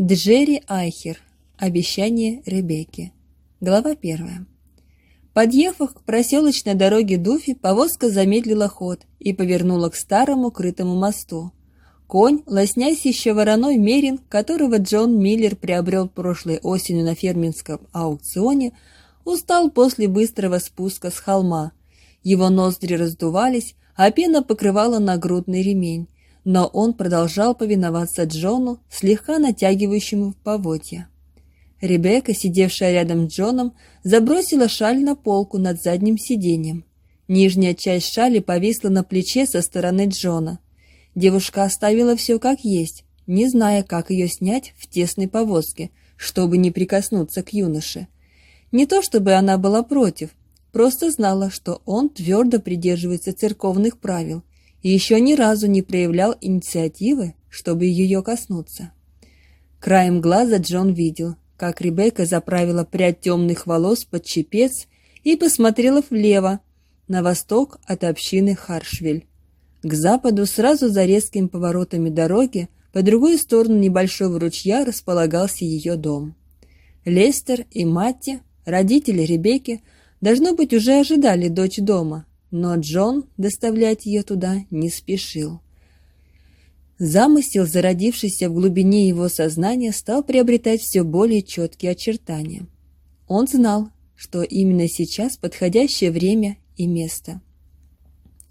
Джерри Айхер. Обещание Ребекки. Глава первая. Подъехав к проселочной дороге Дуфи, повозка замедлила ход и повернула к старому крытому мосту. Конь, лоснясь еще вороной мерин, которого Джон Миллер приобрел прошлой осенью на фермерском аукционе, устал после быстрого спуска с холма. Его ноздри раздувались, а пена покрывала нагрудный ремень но он продолжал повиноваться Джону, слегка натягивающему поводья. Ребекка, сидевшая рядом с Джоном, забросила шаль на полку над задним сиденьем. Нижняя часть шали повисла на плече со стороны Джона. Девушка оставила все как есть, не зная, как ее снять в тесной повозке, чтобы не прикоснуться к юноше. Не то чтобы она была против, просто знала, что он твердо придерживается церковных правил и еще ни разу не проявлял инициативы, чтобы ее коснуться. Краем глаза Джон видел, как Ребекка заправила прядь темных волос под чепец и посмотрела влево, на восток от общины Харшвиль. К западу, сразу за резкими поворотами дороги, по другую сторону небольшого ручья располагался ее дом. Лестер и Матти, родители Ребекки, должно быть, уже ожидали дочь дома, но Джон доставлять ее туда не спешил. Замысел, зародившийся в глубине его сознания, стал приобретать все более четкие очертания. Он знал, что именно сейчас подходящее время и место.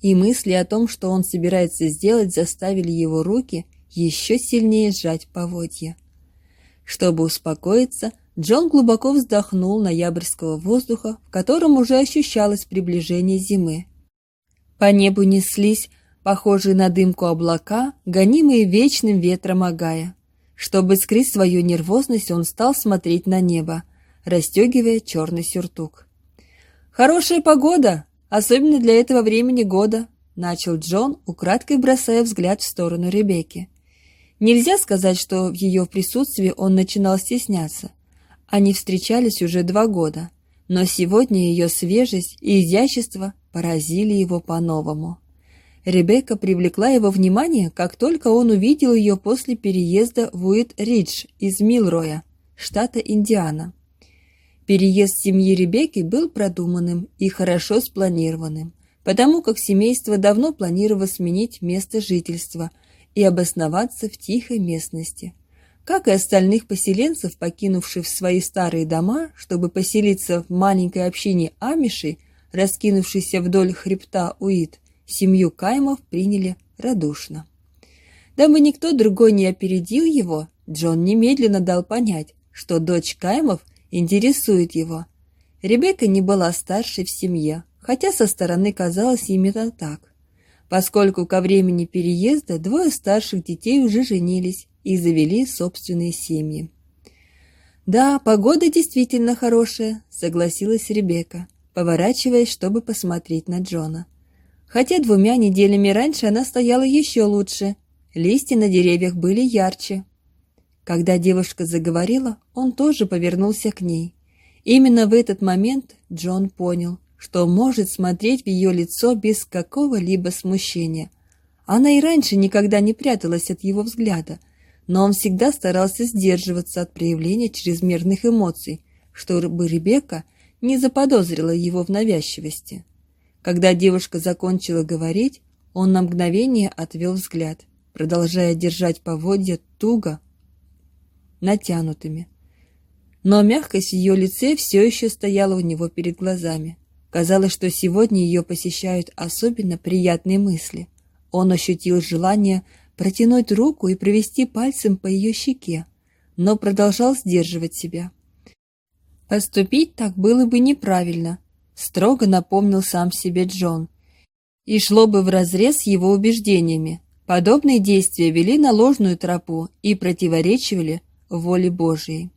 И мысли о том, что он собирается сделать, заставили его руки еще сильнее сжать поводья. Чтобы успокоиться, Джон глубоко вздохнул ноябрьского воздуха, в котором уже ощущалось приближение зимы. По небу неслись, похожие на дымку облака, гонимые вечным ветром Агая. Чтобы скрыть свою нервозность, он стал смотреть на небо, расстегивая черный сюртук. «Хорошая погода, особенно для этого времени года», — начал Джон, украдкой бросая взгляд в сторону Ребекки. Нельзя сказать, что в ее присутствии он начинал стесняться. Они встречались уже два года, но сегодня ее свежесть и изящество поразили его по-новому. Ребекка привлекла его внимание, как только он увидел ее после переезда в Уит-Ридж из Милроя, штата Индиана. Переезд семьи Ребекки был продуманным и хорошо спланированным, потому как семейство давно планировало сменить место жительства и обосноваться в тихой местности – как и остальных поселенцев, покинувших свои старые дома, чтобы поселиться в маленькой общине амишей, раскинувшейся вдоль хребта Уит, семью Каймов приняли радушно. Дабы никто другой не опередил его, Джон немедленно дал понять, что дочь Каймов интересует его. Ребекка не была старшей в семье, хотя со стороны казалось именно так, поскольку ко времени переезда двое старших детей уже женились, и завели собственные семьи. «Да, погода действительно хорошая», — согласилась Ребекка, поворачиваясь, чтобы посмотреть на Джона. Хотя двумя неделями раньше она стояла еще лучше, листья на деревьях были ярче. Когда девушка заговорила, он тоже повернулся к ней. Именно в этот момент Джон понял, что может смотреть в ее лицо без какого-либо смущения. Она и раньше никогда не пряталась от его взгляда, но он всегда старался сдерживаться от проявления чрезмерных эмоций, чтобы Ребекка не заподозрила его в навязчивости. Когда девушка закончила говорить, он на мгновение отвел взгляд, продолжая держать поводья туго натянутыми. Но мягкость ее лице все еще стояла у него перед глазами. Казалось, что сегодня ее посещают особенно приятные мысли. Он ощутил желание протянуть руку и провести пальцем по ее щеке, но продолжал сдерживать себя. Поступить так было бы неправильно, строго напомнил сам себе Джон. И шло бы вразрез с его убеждениями. Подобные действия вели на ложную тропу и противоречивали воле Божией.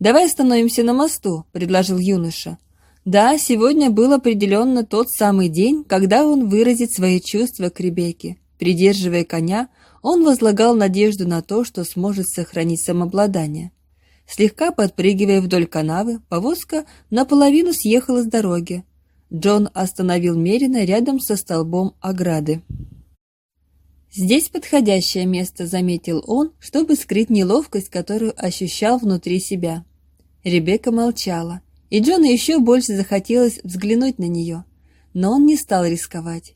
«Давай остановимся на мосту», — предложил юноша. Да, сегодня был определенно тот самый день, когда он выразит свои чувства к Ребекке. Придерживая коня, он возлагал надежду на то, что сможет сохранить самообладание. Слегка подпрыгивая вдоль канавы, повозка наполовину съехала с дороги. Джон остановил Мерина рядом со столбом ограды. Здесь подходящее место, заметил он, чтобы скрыть неловкость, которую ощущал внутри себя. Ребекка молчала, и Джону еще больше захотелось взглянуть на нее, но он не стал рисковать.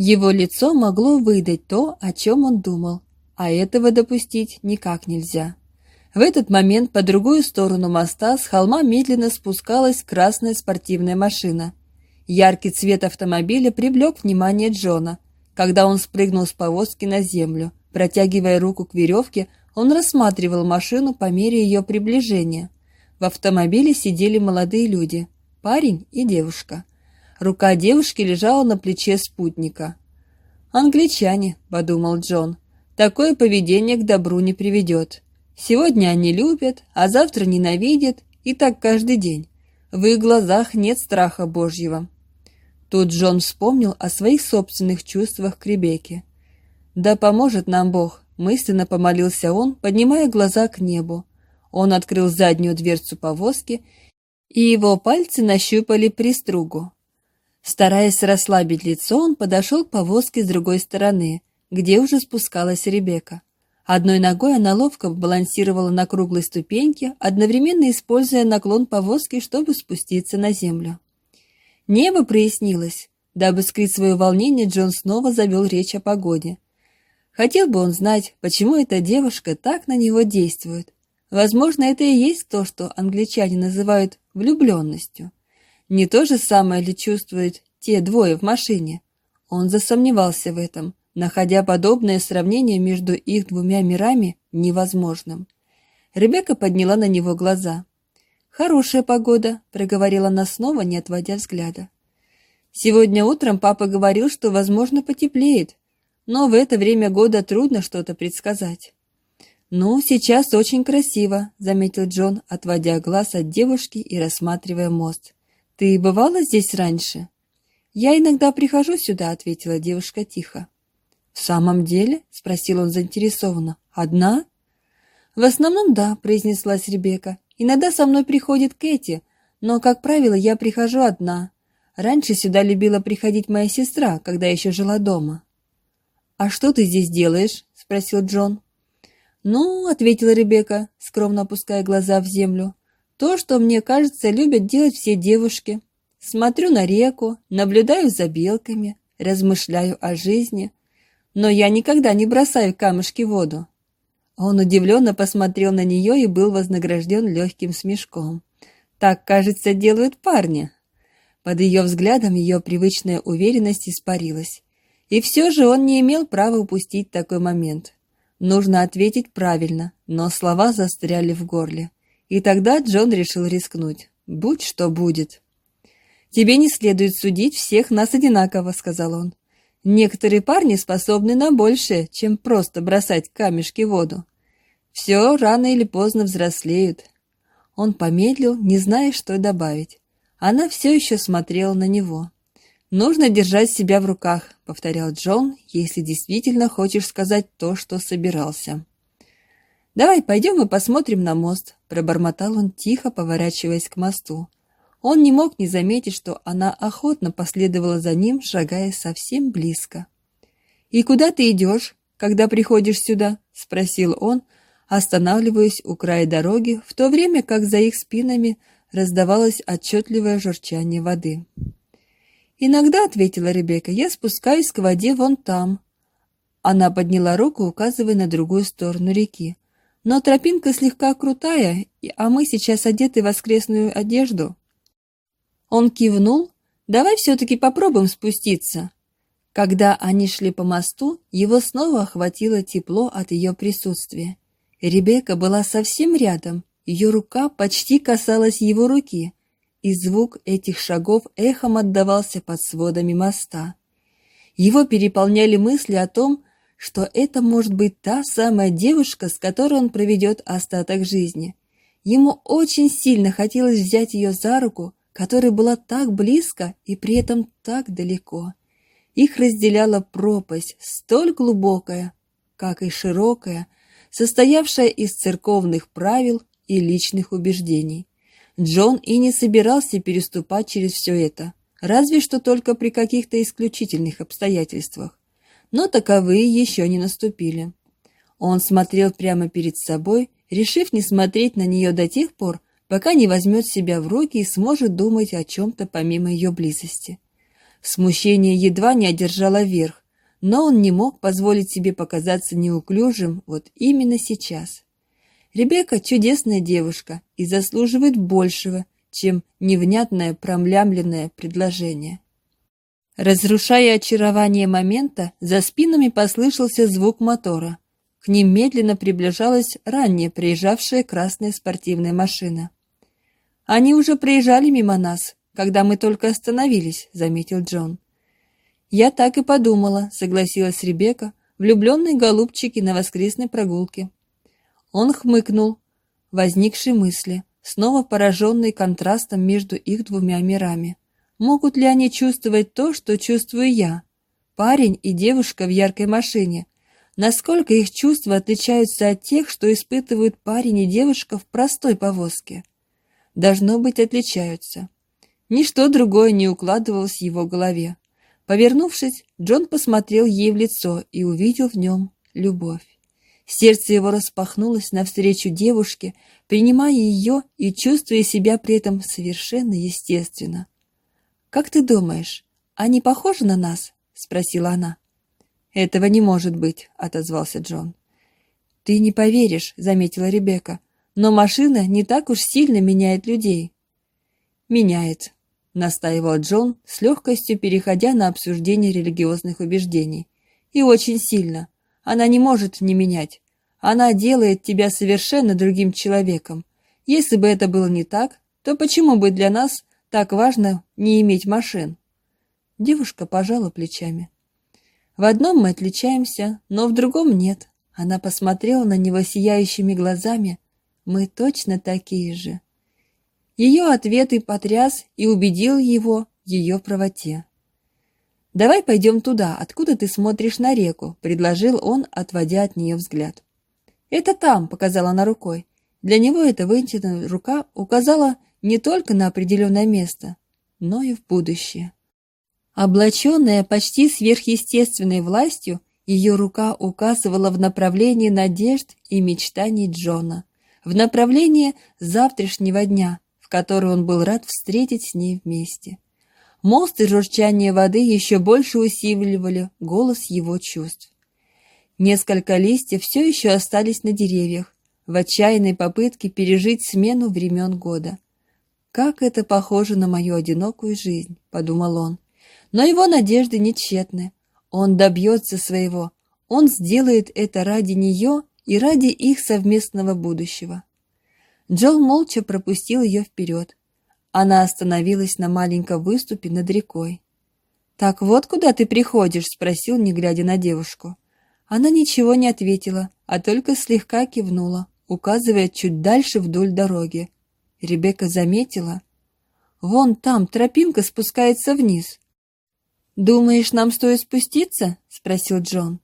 Его лицо могло выдать то, о чем он думал, а этого допустить никак нельзя. В этот момент по другую сторону моста с холма медленно спускалась красная спортивная машина. Яркий цвет автомобиля привлек внимание Джона. Когда он спрыгнул с повозки на землю, протягивая руку к веревке, он рассматривал машину по мере ее приближения. В автомобиле сидели молодые люди, парень и девушка. Рука девушки лежала на плече спутника. «Англичане», — подумал Джон, — «такое поведение к добру не приведет. Сегодня они любят, а завтра ненавидят, и так каждый день. В их глазах нет страха Божьего». Тут Джон вспомнил о своих собственных чувствах к Ребекке. «Да поможет нам Бог», — мысленно помолился он, поднимая глаза к небу. Он открыл заднюю дверцу повозки, и его пальцы нащупали пристругу. Стараясь расслабить лицо, он подошел к повозке с другой стороны, где уже спускалась Ребекка. Одной ногой она ловко балансировала на круглой ступеньке, одновременно используя наклон повозки, чтобы спуститься на землю. Небо прояснилось. Дабы скрыть свое волнение, Джон снова завел речь о погоде. Хотел бы он знать, почему эта девушка так на него действует. Возможно, это и есть то, что англичане называют влюбленностью. Не то же самое ли чувствуют те двое в машине? Он засомневался в этом, находя подобное сравнение между их двумя мирами невозможным. Ребекка подняла на него глаза. «Хорошая погода», — проговорила она снова, не отводя взгляда. «Сегодня утром папа говорил, что, возможно, потеплеет, но в это время года трудно что-то предсказать». «Ну, сейчас очень красиво», — заметил Джон, отводя глаз от девушки и рассматривая мост. «Ты бывала здесь раньше?» «Я иногда прихожу сюда», — ответила девушка тихо. «В самом деле?» — спросил он заинтересованно. «Одна?» «В основном, да», — произнеслась Ребекка. «Иногда со мной приходит Кэти, но, как правило, я прихожу одна. Раньше сюда любила приходить моя сестра, когда еще жила дома». «А что ты здесь делаешь?» — спросил Джон. «Ну», — ответила Ребекка, скромно опуская глаза в землю, «то, что, мне кажется, любят делать все девушки. Смотрю на реку, наблюдаю за белками, размышляю о жизни, но я никогда не бросаю камушки в воду». Он удивленно посмотрел на нее и был вознагражден легким смешком. «Так, кажется, делают парни». Под ее взглядом ее привычная уверенность испарилась. И все же он не имел права упустить такой момент. Нужно ответить правильно, но слова застряли в горле. И тогда Джон решил рискнуть. Будь что будет. «Тебе не следует судить всех нас одинаково», — сказал он. «Некоторые парни способны на большее, чем просто бросать камешки в воду. Все рано или поздно взрослеют». Он помедлил, не зная, что добавить. Она все еще смотрела на него. «Нужно держать себя в руках», — повторял Джон, «если действительно хочешь сказать то, что собирался». «Давай пойдем и посмотрим на мост», — пробормотал он тихо, поворачиваясь к мосту. Он не мог не заметить, что она охотно последовала за ним, шагая совсем близко. «И куда ты идешь, когда приходишь сюда?» — спросил он, останавливаясь у края дороги, в то время как за их спинами раздавалось отчетливое журчание воды. «Иногда», — ответила Ребекка, — «я спускаюсь к воде вон там». Она подняла руку, указывая на другую сторону реки. «Но тропинка слегка крутая, а мы сейчас одеты в воскресную одежду». Он кивнул. «Давай все-таки попробуем спуститься». Когда они шли по мосту, его снова охватило тепло от ее присутствия. Ребекка была совсем рядом, ее рука почти касалась его руки и звук этих шагов эхом отдавался под сводами моста. Его переполняли мысли о том, что это может быть та самая девушка, с которой он проведет остаток жизни. Ему очень сильно хотелось взять ее за руку, которая была так близко и при этом так далеко. Их разделяла пропасть, столь глубокая, как и широкая, состоявшая из церковных правил и личных убеждений. Джон и не собирался переступать через все это, разве что только при каких-то исключительных обстоятельствах. Но таковые еще не наступили. Он смотрел прямо перед собой, решив не смотреть на нее до тех пор, пока не возьмет себя в руки и сможет думать о чем-то помимо ее близости. Смущение едва не одержало верх, но он не мог позволить себе показаться неуклюжим вот именно сейчас. Ребекка чудесная девушка и заслуживает большего, чем невнятное промлямленное предложение. Разрушая очарование момента, за спинами послышался звук мотора. К ним медленно приближалась ранее приезжавшая красная спортивная машина. «Они уже приезжали мимо нас, когда мы только остановились», — заметил Джон. «Я так и подумала», — согласилась Ребекка, влюбленные голубчики на воскресной прогулке. Он хмыкнул, возникшей мысли, снова пораженный контрастом между их двумя мирами. Могут ли они чувствовать то, что чувствую я? Парень и девушка в яркой машине. Насколько их чувства отличаются от тех, что испытывают парень и девушка в простой повозке? Должно быть, отличаются. Ничто другое не укладывалось в его голове. Повернувшись, Джон посмотрел ей в лицо и увидел в нем любовь. Сердце его распахнулось навстречу девушке, принимая ее и чувствуя себя при этом совершенно естественно. «Как ты думаешь, они похожи на нас?» — спросила она. «Этого не может быть», — отозвался Джон. «Ты не поверишь», — заметила Ребекка, «но машина не так уж сильно меняет людей». «Меняет», — настаивал Джон, с легкостью переходя на обсуждение религиозных убеждений. «И очень сильно. Она не может не менять. Она делает тебя совершенно другим человеком. Если бы это было не так, то почему бы для нас так важно не иметь машин. Девушка пожала плечами. В одном мы отличаемся, но в другом нет. Она посмотрела на него сияющими глазами. Мы точно такие же. Ее ответ и потряс, и убедил его в ее правоте. «Давай пойдем туда, откуда ты смотришь на реку», — предложил он, отводя от нее взгляд. «Это там», — показала она рукой. Для него эта вытянутая рука указала не только на определенное место, но и в будущее. Облаченная почти сверхъестественной властью, ее рука указывала в направлении надежд и мечтаний Джона, в направлении завтрашнего дня, в который он был рад встретить с ней вместе. Мост и журчание воды еще больше усиливали голос его чувств. Несколько листьев все еще остались на деревьях, в отчаянной попытке пережить смену времен года. «Как это похоже на мою одинокую жизнь», — подумал он. Но его надежды не тщетны. Он добьется своего. Он сделает это ради нее и ради их совместного будущего. Джол молча пропустил ее вперед. Она остановилась на маленьком выступе над рекой. «Так вот куда ты приходишь?» — спросил, не глядя на девушку. Она ничего не ответила, а только слегка кивнула, указывая чуть дальше вдоль дороги. Ребекка заметила. «Вон там тропинка спускается вниз». «Думаешь, нам стоит спуститься?» — спросил Джон.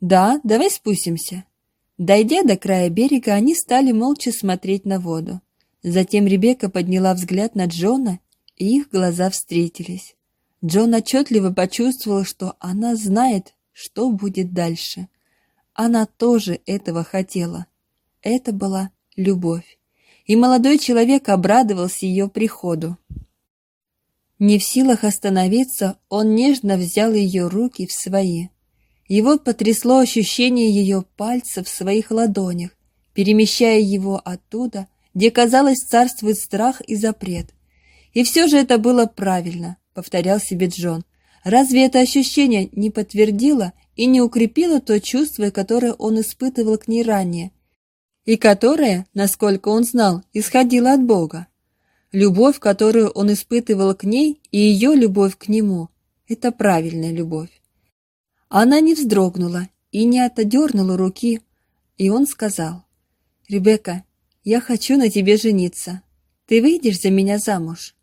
«Да, давай спустимся». Дойдя до края берега, они стали молча смотреть на воду. Затем Ребекка подняла взгляд на Джона, и их глаза встретились. Джон отчетливо почувствовал, что она знает, что будет дальше. Она тоже этого хотела. Это была любовь и молодой человек обрадовался ее приходу. Не в силах остановиться, он нежно взял ее руки в свои. Его потрясло ощущение ее пальцев в своих ладонях, перемещая его оттуда, где, казалось, царствует страх и запрет. И все же это было правильно, повторял себе Джон. Разве это ощущение не подтвердило и не укрепило то чувство, которое он испытывал к ней ранее, и которая, насколько он знал, исходила от Бога. Любовь, которую он испытывал к ней, и ее любовь к нему – это правильная любовь. Она не вздрогнула и не отодернула руки, и он сказал, «Ребекка, я хочу на тебе жениться. Ты выйдешь за меня замуж?»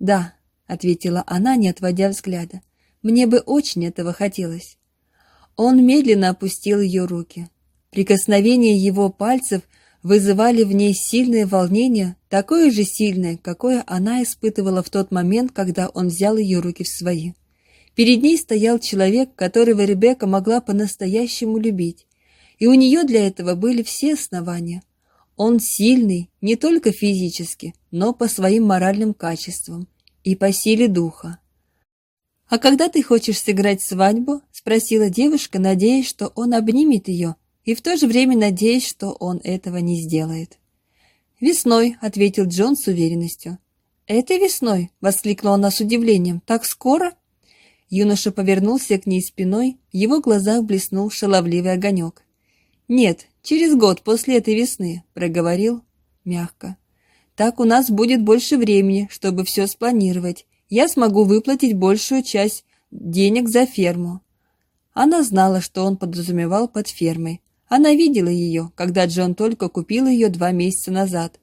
«Да», — ответила она, не отводя взгляда, «мне бы очень этого хотелось». Он медленно опустил ее руки. Прикосновения его пальцев вызывали в ней сильное волнение, такое же сильное, какое она испытывала в тот момент, когда он взял ее руки в свои. Перед ней стоял человек, которого Ребекка могла по-настоящему любить, и у нее для этого были все основания. Он сильный не только физически, но по своим моральным качествам и по силе духа. «А когда ты хочешь сыграть свадьбу?» — спросила девушка, надеясь, что он обнимет ее, и в то же время надеясь, что он этого не сделает. «Весной», — ответил Джон с уверенностью. «Этой весной?» — воскликнула она с удивлением. «Так скоро?» Юноша повернулся к ней спиной, в его глазах блеснул шаловливый огонек. «Нет, через год после этой весны», — проговорил мягко. «Так у нас будет больше времени, чтобы все спланировать. Я смогу выплатить большую часть денег за ферму». Она знала, что он подразумевал под фермой. Она видела ее, когда Джон только купил ее два месяца назад.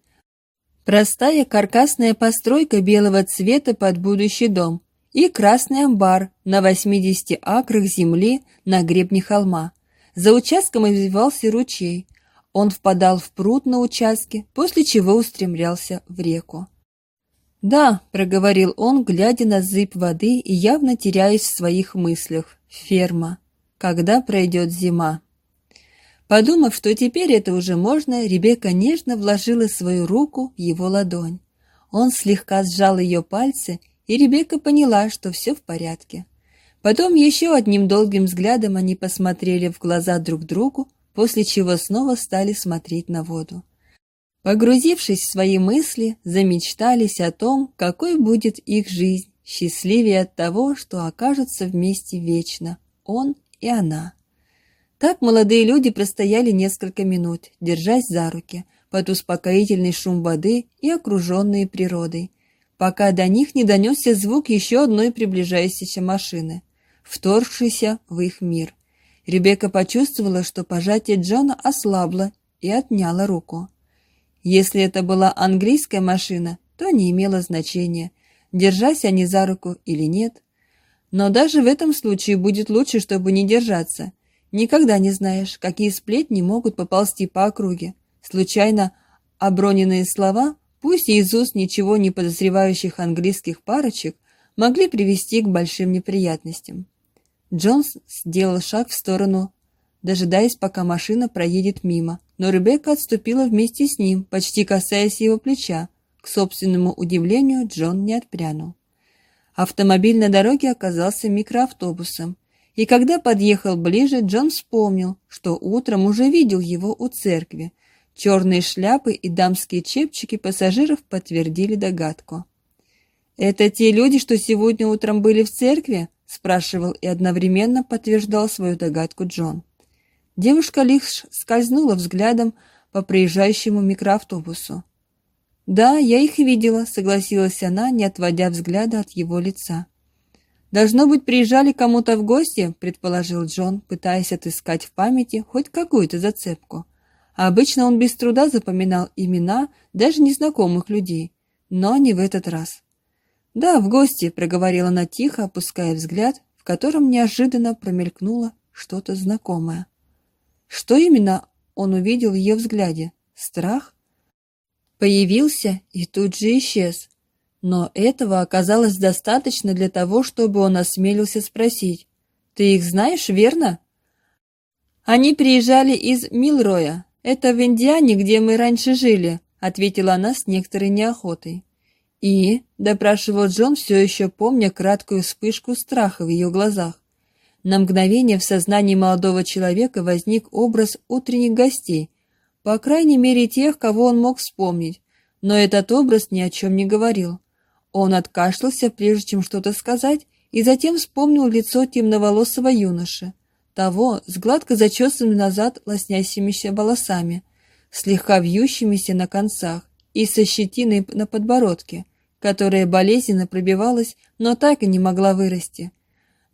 Простая каркасная постройка белого цвета под будущий дом и красный амбар на 80 акрах земли на гребне холма. За участком извивался ручей. Он впадал в пруд на участке, после чего устремлялся в реку. «Да», — проговорил он, глядя на зыбь воды и явно теряясь в своих мыслях. «Ферма. Когда пройдет зима?» Подумав, что теперь это уже можно, Ребекка нежно вложила свою руку в его ладонь. Он слегка сжал ее пальцы, и Ребекка поняла, что все в порядке. Потом еще одним долгим взглядом они посмотрели в глаза друг другу, после чего снова стали смотреть на воду. Погрузившись в свои мысли, замечтались о том, какой будет их жизнь, счастливее от того, что окажутся вместе вечно, он и она. Так молодые люди простояли несколько минут, держась за руки, под успокоительный шум воды и окруженные природой, пока до них не донесся звук еще одной приближающейся машины вторгшийся в их мир. Ребекка почувствовала, что пожатие Джона ослабло и отняла руку. Если это была английская машина, то не имело значения, держась они за руку или нет. Но даже в этом случае будет лучше, чтобы не держаться. Никогда не знаешь, какие сплетни могут поползти по округе. Случайно оброненные слова, пусть и из уст ничего не подозревающих английских парочек, могли привести к большим неприятностям. Джонс сделал шаг в сторону, дожидаясь, пока машина проедет мимо, но Ребекка отступила вместе с ним, почти касаясь его плеча. К собственному удивлению Джон не отпрянул. Автомобиль на дороге оказался микроавтобусом, и когда подъехал ближе, Джон вспомнил, что утром уже видел его у церкви. Черные шляпы и дамские чепчики пассажиров подтвердили догадку. «Это те люди, что сегодня утром были в церкви?» спрашивал и одновременно подтверждал свою догадку Джон. Девушка лишь скользнула взглядом по проезжающему микроавтобусу. «Да, я их видела», — согласилась она, не отводя взгляда от его лица. «Должно быть, приезжали кому-то в гости», — предположил Джон, пытаясь отыскать в памяти хоть какую-то зацепку. Обычно он без труда запоминал имена даже незнакомых людей, но не в этот раз. «Да, в гости», — проговорила она тихо, опуская взгляд, в котором неожиданно промелькнуло что-то знакомое. Что именно он увидел в ее взгляде? Страх? Появился и тут же исчез. Но этого оказалось достаточно для того, чтобы он осмелился спросить. «Ты их знаешь, верно?» «Они приезжали из Милроя. Это в Индиане, где мы раньше жили», — ответила она с некоторой неохотой. «И?» — допрашивал Джон, все еще помня краткую вспышку страха в ее глазах. На мгновение в сознании молодого человека возник образ утренних гостей, по крайней мере тех, кого он мог вспомнить, но этот образ ни о чем не говорил. Он откашлялся, прежде чем что-то сказать, и затем вспомнил лицо темноволосого юноши, того с гладко зачесанными назад лоснящимися волосами, слегка вьющимися на концах и со щетиной на подбородке, которая болезненно пробивалась, но так и не могла вырасти.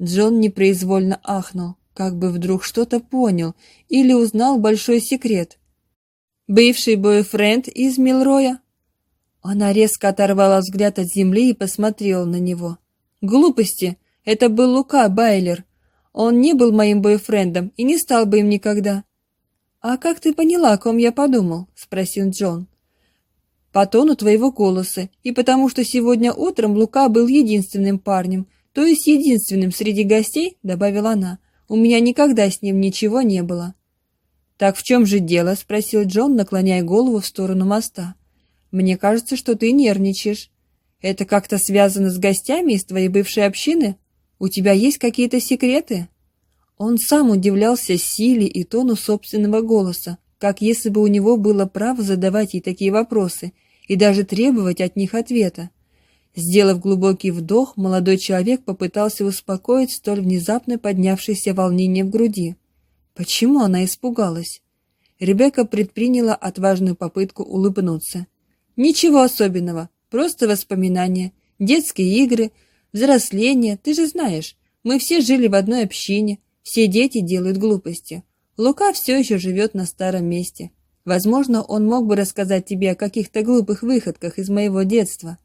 Джон непроизвольно ахнул, как бы вдруг что-то понял или узнал большой секрет. «Бывший бойфренд из Милроя?» Она резко оторвала взгляд от земли и посмотрела на него. «Глупости! Это был Лука Байлер. Он не был моим бойфрендом и не стал бы им никогда». «А как ты поняла, о ком я подумал?» — спросил Джон по тону твоего голоса и потому, что сегодня утром Лука был единственным парнем, То есть единственным среди гостей, добавила она, у меня никогда с ним ничего не было. Так в чем же дело? спросил Джон, наклоняя голову в сторону моста. Мне кажется, что ты нервничаешь. Это как-то связано с гостями из твоей бывшей общины? У тебя есть какие-то секреты? Он сам удивлялся силе и тону собственного голоса, как если бы у него было право задавать ей такие вопросы и даже требовать от них ответа. Сделав глубокий вдох, молодой человек попытался успокоить столь внезапно поднявшееся волнение в груди. Почему она испугалась? Ребекка предприняла отважную попытку улыбнуться. Ничего особенного, просто воспоминания, детские игры, взросление, ты же знаешь, мы все жили в одной общине, все дети делают глупости. Лука все еще живет на старом месте. Возможно, он мог бы рассказать тебе о каких-то глупых выходках из моего детства.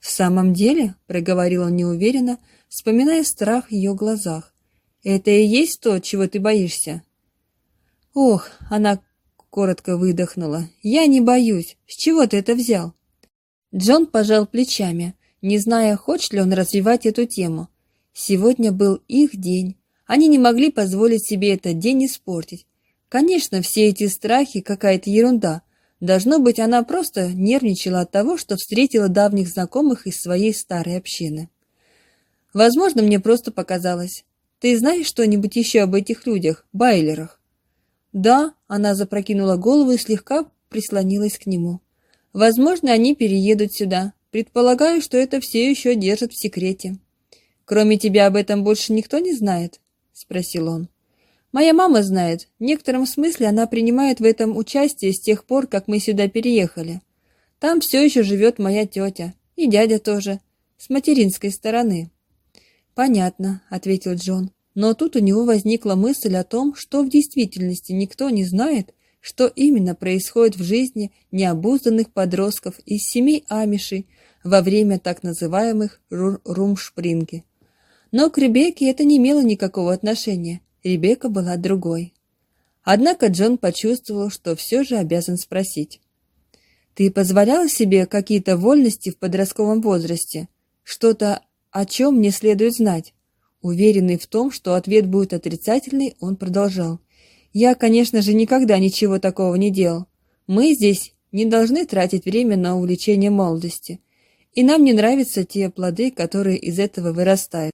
«В самом деле?» — проговорил он неуверенно, вспоминая страх в ее глазах. «Это и есть то, чего ты боишься?» «Ох!» — она коротко выдохнула. «Я не боюсь. С чего ты это взял?» Джон пожал плечами, не зная, хочет ли он развивать эту тему. Сегодня был их день. Они не могли позволить себе этот день испортить. Конечно, все эти страхи — какая-то ерунда, Должно быть, она просто нервничала от того, что встретила давних знакомых из своей старой общины. Возможно, мне просто показалось. Ты знаешь что-нибудь еще об этих людях, Байлерах? Да, она запрокинула голову и слегка прислонилась к нему. Возможно, они переедут сюда. Предполагаю, что это все еще держат в секрете. Кроме тебя об этом больше никто не знает? спросил он. Моя мама знает. В некотором смысле она принимает в этом участие с тех пор, как мы сюда переехали. Там все еще живет моя тетя. И дядя тоже. С материнской стороны. Понятно, ответил Джон. Но тут у него возникла мысль о том, что в действительности никто не знает, что именно происходит в жизни необузданных подростков из семей Амишей во время так называемых румшпринги. Но к Ребекке это не имело никакого отношения. Ребекка была другой. Однако Джон почувствовал, что все же обязан спросить. «Ты позволяла себе какие-то вольности в подростковом возрасте? Что-то, о чем мне следует знать?» Уверенный в том, что ответ будет отрицательный, он продолжал. «Я, конечно же, никогда ничего такого не делал. Мы здесь не должны тратить время на увлечение молодости. И нам не нравятся те плоды, которые из этого вырастают.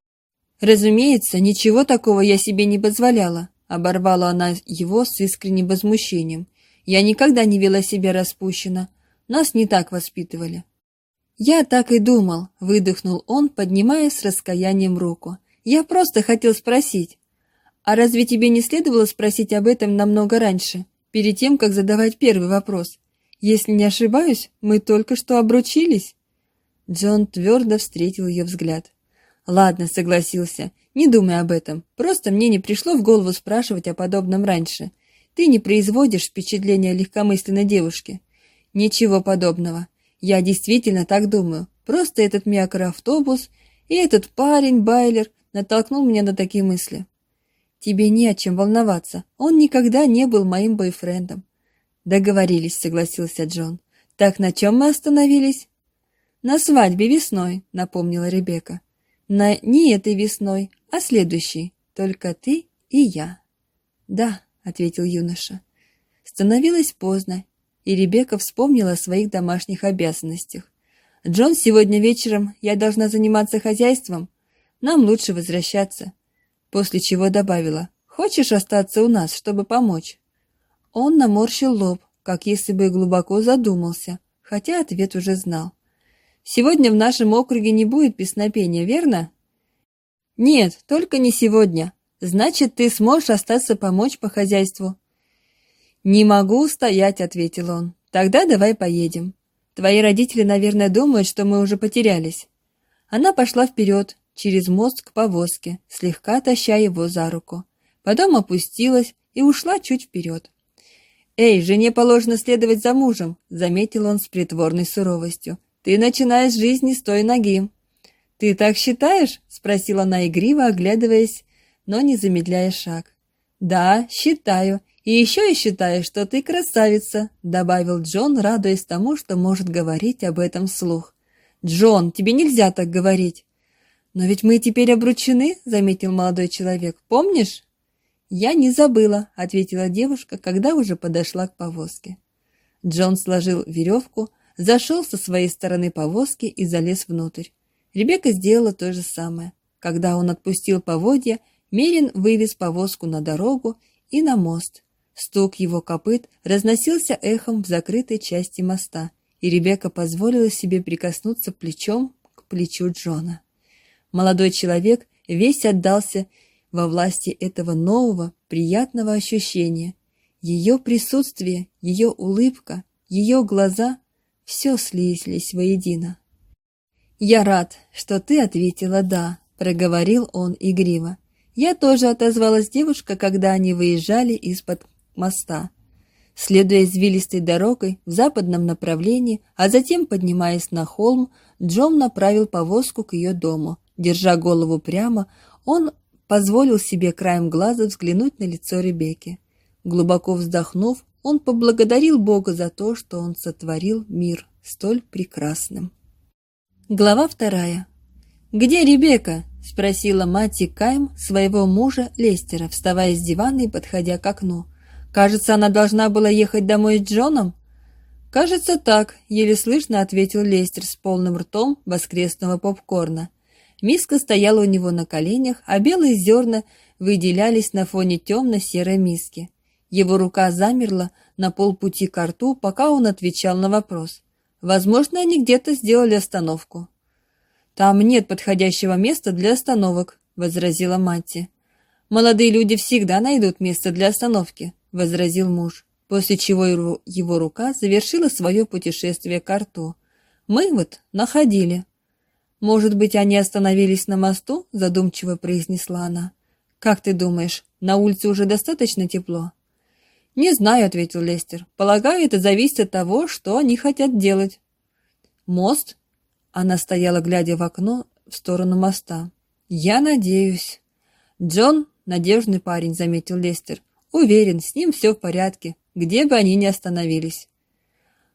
Разумеется, ничего такого я себе не позволяла, оборвала она его с искренним возмущением. Я никогда не вела себя распущенно. Нас не так воспитывали. Я так и думал, выдохнул он, поднимая с раскаянием руку. Я просто хотел спросить. А разве тебе не следовало спросить об этом намного раньше, перед тем, как задавать первый вопрос? Если не ошибаюсь, мы только что обручились. Джон твердо встретил ее взгляд. Ладно, согласился. Не думай об этом. Просто мне не пришло в голову спрашивать о подобном раньше. Ты не производишь впечатления легкомысленной девушки. Ничего подобного. Я действительно так думаю. Просто этот микроавтобус и этот парень Байлер натолкнул меня на такие мысли. Тебе не о чем волноваться. Он никогда не был моим бойфрендом. Договорились, согласился Джон. Так на чем мы остановились? На свадьбе весной, напомнила Ребекка. На не этой весной, а следующей, только ты и я. Да, ответил юноша. Становилось поздно, и Ребекка вспомнила о своих домашних обязанностях. Джон, сегодня вечером я должна заниматься хозяйством. Нам лучше возвращаться. После чего добавила: "Хочешь остаться у нас, чтобы помочь?" Он наморщил лоб, как если бы глубоко задумался, хотя ответ уже знал. Сегодня в нашем округе не будет песнопения, верно? Нет, только не сегодня. Значит, ты сможешь остаться помочь по хозяйству. Не могу стоять, ответил он. Тогда давай поедем. Твои родители, наверное, думают, что мы уже потерялись. Она пошла вперед, через мост к повозке, слегка таща его за руку. Потом опустилась и ушла чуть вперед. «Эй, жене положено следовать за мужем», — заметил он с притворной суровостью. Ты начинаешь жизнь не с той ноги. Ты так считаешь? спросила она игриво, оглядываясь, но не замедляя шаг. Да, считаю. И еще я считаю, что ты красавица, добавил Джон, радуясь тому, что может говорить об этом вслух. Джон, тебе нельзя так говорить. «Но ведь мы теперь обручены», — заметил молодой человек. «Помнишь?» «Я не забыла», — ответила девушка, когда уже подошла к повозке. Джон сложил веревку, зашел со своей стороны повозки и залез внутрь. Ребекка сделала то же самое. Когда он отпустил поводья, Мерин вывез повозку на дорогу и на мост. Стук его копыт разносился эхом в закрытой части моста, и Ребекка позволила себе прикоснуться плечом к плечу Джона. Молодой человек весь отдался во власти этого нового, приятного ощущения. Ее присутствие, ее улыбка, ее глаза — все слились воедино. «Я рад, что ты ответила «да», — проговорил он игриво. Я тоже отозвалась девушка, когда они выезжали из-под моста. Следуя извилистой дорогой в западном направлении, а затем поднимаясь на холм, Джон направил повозку к ее дому. Держа голову прямо, он позволил себе краем глаза взглянуть на лицо Ребекки. Глубоко вздохнув, он поблагодарил Бога за то, что он сотворил мир столь прекрасным. Глава вторая. «Где Ребекка?» — спросила мать Кайм своего мужа Лестера, вставая с дивана и подходя к окну. «Кажется, она должна была ехать домой с Джоном?» «Кажется, так», — еле слышно ответил Лестер с полным ртом воскресного попкорна. Миска стояла у него на коленях, а белые зерна выделялись на фоне темно-серой миски. Его рука замерла на полпути к рту, пока он отвечал на вопрос. Возможно, они где-то сделали остановку. «Там нет подходящего места для остановок», — возразила Матти. «Молодые люди всегда найдут место для остановки», — возразил муж, после чего его рука завершила свое путешествие к рту. «Мы вот находили». «Может быть, они остановились на мосту?» — задумчиво произнесла она. «Как ты думаешь, на улице уже достаточно тепло?» «Не знаю», — ответил Лестер. «Полагаю, это зависит от того, что они хотят делать». «Мост?» Она стояла, глядя в окно в сторону моста. «Я надеюсь». «Джон — надежный парень», — заметил Лестер. «Уверен, с ним все в порядке, где бы они ни остановились».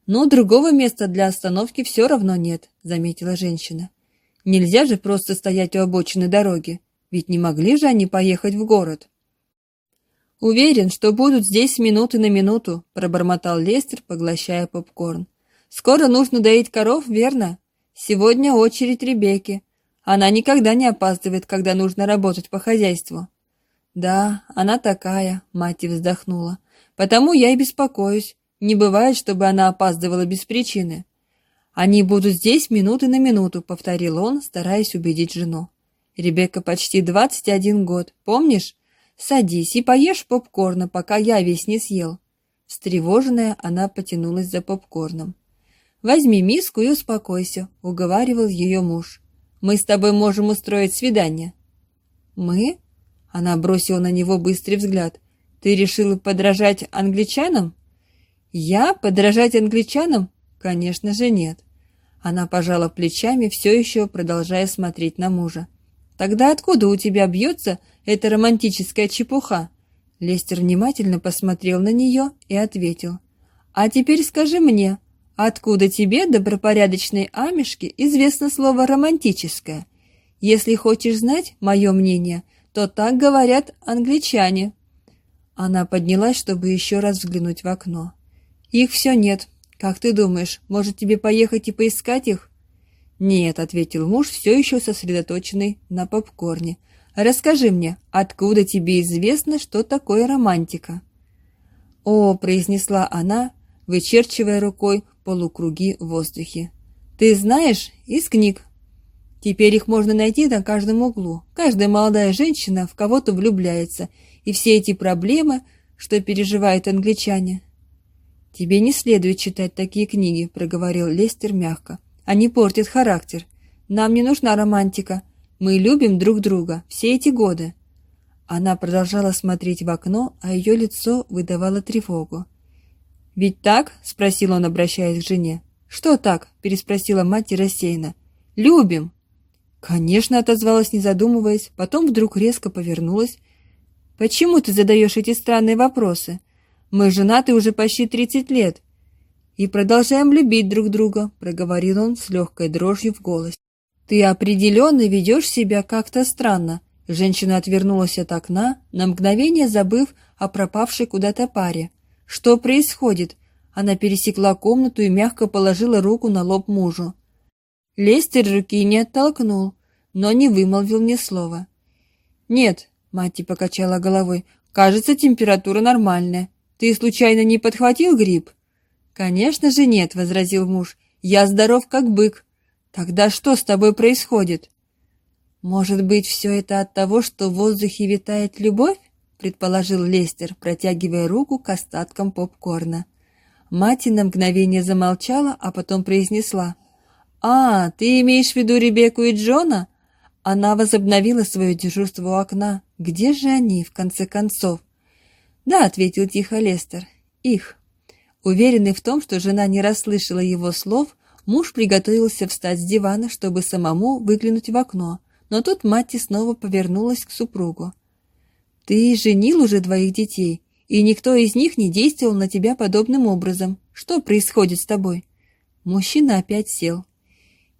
«Но другого места для остановки все равно нет», — заметила женщина. Нельзя же просто стоять у обочины дороги, ведь не могли же они поехать в город. «Уверен, что будут здесь минуты на минуту», — пробормотал Лестер, поглощая попкорн. «Скоро нужно доить коров, верно? Сегодня очередь Ребекки. Она никогда не опаздывает, когда нужно работать по хозяйству». «Да, она такая», — мать вздохнула. «Потому я и беспокоюсь. Не бывает, чтобы она опаздывала без причины. «Они будут здесь минуты на минуту», — повторил он, стараясь убедить жену. «Ребекка почти двадцать один год, помнишь? Садись и поешь попкорна, пока я весь не съел». Встревоженная, она потянулась за попкорном. «Возьми миску и успокойся», — уговаривал ее муж. «Мы с тобой можем устроить свидание». «Мы?» — она бросила на него быстрый взгляд. «Ты решила подражать англичанам?» «Я? Подражать англичанам? Конечно же нет. Она пожала плечами, все еще продолжая смотреть на мужа. «Тогда откуда у тебя бьется эта романтическая чепуха?» Лестер внимательно посмотрел на нее и ответил. «А теперь скажи мне, откуда тебе, добропорядочной амишке, известно слово «романтическое»? Если хочешь знать мое мнение, то так говорят англичане». Она поднялась, чтобы еще раз взглянуть в окно. «Их все нет», «Как ты думаешь, может тебе поехать и поискать их?» «Нет», — ответил муж, все еще сосредоточенный на попкорне. «Расскажи мне, откуда тебе известно, что такое романтика?» «О», — произнесла она, вычерчивая рукой полукруги в воздухе. «Ты знаешь из книг. Теперь их можно найти на каждом углу. Каждая молодая женщина в кого-то влюбляется, и все эти проблемы, что переживают англичане, «Тебе не следует читать такие книги», — проговорил Лестер мягко. «Они портят характер. Нам не нужна романтика. Мы любим друг друга все эти годы». Она продолжала смотреть в окно, а ее лицо выдавало тревогу. «Ведь так?» — спросил он, обращаясь к жене. «Что так?» — переспросила мать рассеянно. «Любим». «Конечно», — отозвалась, не задумываясь, потом вдруг резко повернулась. «Почему ты задаешь эти странные вопросы? Мы женаты уже почти тридцать лет и продолжаем любить друг друга», — проговорил он с легкой дрожью в голосе. «Ты определенно ведешь себя как-то странно». Женщина отвернулась от окна, на мгновение забыв о пропавшей куда-то паре. «Что происходит?» Она пересекла комнату и мягко положила руку на лоб мужу. Лестер руки не оттолкнул, но не вымолвил ни слова. «Нет», — Матти покачала головой, — «кажется, температура нормальная. Ты случайно не подхватил грипп?» «Конечно же нет», — возразил муж. «Я здоров как бык. Тогда что с тобой происходит? Может быть, все это от того, что в воздухе витает любовь? предположил Лестер, протягивая руку к остаткам попкорна. Мать на мгновение замолчала, а потом произнесла: "А, ты имеешь в виду Ребекку и Джона?" Она возобновила свое дежурство у окна. Где же они в конце концов? "Да", ответил тихо Лестер. "Их". Уверенный в том, что жена не расслышала его слов, Муж приготовился встать с дивана, чтобы самому выглянуть в окно, но тут Матти снова повернулась к супругу. «Ты женил уже двоих детей, и никто из них не действовал на тебя подобным образом. Что происходит с тобой?» Мужчина опять сел.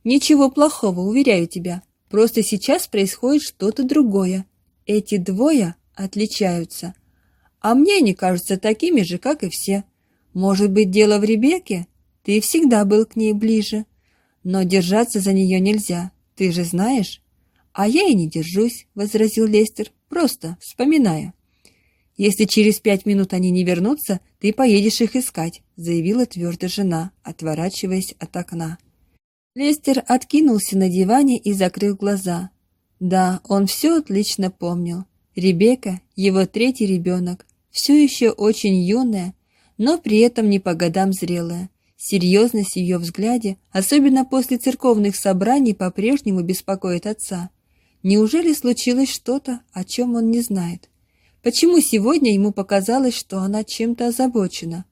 «Ничего плохого, уверяю тебя. Просто сейчас происходит что-то другое. Эти двое отличаются. А мне они кажутся такими же, как и все. Может быть, дело в Ребекке? Ты всегда был к ней ближе. Но держаться за нее нельзя, ты же знаешь. А я и не держусь, возразил Лестер, просто вспоминая. Если через пять минут они не вернутся, ты поедешь их искать, заявила твердо жена, отворачиваясь от окна. Лестер откинулся на диване и закрыл глаза. Да, он все отлично помнил. Ребекка, его третий ребенок, все еще очень юная, но при этом не по годам зрелая. Серьезность ее взгляде, особенно после церковных собраний, по-прежнему беспокоит отца. Неужели случилось что-то, о чем он не знает? Почему сегодня ему показалось, что она чем-то озабочена?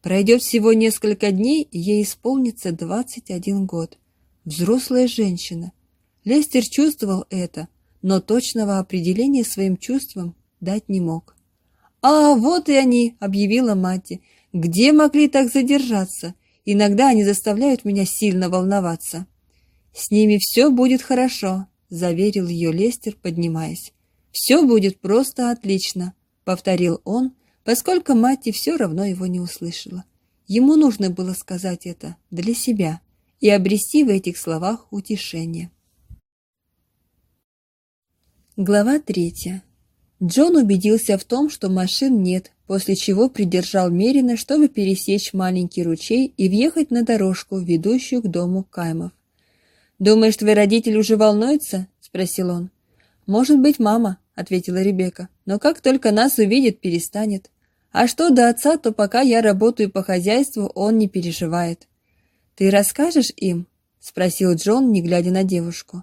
Пройдет всего несколько дней, и ей исполнится 21 год. Взрослая женщина. Лестер чувствовал это, но точного определения своим чувствам дать не мог. «А, вот и они!» — объявила Матти. «Где могли так задержаться? Иногда они заставляют меня сильно волноваться. С ними все будет хорошо, заверил ее Лестер, поднимаясь. Все будет просто отлично, повторил он, поскольку мать и все равно его не услышала. Ему нужно было сказать это для себя и обрести в этих словах утешение. Глава третья. Джон убедился в том, что машин нет, после чего придержал Мерина, чтобы пересечь маленький ручей и въехать на дорожку, ведущую к дому Каймов. «Думаешь, твои родители уже волнуются?» — спросил он. «Может быть, мама», — ответила Ребекка. «Но как только нас увидит, перестанет. А что до отца, то пока я работаю по хозяйству, он не переживает». «Ты расскажешь им?» — спросил Джон, не глядя на девушку.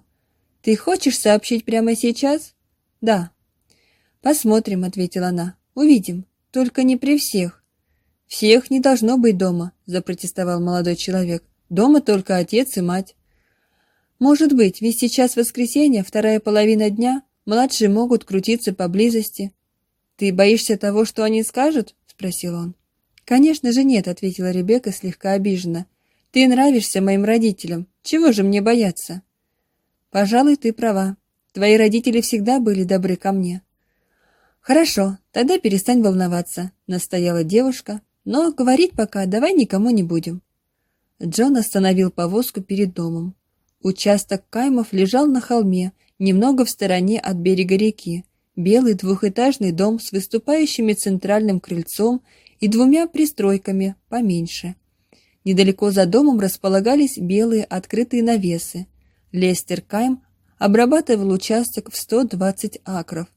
«Ты хочешь сообщить прямо сейчас?» «Да», Посмотрим, ответила она. Увидим, только не при всех. Всех не должно быть дома, запротестовал молодой человек. Дома только отец и мать. Может быть, ведь сейчас воскресенье, вторая половина дня, младшие могут крутиться поблизости. Ты боишься того, что они скажут? спросил он. Конечно же нет, ответила Ребекка слегка обиженно. Ты нравишься моим родителям. Чего же мне бояться? Пожалуй, ты права. Твои родители всегда были добры ко мне. Хорошо, тогда перестань волноваться, настояла девушка. Но говорить пока давай никому не будем. Джон остановил повозку перед домом. Участок Каймов лежал на холме, немного в стороне от берега реки. Белый двухэтажный дом с выступающим центральным крыльцом и двумя пристройками поменьше. Недалеко за домом располагались белые открытые навесы. Лестер Кайм обрабатывал участок в 120 акров,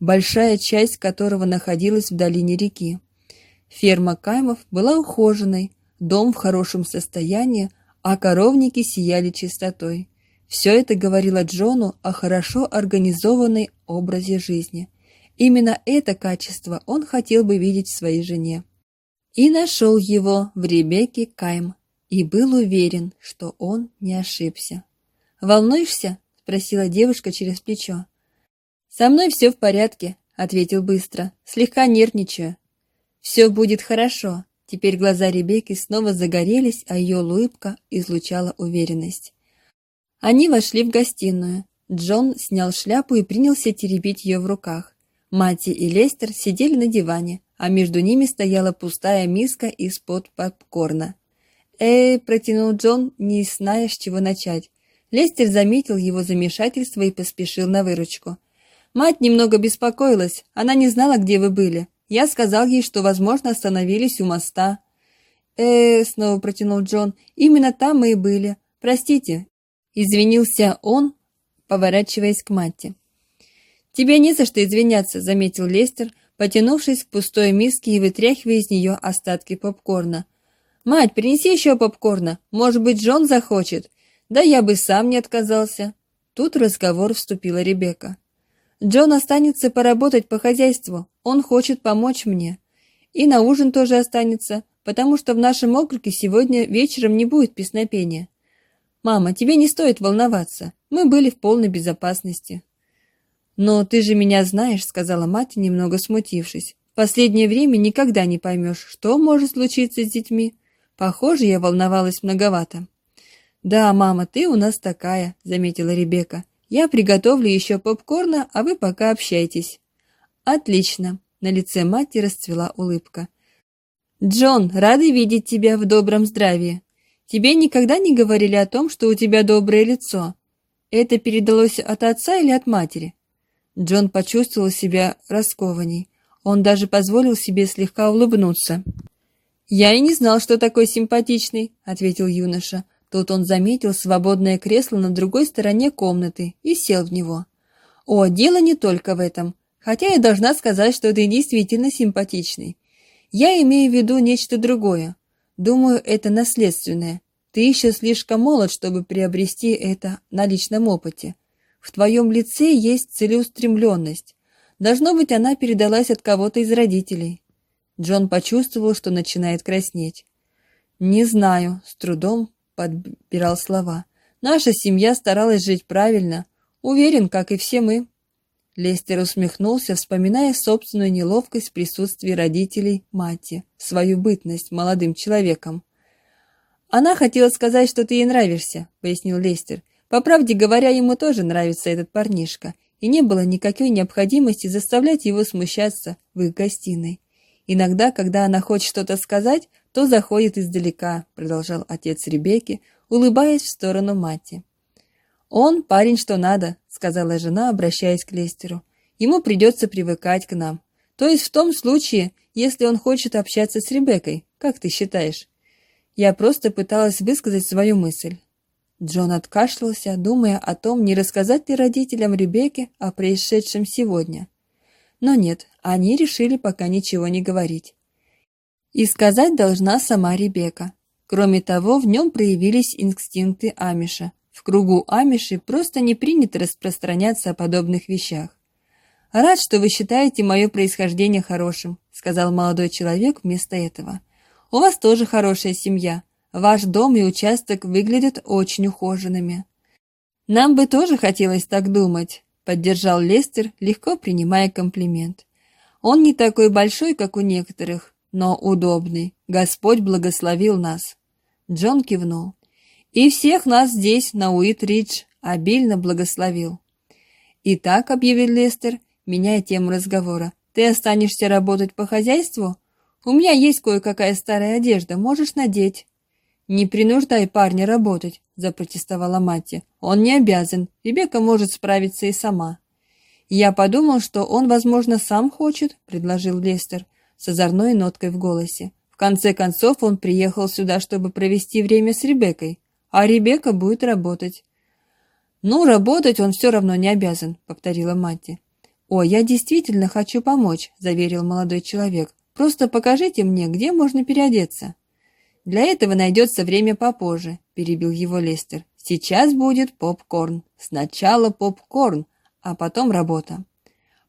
большая часть которого находилась в долине реки. Ферма Каймов была ухоженной, дом в хорошем состоянии, а коровники сияли чистотой. Все это говорило Джону о хорошо организованной образе жизни. Именно это качество он хотел бы видеть в своей жене. И нашел его в Ребекке Кайм, и был уверен, что он не ошибся. «Волнуешься?» — спросила девушка через плечо. «Со мной все в порядке», — ответил быстро, слегка нервничаю. «Все будет хорошо». Теперь глаза Ребекки снова загорелись, а ее улыбка излучала уверенность. Они вошли в гостиную. Джон снял шляпу и принялся теребить ее в руках. Мати и Лестер сидели на диване, а между ними стояла пустая миска из-под попкорна. «Э, протянул Джон, не зная, с чего начать. Лестер заметил его замешательство и поспешил на выручку. Мать немного беспокоилась, она не знала, где вы были. Я сказал ей, что, возможно, остановились у моста. э снова протянул Джон, — «именно там мы и были. Простите». Извинился он, поворачиваясь к Матте. «Тебе не за что извиняться», — заметил Лестер, потянувшись к пустой миске и вытряхивая из нее остатки попкорна. «Мать, принеси еще попкорна. Может быть, Джон захочет. Да я бы сам не отказался». Тут в разговор вступила Ребекка. «Джон останется поработать по хозяйству. Он хочет помочь мне. И на ужин тоже останется, потому что в нашем округе сегодня вечером не будет песнопения. Мама, тебе не стоит волноваться. Мы были в полной безопасности». «Но ты же меня знаешь», — сказала мать, немного смутившись. «В последнее время никогда не поймешь, что может случиться с детьми. Похоже, я волновалась многовато». «Да, мама, ты у нас такая», — заметила Ребекка. «Я приготовлю еще попкорна, а вы пока общайтесь». «Отлично», — на лице матери расцвела улыбка. «Джон, рады видеть тебя в добром здравии. Тебе никогда не говорили о том, что у тебя доброе лицо. Это передалось от отца или от матери?» Джон почувствовал себя раскованней. Он даже позволил себе слегка улыбнуться. «Я и не знал, что такой симпатичный», — ответил юноша. Тут он заметил свободное кресло на другой стороне комнаты и сел в него. «О, дело не только в этом. Хотя я должна сказать, что ты действительно симпатичный. Я имею в виду нечто другое. Думаю, это наследственное. Ты еще слишком молод, чтобы приобрести это на личном опыте. В твоем лице есть целеустремленность. Должно быть, она передалась от кого-то из родителей. Джон почувствовал, что начинает краснеть. «Не знаю», — с трудом подбирал слова. «Наша семья старалась жить правильно. Уверен, как и все мы». Лестер усмехнулся, вспоминая собственную неловкость в присутствии родителей мати, свою бытность молодым человеком. «Она хотела сказать, что ты ей нравишься», — пояснил Лестер. По правде говоря, ему тоже нравится этот парнишка, и не было никакой необходимости заставлять его смущаться в их гостиной. Иногда, когда она хочет что-то сказать, то заходит издалека, продолжал отец Ребекки, улыбаясь в сторону мати. Он парень что надо, сказала жена, обращаясь к Лестеру. Ему придется привыкать к нам. То есть в том случае, если он хочет общаться с Ребеккой, как ты считаешь? Я просто пыталась высказать свою мысль. Джон откашлялся, думая о том, не рассказать ли родителям Ребекки о происшедшем сегодня. Но нет, они решили пока ничего не говорить. И сказать должна сама Ребекка. Кроме того, в нем проявились инстинкты Амиша. В кругу Амиши просто не принято распространяться о подобных вещах. «Рад, что вы считаете мое происхождение хорошим», — сказал молодой человек вместо этого. «У вас тоже хорошая семья. Ваш дом и участок выглядят очень ухоженными. Нам бы тоже хотелось так думать, поддержал Лестер, легко принимая комплимент. Он не такой большой, как у некоторых, но удобный. Господь благословил нас. Джон кивнул. И всех нас здесь, на Уит-Ридж, обильно благословил. «Итак», — объявил Лестер, меняя тему разговора, — «ты останешься работать по хозяйству? У меня есть кое-какая старая одежда, можешь надеть». «Не принуждай парня работать», — запротестовала Матти. «Он не обязан. Ребекка может справиться и сама». «Я подумал, что он, возможно, сам хочет», — предложил Лестер с озорной ноткой в голосе. «В конце концов, он приехал сюда, чтобы провести время с Ребеккой, а Ребекка будет работать». «Ну, работать он все равно не обязан», — повторила Матти. «О, я действительно хочу помочь», — заверил молодой человек. «Просто покажите мне, где можно переодеться». «Для этого найдется время попозже», — перебил его Лестер. «Сейчас будет попкорн. Сначала попкорн, а потом работа».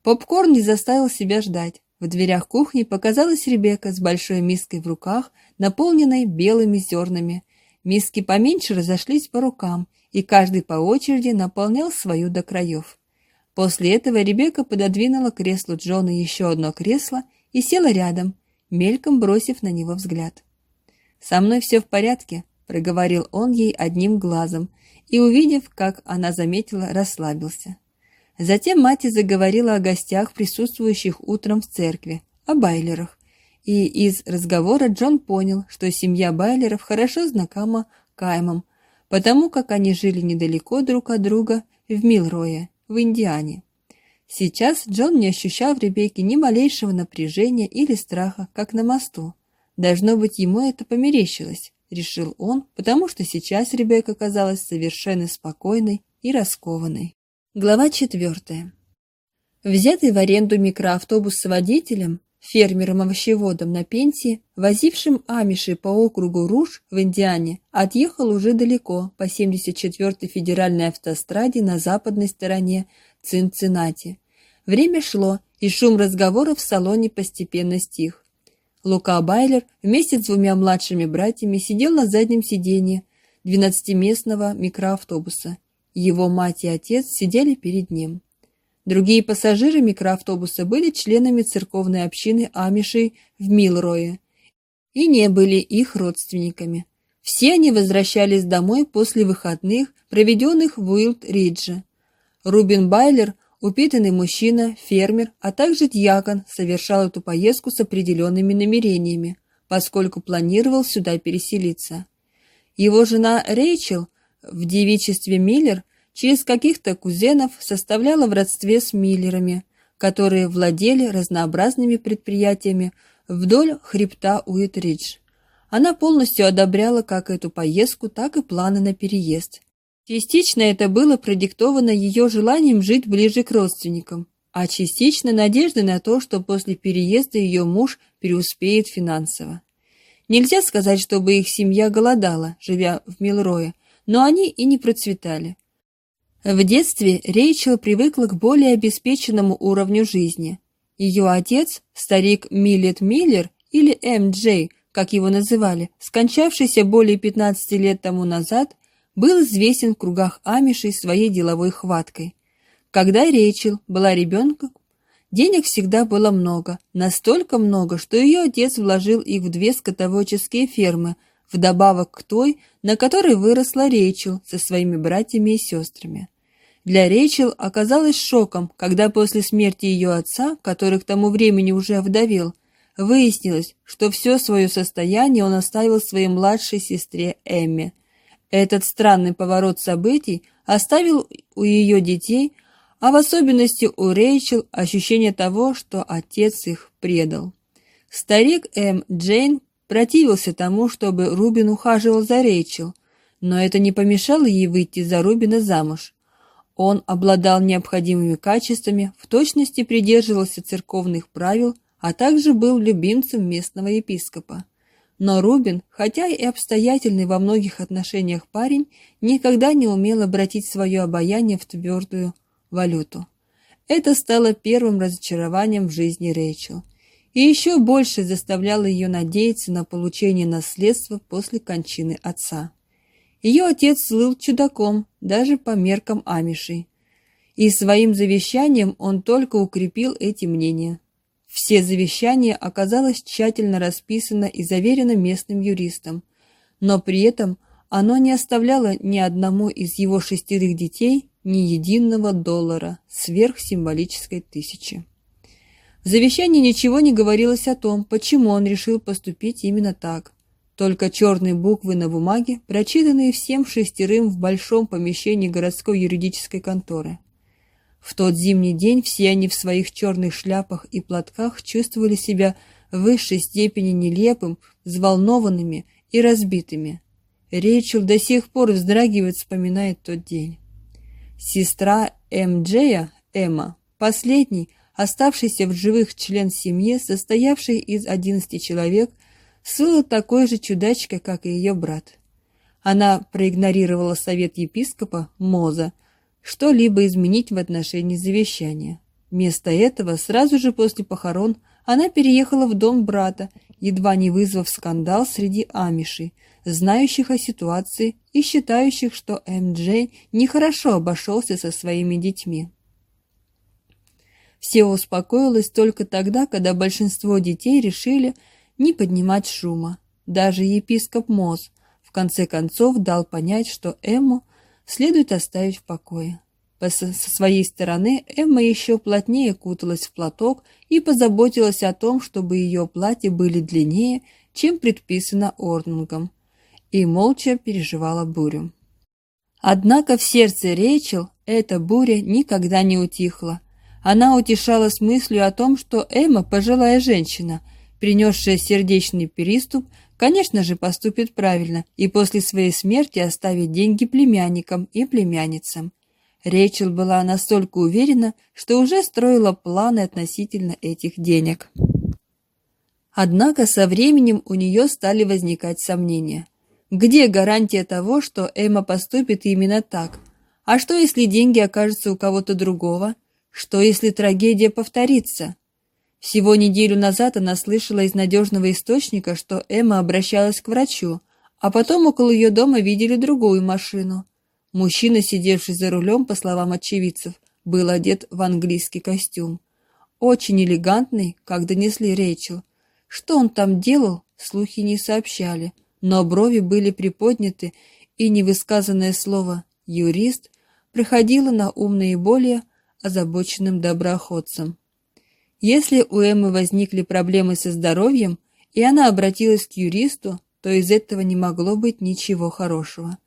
Попкорн не заставил себя ждать. В дверях кухни показалась Ребекка с большой миской в руках, наполненной белыми зернами. Миски поменьше разошлись по рукам, и каждый по очереди наполнял свою до краев. После этого Ребекка пододвинула креслу Джона еще одно кресло и села рядом, мельком бросив на него взгляд. «Со мной все в порядке», — проговорил он ей одним глазом, и, увидев, как она заметила, расслабился. Затем мать заговорила о гостях, присутствующих утром в церкви, о Байлерах. И из разговора Джон понял, что семья Байлеров хорошо знакома Каймом, потому как они жили недалеко друг от друга в Милрое, в Индиане. Сейчас Джон не ощущал в Ребекке ни малейшего напряжения или страха, как на мосту. Должно быть, ему это померещилось, решил он, потому что сейчас Ребекка казалась совершенно спокойной и раскованной. Глава четвертая. Взятый в аренду микроавтобус с водителем, фермером-овощеводом на пенсии, возившим амиши по округу Руж в Индиане, отъехал уже далеко, по 74-й федеральной автостраде на западной стороне Цинциннати. Время шло, и шум разговоров в салоне постепенно стих. Лука Байлер вместе с двумя младшими братьями сидел на заднем сиденье двенадцатиместного микроавтобуса. Его мать и отец сидели перед ним. Другие пассажиры микроавтобуса были членами церковной общины Амишей в Милрое и не были их родственниками. Все они возвращались домой после выходных, проведенных в Уилд-Ридже. Рубин Байлер, упитанный мужчина, фермер, а также дьякон, совершал эту поездку с определенными намерениями, поскольку планировал сюда переселиться. Его жена Рэйчел в девичестве Миллер через каких-то кузенов составляла в родстве с Миллерами, которые владели разнообразными предприятиями вдоль хребта Уитридж. Она полностью одобряла как эту поездку, так и планы на переезд. Частично это было продиктовано ее желанием жить ближе к родственникам, а частично надеждой на то, что после переезда ее муж преуспеет финансово. Нельзя сказать, чтобы их семья голодала, живя в Милрое, но они и не процветали. В детстве Рейчел привыкла к более обеспеченному уровню жизни. Ее отец, старик Миллет Миллер или М.Джей, как его называли, скончавшийся более 15 лет тому назад, был известен в кругах амишей своей деловой хваткой. Когда Рейчел была ребенком, денег всегда было много, настолько много, что ее отец вложил их в две скотоводческие фермы, вдобавок к той, на которой выросла Рейчел со своими братьями и сестрами. Для Рейчел оказалось шоком, когда после смерти ее отца, который к тому времени уже вдовел, выяснилось, что все свое состояние он оставил своей младшей сестре Эмме. Этот странный поворот событий оставил у ее детей, а в особенности у Рейчел, ощущение того, что отец их предал. Старик М. Джейн противился тому, чтобы Рубин ухаживал за Рейчел, но это не помешало ей выйти за Рубина замуж. Он обладал необходимыми качествами, в точности придерживался церковных правил, а также был любимцем местного епископа. Но Рубин, хотя и обстоятельный во многих отношениях парень, никогда не умел обратить свое обаяние в твердую валюту. Это стало первым разочарованием в жизни Рэйчел и еще больше заставляло ее надеяться на получение наследства после кончины отца. Ее отец слыл чудаком, даже по меркам амишей. И своим завещанием он только укрепил эти мнения. Все завещания оказалось тщательно расписано и заверено местным юристом, но при этом оно не оставляло ни одному из его шестерых детей ни единого доллара сверх символической тысячи. В завещании ничего не говорилось о том, почему он решил поступить именно так. Только черные буквы на бумаге, прочитанные всем шестерым в большом помещении городской юридической конторы. В тот зимний день все они в своих черных шляпах и платках чувствовали себя в высшей степени нелепым, взволнованными и разбитыми. Рейчел до сих пор вздрагивает, вспоминает тот день. Сестра М. Джея, Эмма, последний, оставшийся в живых член семьи, состоявший из одиннадцати человек, Сула такой же чудачкой, как и ее брат. Она проигнорировала совет епископа Моза что-либо изменить в отношении завещания. Вместо этого, сразу же после похорон, она переехала в дом брата, едва не вызвав скандал среди амишей, знающих о ситуации и считающих, что М.Дж. нехорошо обошелся со своими детьми. Все успокоилось только тогда, когда большинство детей решили, не поднимать шума. Даже епископ Моз в конце концов дал понять, что Эмму следует оставить в покое. Со своей стороны Эмма еще плотнее куталась в платок и позаботилась о том, чтобы ее платья были длиннее, чем предписано Орнингом, и молча переживала бурю. Однако в сердце Рейчел эта буря никогда не утихла. Она утешалась мыслью о том, что Эмма, пожилая женщина, принесшая сердечный приступ, конечно же, поступит правильно и после своей смерти оставит деньги племянникам и племянницам. Рейчел была настолько уверена, что уже строила планы относительно этих денег. Однако со временем у нее стали возникать сомнения. Где гарантия того, что Эмма поступит именно так? А что, если деньги окажутся у кого-то другого? Что, если трагедия повторится? Всего неделю назад она слышала из надежного источника, что Эмма обращалась к врачу, а потом около ее дома видели другую машину – Мужчина, сидевший за рулем, по словам очевидцев, был одет в английский костюм. Очень элегантный, как донесли Рейчел. Что он там делал, слухи не сообщали, но брови были приподняты, и невысказанное слово «юрист» приходило на ум наиболее озабоченным доброохотцам. Если у Эммы возникли проблемы со здоровьем, и она обратилась к юристу, то из этого не могло быть ничего хорошего.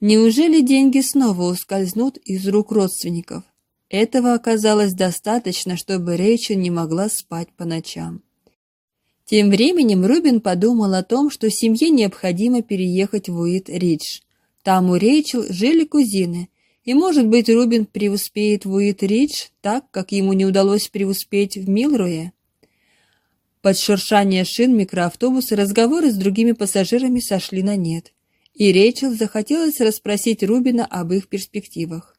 Неужели деньги снова ускользнут из рук родственников? Этого оказалось достаточно, чтобы Рэйчел не могла спать по ночам. Тем временем Рубин подумал о том, что семье необходимо переехать в Уит-Ридж. Там у Рэйчел жили кузины, и, может быть, Рубин преуспеет в Уит-Ридж так, как ему не удалось преуспеть в Милруе. Под шуршание шин микроавтобуса разговоры с другими пассажирами сошли на нет и Рейчел захотелось расспросить Рубина об их перспективах.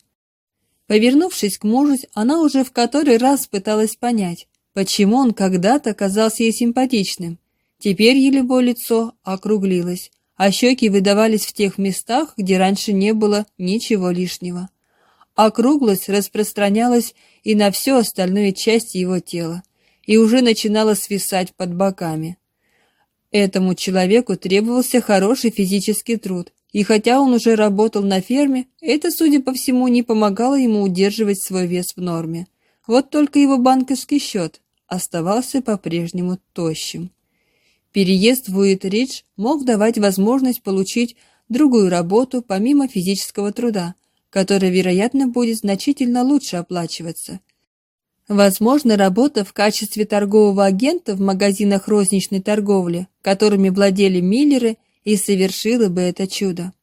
Повернувшись к мужу, она уже в который раз пыталась понять, почему он когда-то казался ей симпатичным. Теперь его лицо округлилось, а щеки выдавались в тех местах, где раньше не было ничего лишнего. Округлость распространялась и на всю остальную часть его тела, и уже начинала свисать под боками. Этому человеку требовался хороший физический труд, и хотя он уже работал на ферме, это, судя по всему, не помогало ему удерживать свой вес в норме. Вот только его банковский счет оставался по-прежнему тощим. Переезд в Уитридж мог давать возможность получить другую работу помимо физического труда, которая, вероятно, будет значительно лучше оплачиваться, Возможно, работа в качестве торгового агента в магазинах розничной торговли, которыми владели Миллеры, и совершила бы это чудо.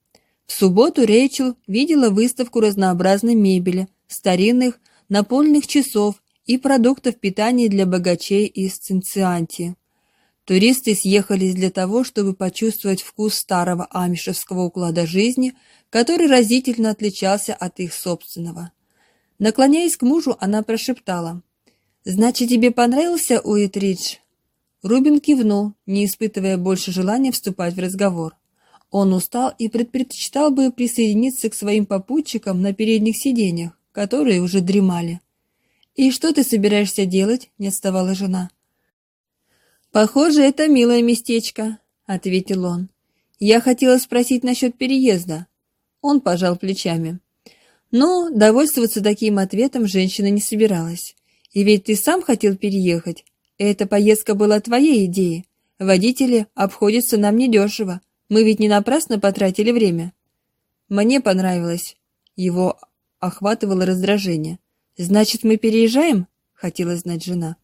В субботу Рэйчел видела выставку разнообразной мебели, старинных напольных часов и продуктов питания для богачей из Цинцианти. Туристы съехались для того, чтобы почувствовать вкус старого амишевского уклада жизни, который разительно отличался от их собственного. Наклоняясь к мужу, она прошептала. «Значит, тебе понравился Уитридж?» Рубин кивнул, не испытывая больше желания вступать в разговор. Он устал и предпочитал бы присоединиться к своим попутчикам на передних сиденьях, которые уже дремали. «И что ты собираешься делать?» — не отставала жена. «Похоже, это милое местечко», — ответил он. «Я хотела спросить насчет переезда». Он пожал плечами. Но довольствоваться таким ответом женщина не собиралась. И ведь ты сам хотел переехать. Эта поездка была твоей идеей. Водители обходятся нам недешево. Мы ведь не напрасно потратили время. Мне понравилось. Его охватывало раздражение. Значит, мы переезжаем? Хотела знать жена.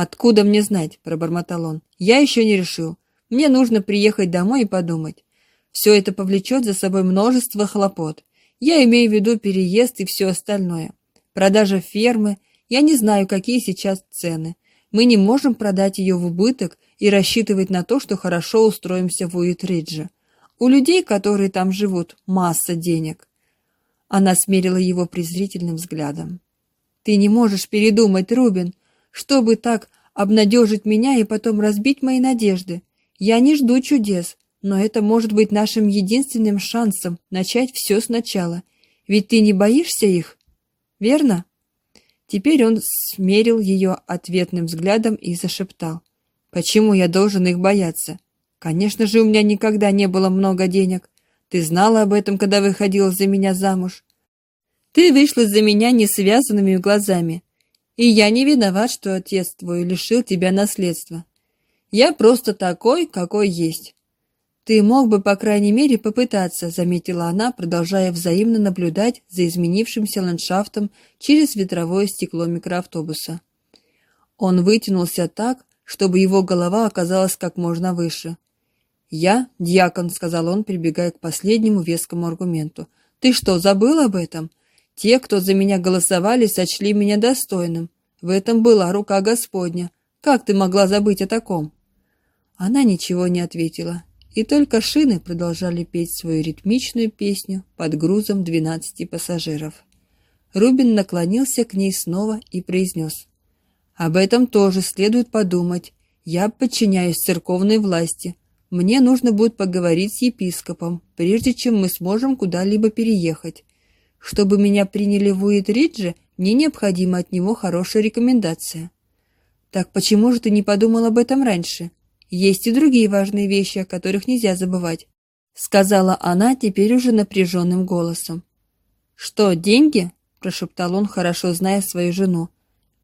Откуда мне знать? пробормотал он. Я еще не решил. Мне нужно приехать домой и подумать. Все это повлечет за собой множество хлопот. Я имею в виду переезд и все остальное. Продажа фермы. Я не знаю, какие сейчас цены. Мы не можем продать ее в убыток и рассчитывать на то, что хорошо устроимся в Уитридже. У людей, которые там живут, масса денег. Она смерила его презрительным взглядом. Ты не можешь передумать, Рубин, чтобы так обнадежить меня и потом разбить мои надежды. Я не жду чудес. Но это может быть нашим единственным шансом начать все сначала. Ведь ты не боишься их, верно? Теперь он смерил ее ответным взглядом и зашептал. «Почему я должен их бояться? Конечно же, у меня никогда не было много денег. Ты знала об этом, когда выходила за меня замуж. Ты вышла за меня не связанными глазами, и я не виноват, что отец твой лишил тебя наследства. Я просто такой, какой есть. Ты мог бы, по крайней мере, попытаться, заметила она, продолжая взаимно наблюдать за изменившимся ландшафтом через ветровое стекло микроавтобуса. Он вытянулся так, чтобы его голова оказалась как можно выше. «Я — дьякон», — сказал он, прибегая к последнему вескому аргументу. «Ты что, забыл об этом? Те, кто за меня голосовали, сочли меня достойным. В этом была рука Господня. Как ты могла забыть о таком?» Она ничего не ответила, и только шины продолжали петь свою ритмичную песню под грузом двенадцати пассажиров. Рубин наклонился к ней снова и произнес. «Об этом тоже следует подумать. Я подчиняюсь церковной власти. Мне нужно будет поговорить с епископом, прежде чем мы сможем куда-либо переехать. Чтобы меня приняли в Уитридже, мне необходима от него хорошая рекомендация». «Так почему же ты не подумал об этом раньше?» Есть и другие важные вещи, о которых нельзя забывать», — сказала она теперь уже напряженным голосом. «Что, деньги?» — прошептал он, хорошо зная свою жену.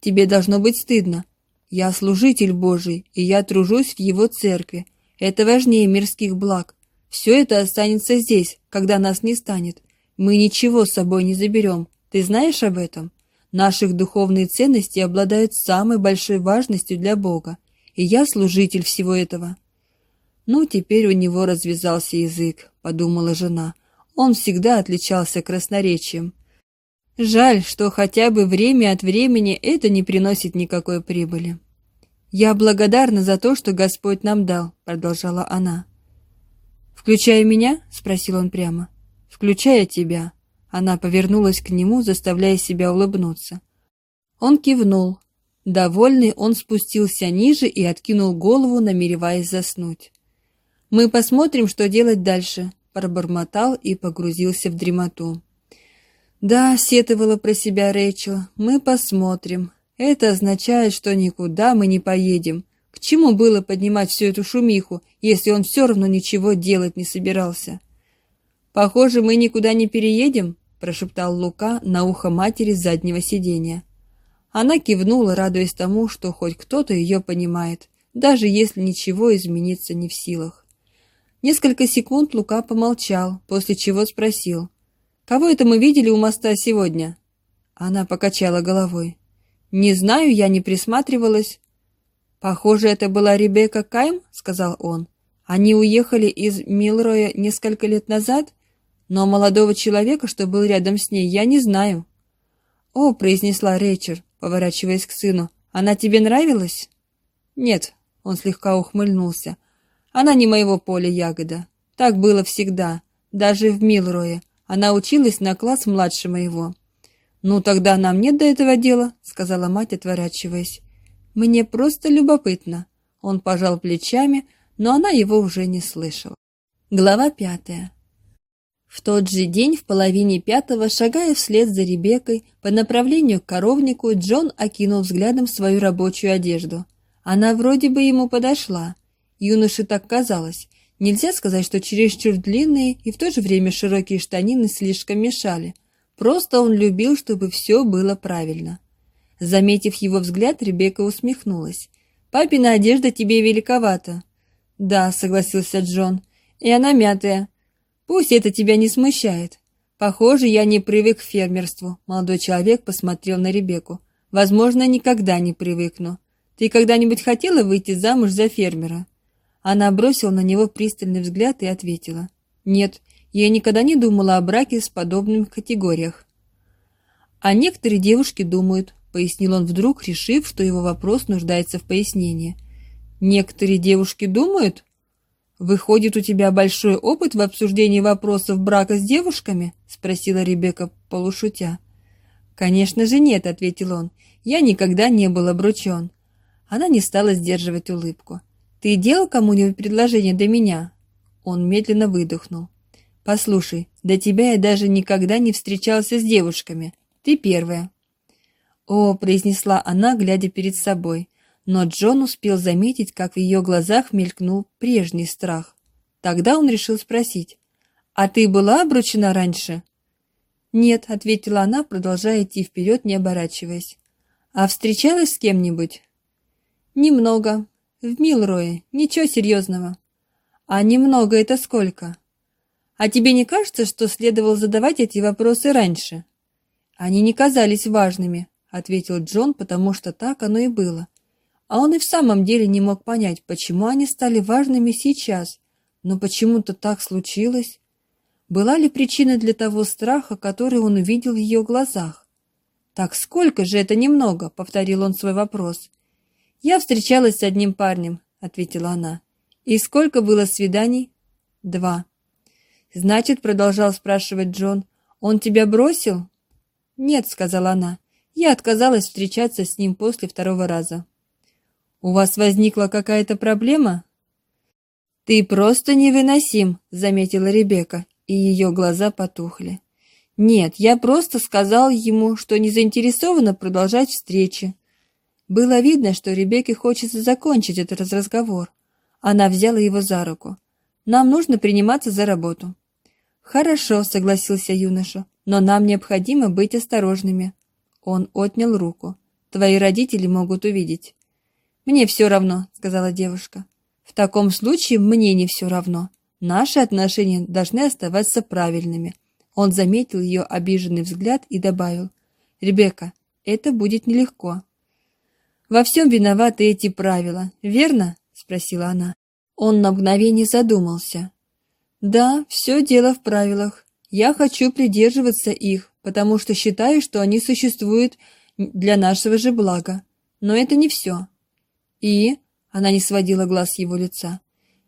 «Тебе должно быть стыдно. Я служитель Божий, и я тружусь в его церкви. Это важнее мирских благ. Все это останется здесь, когда нас не станет. Мы ничего с собой не заберем. Ты знаешь об этом? Наших духовные ценности обладают самой большой важностью для Бога и я служитель всего этого. Ну, теперь у него развязался язык, подумала жена. Он всегда отличался красноречием. Жаль, что хотя бы время от времени это не приносит никакой прибыли. Я благодарна за то, что Господь нам дал, продолжала она. Включая меня? спросил он прямо. Включая тебя. Она повернулась к нему, заставляя себя улыбнуться. Он кивнул, Довольный, он спустился ниже и откинул голову, намереваясь заснуть. «Мы посмотрим, что делать дальше», — пробормотал и погрузился в дремоту. «Да», — сетовала про себя Рэйчел, — «мы посмотрим. Это означает, что никуда мы не поедем. К чему было поднимать всю эту шумиху, если он все равно ничего делать не собирался?» «Похоже, мы никуда не переедем», — прошептал Лука на ухо матери с заднего сиденья. Она кивнула, радуясь тому, что хоть кто-то ее понимает, даже если ничего измениться не в силах. Несколько секунд Лука помолчал, после чего спросил. «Кого это мы видели у моста сегодня?» Она покачала головой. «Не знаю, я не присматривалась». «Похоже, это была Ребекка Кайм», — сказал он. «Они уехали из Милроя несколько лет назад, но молодого человека, что был рядом с ней, я не знаю». «О», — произнесла Рейчер, поворачиваясь к сыну. «Она тебе нравилась?» «Нет», — он слегка ухмыльнулся. «Она не моего поля ягода. Так было всегда, даже в Милрое. Она училась на класс младше моего». «Ну, тогда нам нет до этого дела», — сказала мать, отворачиваясь. «Мне просто любопытно». Он пожал плечами, но она его уже не слышала. Глава пятая. В тот же день в половине пятого, шагая вслед за Ребеккой по направлению к коровнику, Джон окинул взглядом свою рабочую одежду. Она вроде бы ему подошла. Юноше так казалось. Нельзя сказать, что чересчур длинные и в то же время широкие штанины слишком мешали. Просто он любил, чтобы все было правильно. Заметив его взгляд, Ребекка усмехнулась. «Папина одежда тебе великовата». «Да», — согласился Джон, — «и она мятая. Пусть это тебя не смущает. Похоже, я не привык к фермерству. Молодой человек посмотрел на Ребекку. Возможно, никогда не привыкну. Ты когда-нибудь хотела выйти замуж за фермера? Она бросила на него пристальный взгляд и ответила: "Нет, я никогда не думала о браке с подобным категориях". А некоторые девушки думают, пояснил он вдруг, решив, что его вопрос нуждается в пояснении. Некоторые девушки думают? «Выходит, у тебя большой опыт в обсуждении вопросов брака с девушками?» — спросила Ребекка полушутя. «Конечно же нет», — ответил он. «Я никогда не был обручен». Она не стала сдерживать улыбку. «Ты делал кому-нибудь предложение до меня?» Он медленно выдохнул. «Послушай, до тебя я даже никогда не встречался с девушками. Ты первая». «О», — произнесла она, глядя перед собой, но Джон успел заметить, как в ее глазах мелькнул прежний страх. Тогда он решил спросить, «А ты была обручена раньше?» «Нет», — ответила она, продолжая идти вперед, не оборачиваясь. «А встречалась с кем-нибудь?» «Немного. В Милрое. Ничего серьезного». «А немного это сколько?» «А тебе не кажется, что следовало задавать эти вопросы раньше?» «Они не казались важными», — ответил Джон, потому что так оно и было. А он и в самом деле не мог понять, почему они стали важными сейчас, но почему-то так случилось. Была ли причина для того страха, который он увидел в ее глазах? «Так сколько же это немного?» — повторил он свой вопрос. «Я встречалась с одним парнем», — ответила она. «И сколько было свиданий?» «Два». «Значит, — продолжал спрашивать Джон, — он тебя бросил?» «Нет», — сказала она. «Я отказалась встречаться с ним после второго раза». «У вас возникла какая-то проблема?» «Ты просто невыносим», — заметила Ребекка, и ее глаза потухли. «Нет, я просто сказал ему, что не заинтересована продолжать встречи». Было видно, что Ребекке хочется закончить этот разговор. Она взяла его за руку. «Нам нужно приниматься за работу». «Хорошо», — согласился юноша, — «но нам необходимо быть осторожными». Он отнял руку. «Твои родители могут увидеть». «Мне все равно», — сказала девушка. «В таком случае мне не все равно. Наши отношения должны оставаться правильными». Он заметил ее обиженный взгляд и добавил. «Ребекка, это будет нелегко». «Во всем виноваты эти правила, верно?» — спросила она. Он на мгновение задумался. «Да, все дело в правилах. Я хочу придерживаться их, потому что считаю, что они существуют для нашего же блага. Но это не все. «И?» — она не сводила глаз с его лица.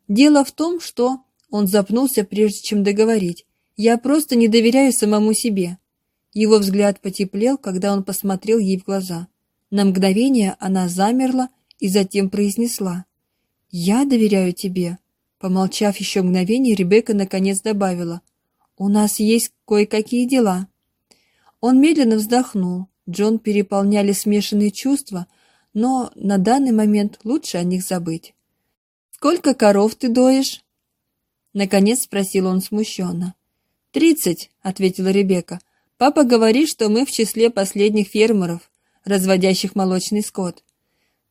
«Дело в том, что...» — он запнулся, прежде чем договорить. «Я просто не доверяю самому себе». Его взгляд потеплел, когда он посмотрел ей в глаза. На мгновение она замерла и затем произнесла. «Я доверяю тебе». Помолчав еще мгновение, Ребекка наконец добавила. «У нас есть кое-какие дела». Он медленно вздохнул. Джон переполняли смешанные чувства, но на данный момент лучше о них забыть. «Сколько коров ты доешь?» Наконец спросил он смущенно. «Тридцать», — ответила Ребекка. «Папа говорит, что мы в числе последних фермеров, разводящих молочный скот».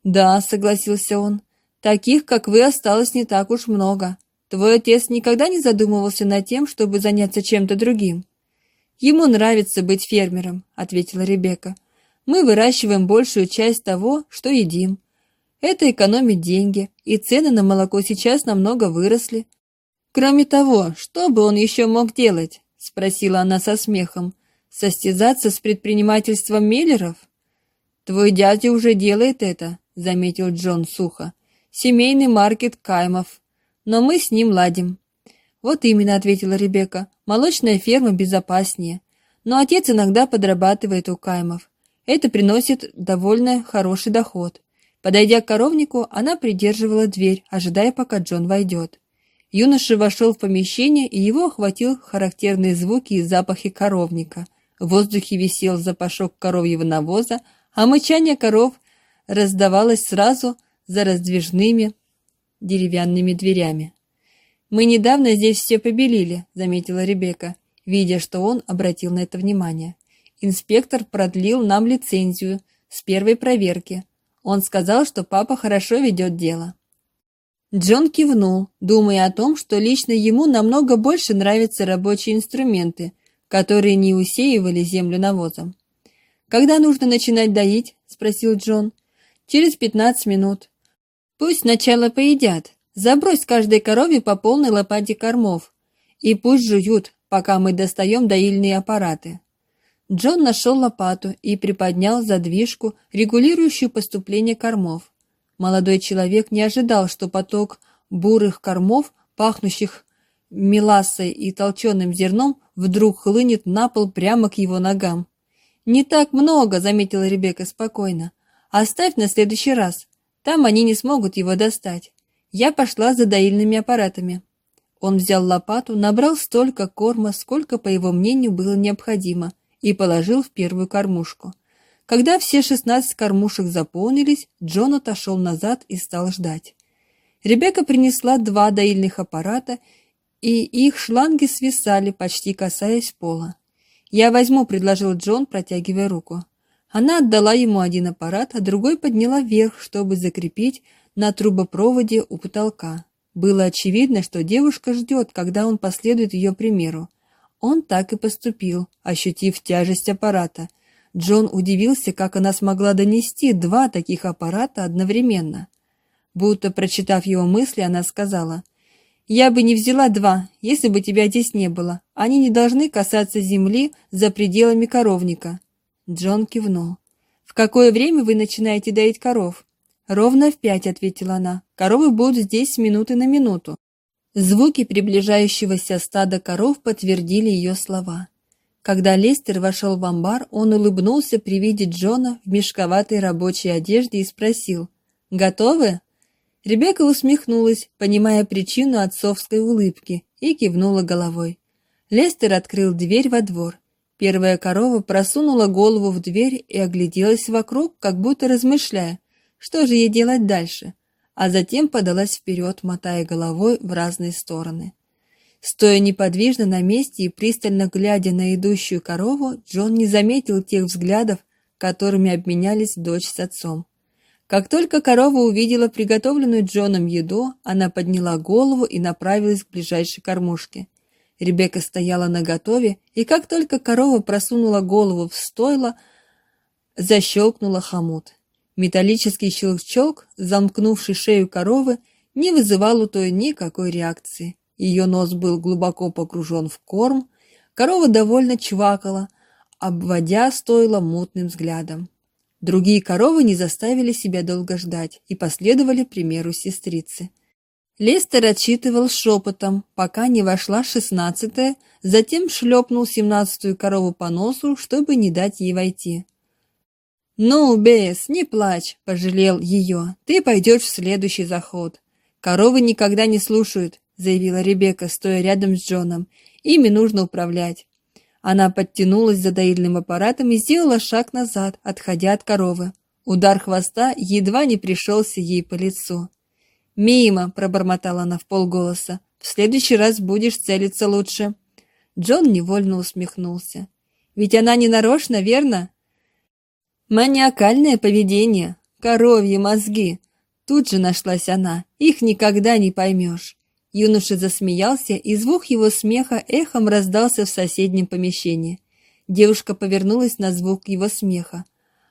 «Да», — согласился он, — «таких, как вы, осталось не так уж много. Твой отец никогда не задумывался над тем, чтобы заняться чем-то другим?» «Ему нравится быть фермером», — ответила Ребекка. Мы выращиваем большую часть того, что едим. Это экономит деньги, и цены на молоко сейчас намного выросли. Кроме того, что бы он еще мог делать? Спросила она со смехом. Состязаться с предпринимательством Миллеров? Твой дядя уже делает это, заметил Джон сухо. Семейный маркет Каймов. Но мы с ним ладим. Вот именно, ответила Ребекка. Молочная ферма безопаснее. Но отец иногда подрабатывает у Каймов. Это приносит довольно хороший доход. Подойдя к коровнику, она придерживала дверь, ожидая, пока Джон войдет. Юноша вошел в помещение, и его охватил характерные звуки и запахи коровника. В воздухе висел запашок коровьего навоза, а мычание коров раздавалось сразу за раздвижными деревянными дверями. «Мы недавно здесь все побелили», — заметила Ребекка, видя, что он обратил на это внимание. Инспектор продлил нам лицензию с первой проверки. Он сказал, что папа хорошо ведет дело. Джон кивнул, думая о том, что лично ему намного больше нравятся рабочие инструменты, которые не усеивали землю навозом. «Когда нужно начинать доить?» – спросил Джон. «Через пятнадцать минут». «Пусть сначала поедят. Забрось каждой корове по полной лопате кормов. И пусть жуют, пока мы достаем доильные аппараты». Джон нашел лопату и приподнял задвижку, регулирующую поступление кормов. Молодой человек не ожидал, что поток бурых кормов, пахнущих мелассой и толченым зерном, вдруг хлынет на пол прямо к его ногам. «Не так много», — заметила Ребекка спокойно. «Оставь на следующий раз. Там они не смогут его достать. Я пошла за доильными аппаратами». Он взял лопату, набрал столько корма, сколько, по его мнению, было необходимо — и положил в первую кормушку. Когда все шестнадцать кормушек заполнились, Джон отошел назад и стал ждать. Ребекка принесла два доильных аппарата и их шланги свисали, почти касаясь пола. «Я возьму», — предложил Джон, протягивая руку. Она отдала ему один аппарат, а другой подняла вверх, чтобы закрепить на трубопроводе у потолка. Было очевидно, что девушка ждет, когда он последует ее примеру. Он так и поступил, ощутив тяжесть аппарата. Джон удивился, как она смогла донести два таких аппарата одновременно. Будто прочитав его мысли, она сказала, «Я бы не взяла два, если бы тебя здесь не было. Они не должны касаться земли за пределами коровника». Джон кивнул. «В какое время вы начинаете доить коров?» «Ровно в пять», — ответила она. «Коровы будут здесь с минуты на минуту». Звуки приближающегося стада коров подтвердили ее слова. Когда Лестер вошел в амбар, он улыбнулся при виде Джона в мешковатой рабочей одежде и спросил «Готовы?» Ребекка усмехнулась, понимая причину отцовской улыбки, и кивнула головой. Лестер открыл дверь во двор. Первая корова просунула голову в дверь и огляделась вокруг, как будто размышляя, что же ей делать дальше, а затем подалась вперед, мотая головой в разные стороны. Стоя неподвижно на месте и пристально глядя на идущую корову, Джон не заметил тех взглядов, которыми обменялись дочь с отцом. Как только корова увидела приготовленную Джоном еду, она подняла голову и направилась к ближайшей кормушке. Ребекка стояла наготове, и как только корова просунула голову в стойло, защелкнула хомут. Металлический щелчок, замкнувший шею коровы, не вызывал у той никакой реакции. Ее нос был глубоко погружен в корм, корова довольно чвакала, обводя стойло мутным взглядом. Другие коровы не заставили себя долго ждать и последовали примеру сестрицы. Лестер отчитывал шепотом, пока не вошла шестнадцатая, затем шлепнул семнадцатую корову по носу, чтобы не дать ей войти. «Ну, Бесс, не плачь», — пожалел ее. «Ты пойдешь в следующий заход». «Коровы никогда не слушают», — заявила Ребекка, стоя рядом с Джоном. «Ими нужно управлять». Она подтянулась за доильным аппаратом и сделала шаг назад, отходя от коровы. Удар хвоста едва не пришелся ей по лицу. «Мимо!» — пробормотала она в полголоса. «В следующий раз будешь целиться лучше». Джон невольно усмехнулся. «Ведь она не нарочно, верно?» Маниакальное поведение, коровьи мозги. Тут же нашлась она, их никогда не поймешь. Юноша засмеялся, и звук его смеха эхом раздался в соседнем помещении. Девушка повернулась на звук его смеха.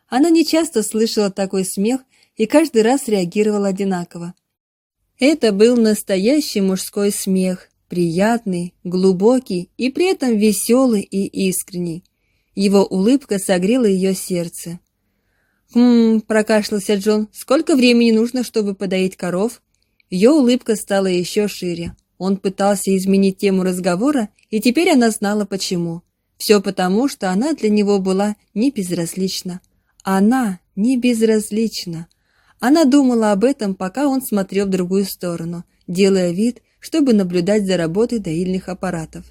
Она нечасто слышала такой смех и каждый раз реагировала одинаково. Это был настоящий мужской смех, приятный, глубокий и при этом веселый и искренний. Его улыбка согрела ее сердце. «Хм...» — прокашлялся Джон. «Сколько времени нужно, чтобы подоить коров?» Ее улыбка стала еще шире. Он пытался изменить тему разговора, и теперь она знала почему. Все потому, что она для него была не безразлична. Она не безразлична. Она думала об этом, пока он смотрел в другую сторону, делая вид, чтобы наблюдать за работой доильных аппаратов.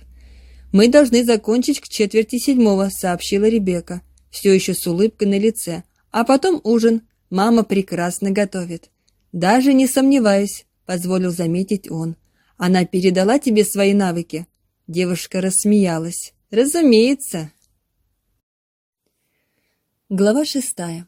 «Мы должны закончить к четверти седьмого», — сообщила Ребекка, все еще с улыбкой на лице, а потом ужин. Мама прекрасно готовит. Даже не сомневаюсь, позволил заметить он. Она передала тебе свои навыки. Девушка рассмеялась. Разумеется. Глава шестая.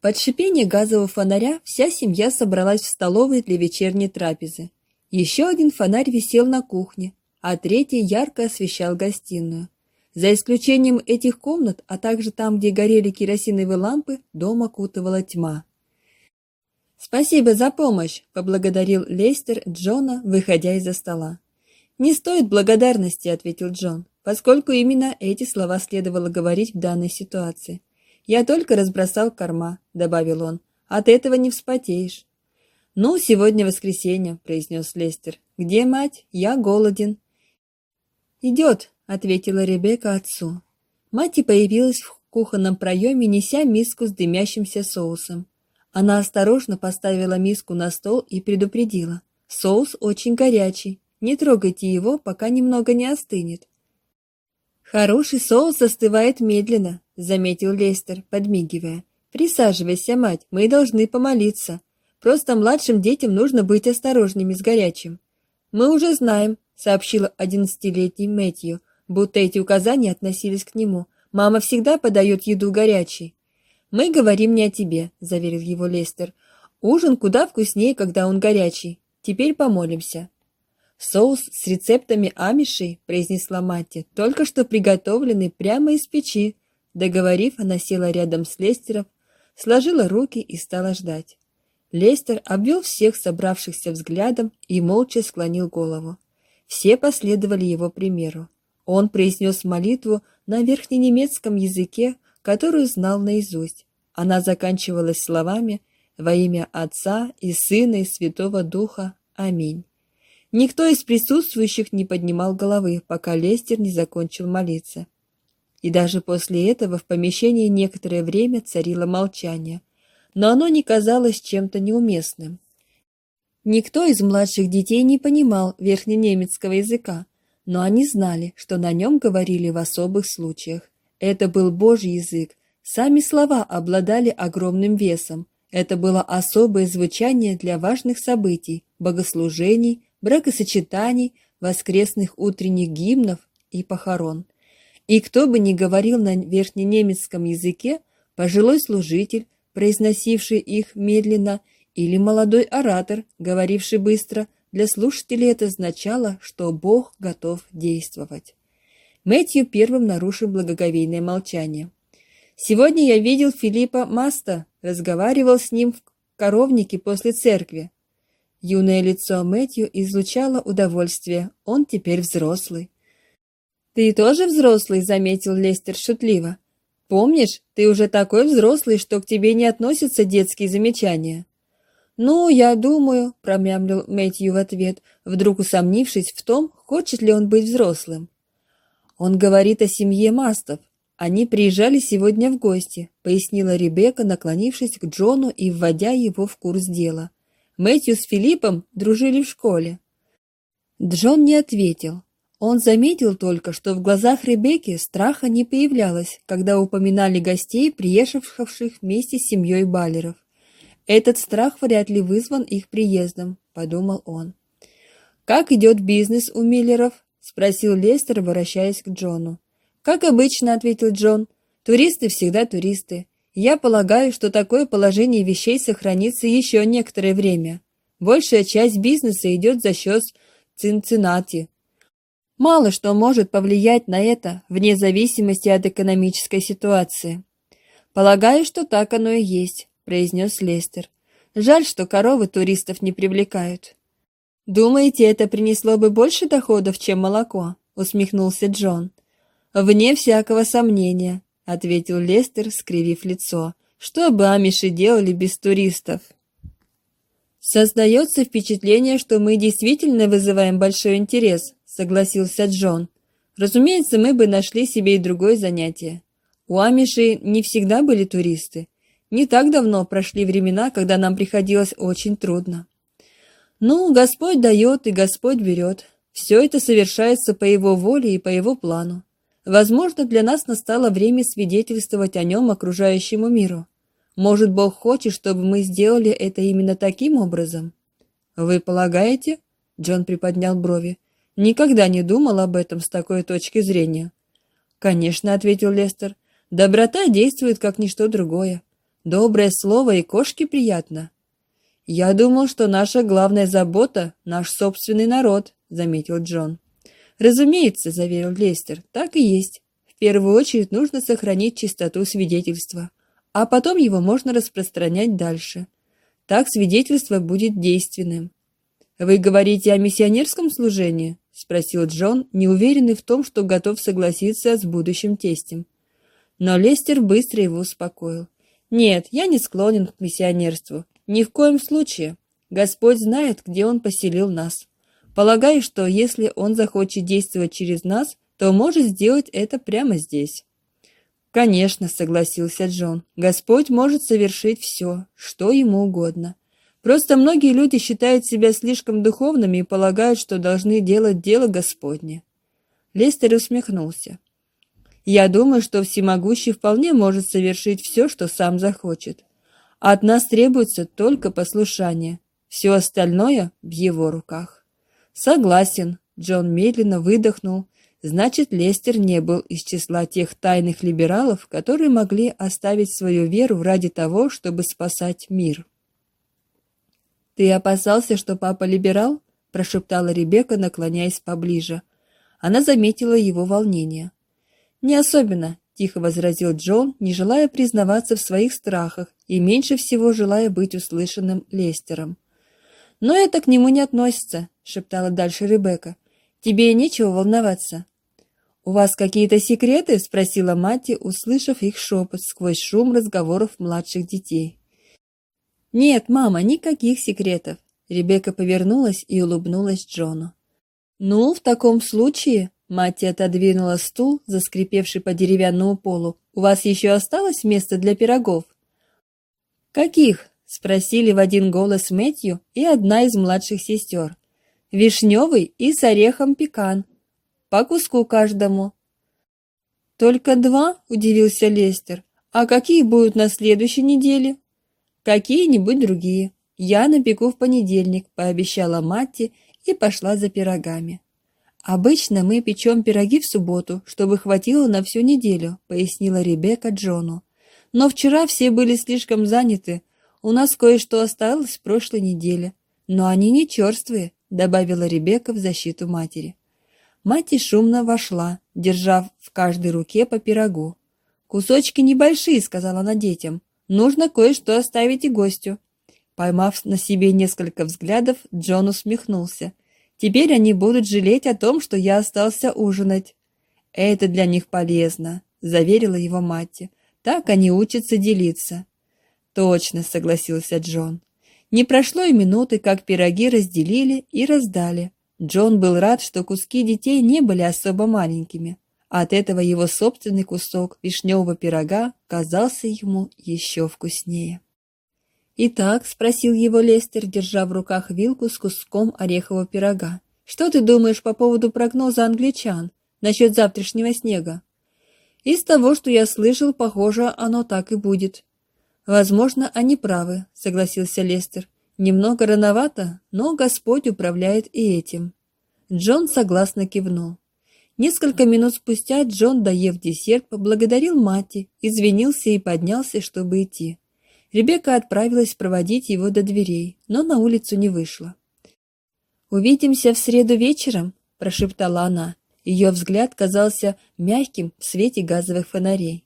Под шипение газового фонаря вся семья собралась в столовой для вечерней трапезы. Еще один фонарь висел на кухне, а третий ярко освещал гостиную. За исключением этих комнат, а также там, где горели керосиновые лампы, дом окутывала тьма. «Спасибо за помощь», — поблагодарил Лестер Джона, выходя из-за стола. «Не стоит благодарности», — ответил Джон, поскольку именно эти слова следовало говорить в данной ситуации. «Я только разбросал корма», — добавил он. «От этого не вспотеешь». «Ну, сегодня воскресенье», — произнес Лестер. «Где мать? Я голоден». «Идет», — ответила Ребекка отцу. Мать появилась в кухонном проеме, неся миску с дымящимся соусом. Она осторожно поставила миску на стол и предупредила. «Соус очень горячий. Не трогайте его, пока немного не остынет». «Хороший соус остывает медленно», — заметил Лестер, подмигивая. «Присаживайся, мать, мы должны помолиться. Просто младшим детям нужно быть осторожными с горячим». «Мы уже знаем», сообщил одиннадцатилетний Мэтью, будто эти указания относились к нему. «Мама всегда подает еду горячей». «Мы говорим не о тебе», — заверил его Лестер. «Ужин куда вкуснее, когда он горячий. Теперь помолимся». «Соус с рецептами амишей», — произнесла Матти, — «только что приготовленный прямо из печи». Договорив, она села рядом с Лестером, сложила руки и стала ждать. Лестер обвел всех собравшихся взглядом и молча склонил голову. Все последовали его примеру. Он произнес молитву на верхненемецком языке, которую знал наизусть. Она заканчивалась словами «Во имя Отца и Сына и Святого Духа. Аминь». Никто из присутствующих не поднимал головы, пока Лестер не закончил молиться. И даже после этого в помещении некоторое время царило молчание, но оно не казалось чем-то неуместным. Никто из младших детей не понимал верхненемецкого языка, но они знали, что на нем говорили в особых случаях. Это был Божий язык, сами слова обладали огромным весом. Это было особое звучание для важных событий, богослужений, бракосочетаний, воскресных утренних гимнов и похорон. И кто бы ни говорил на верхненемецком языке, пожилой служитель, произносивший их медленно, или молодой оратор, говоривший быстро, для слушателей это означало, что Бог готов действовать. Мэтью первым нарушил благоговейное молчание. «Сегодня я видел Филиппа Маста, разговаривал с ним в коровнике после церкви. Юное лицо Мэтью излучало удовольствие, он теперь взрослый. «Ты тоже взрослый?» — заметил Лестер шутливо. «Помнишь, ты уже такой взрослый, что к тебе не относятся детские замечания». «Ну, я думаю», — промямлил Мэтью в ответ, вдруг усомнившись в том, хочет ли он быть взрослым. «Он говорит о семье Мастов. Они приезжали сегодня в гости», — пояснила Ребекка, наклонившись к Джону и вводя его в курс дела. «Мэтью с Филиппом дружили в школе». Джон не ответил. Он заметил только, что в глазах Ребекки страха не появлялось, когда упоминали гостей, приехавших вместе с семьей Баллеров. Этот страх вряд ли вызван их приездом, подумал он. Как идет бизнес у Миллеров? спросил Лестер, обращаясь к Джону. Как обычно, ответил Джон. Туристы всегда туристы. Я полагаю, что такое положение вещей сохранится еще некоторое время. Большая часть бизнеса идет за счет Цинциннати. Мало что может повлиять на это, вне зависимости от экономической ситуации. Полагаю, что так оно и есть. — произнес Лестер. «Жаль, что коровы туристов не привлекают». «Думаете, это принесло бы больше доходов, чем молоко?» — усмехнулся Джон. «Вне всякого сомнения», — ответил Лестер, скривив лицо. «Что бы амиши делали без туристов?» «Создается впечатление, что мы действительно вызываем большой интерес», — согласился Джон. «Разумеется, мы бы нашли себе и другое занятие. У амишей не всегда были туристы. Не так давно прошли времена, когда нам приходилось очень трудно. Ну, Господь дает и Господь берет. Все это совершается по Его воле и по Его плану. Возможно, для нас настало время свидетельствовать о Нем окружающему миру. Может, Бог хочет, чтобы мы сделали это именно таким образом? Вы полагаете? Джон приподнял брови. Никогда не думал об этом с такой точки зрения. Конечно, ответил Лестер. Доброта действует как ничто другое. Доброе слово и кошке приятно. Я думал, что наша главная забота — наш собственный народ, — заметил Джон. Разумеется, — заверил Лестер, — так и есть. В первую очередь нужно сохранить чистоту свидетельства, а потом его можно распространять дальше. Так свидетельство будет действенным. «Вы говорите о миссионерском служении?» — спросил Джон, неуверенный в том, что готов согласиться с будущим тестем. Но Лестер быстро его успокоил. Нет, я не склонен к миссионерству. Ни в коем случае. Господь знает, где Он поселил нас. Полагаю, что если Он захочет действовать через нас, то может сделать это прямо здесь. Конечно, согласился Джон. Господь может совершить все, что ему угодно. Просто многие люди считают себя слишком духовными и полагают, что должны делать дело Господне. Лестер усмехнулся. Я думаю, что всемогущий вполне может совершить все, что сам захочет. От нас требуется только послушание. Все остальное в его руках. Согласен, Джон медленно выдохнул. Значит, Лестер не был из числа тех тайных либералов, которые могли оставить свою веру ради того, чтобы спасать мир. «Ты опасался, что папа либерал?» – прошептала Ребекка, наклоняясь поближе. Она заметила его волнение. «Не особенно», – тихо возразил Джон, не желая признаваться в своих страхах и меньше всего желая быть услышанным Лестером. «Но это к нему не относится», — шептала дальше Ребекка. «Тебе нечего волноваться». «У вас какие-то секреты?» — спросила мать, услышав их шепот сквозь шум разговоров младших детей. «Нет, мама, никаких секретов». Ребекка повернулась и улыбнулась Джону. «Ну, в таком случае...» Мать отодвинула стул, заскрипевший по деревянному полу. «У вас еще осталось место для пирогов?» «Каких?» — спросили в один голос Мэтью и одна из младших сестер. «Вишневый и с орехом пекан. По куску каждому». «Только два?» — удивился Лестер. «А какие будут на следующей неделе?» «Какие-нибудь другие. Я напеку в понедельник», — пообещала Матти и пошла за пирогами. «Обычно мы печем пироги в субботу, чтобы хватило на всю неделю», — пояснила Ребекка Джону. Но вчера все были слишком заняты. У нас кое-что осталось в прошлой неделе. Но они не черствые, добавила Ребекка в защиту матери. Мать шумно вошла, держав в каждой руке по пирогу. «Кусочки небольшие», — сказала она детям. «Нужно кое-что оставить и гостю». Поймав на себе несколько взглядов, Джон усмехнулся. «Теперь они будут жалеть о том, что я остался ужинать». «Это для них полезно», — заверила его мать. Так они учатся делиться. Точно, согласился Джон. Не прошло и минуты, как пироги разделили и раздали. Джон был рад, что куски детей не были особо маленькими. От этого его собственный кусок вишневого пирога казался ему еще вкуснее. «Итак», — спросил его Лестер, держа в руках вилку с куском орехового пирога, «что ты думаешь по поводу прогноза англичан насчет завтрашнего снега?» Из того, что я слышал, похоже, оно так и будет. Возможно, они правы, согласился Лестер. Немного рановато, но Господь управляет и этим. Джон согласно кивнул. Несколько минут спустя Джон, доев десерт, поблагодарил Матти, извинился и поднялся, чтобы идти. Ребекка отправилась проводить его до дверей, но на улицу не вышла. «Увидимся в среду вечером», — прошептала она. Ее взгляд казался мягким в свете газовых фонарей.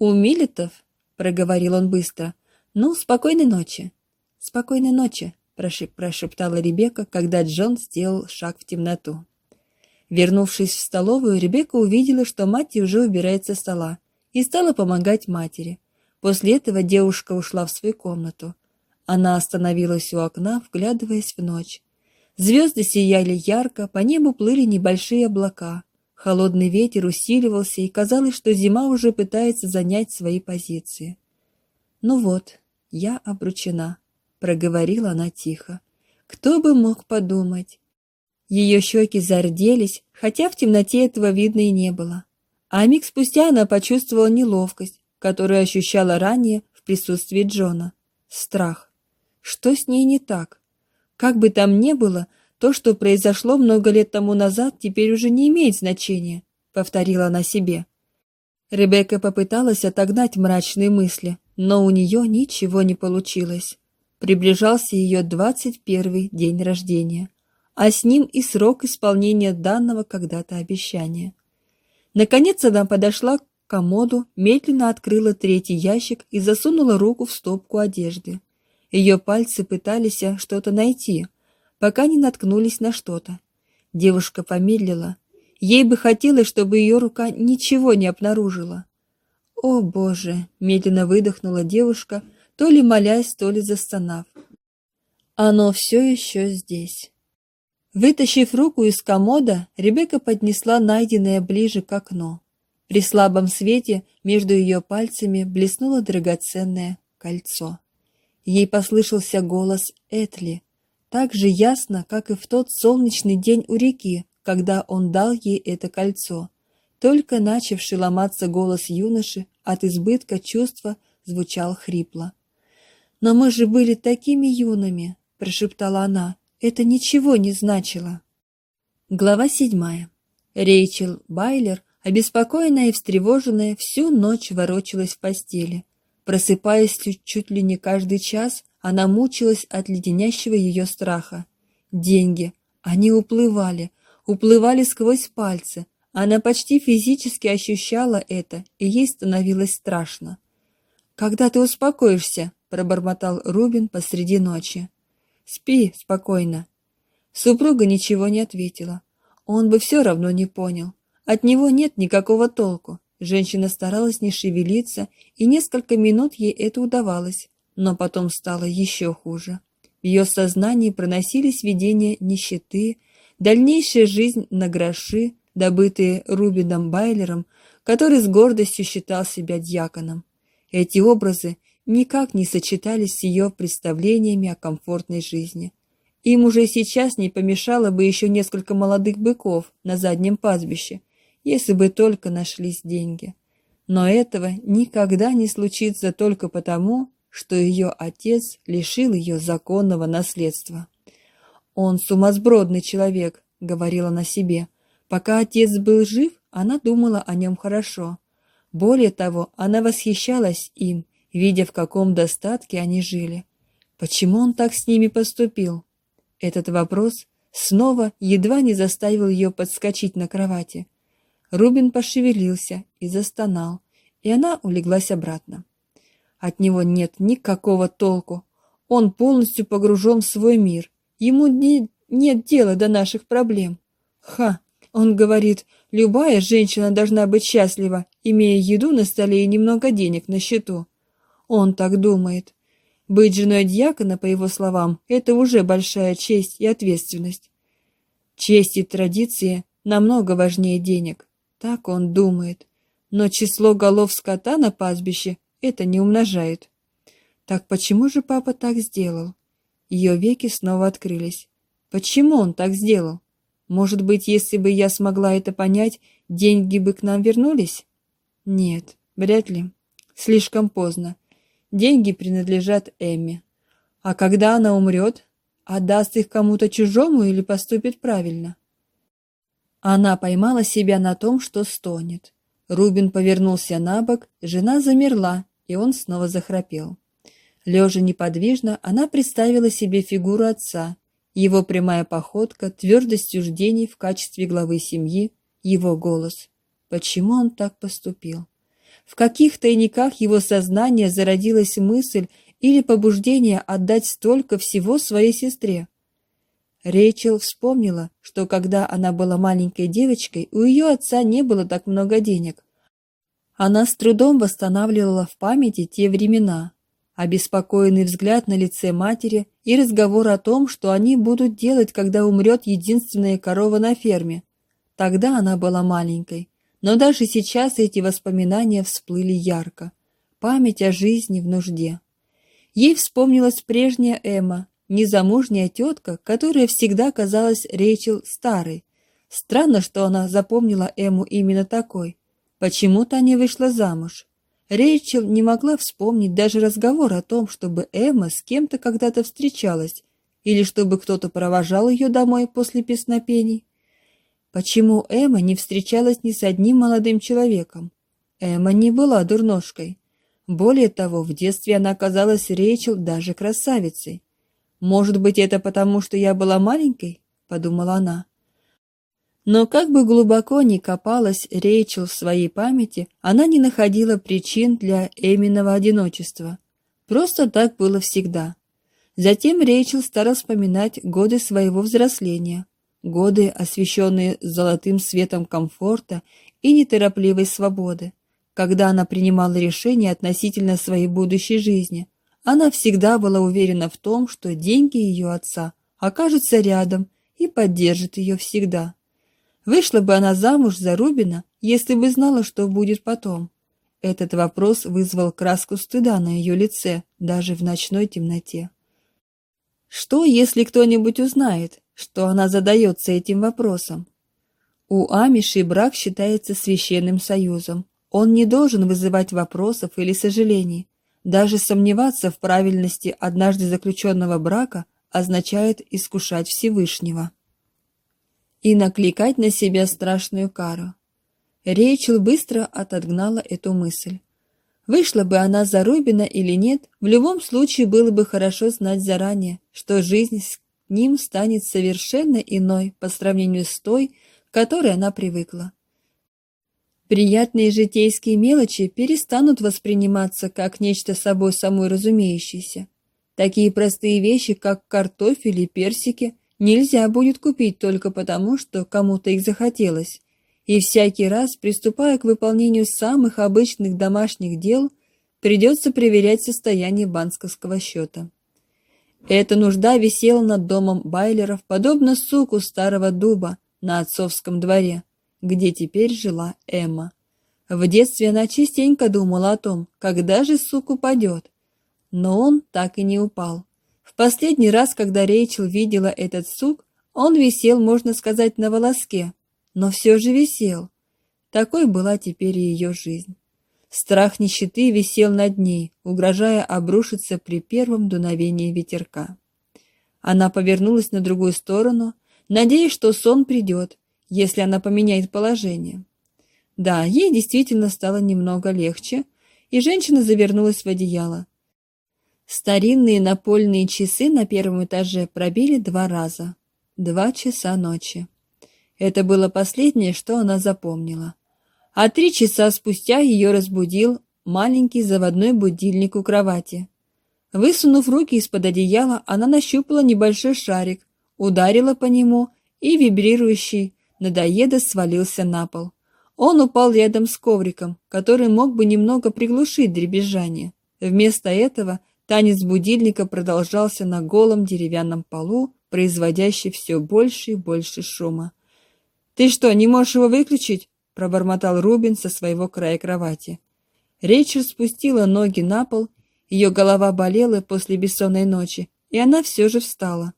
«У Милитов?» — проговорил он быстро. «Ну, спокойной ночи». «Спокойной ночи», — прошептала Ребекка, когда Джон сделал шаг в темноту. Вернувшись в столовую, Ребекка увидела, что мать уже убирает со стола, и стала помогать матери. После этого девушка ушла в свою комнату. Она остановилась у окна, вглядываясь в ночь. Звезды сияли ярко, по небу плыли небольшие облака. Холодный ветер усиливался, и казалось, что зима уже пытается занять свои позиции. «Ну вот, я обручена», — проговорила она тихо. «Кто бы мог подумать?» Ее щеки зарделись, хотя в темноте этого видно и не было. А миг спустя она почувствовала неловкость, которую ощущала ранее в присутствии Джона. Страх. Что с ней не так? Как бы там ни было, то, что произошло много лет тому назад, теперь уже не имеет значения, повторила она себе. Ребекка попыталась отогнать мрачные мысли, но у нее ничего не получилось. Приближался ее двадцать первый день рождения, а с ним и срок исполнения данного когда-то обещания. Наконец она подошла к комоду, медленно открыла третий ящик и засунула руку в стопку одежды. Ее пальцы пытались что-то найти, пока не наткнулись на что-то. Девушка помедлила. Ей бы хотелось, чтобы ее рука ничего не обнаружила. «О, Боже!» — медленно выдохнула девушка, то ли молясь, то ли застонав. «Оно все еще здесь». Вытащив руку из комода, Ребекка поднесла найденное ближе к окну. При слабом свете между ее пальцами блеснуло драгоценное кольцо. Ей послышался голос Этли, так же ясно, как и в тот солнечный день у реки, когда он дал ей это кольцо. Только начавший ломаться голос юноши от избытка чувства звучал хрипло. «Но мы же были такими юными!» — прошептала она. «Это ничего не значило!» Глава седьмая. Рейчел Байлер, обеспокоенная и встревоженная, всю ночь ворочалась в постели. Просыпаясь чуть ли не каждый час, она мучилась от леденящего ее страха. Деньги. Они уплывали, уплывали сквозь пальцы. Она почти физически ощущала это, и ей становилось страшно. «Когда ты успокоишься?» — пробормотал Рубин посреди ночи. «Спи спокойно», Супруга ничего не ответила. Он бы все равно не понял. От него нет никакого толку. Женщина старалась не шевелиться, и несколько минут ей это удавалось, но потом стало еще хуже. В ее сознании проносились видения нищеты, дальнейшая жизнь на гроши, добытые Рубином Байлером, который с гордостью считал себя дьяконом. Эти образы никак не сочетались с ее представлениями о комфортной жизни. Им уже сейчас не помешало бы еще несколько молодых быков на заднем пастбище, если бы только нашлись деньги. Но этого никогда не случится только потому, что ее отец лишил ее законного наследства. «Он сумасбродный человек», — говорила она себе. Пока отец был жив, она думала о нем хорошо. Более того, она восхищалась им, видя, в каком достатке они жили. Почему он так с ними поступил? Этот вопрос снова едва не заставил ее подскочить на кровати. Рубин пошевелился и застонал, и она улеглась обратно. От него нет никакого толку. Он полностью погружен в свой мир. Ему не, нет дела до наших проблем. Ха! Он говорит, любая женщина должна быть счастлива, имея еду на столе и немного денег на счету. Он так думает. Быть женой дьякона, по его словам, это уже большая честь и ответственность. Честь и традиции намного важнее денег. Так он думает. Но число голов скота на пастбище это не умножает. Так почему же папа так сделал? Ее веки снова открылись. Почему он так сделал? Может быть, если бы я смогла это понять, деньги бы к нам вернулись? Нет, вряд ли. Слишком поздно. Деньги принадлежат Эмме. А когда она умрет, отдаст их кому-то чужому или поступит правильно? Она поймала себя на том, что стонет. Рубин повернулся на бок, жена замерла, и он снова захрапел. Лежа неподвижно, она представила себе фигуру отца, его прямая походка, твердость суждений в качестве главы семьи, его голос. Почему он так поступил? В каких тайниках его сознания зародилась мысль или побуждение отдать столько всего своей сестре. Рэйчел вспомнила, что когда она была маленькой девочкой, у ее отца не было так много денег. Она с трудом восстанавливала в памяти те времена, обеспокоенный взгляд на лице матери и разговор о том, что они будут делать, когда умрет единственная корова на ферме. Тогда она была маленькой, но даже сейчас эти воспоминания всплыли ярко. Память о жизни в нужде. Ей вспомнилась прежняя Эмма, незамужняя тетка, которая всегда казалась Рейчел старой. Странно, что она запомнила Эмму именно такой. Почему-то не вышла замуж. Рейчел не могла вспомнить даже разговор о том, чтобы Эмма с кем-то когда-то встречалась, или чтобы кто-то провожал ее домой после песнопений. Почему Эмма не встречалась ни с одним молодым человеком? Эмма не была дурношкой. Более того, в детстве она оказалась Рейчел даже красавицей. «Может быть, это потому, что я была маленькой?» — подумала она. Но как бы глубоко ни копалась Рейчел в своей памяти, она не находила причин для Эминого одиночества. Просто так было всегда. Затем Рейчел стала вспоминать годы своего взросления, годы, освещенные золотым светом комфорта и неторопливой свободы. Когда она принимала решения относительно своей будущей жизни, она всегда была уверена в том, что деньги ее отца окажутся рядом и поддержат ее всегда. Вышла бы она замуж за Рубина, если бы знала, что будет потом. Этот вопрос вызвал краску стыда на ее лице, даже в ночной темноте. Что, если кто-нибудь узнает, что она задается этим вопросом. У Амиши брак считается священным союзом. Он не должен вызывать вопросов или сожалений. Даже сомневаться в правильности однажды заключенного брака означает искушать Всевышнего. и накликать на себя страшную кару. Рейчел быстро отогнала эту мысль. Вышла бы она за Рубина или нет, в любом случае было бы хорошо знать заранее, что жизнь с ним станет совершенно иной по сравнению с той, к которой она привыкла. Приятные житейские мелочи перестанут восприниматься как нечто собой самой разумеющееся. Такие простые вещи, как картофель и персики, нельзя будет купить только потому, что кому-то их захотелось. И всякий раз, приступая к выполнению самых обычных домашних дел, придется проверять состояние банковского счета. Эта нужда висела над домом Байлеров, подобно суку старого дуба на отцовском дворе, где теперь жила Эмма. В детстве она частенько думала о том, когда же сук упадет. Но он так и не упал. В последний раз, когда Рейчел видела этот сук, он висел, можно сказать, на волоске, но все же висел. Такой была теперь ее жизнь. Страх нищеты висел над ней, угрожая обрушиться при первом дуновении ветерка. Она повернулась на другую сторону, надеясь, что сон придет, если она поменяет положение. Да, ей действительно стало немного легче, и женщина завернулась в одеяло. Старинные напольные часы на первом этаже пробили два раза. Два часа ночи. Это было последнее, что она запомнила а три часа спустя ее разбудил маленький заводной будильник у кровати. Высунув руки из-под одеяла, она нащупала небольшой шарик, ударила по нему, и вибрирующий надоеда свалился на пол. Он упал рядом с ковриком, который мог бы немного приглушить дребезжание. Вместо этого танец будильника продолжался на голом деревянном полу, производящий все больше и больше шума. «Ты что, не можешь его выключить?» — пробормотал Рубин со своего края кровати. Рейчел спустила ноги на пол, ее голова болела после бессонной ночи, и она все же встала.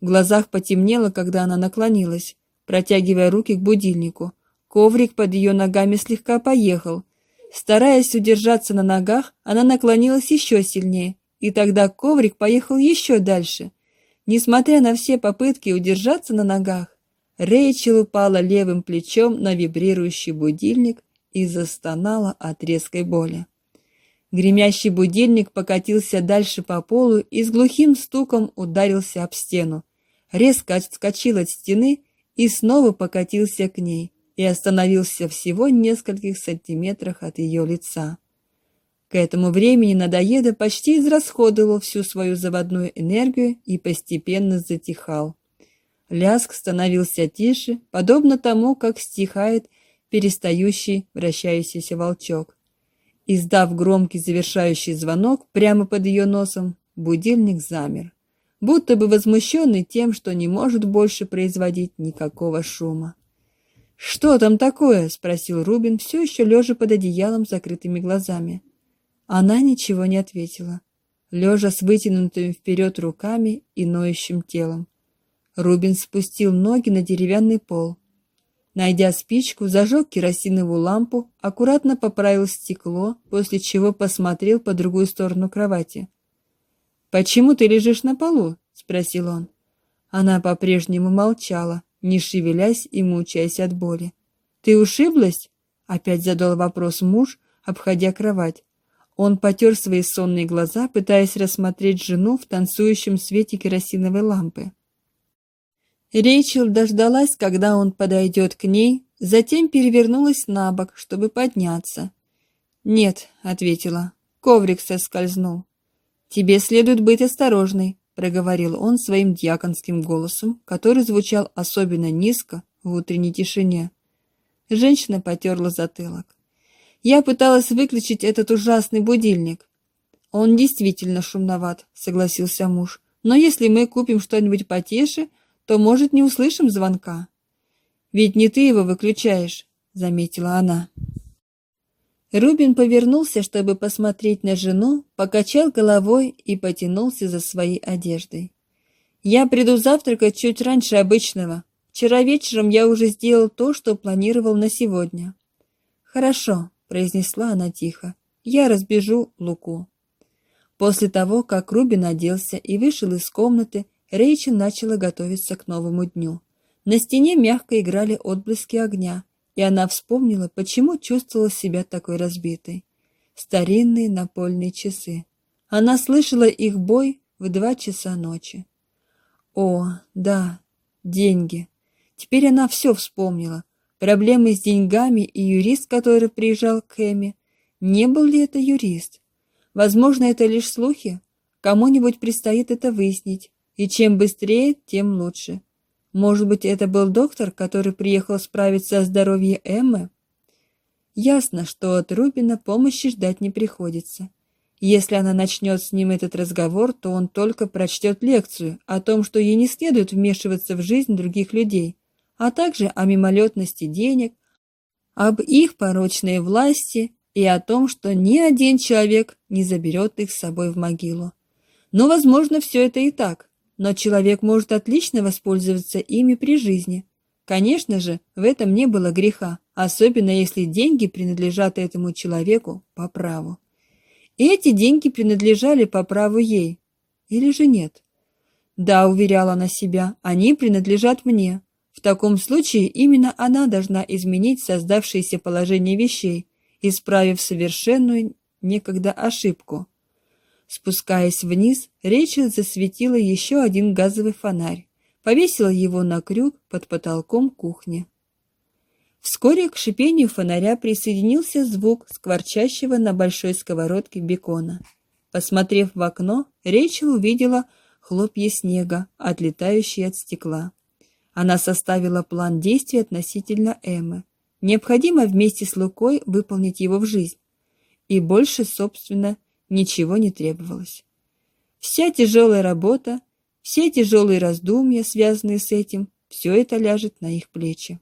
В глазах потемнело, когда она наклонилась, протягивая руки к будильнику. Коврик под ее ногами слегка поехал. Стараясь удержаться на ногах, она наклонилась еще сильнее, и тогда коврик поехал еще дальше. Несмотря на все попытки удержаться на ногах, Рэйчел упала левым плечом на вибрирующий будильник и застонала от резкой боли. Гремящий будильник покатился дальше по полу и с глухим стуком ударился об стену. Резко отскочил от стены и снова покатился к ней и остановился всего в нескольких сантиметрах от ее лица. К этому времени надоеда почти израсходовал всю свою заводную энергию и постепенно затихал. Лязг становился тише, подобно тому, как стихает перестающий вращающийся волчок. Издав громкий завершающий звонок прямо под ее носом, будильник замер, будто бы возмущенный тем, что не может больше производить никакого шума. «Что там такое?» — спросил Рубин, все еще лежа под одеялом с закрытыми глазами. Она ничего не ответила, лежа с вытянутыми вперед руками и ноющим телом. Рубин спустил ноги на деревянный пол. Найдя спичку, зажег керосиновую лампу, аккуратно поправил стекло, после чего посмотрел по другую сторону кровати. «Почему ты лежишь на полу?» — спросил он. Она по-прежнему молчала, не шевелясь и мучаясь от боли. «Ты ушиблась?» — опять задал вопрос муж, обходя кровать. Он потер свои сонные глаза, пытаясь рассмотреть жену в танцующем свете керосиновой лампы. Рейчел дождалась, когда он подойдет к ней, затем перевернулась на бок, чтобы подняться. «Нет», — ответила, — «коврик соскользнул». «Тебе следует быть осторожной», — проговорил он своим дьяконским голосом, который звучал особенно низко в утренней тишине. Женщина потерла затылок. «Я пыталась выключить этот ужасный будильник». «Он действительно шумноват», — согласился муж. «Но если мы купим что-нибудь потише, то, может, не услышим звонка. Ведь не ты его выключаешь, заметила она. Рубин повернулся, чтобы посмотреть на жену, покачал головой и потянулся за своей одеждой. Я приду завтракать чуть раньше обычного. Вчера вечером я уже сделал то, что планировал на сегодня. Хорошо, произнесла она тихо. Я разбежу Луку. После того, как Рубин оделся и вышел из комнаты, Рэйчел начала готовиться к новому дню. На стене мягко играли отблески огня, и она вспомнила, почему чувствовала себя такой разбитой. Старинные напольные часы. Она слышала их бой в два часа ночи. О, да, деньги. Теперь она все вспомнила. Проблемы с деньгами и юрист, который приезжал к Эми. Не был ли это юрист? Возможно, это лишь слухи. Кому-нибудь предстоит это выяснить. И чем быстрее, тем лучше. Может быть, это был доктор, который приехал справиться о здоровье Эммы? Ясно, что от Рубина помощи ждать не приходится. Если она начнет с ним этот разговор, то он только прочтет лекцию о том, что ей не следует вмешиваться в жизнь других людей, а также о мимолетности денег, об их порочной власти и о том, что ни один человек не заберет их с собой в могилу. Но, возможно, все это и так но человек может отлично воспользоваться ими при жизни. Конечно же, в этом не было греха, особенно если деньги принадлежат этому человеку по праву. И эти деньги принадлежали по праву ей. Или же нет? Да, уверяла она себя, они принадлежат мне. В таком случае именно она должна изменить создавшееся положение вещей, исправив совершенную некогда ошибку. Спускаясь вниз, Рейчел засветила еще один газовый фонарь, повесила его на крюк под потолком кухни. Вскоре к шипению фонаря присоединился звук скворчащего на большой сковородке бекона. Посмотрев в окно, Рейчел увидела хлопья снега, отлетающие от стекла. Она составила план действий относительно Эммы. Необходимо вместе с Лукой выполнить его в жизнь. И больше, собственно, ничего не требовалось. Вся тяжелая работа, все тяжелые раздумья, связанные с этим, все это ляжет на их плечи.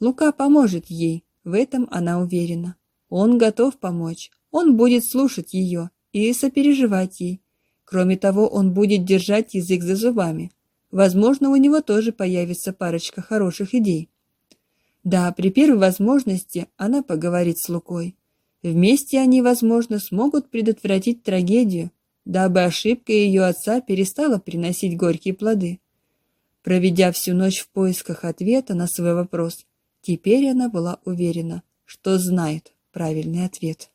Лука поможет ей, в этом она уверена. Он готов помочь, он будет слушать ее и сопереживать ей. Кроме того, он будет держать язык за зубами. Возможно, у него тоже появится парочка хороших идей. Да, при первой возможности она поговорит с Лукой. Вместе они, возможно, смогут предотвратить трагедию, дабы ошибка ее отца перестала приносить горькие плоды. Проведя всю ночь в поисках ответа на свой вопрос, теперь она была уверена, что знает правильный ответ.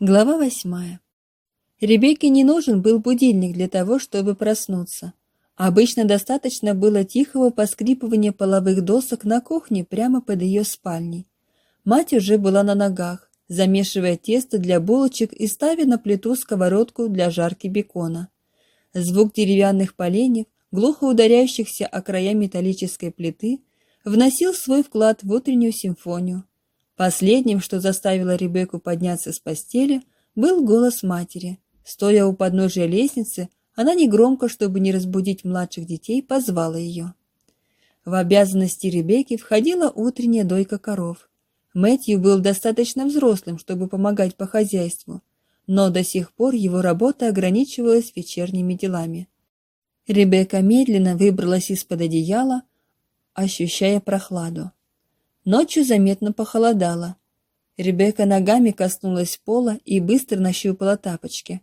Глава восьмая. Ребекке не нужен был будильник для того, чтобы проснуться. Обычно достаточно было тихого поскрипывания половых досок на кухне прямо под ее спальней. Мать уже была на ногах, замешивая тесто для булочек и ставя на плиту сковородку для жарки бекона. Звук деревянных поленьев, глухо ударяющихся о края металлической плиты, вносил свой вклад в утреннюю симфонию. Последним, что заставило Ребекку подняться с постели, был голос матери. Стоя у подножия лестницы, она негромко, чтобы не разбудить младших детей, позвала ее. В обязанности Ребекки входила утренняя дойка коров. Мэтью был достаточно взрослым, чтобы помогать по хозяйству, но до сих пор его работа ограничивалась вечерними делами. Ребекка медленно выбралась из-под одеяла, ощущая прохладу. Ночью заметно похолодало. Ребекка ногами коснулась пола и быстро нащупала тапочки.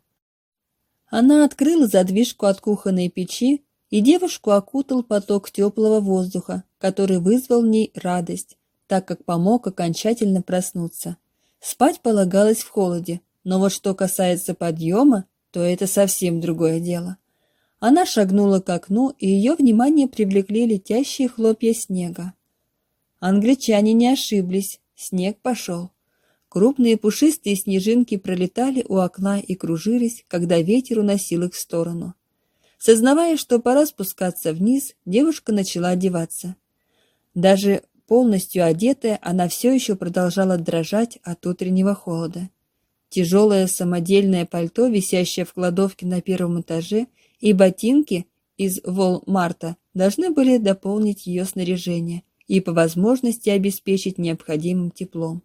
Она открыла задвижку от кухонной печи, и девушку окутал поток теплого воздуха, который вызвал в ней радость, так как помог окончательно проснуться. Спать полагалось в холоде, но вот что касается подъема, то это совсем другое дело. Она шагнула к окну, и ее внимание привлекли летящие хлопья снега. Англичане не ошиблись, снег пошел. Крупные пушистые снежинки пролетали у окна и кружились, когда ветер уносил их в сторону. Сознавая, что пора спускаться вниз, девушка начала одеваться. Даже Полностью одетая, она все еще продолжала дрожать от утреннего холода. Тяжелое самодельное пальто, висящее в кладовке на первом этаже, и ботинки из Волмарта должны были дополнить ее снаряжение и по возможности обеспечить необходимым теплом.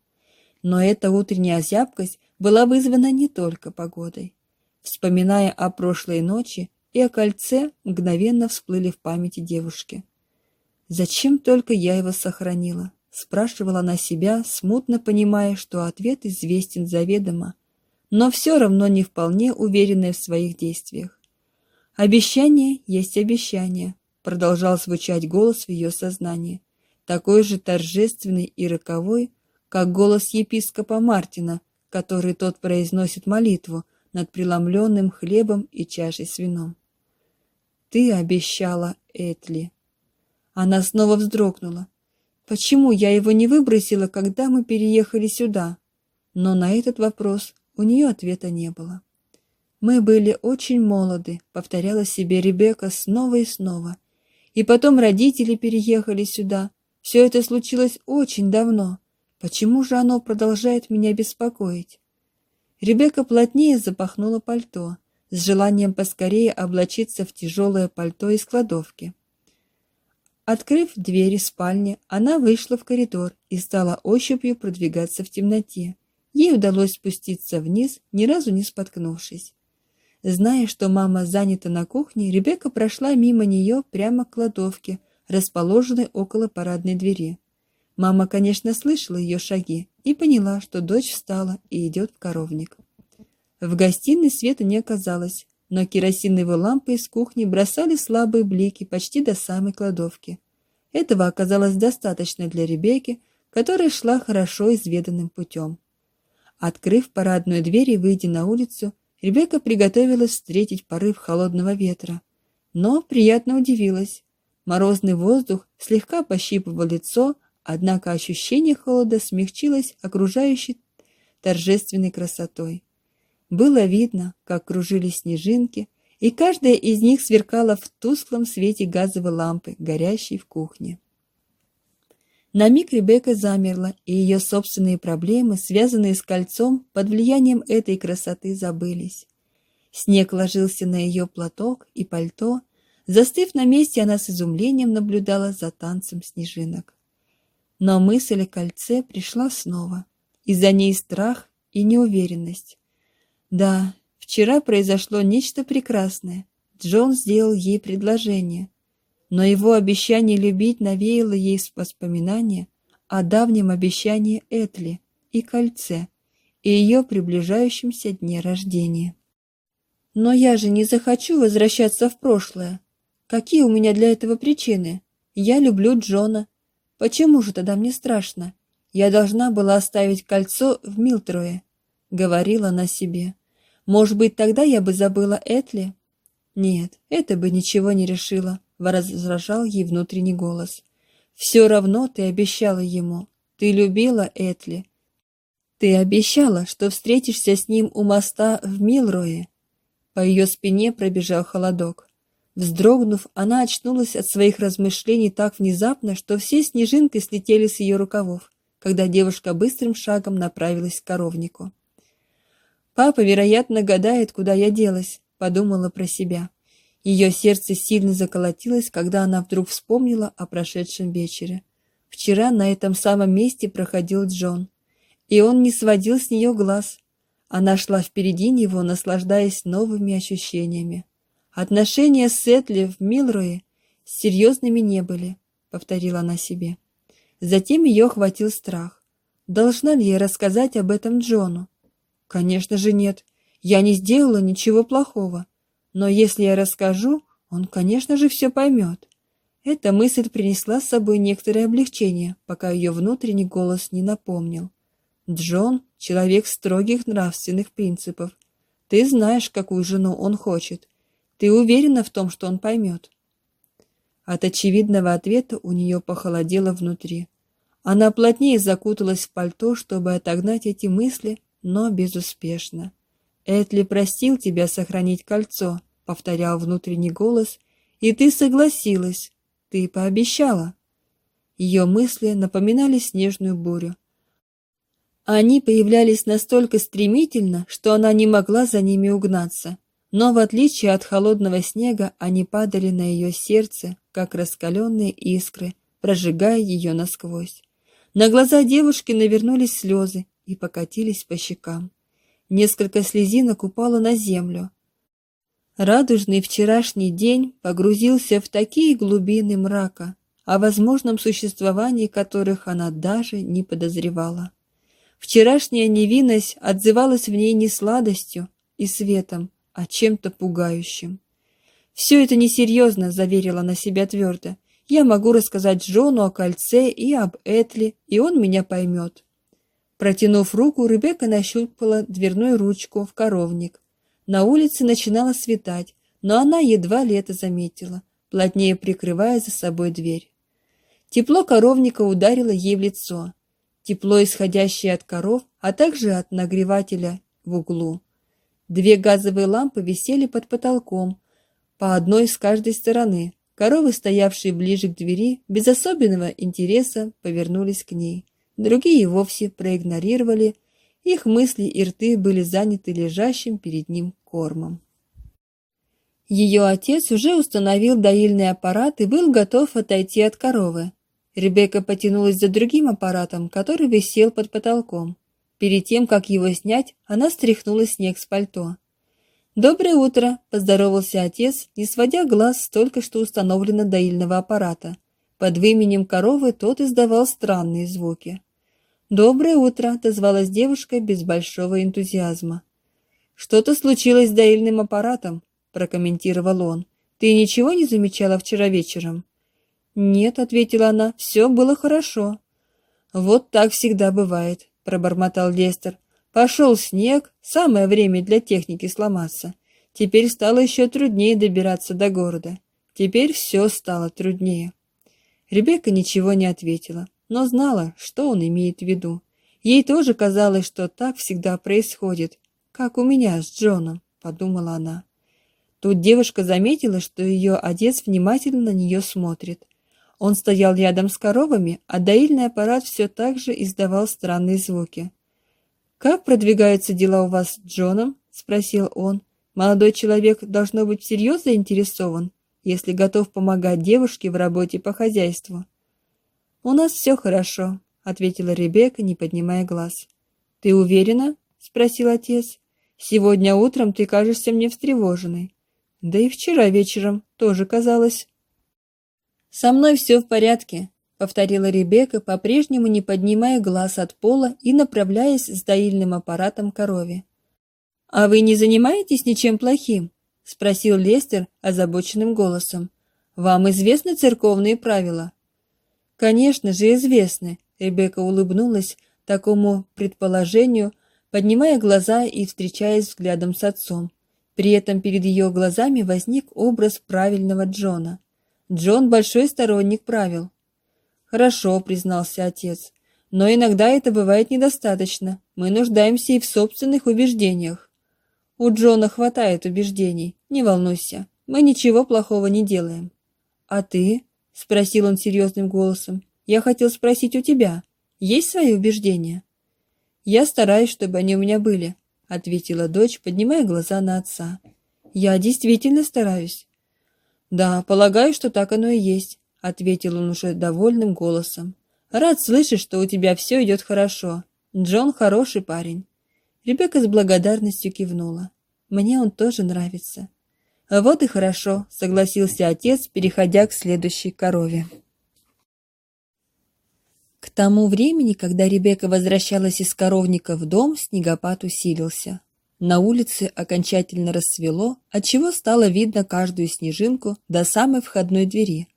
Но эта утренняя зябкость была вызвана не только погодой. Вспоминая о прошлой ночи и о кольце, мгновенно всплыли в памяти девушки. Зачем только я его сохранила? Спрашивала она себя, смутно понимая, что ответ известен заведомо, но все равно не вполне уверенная в своих действиях. Обещание есть обещание. продолжал звучать голос в ее сознании, такой же торжественный и роковой, как голос епископа Мартина, который тот произносит молитву над преломленным хлебом и чашей с вином. «Ты обещала, Этли». Она снова вздрогнула. «Почему я его не выбросила, когда мы переехали сюда?» Но на этот вопрос у нее ответа не было. «Мы были очень молоды», — повторяла себе Ребекка снова и снова. «И потом родители переехали сюда. Все это случилось очень давно. Почему же оно продолжает меня беспокоить?» Ребекка плотнее запахнула пальто, с желанием поскорее облачиться в тяжелое пальто из кладовки. Открыв двери спальни, она вышла в коридор и стала ощупью продвигаться в темноте. Ей удалось спуститься вниз, ни разу не споткнувшись. Зная, что мама занята на кухне, Ребекка прошла мимо нее прямо к кладовке, расположенной около парадной двери. Мама, конечно, слышала ее шаги и поняла, что дочь встала и идет в коровник. В гостиной света не оказалось, но керосиновые лампы из кухни бросали слабые блики почти до самой кладовки. Этого оказалось достаточно для Ребекки, которая шла хорошо изведанным путем. Открыв парадную дверь и выйдя на улицу, Ребекка приготовилась встретить порыв холодного ветра, но приятно удивилась. Морозный воздух слегка пощипывал лицо, однако ощущение холода смягчилось окружающей торжественной красотой. Было видно, как кружились снежинки, и каждая из них сверкала в тусклом свете газовой лампы, горящей в кухне. На миг Ребекка замерла, и ее собственные проблемы, связанные с кольцом, под влиянием этой красоты забылись. Снег ложился на ее платок и пальто. Застыв на месте, она с изумлением наблюдала за танцем снежинок. Но мысль о кольце пришла снова, и за ней страх и неуверенность. Да, вчера произошло нечто прекрасное. Джон сделал ей предложение — но его обещание любить навеяло ей воспоминания о давнем обещании Этли и кольце, и ее приближающемся дне рождения. «Но я же не захочу возвращаться в прошлое. Какие у меня для этого причины? Я люблю Джона. Почему же тогда мне страшно? Я должна была оставить кольцо в Милтруе», — говорила она себе. «Может быть, тогда я бы забыла Этли?» Нет, это бы ничего не решило возражал ей внутренний голос. «Все равно ты обещала ему. Ты любила Этли. Ты обещала, что встретишься с ним у моста в Милрое». По ее спине пробежал холодок. Вздрогнув, она очнулась от своих размышлений так внезапно, что все снежинки слетели с ее рукавов, когда девушка быстрым шагом направилась к коровнику. «Папа, вероятно, гадает, куда я делась», — подумала про себя. Ее сердце сильно заколотилось, когда она вдруг вспомнила о прошедшем вечере. Вчера на этом самом месте проходил Джон, и он не сводил с нее глаз. Она шла впереди него, наслаждаясь новыми ощущениями. Отношения с Этли в Милрое серьезными не были, повторила она себе. Затем ее охватил страх. Должна ли я рассказать об этом Джону? Конечно же нет. Я не сделала ничего плохого. Но если я расскажу, он, конечно же, все поймет. Эта мысль принесла с собой некоторое облегчение, пока ее внутренний голос не напомнил. Джон — человек строгих нравственных принципов. Ты знаешь, какую жену он хочет. Ты уверена в том, что он поймет. От очевидного ответа у нее похолодело внутри. Она плотнее закуталась в пальто, чтобы отогнать эти мысли, но безуспешно. Этли просил тебя сохранить кольцо, повторял внутренний голос, и ты согласилась. Ты пообещала. Ее мысли напоминали снежную бурю. Они появлялись настолько стремительно, что она не могла за ними угнаться. Но в отличие от холодного снега, они падали на ее сердце, как раскаленные искры, прожигая ее насквозь. На глаза девушки навернулись слезы и покатились по щекам. Несколько слезинок упало на землю. Радужный вчерашний день погрузился в такие глубины мрака, о возможном существовании которых она даже не подозревала. Вчерашняя невинность отзывалась в ней не сладостью и светом, а чем-то пугающим. «Все это несерьезно», — заверила она себя твердо. «Я могу рассказать Джону о кольце и об Этли, и он меня поймет». Протянув руку, Ребекка нащупала дверную ручку в коровник. На улице начинало светать, но она едва ли это заметила, плотнее прикрывая за собой дверь. Тепло коровника ударило ей в лицо. Тепло, исходящее от коров, а также от нагревателя в углу. Две газовые лампы висели под потолком, по одной с каждой стороны. Коровы, стоявшие ближе к двери, без особенного интереса повернулись к ней. Другие вовсе проигнорировали, их мысли и рты были заняты лежащим перед ним кормом. Ее отец уже установил доильный аппарат и был готов отойти от коровы. Ребекка потянулась за другим аппаратом, который висел под потолком. Перед тем, как его снять, она стряхнула снег с пальто. «Доброе утро!» – поздоровался отец, не сводя глаз с только что установленного доильного аппарата. Под выменем коровы тот издавал странные звуки. «Доброе утро!» – отозвалась девушка без большого энтузиазма. «Что-то случилось с доильным аппаратом», – прокомментировал он. «Ты ничего не замечала вчера вечером?» «Нет», — ответила она, — «все было хорошо». «Вот так всегда бывает», — пробормотал Лестер. «Пошел снег, самое время для техники сломаться. Теперь стало еще труднее добираться до города. Теперь все стало труднее». Ребекка ничего не ответила, но знала, что он имеет в виду. Ей тоже казалось, что так всегда происходит, как у меня с Джоном, подумала она. Тут девушка заметила, что ее отец внимательно на нее смотрит. Он стоял рядом с коровами, а доильный аппарат все так же издавал странные звуки. «Как продвигаются дела у вас с Джоном?» — спросил он. «Молодой человек должно быть всерьез заинтересован, если готов помогать девушке в работе по хозяйству». «У нас все хорошо», — ответила Ребекка, не поднимая глаз. «Ты уверена?» — спросил отец. «Сегодня утром ты кажешься мне встревоженной. Да и вчера вечером тоже казалось». «Со мной все в порядке», — повторила Ребекка, по-прежнему не поднимая глаз от пола и направляясь с доильным аппаратом корове. «А вы не занимаетесь ничем плохим?» — спросил Лестер озабоченным голосом. «Вам известны церковные правила?» «Конечно же, известны», — Ребекка улыбнулась такому предположению, поднимая глаза и встречаясь взглядом с отцом. При этом перед ее глазами возник образ правильного Джона — Джон большой сторонник правил. Хорошо, признался отец. Но иногда это бывает недостаточно. Мы нуждаемся и в собственных убеждениях. У Джона хватает убеждений. Не волнуйся. Мы ничего плохого не делаем. А ты? Спросил он серьезным голосом. Я хотел спросить у тебя. Есть свои убеждения? Я стараюсь, чтобы они у меня были, ответила дочь, поднимая глаза на отца. Я действительно стараюсь. «Да, полагаю, что так оно и есть», — ответил он уже довольным голосом. «Рад слышать, что у тебя все идет хорошо. Джон хороший парень». Ребекка с благодарностью кивнула. «Мне он тоже нравится». «Вот и хорошо», — согласился отец, переходя к следующей корове. К тому времени, когда Ребекка возвращалась из коровника в дом, снегопад усилился. На улице окончательно рассвело, отчего стало видно каждую снежинку до самой входной двери.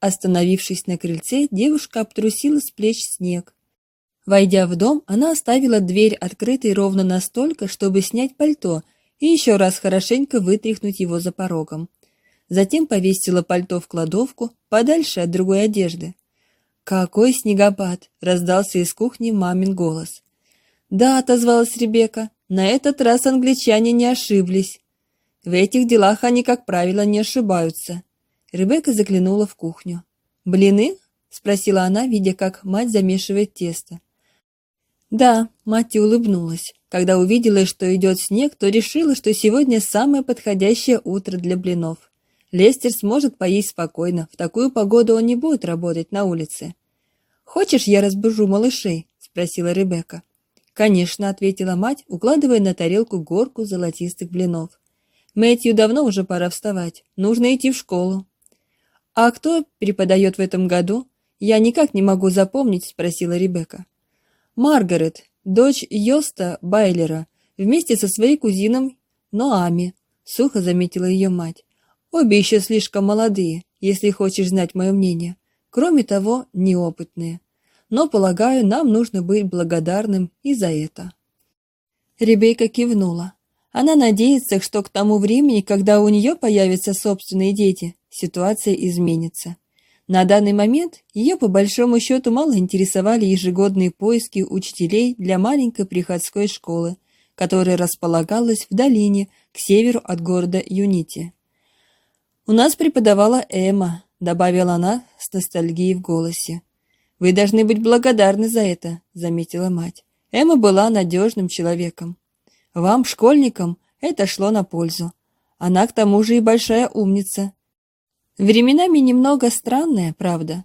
Остановившись на крыльце, девушка обтрусила с плеч снег. Войдя в дом, она оставила дверь открытой ровно настолько, чтобы снять пальто и еще раз хорошенько вытряхнуть его за порогом. Затем повесила пальто в кладовку, подальше от другой одежды. «Какой снегопад!» — раздался из кухни мамин голос. «Да», — отозвалась Ребекка, на этот раз англичане не ошиблись. В этих делах они, как правило, не ошибаются. Ребекка заглянула в кухню. «Блины?» — спросила она, видя, как мать замешивает тесто. Да, мать улыбнулась. Когда увидела, что идет снег, то решила, что сегодня самое подходящее утро для блинов. Лестер сможет поесть спокойно, в такую погоду он не будет работать на улице. «Хочешь, я разбужу малышей?» — спросила Ребекка. «Конечно», — ответила мать, укладывая на тарелку горку золотистых блинов. «Мэтью давно уже пора вставать. Нужно идти в школу». «А кто преподает в этом году?» «Я никак не могу запомнить», — спросила Ребекка. «Маргарет, дочь Йоста Байлера, вместе со своей кузином Ноами», — сухо заметила ее мать. Обе еще слишком молодые, если хочешь знать мое мнение. Кроме того, неопытные. Но, полагаю, нам нужно быть благодарным и за это. Ребекка кивнула. Она надеется, что к тому времени, когда у нее появятся собственные дети, ситуация изменится. На данный момент ее по большому счету мало интересовали ежегодные поиски учителей для маленькой приходской школы, которая располагалась в долине к северу от города Юнити. «У нас преподавала Эмма», — добавила она с ностальгией в голосе. «Вы должны быть благодарны за это», — заметила мать. Эмма была надежным человеком. Вам, школьникам, это шло на пользу. Она к тому же и большая умница. Временами немного странная, правда.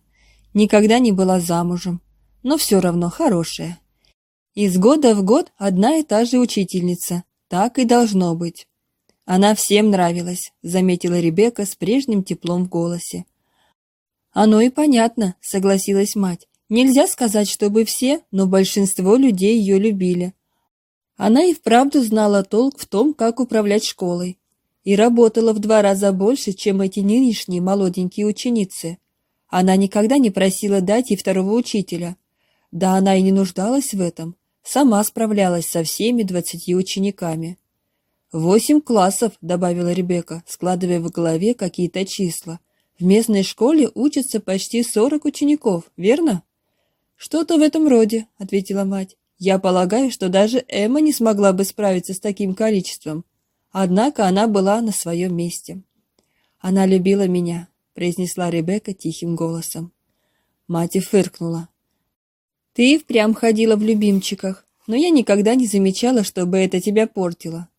Никогда не была замужем, но все равно хорошая. Из года в год одна и та же учительница. Так и должно быть. Она всем нравилась, заметила Ребекка с прежним теплом в голосе. Оно и понятно, согласилась мать. Нельзя сказать, чтобы все, но большинство людей ее любили. Она и вправду знала толк в том, как управлять школой, и работала в два раза больше, чем эти нынешние молоденькие ученицы. Она никогда не просила дать ей второго учителя. Да она и не нуждалась в этом, сама справлялась со всеми двадцатью учениками. «Восемь классов», — добавила Ребекка, складывая в голове какие-то числа. «В местной школе учатся почти сорок учеников, верно?» «Что-то в этом роде», — ответила мать. Я полагаю, что даже Эмма не смогла бы справиться с таким количеством. Однако она была на своем месте. «Она любила меня», — произнесла Ребекка тихим голосом. Мать фыркнула. «Ты впрямь ходила в любимчиках, но я никогда не замечала, чтобы это тебя портило».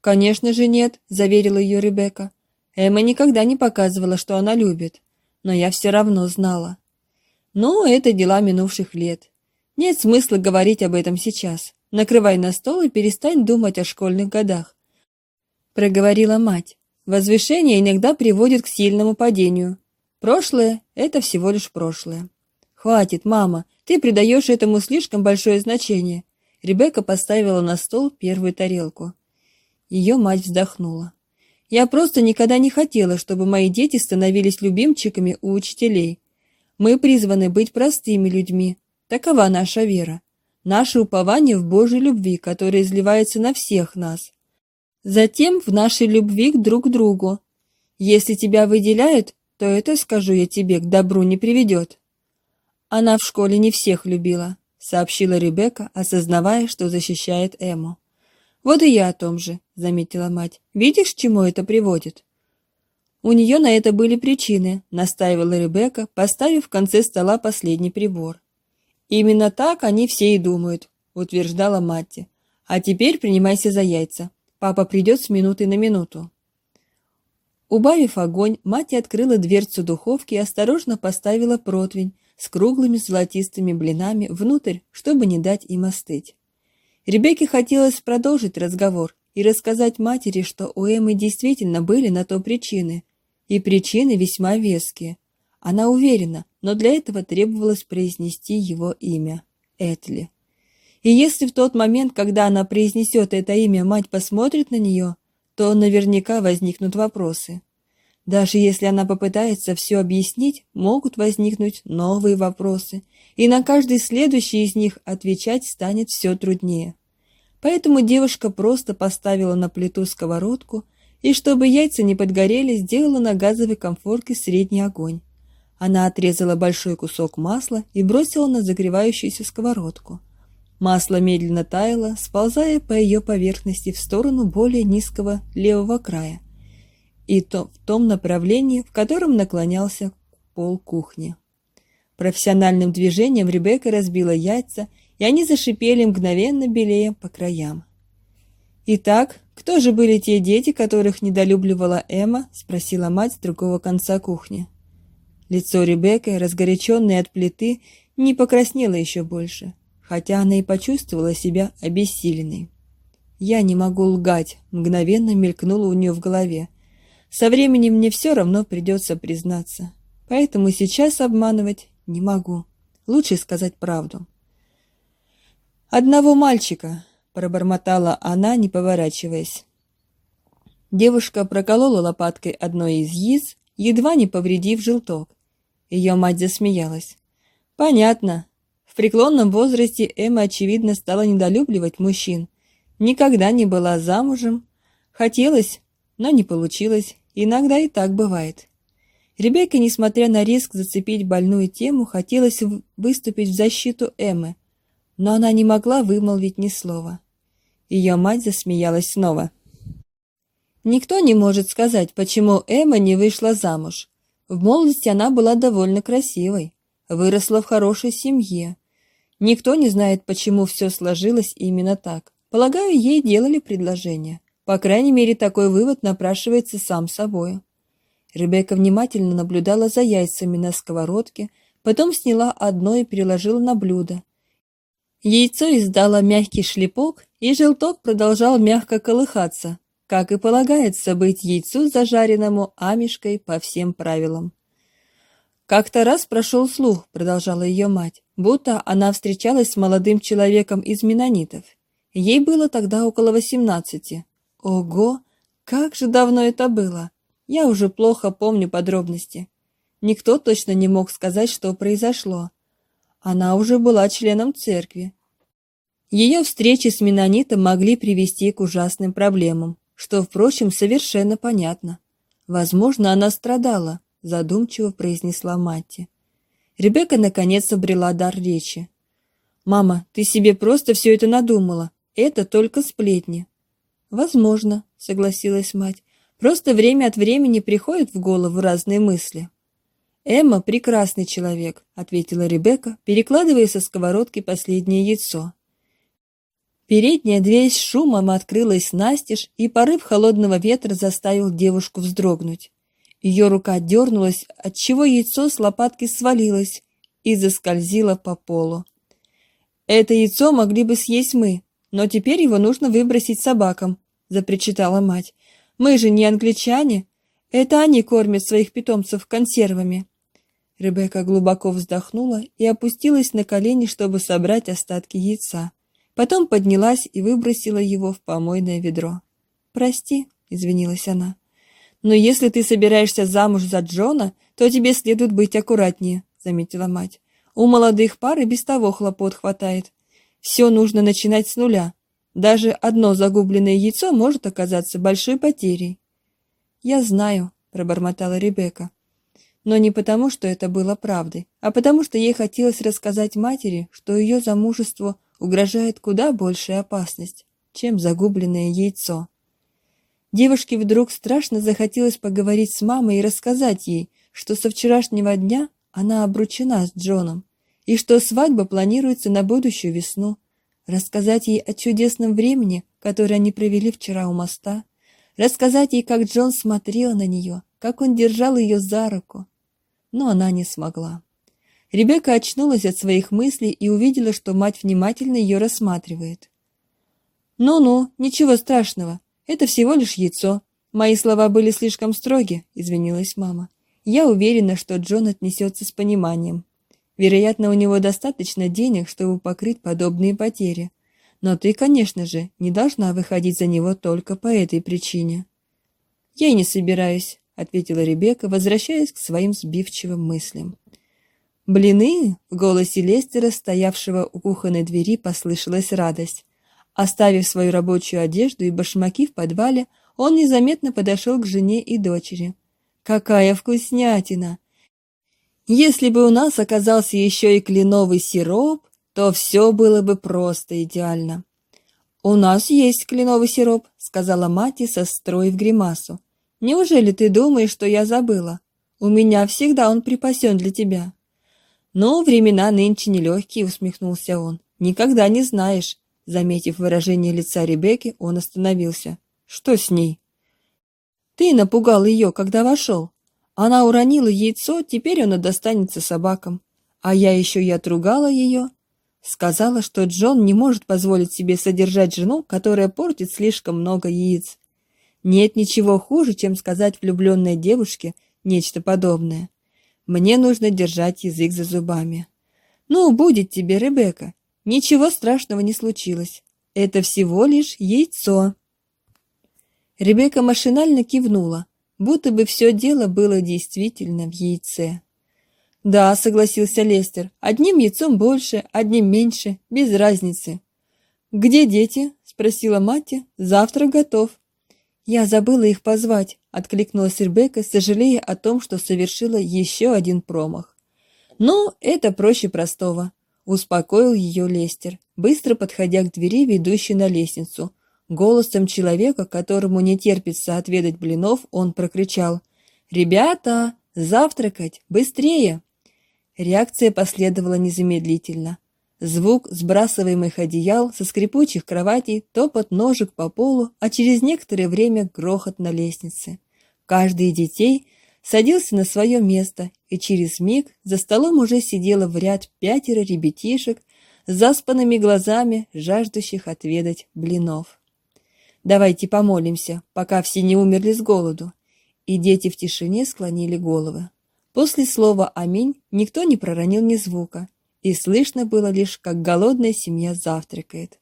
«Конечно же нет», — заверила ее Ребекка. Эмма никогда не показывала, что она любит, но я все равно знала. Ну, это дела минувших лет. Нет смысла говорить об этом сейчас. Накрывай на стол и перестань думать о школьных годах. Проговорила мать. Возвышение иногда приводит к сильному падению. Прошлое — это всего лишь прошлое. Хватит, мама, ты придаешь этому слишком большое значение. Ребекка поставила на стол первую тарелку. Ее мать вздохнула. Я просто никогда не хотела, чтобы мои дети становились любимчиками у учителей. Мы призваны быть простыми людьми, Такова наша вера, наше упование в Божьей любви, которая изливается на всех нас. Затем в нашей любви к друг другу. Если тебя выделяют, то это, скажу я тебе, к добру не приведет. Она в школе не всех любила, сообщила Ребекка, осознавая, что защищает Эму. Вот и я о том же, заметила мать. Видишь, к чему это приводит? У нее на это были причины, настаивала Ребекка, поставив в конце стола последний прибор. Именно так они все и думают, утверждала Матти. А теперь принимайся за яйца. Папа придет с минуты на минуту. Убавив огонь, Матти открыла дверцу духовки и осторожно поставила противень с круглыми золотистыми блинами внутрь, чтобы не дать им остыть. Ребекке хотелось продолжить разговор и рассказать матери, что у Эммы действительно были на то причины, и причины весьма веские. Она уверена, но для этого требовалось произнести его имя — Этли. И если в тот момент, когда она произнесет это имя, мать посмотрит на нее, то наверняка возникнут вопросы. Даже если она попытается все объяснить, могут возникнуть новые вопросы, и на каждый следующий из них отвечать станет все труднее. Поэтому девушка просто поставила на плиту сковородку и, чтобы яйца не подгорели, сделала на газовой комфорке средний огонь. Она отрезала большой кусок масла и бросила на загревающуюся сковородку. Масло медленно таяло, сползая по ее поверхности в сторону более низкого левого края, и то в том направлении, в котором наклонялся пол кухни. Профессиональным движением Ребекка разбила яйца, и они зашипели мгновенно белее по краям. «Итак, кто же были те дети, которых недолюбливала Эмма?» — спросила мать с другого конца кухни. Лицо Ребекки, разгоряченное от плиты, не покраснело еще больше, хотя она и почувствовала себя обессиленной. «Я не могу лгать», — мгновенно мелькнуло у нее в голове. «Со временем мне все равно придется признаться, поэтому сейчас обманывать не могу. Лучше сказать правду». «Одного мальчика», — пробормотала она, не поворачиваясь. Девушка проколола лопаткой одно из яиц, едва не повредив желток. Ее мать засмеялась. «Понятно. В преклонном возрасте Эмма, очевидно, стала недолюбливать мужчин. Никогда не была замужем. Хотелось, но не получилось. Иногда и так бывает». Ребекке, несмотря на риск зацепить больную тему, хотелось выступить в защиту Эммы, но она не могла вымолвить ни слова. Ее мать засмеялась снова. Никто не может сказать, почему Эмма не вышла замуж. В молодости она была довольно красивой, выросла в хорошей семье. Никто не знает, почему все сложилось именно так. Полагаю, ей делали предложение. По крайней мере, такой вывод напрашивается сам собой. Ребекка внимательно наблюдала за яйцами на сковородке, потом сняла одно и переложила на блюдо. Яйцо издало мягкий шлепок, и желток продолжал мягко колыхаться, как и полагается быть яйцу зажаренному амишкой по всем правилам. «Как-то раз прошел слух», — продолжала ее мать, будто она встречалась с молодым человеком из менонитов. Ей было тогда около восемнадцати. Ого, как же давно это было! Я уже плохо помню подробности. Никто точно не мог сказать, что произошло. Она уже была членом церкви. Ее встречи с менонитом могли привести к ужасным проблемам что, впрочем, совершенно понятно. Возможно, она страдала, задумчиво произнесла Матти. Ребекка наконец обрела дар речи. «Мама, ты себе просто все это надумала. Это только сплетни». «Возможно», — согласилась мать. «Просто время от времени приходят в голову разные мысли». «Эмма — прекрасный человек», — ответила Ребекка, перекладывая со сковородки последнее яйцо. Передняя дверь с шумом открылась настежь, и порыв холодного ветра заставил девушку вздрогнуть. Ее рука дернулась, отчего яйцо с лопатки свалилось и заскользило по полу. «Это яйцо могли бы съесть мы, но теперь его нужно выбросить собакам», — запричитала мать. «Мы же не англичане. Это они кормят своих питомцев консервами». Ребекка глубоко вздохнула и опустилась на колени, чтобы собрать остатки яйца. Потом поднялась и выбросила его в помойное ведро. «Прости», — извинилась она. «Но если ты собираешься замуж за Джона, то тебе следует быть аккуратнее», — заметила мать. «У молодых пар и без того хлопот хватает. Все нужно начинать с нуля. Даже одно загубленное яйцо может оказаться большой потерей». «Я знаю», — пробормотала Ребекка. Но не потому, что это было правдой, а потому, что ей хотелось рассказать матери, что ее замужеству угрожает куда большая опасность, чем загубленное яйцо. Девушке вдруг страшно захотелось поговорить с мамой и рассказать ей, что со вчерашнего дня она обручена с Джоном, и что свадьба планируется на будущую весну, рассказать ей о чудесном времени, которое они провели вчера у моста, рассказать ей, как Джон смотрел на нее, как он держал ее за руку. Но она не смогла. Ребекка очнулась от своих мыслей и увидела, что мать внимательно ее рассматривает. «Ну-ну, ничего страшного. Это всего лишь яйцо. Мои слова были слишком строги», — извинилась мама. «Я уверена, что Джон отнесется с пониманием. Вероятно, у него достаточно денег, чтобы покрыть подобные потери. Но ты, конечно же, не должна выходить за него только по этой причине». «Я и не собираюсь», — ответила Ребекка, возвращаясь к своим сбивчивым мыслям. «Блины?» — в голосе Лестера, стоявшего у кухонной двери, послышалась радость. Оставив свою рабочую одежду и башмаки в подвале, он незаметно подошел к жене и дочери. «Какая вкуснятина!» «Если бы у нас оказался еще и кленовый сироп, то все было бы просто идеально». «У нас есть кленовый сироп», — сказала мать и состроив гримасу. «Неужели ты думаешь, что я забыла? У меня всегда он припасен для тебя». «Но времена нынче нелегкие», — усмехнулся он. «Никогда не знаешь». Заметив выражение лица Ребекки, он остановился. «Что с ней?» «Ты напугал ее, когда вошел. Она уронила яйцо, теперь оно достанется собакам. А я еще и отругала ее. Сказала, что Джон не может позволить себе содержать жену, которая портит слишком много яиц. Нет ничего хуже, чем сказать влюбленной девушке нечто подобное. Мне нужно держать язык за зубами. Ну, будет тебе, Ребекка. Ничего страшного не случилось. Это всего лишь яйцо. Ребекка машинально кивнула, будто бы все дело было действительно в яйце. «Да», — согласился Лестер, — «одним яйцом больше, одним меньше, без разницы». «Где дети?» — спросила мать. «Завтра готов». «Я забыла их позвать», — откликнулась Ребекка, сожалея о том, что совершила еще один промах. «Ну, это проще простого», — успокоил ее Лестер, быстро подходя к двери, ведущей на лестницу. Голосом человека, которому не терпится отведать блинов, он прокричал. «Ребята, завтракать! Быстрее!» Реакция последовала незамедлительно. Звук сбрасываемых одеял со скрипучих кроватей, топот ножек по полу, а через некоторое время грохот на лестнице. Каждый из детей садился на свое место, и через миг за столом уже сидело в ряд пятеро ребятишек с заспанными глазами, жаждущих отведать блинов. «Давайте помолимся, пока все не умерли с голоду». И дети в тишине склонили головы. После слова «Аминь» никто не проронил ни звука, и слышно было лишь, как голодная семья завтракает.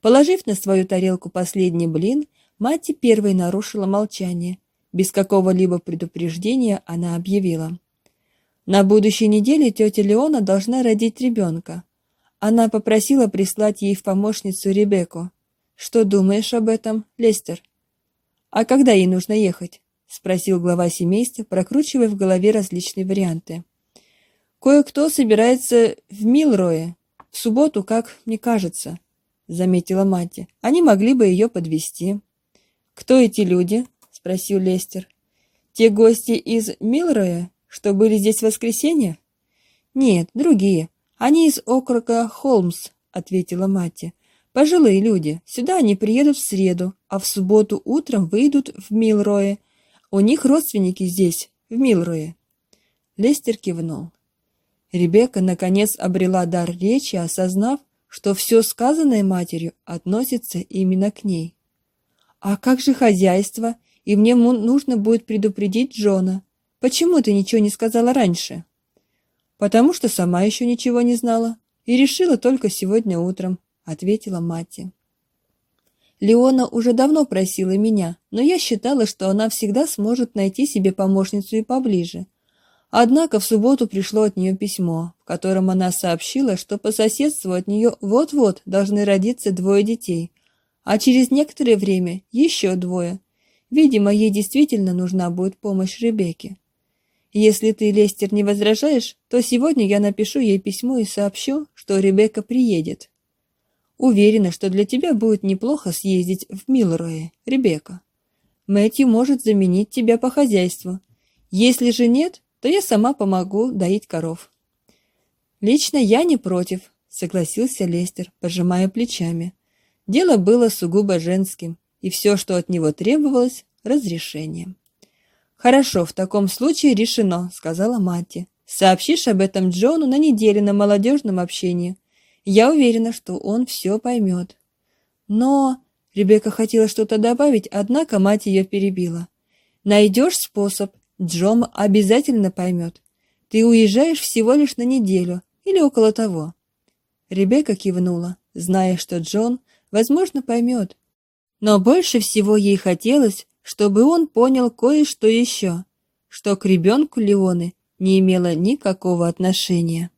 Положив на свою тарелку последний блин, мать первой нарушила молчание. Без какого-либо предупреждения она объявила. На будущей неделе тетя Леона должна родить ребенка. Она попросила прислать ей в помощницу Ребекку. Что думаешь об этом, Лестер? А когда ей нужно ехать? — спросил глава семейства, прокручивая в голове различные варианты. «Кое-кто собирается в Милрое в субботу, как мне кажется», — заметила мать. «Они могли бы ее подвести. «Кто эти люди?» — спросил Лестер. «Те гости из Милроя, что были здесь в воскресенье?» «Нет, другие. Они из округа Холмс», — ответила мать. «Пожилые люди. Сюда они приедут в среду, а в субботу утром выйдут в Милрое у них родственники здесь, в Милрое. Лестер кивнул. Ребекка, наконец, обрела дар речи, осознав, что все сказанное матерью относится именно к ней. «А как же хозяйство? И мне нужно будет предупредить Джона. Почему ты ничего не сказала раньше?» «Потому что сама еще ничего не знала и решила только сегодня утром», — ответила мать. Леона уже давно просила меня, но я считала, что она всегда сможет найти себе помощницу и поближе. Однако в субботу пришло от нее письмо, в котором она сообщила, что по соседству от нее вот-вот должны родиться двое детей, а через некоторое время еще двое. Видимо, ей действительно нужна будет помощь Ребекки. Если ты, Лестер, не возражаешь, то сегодня я напишу ей письмо и сообщу, что Ребекка приедет. Уверена, что для тебя будет неплохо съездить в Милрое, Ребекка. Мэтью может заменить тебя по хозяйству. Если же нет, то я сама помогу доить коров. Лично я не против, согласился Лестер, пожимая плечами. Дело было сугубо женским, и все, что от него требовалось, разрешение. Хорошо, в таком случае решено, сказала Матти. Сообщишь об этом Джону на неделе на молодежном общении. Я уверена, что он все поймет. Но... Ребекка хотела что-то добавить, однако мать ее перебила. Найдешь способ, Джом обязательно поймет. Ты уезжаешь всего лишь на неделю или около того. Ребекка кивнула, зная, что Джон, возможно, поймет. Но больше всего ей хотелось, чтобы он понял кое-что еще, что к ребенку Леоны не имело никакого отношения.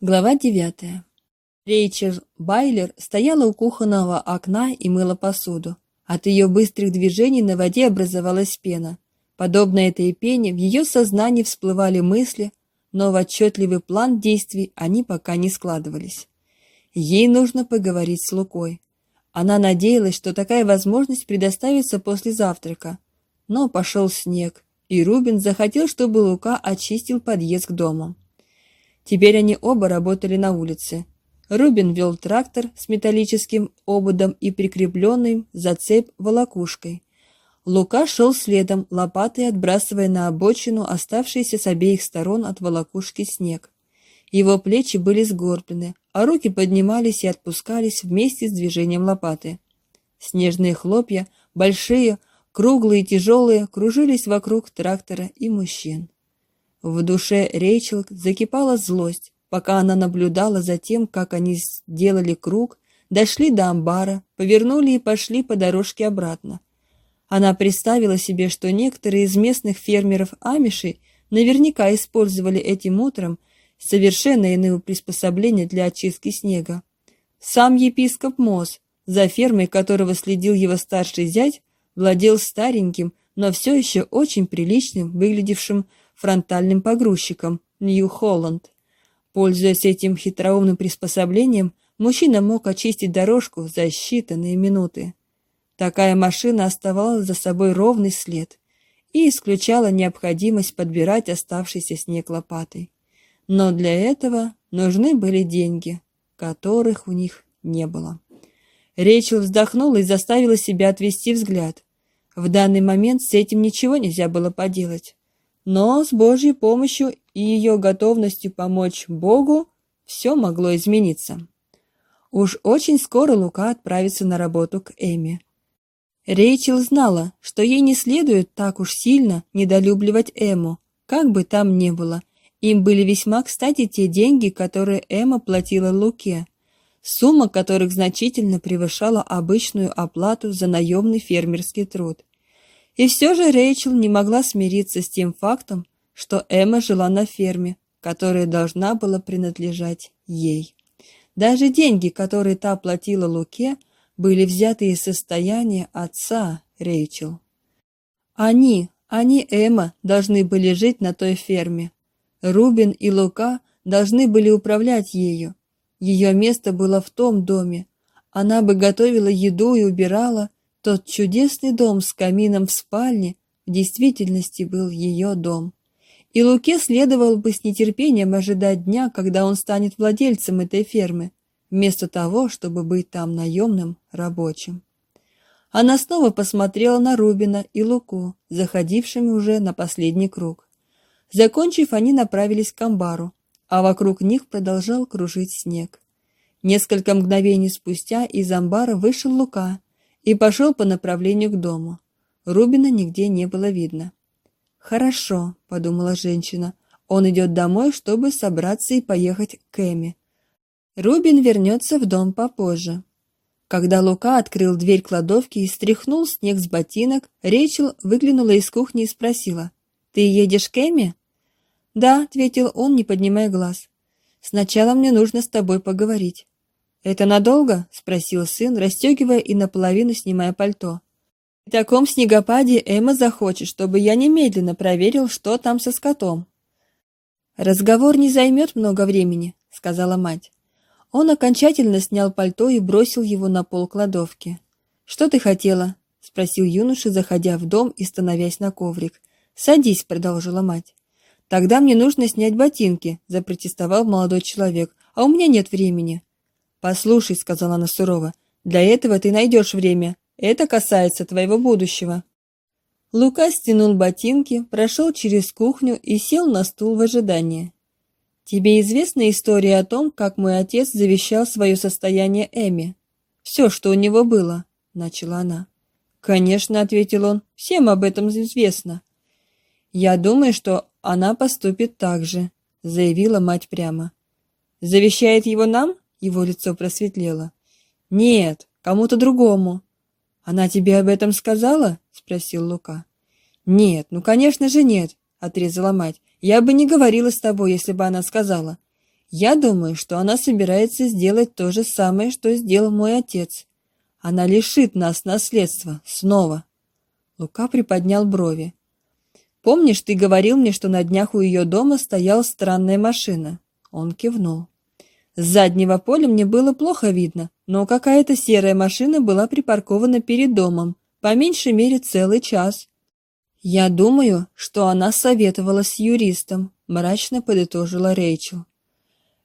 Глава девятая. Рейчел Байлер стояла у кухонного окна и мыла посуду. От ее быстрых движений на воде образовалась пена. Подобно этой пене в ее сознании всплывали мысли, но в отчетливый план действий они пока не складывались. Ей нужно поговорить с Лукой. Она надеялась, что такая возможность предоставится после завтрака. Но пошел снег, и Рубин захотел, чтобы Лука очистил подъезд к дому. Теперь они оба работали на улице. Рубин вел трактор с металлическим ободом и прикрепленным за цепь волокушкой. Лука шел следом, лопатой отбрасывая на обочину оставшийся с обеих сторон от волокушки снег. Его плечи были сгорблены, а руки поднимались и отпускались вместе с движением лопаты. Снежные хлопья, большие, круглые и тяжелые, кружились вокруг трактора и мужчин. В душе Рейчел закипала злость, пока она наблюдала за тем, как они сделали круг, дошли до амбара, повернули и пошли по дорожке обратно. Она представила себе, что некоторые из местных фермеров Амишей наверняка использовали этим утром совершенно иные приспособления для очистки снега. Сам епископ Мос, за фермой которого следил его старший зять, владел стареньким, но все еще очень приличным, выглядевшим фронтальным погрузчиком Нью-Холланд. Пользуясь этим хитроумным приспособлением, мужчина мог очистить дорожку за считанные минуты. Такая машина оставала за собой ровный след и исключала необходимость подбирать оставшийся снег лопатой. Но для этого нужны были деньги, которых у них не было. Рейчел вздохнула и заставила себя отвести взгляд. В данный момент с этим ничего нельзя было поделать. Но с Божьей помощью и ее готовностью помочь Богу все могло измениться. Уж очень скоро Лука отправится на работу к Эми. Рейчел знала, что ей не следует так уж сильно недолюбливать Эму, как бы там ни было. Им были весьма кстати те деньги, которые Эма платила Луке, сумма которых значительно превышала обычную оплату за наемный фермерский труд. И все же Рейчел не могла смириться с тем фактом, что Эмма жила на ферме, которая должна была принадлежать ей. Даже деньги, которые та платила Луке, были взяты из состояния отца Рейчел. Они, они Эмма, должны были жить на той ферме. Рубин и Лука должны были управлять ею. Ее место было в том доме. Она бы готовила еду и убирала. Тот чудесный дом с камином в спальне в действительности был ее дом. И Луке следовало бы с нетерпением ожидать дня, когда он станет владельцем этой фермы, вместо того, чтобы быть там наемным рабочим. Она снова посмотрела на Рубина и Луку, заходившими уже на последний круг. Закончив, они направились к амбару, а вокруг них продолжал кружить снег. Несколько мгновений спустя из амбара вышел Лука и пошел по направлению к дому. Рубина нигде не было видно. «Хорошо», — подумала женщина, — «он идет домой, чтобы собраться и поехать к Эми. Рубин вернется в дом попозже». Когда Лука открыл дверь кладовки и стряхнул снег с ботинок, Рейчел выглянула из кухни и спросила, «Ты едешь к Эми?» «Да», — ответил он, не поднимая глаз. «Сначала мне нужно с тобой поговорить». «Это надолго?» — спросил сын, расстегивая и наполовину снимая пальто. «В таком снегопаде Эмма захочет, чтобы я немедленно проверил, что там со скотом». «Разговор не займет много времени», — сказала мать. Он окончательно снял пальто и бросил его на пол кладовки. «Что ты хотела?» — спросил юноша, заходя в дом и становясь на коврик. «Садись», — продолжила мать. «Тогда мне нужно снять ботинки», — запротестовал молодой человек. «А у меня нет времени». «Послушай», — сказала она сурово, — «для этого ты найдешь время. Это касается твоего будущего». Лука стянул ботинки, прошел через кухню и сел на стул в ожидании. «Тебе известна история о том, как мой отец завещал свое состояние Эми? Все, что у него было», — начала она. «Конечно», — ответил он, — «всем об этом известно». «Я думаю, что она поступит так же», — заявила мать прямо. «Завещает его нам?» — его лицо просветлело. «Нет, кому-то другому». «Она тебе об этом сказала?» — спросил Лука. «Нет, ну, конечно же нет», — отрезала мать. «Я бы не говорила с тобой, если бы она сказала. Я думаю, что она собирается сделать то же самое, что сделал мой отец. Она лишит нас наследства снова». Лука приподнял брови. Помнишь, ты говорил мне, что на днях у ее дома стояла странная машина?» Он кивнул. С заднего поля мне было плохо видно, но какая-то серая машина была припаркована перед домом, по меньшей мере целый час. «Я думаю, что она советовалась с юристом», — мрачно подытожила Рэйчел.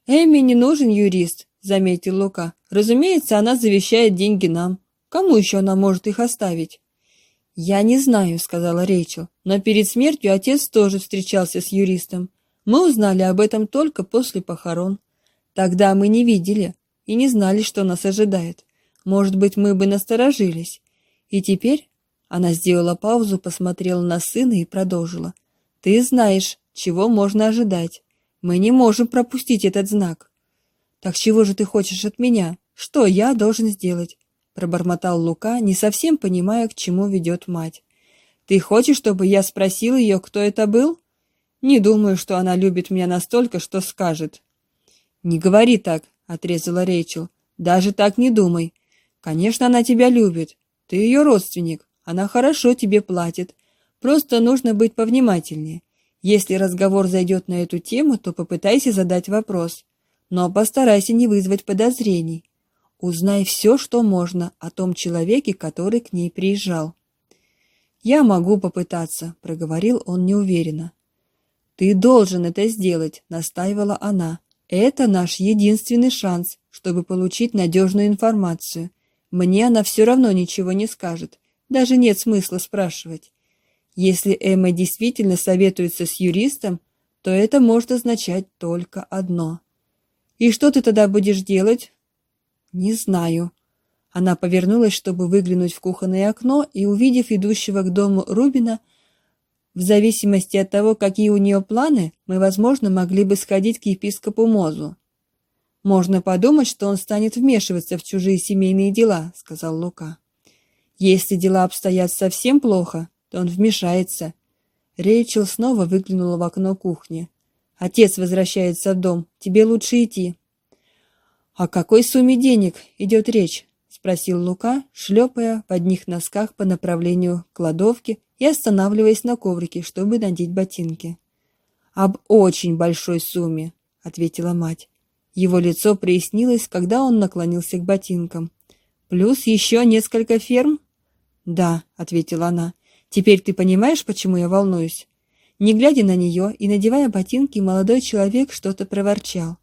«Эми не нужен юрист», — заметил Лука. «Разумеется, она завещает деньги нам. Кому еще она может их оставить?» «Я не знаю», — сказала Рейчел, «но перед смертью отец тоже встречался с юристом. Мы узнали об этом только после похорон. Тогда мы не видели и не знали, что нас ожидает. Может быть, мы бы насторожились. И теперь...» Она сделала паузу, посмотрела на сына и продолжила. «Ты знаешь, чего можно ожидать. Мы не можем пропустить этот знак». «Так чего же ты хочешь от меня? Что я должен сделать?» — пробормотал Лука, не совсем понимая, к чему ведет мать. «Ты хочешь, чтобы я спросил ее, кто это был? Не думаю, что она любит меня настолько, что скажет». «Не говори так», — отрезала Рейчел. «Даже так не думай. Конечно, она тебя любит. Ты ее родственник. Она хорошо тебе платит. Просто нужно быть повнимательнее. Если разговор зайдет на эту тему, то попытайся задать вопрос. Но постарайся не вызвать подозрений. Узнай все, что можно о том человеке, который к ней приезжал. «Я могу попытаться», — проговорил он неуверенно. «Ты должен это сделать», — настаивала она. «Это наш единственный шанс, чтобы получить надежную информацию. Мне она все равно ничего не скажет. Даже нет смысла спрашивать. Если Эмма действительно советуется с юристом, то это может означать только одно. И что ты тогда будешь делать? Не знаю. Она повернулась, чтобы выглянуть в кухонное окно, и, увидев идущего к дому Рубина, в зависимости от того, какие у нее планы, мы, возможно, могли бы сходить к епископу Мозу. Можно подумать, что он станет вмешиваться в чужие семейные дела, сказал Лука. Если дела обстоят совсем плохо, то он вмешается. Рейчел снова выглянула в окно кухни. Отец возвращается в дом. Тебе лучше идти. О какой сумме денег идет речь? спросил Лука, шлепая в одних носках по направлению к кладовке и останавливаясь на коврике, чтобы надеть ботинки. Об очень большой сумме, ответила мать. Его лицо прояснилось, когда он наклонился к ботинкам. Плюс еще несколько ферм? Да, ответила она. Теперь ты понимаешь, почему я волнуюсь? Не глядя на нее и надевая ботинки, молодой человек что-то проворчал.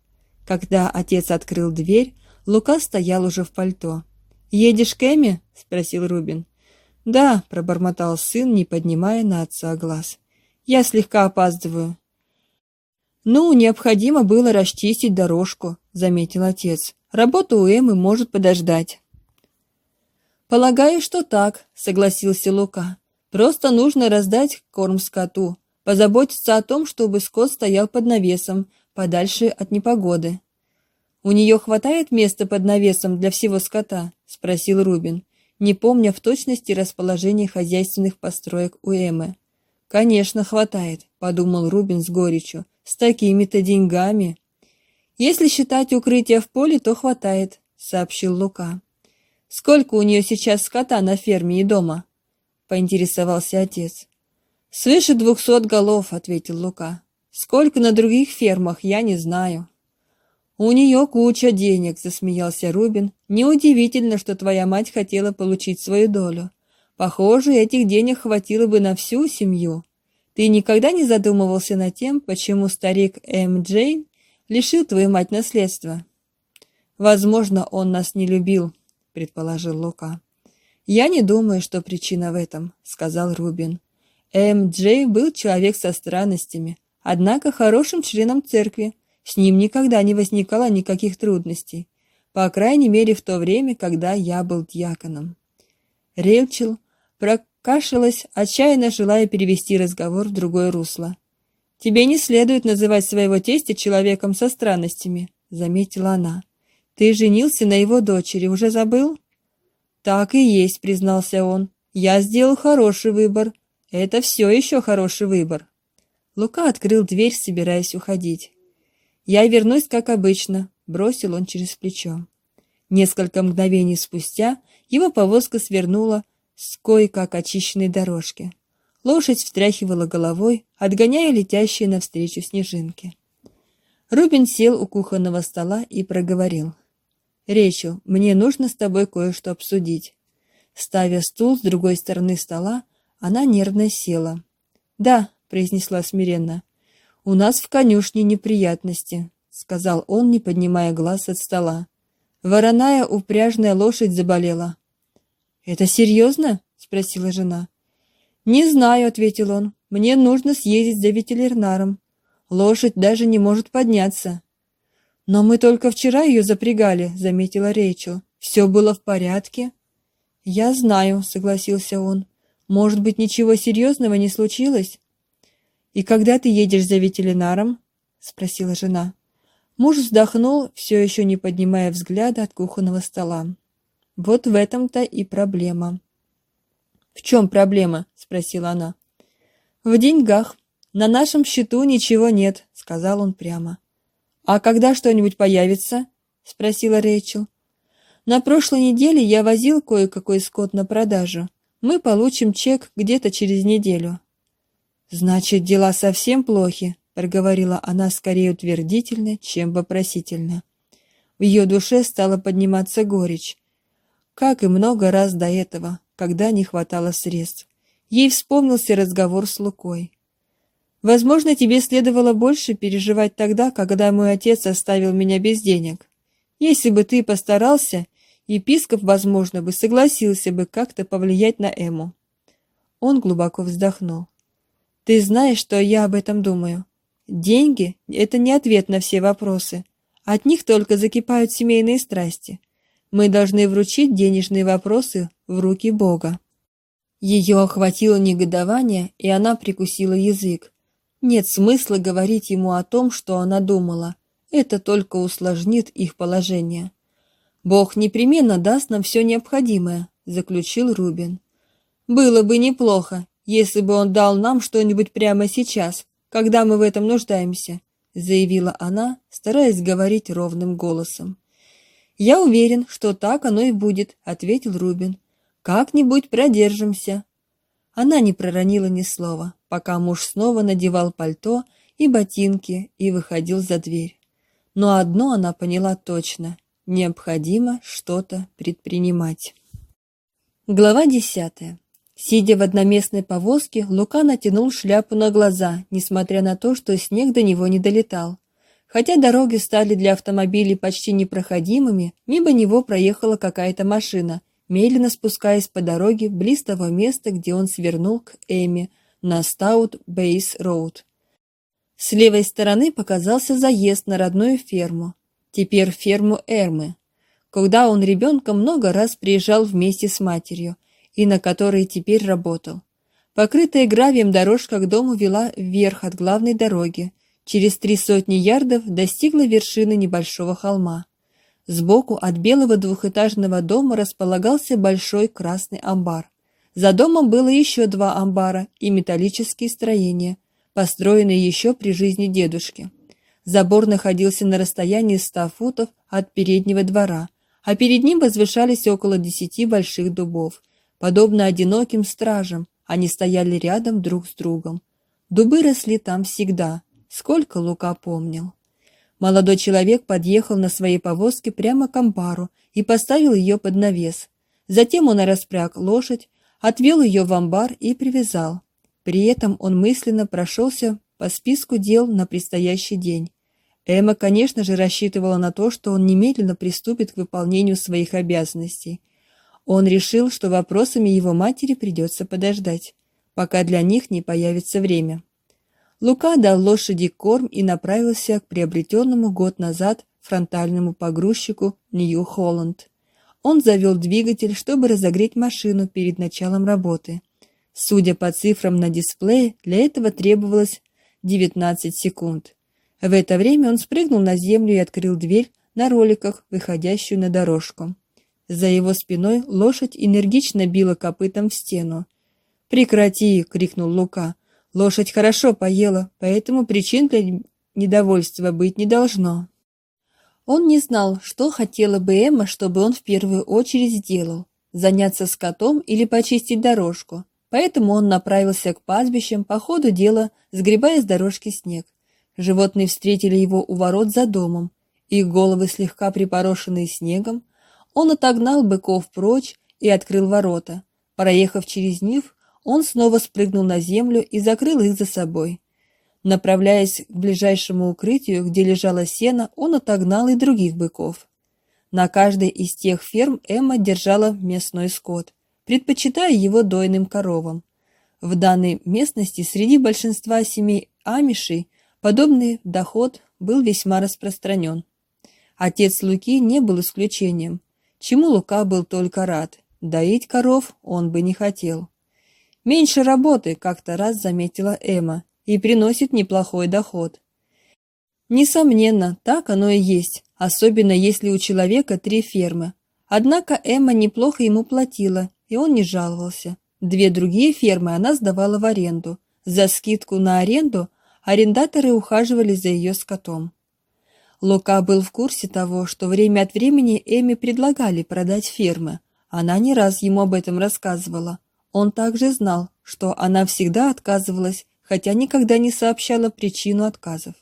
Когда отец открыл дверь, Лука стоял уже в пальто. «Едешь к Эми?» — спросил Рубин. «Да», — пробормотал сын, не поднимая на отца глаз. «Я слегка опаздываю». «Ну, необходимо было расчистить дорожку», — заметил отец. «Работа у Эммы может подождать». «Полагаю, что так», — согласился Лука. «Просто нужно раздать корм скоту, позаботиться о том, чтобы скот стоял под навесом, подальше от непогоды». «У нее хватает места под навесом для всего скота?» — спросил Рубин, не помня в точности расположение хозяйственных построек у Эммы. «Конечно, хватает», — подумал Рубин с горечью. «С такими-то деньгами». «Если считать укрытие в поле, то хватает», — сообщил Лука. Сколько у нее сейчас скота на ферме и дома? поинтересовался отец. Свыше двухсот голов, ответил Лука. Сколько на других фермах, я не знаю. У нее куча денег, засмеялся Рубин. Неудивительно, что твоя мать хотела получить свою долю. Похоже, этих денег хватило бы на всю семью. Ты никогда не задумывался над тем, почему старик М. Джейн лишил твою мать наследства? Возможно, он нас не любил, предположил Лука. Я не думаю, что причина в этом, сказал Рубин. М. Джей был человек со странностями, однако хорошим членом церкви. С ним никогда не возникало никаких трудностей, по крайней мере в то время, когда я был диаконом. Рельчел прокашлялась, отчаянно желая перевести разговор в другое русло. Тебе не следует называть своего тестя человеком со странностями, заметила она. Ты женился на его дочери, уже забыл? Так и есть, признался он. Я сделал хороший выбор. Это все еще хороший выбор. Лука открыл дверь, собираясь уходить. Я вернусь, как обычно, бросил он через плечо. Несколько мгновений спустя его повозка свернула с кое-как очищенной дорожки. Лошадь встряхивала головой, отгоняя летящие навстречу снежинки. Рубин сел у кухонного стола и проговорил: «Речу, мне нужно с тобой кое-что обсудить». Ставя стул с другой стороны стола, она нервно села. «Да», — произнесла смиренно, — «у нас в конюшне неприятности», — сказал он, не поднимая глаз от стола. «Вороная упряжная лошадь заболела». «Это серьезно?» — спросила жена. «Не знаю», — ответил он. «Мне нужно съездить за ветеринаром. Лошадь даже не может подняться». «Но мы только вчера ее запрягали», — заметила Рейчел. «Все было в порядке». «Я знаю», — согласился он. «Может быть, ничего серьезного не случилось?» «И когда ты едешь за ветеринаром?» — спросила жена. Муж вздохнул, все еще не поднимая взгляда от кухонного стола. Вот в этом-то и проблема. «В чем проблема?» — спросила она. «В деньгах. На нашем счету ничего нет», — сказал он прямо. «А когда что-нибудь появится?» — спросила Рэйчел. «На прошлой неделе я возил кое-какой скот на продажу. Мы получим чек где-то через неделю». «Значит, дела совсем плохи», — проговорила она скорее утвердительно, чем вопросительно. В ее душе стала подниматься горечь. Как и много раз до этого, когда не хватало средств. Ей вспомнился разговор с Лукой. Возможно, тебе следовало больше переживать тогда, когда мой отец оставил меня без денег. Если бы ты постарался, епископ, возможно, бы согласился бы как-то повлиять на Эму. Он глубоко вздохнул. Ты знаешь, что я об этом думаю. Деньги — это не ответ на все вопросы. От них только закипают семейные страсти. Мы должны вручить денежные вопросы в руки Бога. Ее охватило негодование, и она прикусила язык. Нет смысла говорить ему о том, что она думала. Это только усложнит их положение. Бог непременно даст нам все необходимое, заключил Рубин. Было бы неплохо, если бы он дал нам что-нибудь прямо сейчас, когда мы в этом нуждаемся, заявила она, стараясь говорить ровным голосом. Я уверен, что так оно и будет, ответил Рубин. Как-нибудь продержимся. Она не проронила ни слова, пока муж снова надевал пальто и ботинки и выходил за дверь. Но одно она поняла точно — необходимо что-то предпринимать. Глава десятая. Сидя в одноместной повозке, Лука натянул шляпу на глаза, несмотря на то, что снег до него не долетал. Хотя дороги стали для автомобилей почти непроходимыми, мимо него проехала какая-то машина, медленно спускаясь по дороге близ того места, где он свернул к Эми на Стаут Бейс Роуд. С левой стороны показался заезд на родную ферму, теперь ферму Эрмы, когда он ребенком много раз приезжал вместе с матерью и на которой теперь работал. Покрытая гравием дорожка к дому вела вверх от главной дороги, через три сотни ярдов достигла вершины небольшого холма. Сбоку от белого двухэтажного дома располагался большой красный амбар. За домом было еще два амбара и металлические строения, построенные еще при жизни дедушки. Забор находился на расстоянии ста футов от переднего двора, а перед ним возвышались около десяти больших дубов. Подобно одиноким стражам, они стояли рядом друг с другом. Дубы росли там всегда, сколько Лука помнил. Молодой человек подъехал на своей повозке прямо к амбару и поставил ее под навес. Затем он распряг лошадь, отвел ее в амбар и привязал. При этом он мысленно прошелся по списку дел на предстоящий день. Эмма, конечно же, рассчитывала на то, что он немедленно приступит к выполнению своих обязанностей. Он решил, что вопросами его матери придется подождать, пока для них не появится время. Лука дал лошади корм и направился к приобретенному год назад фронтальному погрузчику Нью-Холланд. Он завел двигатель, чтобы разогреть машину перед началом работы. Судя по цифрам на дисплее, для этого требовалось 19 секунд. В это время он спрыгнул на землю и открыл дверь на роликах, выходящую на дорожку. За его спиной лошадь энергично била копытом в стену. "Прекрати!" крикнул Лука. Лошадь хорошо поела, поэтому причин для недовольства быть не должно. Он не знал, что хотела бы Эмма, чтобы он в первую очередь сделал: заняться скотом или почистить дорожку. Поэтому он направился к пастбищам, по ходу дела сгребая с дорожки снег. Животные встретили его у ворот за домом. Их головы слегка припорошенные снегом. Он отогнал быков прочь и открыл ворота. Проехав через них, он снова спрыгнул на землю и закрыл их за собой. Направляясь к ближайшему укрытию, где лежало сено, он отогнал и других быков. На каждой из тех ферм Эмма держала мясной скот, предпочитая его дойным коровам. В данной местности среди большинства семей амишей подобный доход был весьма распространен. Отец Луки не был исключением, чему Лука был только рад. Доить коров он бы не хотел. Меньше работы, как-то раз заметила Эмма, и приносит неплохой доход. Несомненно, так оно и есть, особенно если у человека три фермы, Однако Эмма неплохо ему платила, и он не жаловался. Две другие фермы она сдавала в аренду. За скидку на аренду арендаторы ухаживали за ее скотом. Лука был в курсе того, что время от времени Эми предлагали продать фермы. Она не раз ему об этом рассказывала. Он также знал, что она всегда отказывалась, хотя никогда не сообщала причину отказов.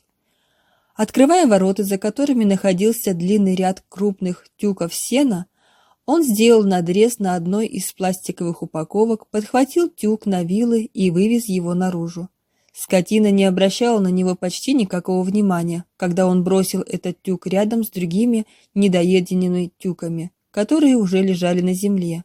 Открывая ворота, за которыми находился длинный ряд крупных тюков сена, он сделал надрез на одной из пластиковых упаковок, подхватил тюк на вилы и вывез его наружу. Скотина не обращала на него почти никакого внимания, когда он бросил этот тюк рядом с другими недоеденными тюками, которые уже лежали на земле.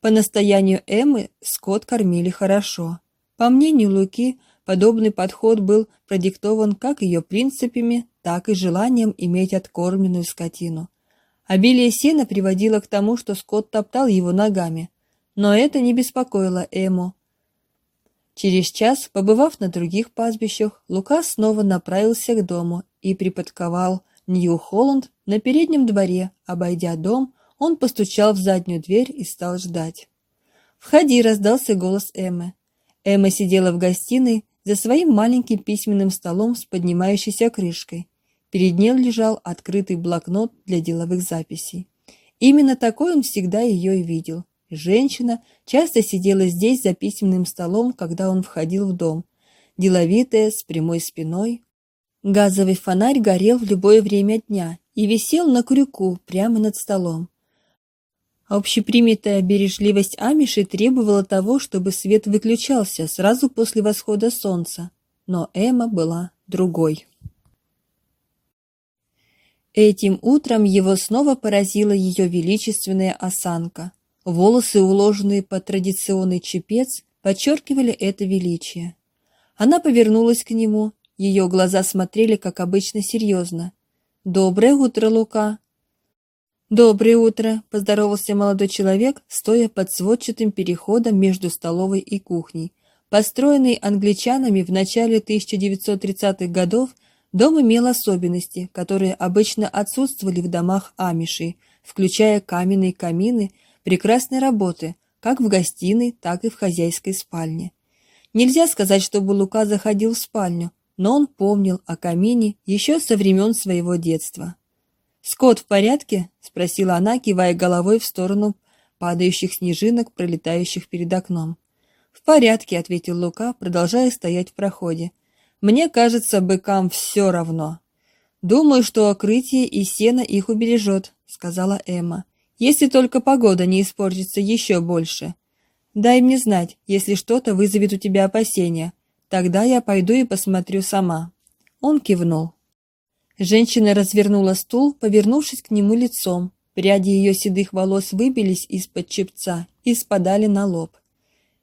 По настоянию Эммы скот кормили хорошо. По мнению Луки, подобный подход был продиктован как ее принципами, так и желанием иметь откормленную скотину. Обилие сена приводило к тому, что скот топтал его ногами. Но это не беспокоило Эму. Через час, побывав на других пастбищах, Лука снова направился к дому и припарковал Нью-Холланд на переднем дворе. Обойдя дом, он постучал в заднюю дверь и стал ждать. «Входи!» — раздался голос Эммы. Эмма сидела в гостиной за своим маленьким письменным столом с поднимающейся крышкой. Перед ней лежал открытый блокнот для деловых записей. Именно такой он всегда ее и видел. Женщина часто сидела здесь за письменным столом, когда он входил в дом. Деловитая, с прямой спиной. Газовый фонарь горел в любое время дня и висел на крюку прямо над столом. Общепринятая бережливость Амиши требовала того, чтобы свет выключался сразу после восхода солнца, но Эмма была другой. Этим утром его снова поразила ее величественная осанка. Волосы, уложенные под традиционный чепец, подчеркивали это величие. Она повернулась к нему, ее глаза смотрели, как обычно, серьезно. «Доброе утро, Лука!» «Доброе утро!» – поздоровался молодой человек, стоя под сводчатым переходом между столовой и кухней. Построенный англичанами в начале 1930-х годов, дом имел особенности, которые обычно отсутствовали в домах амишей, включая каменные камины прекрасной работы, как в гостиной, так и в хозяйской спальне. Нельзя сказать, чтобы Лука заходил в спальню, но он помнил о камине еще со времен своего детства. «Скот в порядке?» — спросила она, кивая головой в сторону падающих снежинок, пролетающих перед окном. «В порядке», — ответил Лука, продолжая стоять в проходе. «Мне кажется, быкам все равно». «Думаю, что окрытие и сено их убережет», — сказала Эмма если только погода не испортится еще больше. Дай мне знать, если что-то вызовет у тебя опасения. Тогда я пойду и посмотрю сама». Он кивнул. Женщина развернула стул, повернувшись к нему лицом. Пряди ее седых волос выбились из-под чепца и спадали на лоб.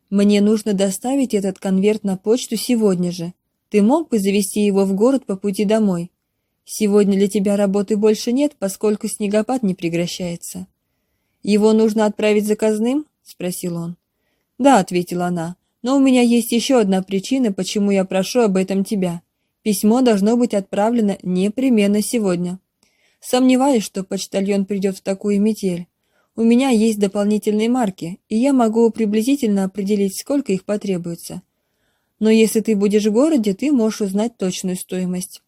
«Мне нужно доставить этот конверт на почту сегодня же. Ты мог бы завести его в город по пути домой? Сегодня для тебя работы больше нет, поскольку снегопад не прекращается». «Его нужно отправить заказным?» — спросил он. «Да», — ответила она, — «но у меня есть еще одна причина, почему я прошу об этом тебя. Письмо должно быть отправлено непременно сегодня. Сомневаюсь, что почтальон придет в такую метель. У меня есть дополнительные марки, и я могу приблизительно определить, сколько их потребуется. Но если ты будешь в городе, ты можешь узнать точную стоимость».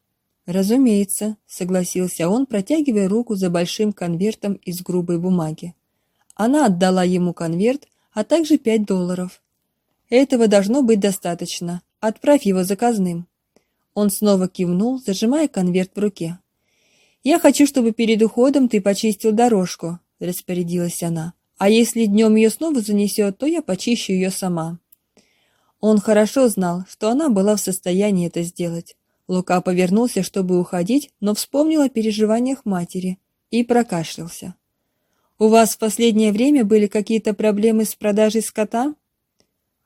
«Разумеется», — согласился он, протягивая руку за большим конвертом из грубой бумаги. Она отдала ему конверт, а также пять долларов. Этого должно быть достаточно. Отправь его заказным. Он снова кивнул, зажимая конверт в руке. Я хочу, чтобы перед уходом ты почистил дорожку, распорядилась она. А если днем ее снова занесет, то я почищу ее сама. Он хорошо знал, что она была в состоянии это сделать. Лука повернулся, чтобы уходить, но вспомнил о переживаниях матери и прокашлялся. У вас в последнее время были какие-то проблемы с продажей скота?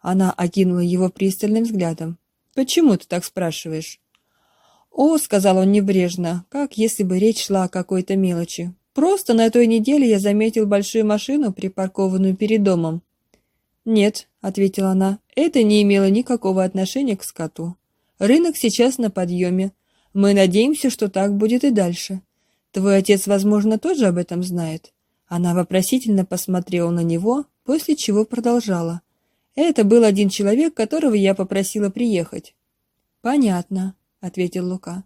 Она окинула его пристальным взглядом. Почему ты так спрашиваешь? О, сказал он небрежно, как если бы речь шла о какой-то мелочи. Просто на той неделе я заметил большую машину, припаркованную перед домом. Нет, ответила она. Это не имело никакого отношения к скоту. Рынок сейчас на подъеме. Мы надеемся, что так будет и дальше. Твой отец, возможно, тоже об этом знает. Она вопросительно посмотрела на него, после чего продолжала. «Это был один человек, которого я попросила приехать». «Понятно», — ответил Лука.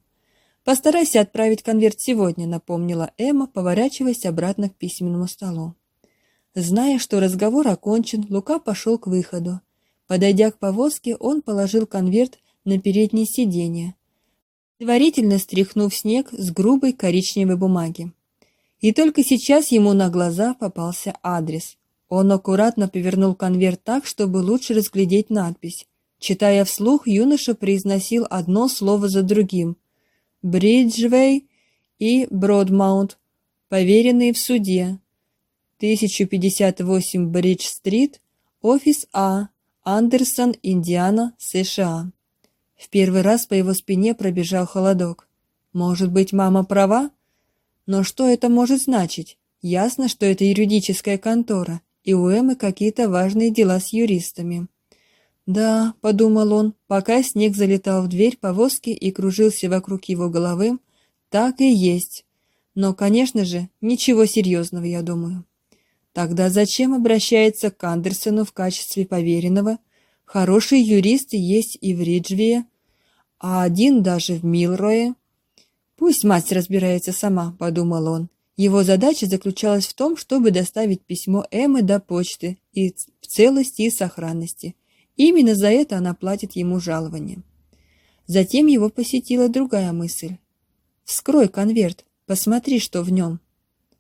«Постарайся отправить конверт сегодня», — напомнила Эмма, поворачиваясь обратно к письменному столу. Зная, что разговор окончен, Лука пошел к выходу. Подойдя к повозке, он положил конверт на переднее сиденье, предварительно стряхнув снег с грубой коричневой бумаги. И только сейчас ему на глаза попался адрес. Он аккуратно повернул конверт так, чтобы лучше разглядеть надпись. Читая вслух, юноша произносил одно слово за другим. «Бриджвей» и «Бродмаунт», поверенные в суде. 1058 Бридж-стрит, офис А, Андерсон, Индиана, США. В первый раз по его спине пробежал холодок. Может быть, мама права? Но что это может значить? Ясно, что это юридическая контора, и у Эммы какие-то важные дела с юристами. Да, подумал он, пока снег залетал в дверь повозки и кружился вокруг его головы, так и есть. Но, конечно же, ничего серьезного, я думаю. Тогда зачем обращается к Андерсону в качестве поверенного? Хорошие юристы есть и в Риджвее, а один даже в Милрое. Пусть мать разбирается сама, подумал он. Его задача заключалась в том, чтобы доставить письмо Эммы до почты и в целости и сохранности. Именно за это она платит ему жалование. Затем его посетила другая мысль. «Вскрой конверт, посмотри, что в нем».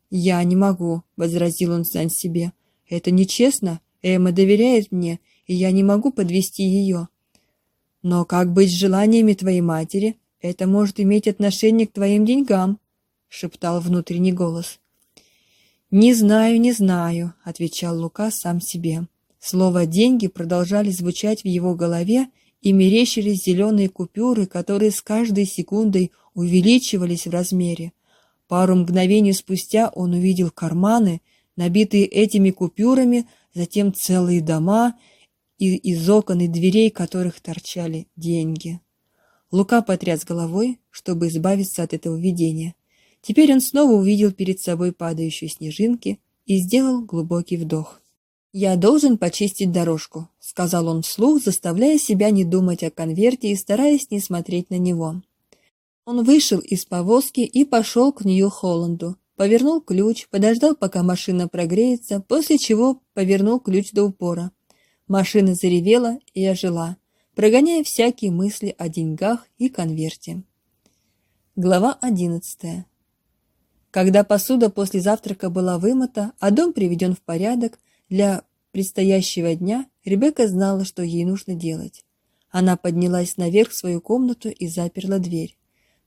«Я не могу», — возразил он сам себе. «Это нечестно. Эмма доверяет мне, и я не могу подвести ее». «Но как быть с желаниями твоей матери? Это может иметь отношение к твоим деньгам», — шептал внутренний голос. «Не знаю, не знаю», — отвечал Лука сам себе. Слово «деньги» продолжали звучать в его голове, и мерещились зеленые купюры, которые с каждой секундой увеличивались в размере. Пару мгновений спустя он увидел карманы, набитые этими купюрами, затем целые дома, и из окон и дверей которых торчали деньги. Лука потряс головой, чтобы избавиться от этого видения. Теперь он снова увидел перед собой падающие снежинки и сделал глубокий вдох. «Я должен почистить дорожку», — сказал он вслух, заставляя себя не думать о конверте и стараясь не смотреть на него. Он вышел из повозки и пошел к Нью-Холланду. Повернул ключ, подождал, пока машина прогреется, после чего повернул ключ до упора. Машина заревела и ожила, прогоняя всякие мысли о деньгах и конверте. Глава одиннадцатая. Когда посуда после завтрака была вымыта, а дом приведен в порядок для предстоящего дня, Ребекка знала, что ей нужно делать. Она поднялась наверх в свою комнату и заперла дверь.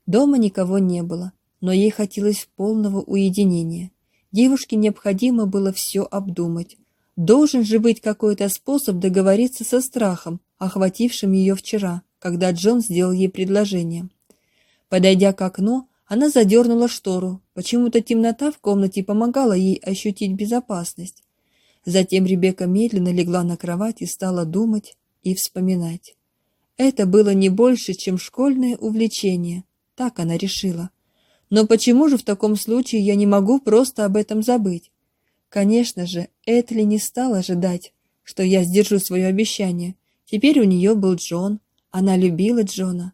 Дома никого не было, но ей хотелось полного уединения. Девушке необходимо было все обдумать. Должен же быть какой-то способ договориться со страхом, охватившим ее вчера, когда Джон сделал ей предложение. Подойдя к окну, она задернула штору. Почему-то темнота в комнате помогала ей ощутить безопасность. Затем Ребекка медленно легла на кровать и стала думать и вспоминать. Это было не больше, чем школьное увлечение, так она решила. Но почему же в таком случае я не могу просто об этом забыть? Конечно же, Этли не стала ожидать, что я сдержу свое обещание. Теперь у нее был Джон, она любила Джона.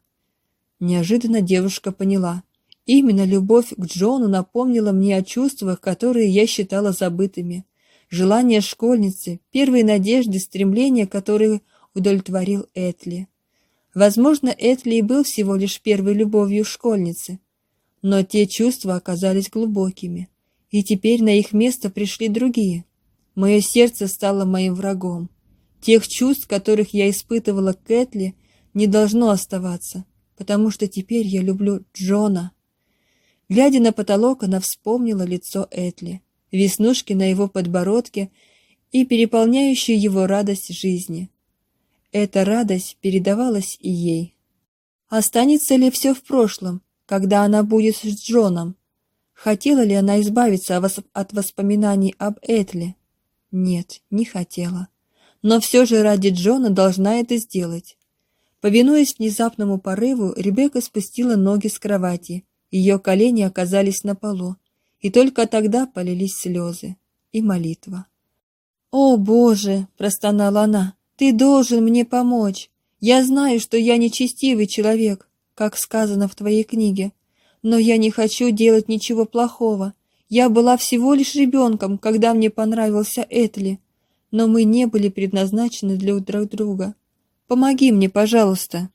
Неожиданно девушка поняла. Именно любовь к Джону напомнила мне о чувствах, которые я считала забытыми. Желание школьницы, первые надежды, стремления, которые удовлетворил Этли. Возможно, Этли и был всего лишь первой любовью школьницы, но те чувства оказались глубокими, и теперь на их место пришли другие. Мое сердце стало моим врагом. Тех чувств, которых я испытывала к Этли, не должно оставаться, потому что теперь я люблю Джона. Глядя на потолок, она вспомнила лицо Этли, веснушки на его подбородке и переполняющую его радость жизни. Эта радость передавалась и ей. Останется ли все в прошлом, когда она будет с Джоном? Хотела ли она избавиться от воспоминаний об Этли? Нет, не хотела. Но все же ради Джона должна это сделать. Повинуясь внезапному порыву, Ребекка спустила ноги с кровати. Ее колени оказались на полу, и только тогда полились слезы. и молитва. «О, Боже!» – простонала она. «Ты должен мне помочь. Я знаю, что я нечестивый человек, как сказано в твоей книге, но я не хочу делать ничего плохого. Я была всего лишь ребенком, когда мне понравился Этли, но мы не были предназначены для друг друга. Помоги мне, пожалуйста».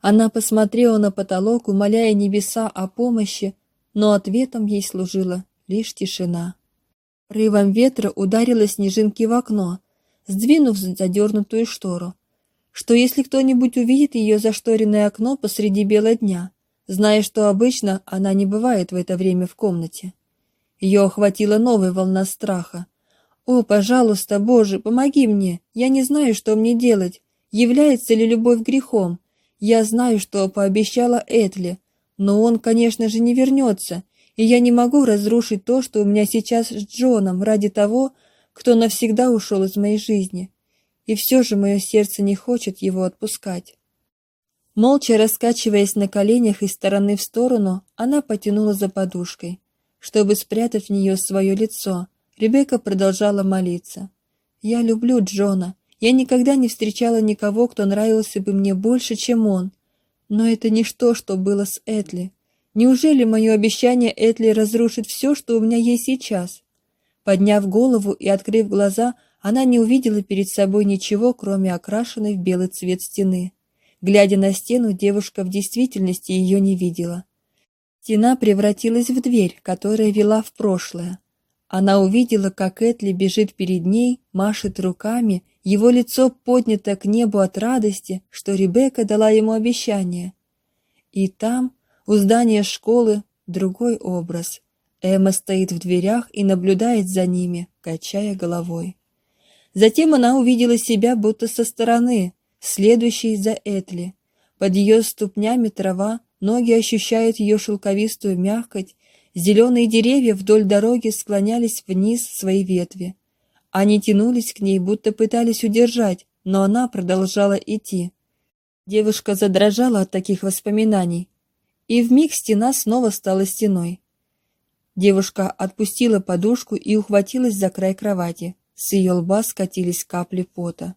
Она посмотрела на потолок, умоляя небеса о помощи, но ответом ей служила лишь тишина. Рывом ветра ударила снежинки в окно, сдвинув задернутую штору. Что если кто-нибудь увидит ее зашторенное окно посреди бела дня, зная, что обычно она не бывает в это время в комнате? Ее охватила новая волна страха. «О, пожалуйста, Боже, помоги мне! Я не знаю, что мне делать. Является ли любовь грехом? Я знаю, что пообещала Этли, но он, конечно же, не вернется, и я не могу разрушить то, что у меня сейчас с Джоном, ради того, кто навсегда ушел из моей жизни. И все же мое сердце не хочет его отпускать. Молча раскачиваясь на коленях из стороны в сторону, она потянула за подушкой. Чтобы спрятать в нее свое лицо, Ребекка продолжала молиться. «Я люблю Джона. Я никогда не встречала никого, кто нравился бы мне больше, чем он. Но это ничто, что было с Этли. Неужели мое обещание Этли разрушит все, что у меня есть сейчас? Подняв голову и открыв глаза, она не увидела перед собой ничего, кроме окрашенной в белый цвет стены. Глядя на стену, девушка в действительности ее не видела. Стена превратилась в дверь, которая вела в прошлое. Она увидела, как Этли бежит перед ней, машет руками его лицо поднято к небу от радости, что Ребекка дала ему обещание. И там, у здания школы, другой образ. Эмма стоит в дверях и наблюдает за ними, качая головой. Затем она увидела себя будто со стороны, следующей за Этли. Под ее ступнями трава, ноги ощущают ее шелковистую мягкость, зеленые деревья вдоль дороги склонялись вниз свои ветви. Они тянулись к ней, будто пытались удержать, но она продолжала идти. Девушка задрожала от таких воспоминаний, и вмиг стена снова стала стеной. Девушка отпустила подушку и ухватилась за край кровати. С ее лба скатились капли пота.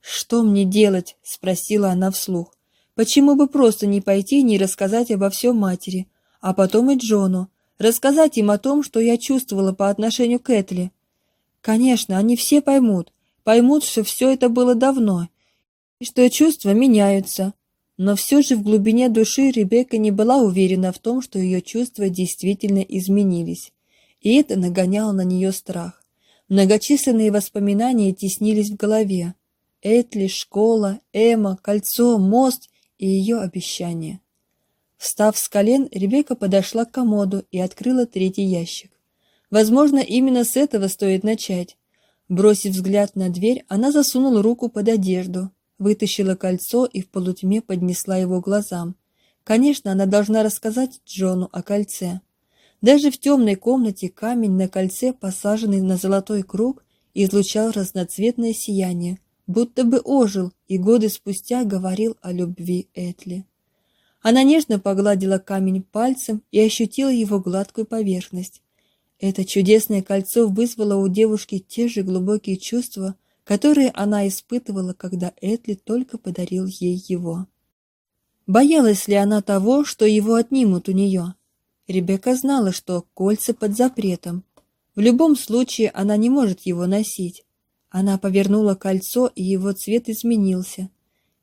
«Что мне делать?» — спросила она вслух. «Почему бы просто не пойти и не рассказать обо всем матери, а потом и Джону, рассказать им о том, что я чувствовала по отношению к Этли, Конечно, они все поймут, поймут, что все это было давно, и что чувства меняются. Но все же в глубине души Ребекка не была уверена в том, что ее чувства действительно изменились, и это нагоняло на нее страх. Многочисленные воспоминания теснились в голове. Этли, школа, Эмма, кольцо, мост и ее обещание. Встав с колен, Ребекка подошла к комоду и открыла третий ящик. Возможно, именно с этого стоит начать. Бросив взгляд на дверь, она засунула руку под одежду, вытащила кольцо и в полутьме поднесла его глазам. Конечно, она должна рассказать Джону о кольце. Даже в темной комнате камень на кольце, посаженный на золотой круг, излучал разноцветное сияние, будто бы ожил и годы спустя говорил о любви Этли. Она нежно погладила камень пальцем и ощутила его гладкую поверхность. Это чудесное кольцо вызвало у девушки те же глубокие чувства, которые она испытывала, когда Этли только подарил ей его. Боялась ли она того, что его отнимут у нее? Ребекка знала, что кольца под запретом. В любом случае она не может его носить. Она повернула кольцо, и его цвет изменился.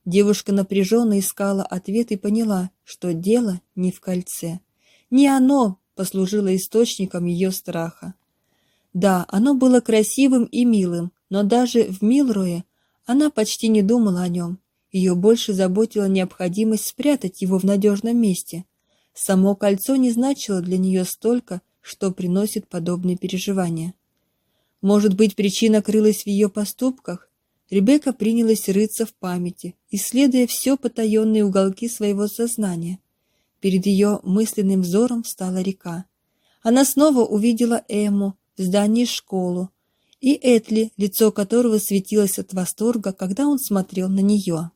Девушка напряженно искала ответ и поняла, что дело не в кольце. Не оно послужило источником ее страха. Да, оно было красивым и милым, но даже в Милрое она почти не думала о нем. Ее больше заботила необходимость спрятать его в надежном месте. Само кольцо не значило для нее столько, что приносит подобные переживания. Может быть, причина крылась в ее поступках? Ребекка принялась рыться в памяти, исследуя все потаенные уголки своего сознания. Перед ее мысленным взором встала река. Она снова увидела Эмму в здании школы и Этли, лицо которого светилось от восторга, когда он смотрел на нее.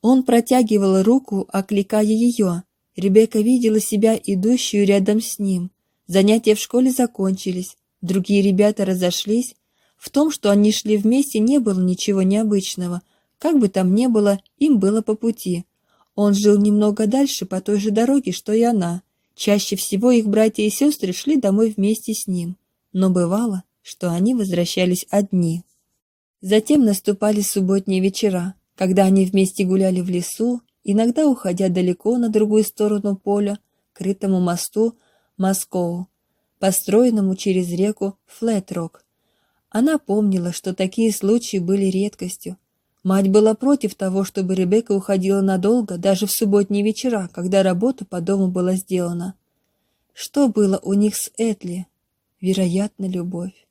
Он протягивал руку, окликая ее. Ребекка видела себя идущую рядом с ним. Занятия в школе закончились. Другие ребята разошлись. В том, что они шли вместе, не было ничего необычного. Как бы там ни было, им было по пути. Он жил немного дальше по той же дороге, что и она. Чаще всего их братья и сестры шли домой вместе с ним. Но бывало, что они возвращались одни. Затем наступали субботние вечера, когда они вместе гуляли в лесу, иногда уходя далеко на другую сторону поля, к крытому мосту Москоу, построенному через реку Флетрок. Она помнила, что такие случаи были редкостью. Мать была против того, чтобы Ребекка уходила надолго, даже в субботние вечера, когда работа по дому была сделана. Что было у них с Этли? Вероятно, любовь.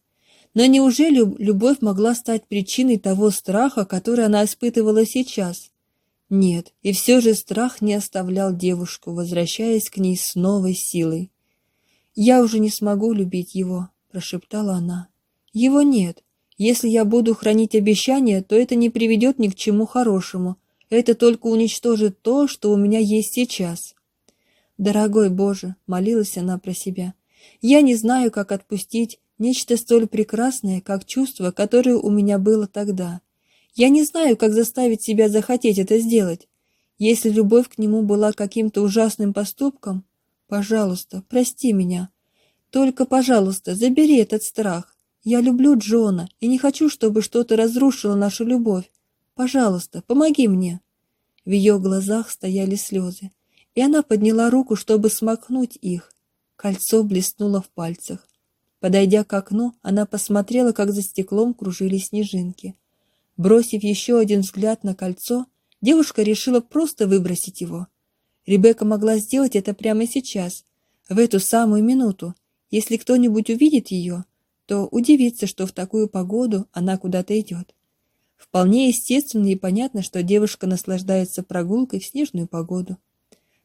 Но неужели любовь могла стать причиной того страха, который она испытывала сейчас? Нет, и все же страх не оставлял девушку, возвращаясь к ней с новой силой. «Я уже не смогу любить его», — прошептала она. «Его нет. Если я буду хранить обещания, то это не приведет ни к чему хорошему. Это только уничтожит то, что у меня есть сейчас». «Дорогой Боже», — молилась она про себя, — «я не знаю, как отпустить Нечто столь прекрасное, как чувство, которое у меня было тогда. Я не знаю, как заставить себя захотеть это сделать. Если любовь к нему была каким-то ужасным поступком, пожалуйста, прости меня. Только, пожалуйста, забери этот страх. Я люблю Джона и не хочу, чтобы что-то разрушило нашу любовь. Пожалуйста, помоги мне. В ее глазах стояли слезы, и она подняла руку, чтобы смакнуть их. Кольцо блеснуло в пальцах. Подойдя к окну, она посмотрела, как за стеклом кружились снежинки. Бросив еще один взгляд на кольцо, девушка решила просто выбросить его. Ребекка могла сделать это прямо сейчас, в эту самую минуту. Если кто-нибудь увидит ее, то удивится, что в такую погоду она куда-то идет. Вполне естественно и понятно, что девушка наслаждается прогулкой в снежную погоду.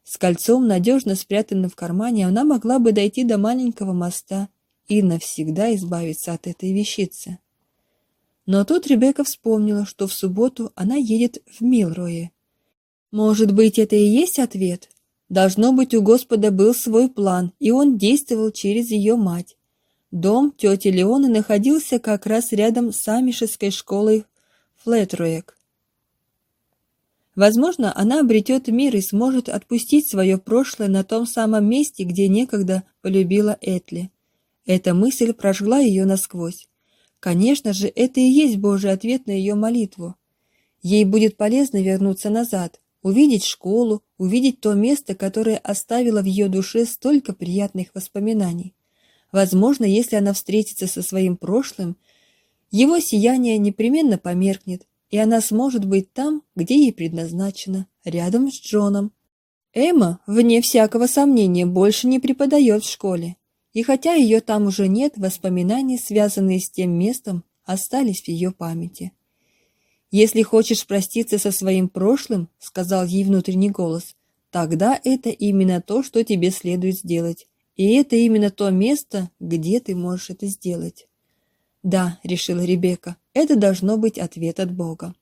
С кольцом, надежно спрятанным в кармане, она могла бы дойти до маленького моста и навсегда избавиться от этой вещицы. Но тут Ребекка вспомнила, что в субботу она едет в Милрое. Может быть, это и есть ответ? Должно быть, у Господа был свой план, и он действовал через ее мать. Дом тети Леоны находился как раз рядом с Амишевской школой Флетруек. Возможно, она обретет мир и сможет отпустить свое прошлое на том самом месте, где некогда полюбила Этли. Эта мысль прожгла ее насквозь. Конечно же, это и есть Божий ответ на ее молитву. Ей будет полезно вернуться назад, увидеть школу, увидеть то место, которое оставило в ее душе столько приятных воспоминаний. Возможно, если она встретится со своим прошлым, его сияние непременно померкнет, и она сможет быть там, где ей предназначено, рядом с Джоном. Эмма, вне всякого сомнения, больше не преподает в школе. И хотя ее там уже нет, воспоминания, связанные с тем местом, остались в ее памяти. «Если хочешь проститься со своим прошлым, — сказал ей внутренний голос, — тогда это именно то, что тебе следует сделать. И это именно то место, где ты можешь это сделать». «Да», — решила Ребекка, — «это должно быть ответ от Бога».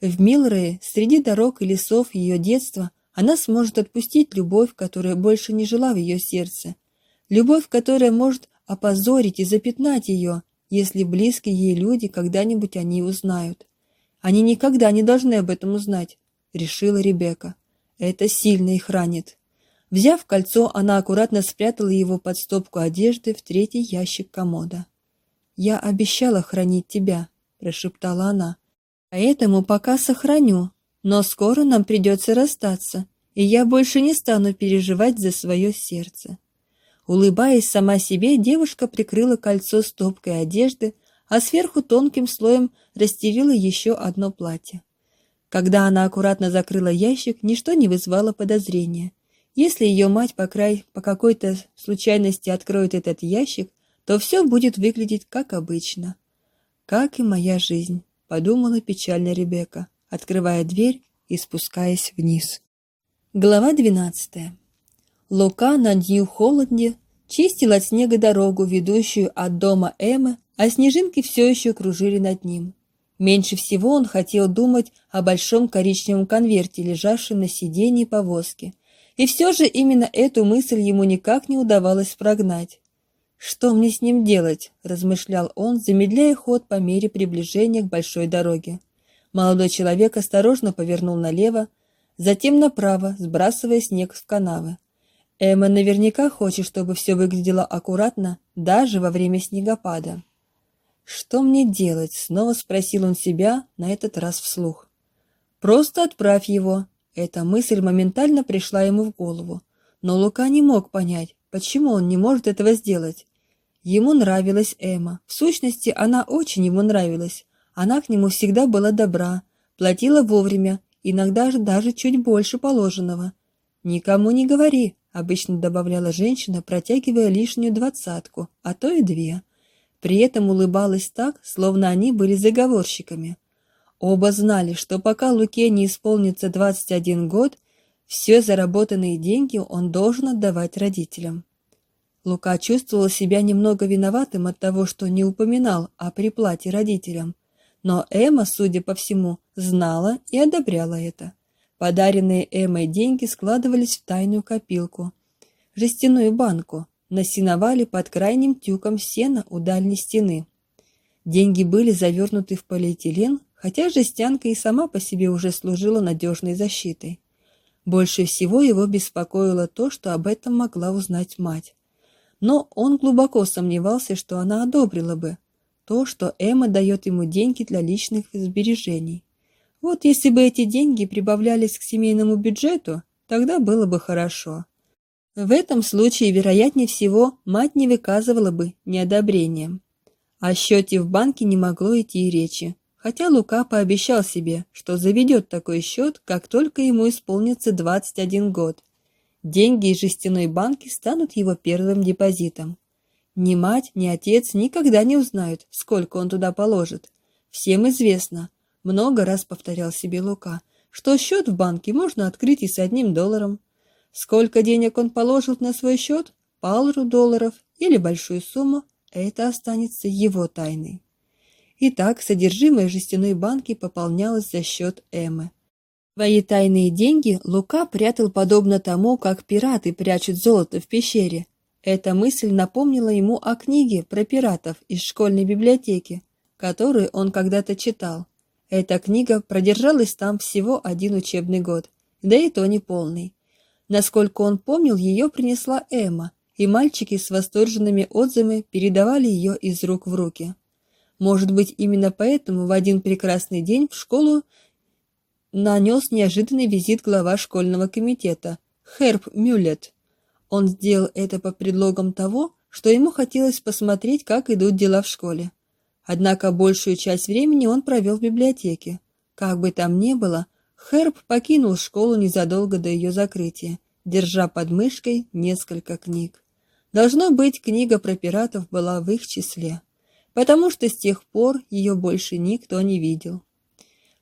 В Милрее, среди дорог и лесов ее детства, она сможет отпустить любовь, которая больше не жила в ее сердце, Любовь, которая может опозорить и запятнать ее, если близкие ей люди когда-нибудь о ней узнают. Они никогда не должны об этом узнать, решила Ребекка. Это сильно их ранит. Взяв кольцо, она аккуратно спрятала его под стопку одежды в третий ящик комода. «Я обещала хранить тебя», — прошептала она. «Поэтому пока сохраню, но скоро нам придется расстаться, и я больше не стану переживать за свое сердце». Улыбаясь сама себе, девушка прикрыла кольцо стопкой одежды, а сверху тонким слоем расстелила еще одно платье. Когда она аккуратно закрыла ящик, ничто не вызвало подозрения. Если ее мать по, край, по какой-то случайности откроет этот ящик, то все будет выглядеть как обычно. «Как и моя жизнь», — подумала печально Ребекка, открывая дверь и спускаясь вниз. Глава двенадцатая. Лука на Нью-Холланде чистил от снега дорогу, ведущую от дома Эммы, а снежинки все еще кружили над ним. Меньше всего он хотел думать о большом коричневом конверте, лежавшем на сиденье повозки. И все же именно эту мысль ему никак не удавалось прогнать. «Что мне с ним делать?» – размышлял он, замедляя ход по мере приближения к большой дороге. Молодой человек осторожно повернул налево, затем направо, сбрасывая снег в канавы. Эмма наверняка хочет, чтобы все выглядело аккуратно, даже во время снегопада. «Что мне делать?» — снова спросил он себя, на этот раз вслух. «Просто отправь его». Эта мысль моментально пришла ему в голову. Но Лука не мог понять, почему он не может этого сделать. Ему нравилась Эмма. В сущности, она очень ему нравилась. Она к нему всегда была добра, платила вовремя, иногда же даже чуть больше положенного. «Никому не говори», — обычно добавляла женщина, протягивая лишнюю двадцатку, а то и две. При этом улыбалась так, словно они были заговорщиками. Оба знали, что пока Луке не исполнится 21 год, все заработанные деньги он должен отдавать родителям. Лука чувствовал себя немного виноватым от того, что не упоминал о приплате родителям. Но Эмма, судя по всему, знала и одобряла это. Подаренные Эммой деньги складывались в тайную копилку, жестяную банку, на сеновале под крайним тюком сена у дальней стены. Деньги были завернуты в полиэтилен, хотя жестянка и сама по себе уже служила надежной защитой. Больше всего его беспокоило то, что об этом могла узнать мать но он глубоко сомневался, что она одобрила бы то, что Эмма дает ему деньги для личных сбережений. Вот если бы эти деньги прибавлялись к семейному бюджету, тогда было бы хорошо. В этом случае, вероятнее всего, мать не выказывала бы неодобрения. О счете в банке не могло идти и речи, хотя Лука пообещал себе, что заведет такой счет, как только ему исполнится 21 год, Деньги из жестяной банки станут его первым депозитом. Ни мать, ни отец никогда не узнают, сколько он туда положит. Всем известно, много раз повторял себе Лука, что счет в банке можно открыть и с одним долларом. Сколько денег он положит на свой счет, пару долларов или большую сумму, это останется его тайной. Итак, содержимое жестяной банки пополнялось за счет Эммы. Свои тайные деньги Лука прятал подобно тому, как пираты прячут золото в пещере. Эта мысль напомнила ему о книге про пиратов из школьной библиотеки, которую он когда-то читал. Эта книга продержалась там всего один учебный год, да и то не полный. Насколько он помнил, ее принесла Эмма, и мальчики с восторженными отзывами передавали ее из рук в руки. Может быть, именно поэтому в один прекрасный день в школу нанес неожиданный визит глава школьного комитета, Херб Мюллет. Он сделал это по предлогам того, что ему хотелось посмотреть, как идут дела в школе. Однако большую часть времени он провел в библиотеке. Как бы там ни было, Херб покинул школу незадолго до ее закрытия, держа под мышкой несколько книг. Должно быть, книга про пиратов была в их числе, потому что с тех пор ее больше никто не видел.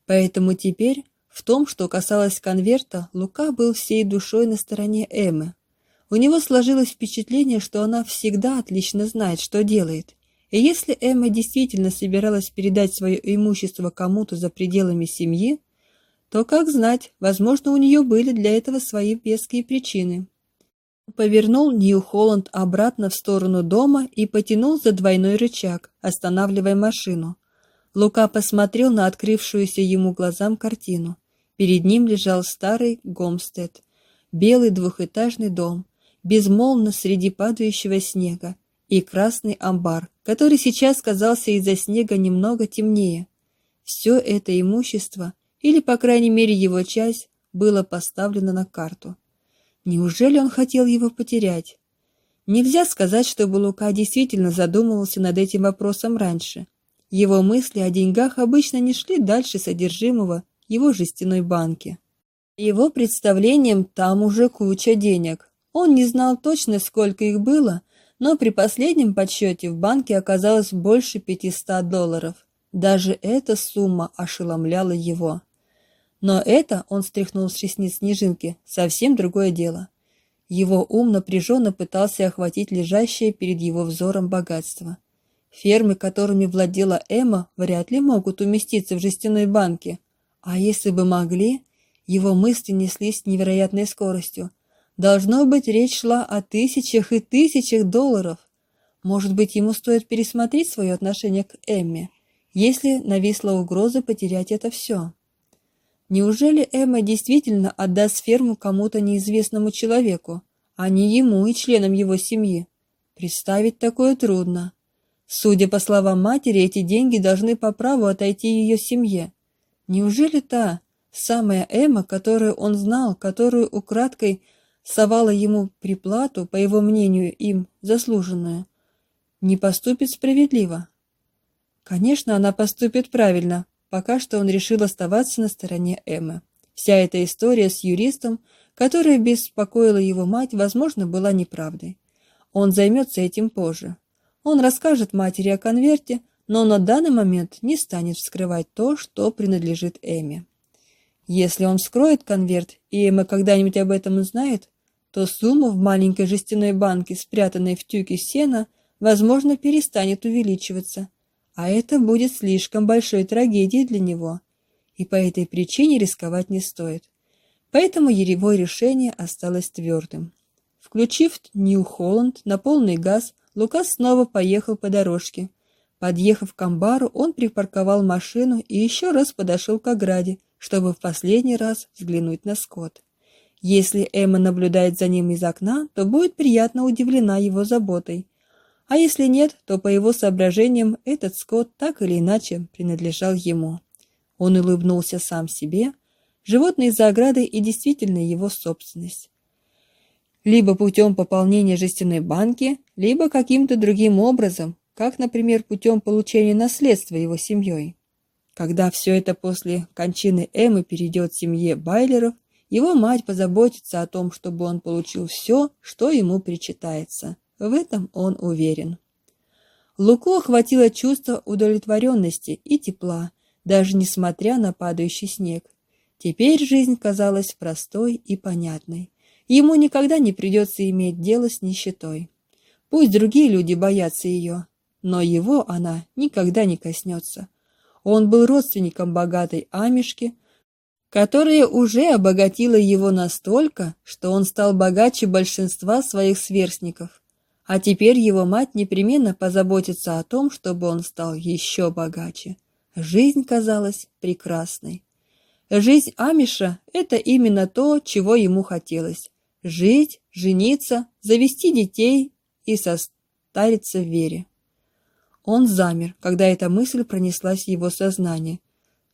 Поэтому теперь в том, что касалось конверта, Лука был всей душой на стороне Эммы. У него сложилось впечатление, что она всегда отлично знает, что делает. И если Эмма действительно собиралась передать свое имущество кому-то за пределами семьи, то, как знать, возможно, у нее были для этого свои веские причины. Повернул Нью-Холланд обратно в сторону дома и потянул за двойной рычаг, останавливая машину. Лука посмотрел на открывшуюся ему глазам картину. Перед ним лежал старый Гомстед, белый двухэтажный дом, безмолвно среди падающего снега, и красный амбар, который сейчас казался из-за снега немного темнее. Все это имущество, или, по крайней мере, его часть, было поставлено на карту. Неужели он хотел его потерять? Нельзя сказать, чтобы Лука действительно задумывался над этим вопросом раньше. Его мысли о деньгах обычно не шли дальше содержимого его жестяной банки. Его представлением там уже куча денег. Он не знал точно, сколько их было, но при последнем подсчете в банке оказалось больше 500 долларов. Даже эта сумма ошеломляла его. Но это, он стряхнул с ресниц снежинки, совсем другое дело. Его ум напряженно пытался охватить лежащее перед его взором богатство. Фермы, которыми владела Эмма, вряд ли могут уместиться в жестяной банке. А если бы могли, его мысли неслись с невероятной скоростью. Должно быть, речь шла о тысячах и тысячах долларов. Может быть, ему стоит пересмотреть свое отношение к Эмме, если нависла угроза потерять это все. Неужели Эмма действительно отдаст ферму кому-то неизвестному человеку, а не ему и членам его семьи? Представить такое трудно. Судя по словам матери, эти деньги должны по праву отойти ее семье. Неужели та самая Эмма, которую он знал, которую украдкой совала ему приплату, по его мнению, им заслуженную, не поступит справедливо? Конечно, она поступит правильно. Пока что он решил оставаться на стороне Эммы. Вся эта история с юристом, которая беспокоила его мать, возможно, была неправдой. Он займется этим позже. Он расскажет матери о конверте, но на данный момент не станет вскрывать то, что принадлежит Эмме. Если он вскроет конверт, и Эмма когда-нибудь об этом узнает, то сумма в маленькой жестяной банке, спрятанной в тюке сена, возможно, перестанет увеличиваться, а это будет слишком большой трагедией для него, и по этой причине рисковать не стоит. Поэтому его решение осталось твердым. Включив Нью-Холланд на полный газ, Лукас снова поехал по дорожке, Подъехав к амбару, он припарковал машину и еще раз подошел к ограде, чтобы в последний раз взглянуть на скот. Если Эмма наблюдает за ним из окна, то будет приятно удивлена его заботой. А если нет, то по его соображениям этот скот так или иначе принадлежал ему. Он улыбнулся сам себе. Животные за оградой и действительно его собственность. Либо путем пополнения жестяной банки, либо каким-то другим образом, как, например, путем получения наследства его семьей. Когда все это после кончины Эммы перейдет семье Байлеров, его мать позаботится о том, чтобы он получил все, что ему причитается. В этом он уверен. Луку охватило чувство удовлетворенности и тепла, даже несмотря на падающий снег. Теперь жизнь казалась простой и понятной. Ему никогда не придется иметь дело с нищетой. Пусть другие люди боятся ее, но его она никогда не коснется. Он был родственником богатой Амишки, которая уже обогатила его настолько, что он стал богаче большинства своих сверстников. А теперь его мать непременно позаботится о том, чтобы он стал еще богаче. Жизнь казалась прекрасной. Жизнь Амиша – это именно то, чего ему хотелось. Жить, жениться, завести детей и состариться в вере. Он замер, когда эта мысль пронеслась в его сознание.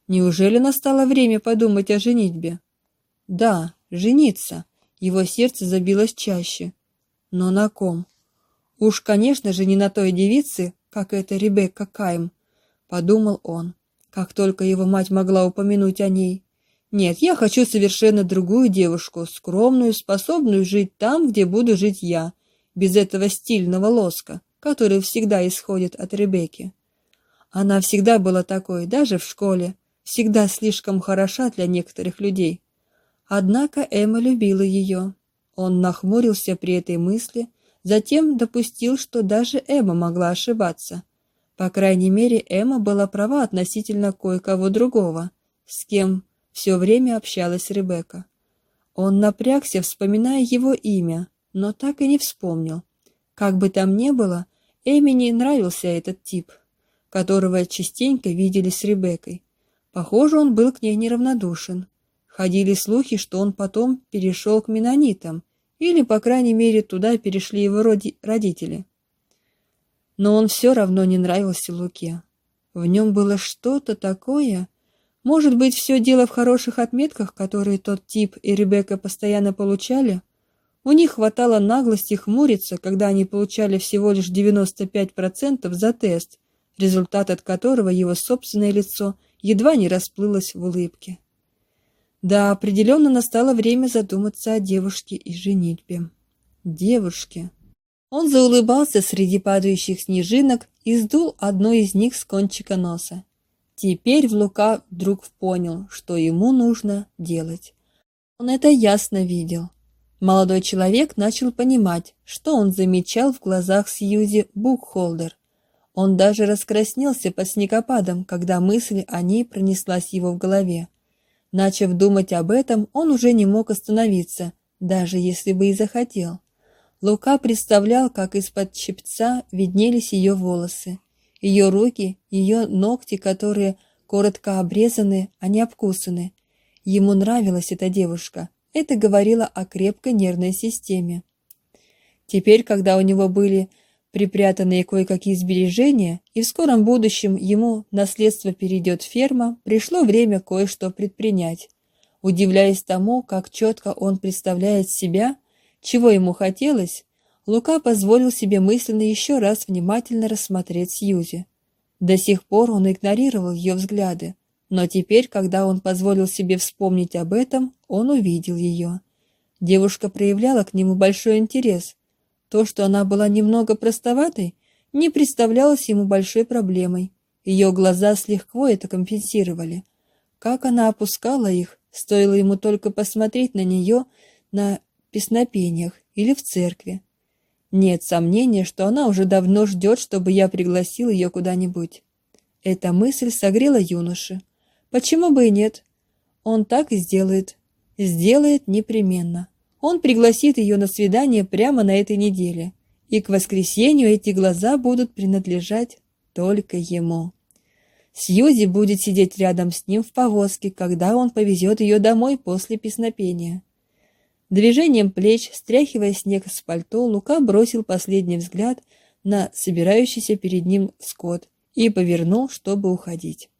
Неужели настало время подумать о женитьбе? Да, жениться. Его сердце забилось чаще. Но на ком? Уж, конечно же, не на той девице, как эта Ребекка Кайм, подумал он, как только его мать могла упомянуть о ней. Нет, я хочу совершенно другую девушку, скромную, способную жить там, где буду жить я, без этого стильного лоска который всегда исходит от Ребекки. Она всегда была такой, даже в школе, всегда слишком хороша для некоторых людей. Однако Эмма любила ее. Он нахмурился при этой мысли, затем допустил, что даже Эмма могла ошибаться. По крайней мере, Эмма была права относительно кое-кого другого, с кем все время общалась Ребекка. Он напрягся, вспоминая его имя, но так и не вспомнил. Как бы там ни было, Эмини нравился этот тип, которого частенько видели с Ребеккой. Похоже, он был к ней неравнодушен. Ходили слухи, что он потом перешел к менонитам, или, по крайней мере, туда перешли его роди родители. Но он все равно не нравился Луке. В нем было что-то такое... Может быть, все дело в хороших отметках, которые тот тип и Ребекка постоянно получали? У них хватало наглости хмуриться, когда они получали всего лишь 95% за тест, результат от которого его собственное лицо едва не расплылось в улыбке. Да, определенно настало время задуматься о девушке и женитьбе. Девушке. Он заулыбался среди падающих снежинок и сдул одну из них с кончика носа. Теперь в Лука вдруг понял, что ему нужно делать. Он это ясно видел. Молодой человек начал понимать, что он замечал в глазах Сьюзи Букхолдер. Он даже раскраснелся под снегопадом, когда мысль о ней пронеслась его в голове. Начав думать об этом, он уже не мог остановиться, даже если бы и захотел. Лука представлял, как из-под чепца виднелись ее волосы, ее руки, ее ногти, которые коротко обрезаны, а не обкусаны. Ему нравилась эта девушка. Это говорило о крепкой нервной системе. Теперь, когда у него были припрятанные кое-какие сбережения, и в скором будущем ему наследство перейдет ферма, пришло время кое-что предпринять. Удивляясь тому, как четко он представляет себя, чего ему хотелось, Лука позволил себе мысленно еще раз внимательно рассмотреть Сьюзи. До сих пор он игнорировал ее взгляды, но теперь, когда он позволил себе вспомнить об этом, он увидел ее. Девушка проявляла к нему большой интерес. То, что она была немного простоватой, не представлялось ему большой проблемой. Ее глаза слегка это компенсировали. Как она опускала их, стоило ему только посмотреть на нее на песнопениях или в церкви. Нет сомнения, что она уже давно ждет, чтобы я пригласил ее куда-нибудь. Эта мысль согрела юноши. Почему бы и нет? Он так и сделает. Сделает непременно. Он пригласит ее на свидание прямо на этой неделе. И к воскресенью эти глаза будут принадлежать только ему. Сьюзи будет сидеть рядом с ним в повозке, когда он повезет ее домой после песнопения. Движением плеч, стряхивая снег с пальто, Лука бросил последний взгляд на собирающийся перед ним скот и повернул, чтобы уходить.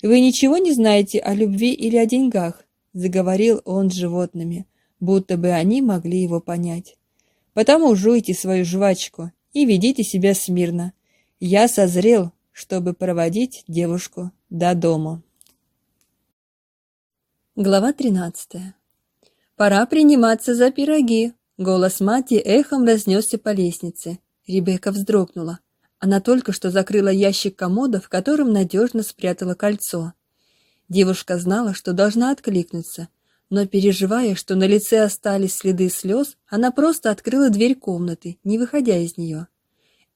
«Вы ничего не знаете о любви или о деньгах?» — заговорил он с животными, будто бы они могли его понять. «Потому жуйте свою жвачку и ведите себя смирно. Я созрел, чтобы проводить девушку до дома». Глава тринадцатая «Пора приниматься за пироги!» Голос мати эхом разнесся по лестнице. Ребекка вздрогнула. Она только что закрыла ящик комода, в котором надежно спрятала кольцо. Девушка знала, что должна откликнуться, но, переживая, что на лице остались следы слез, она просто открыла дверь комнаты, не выходя из нее.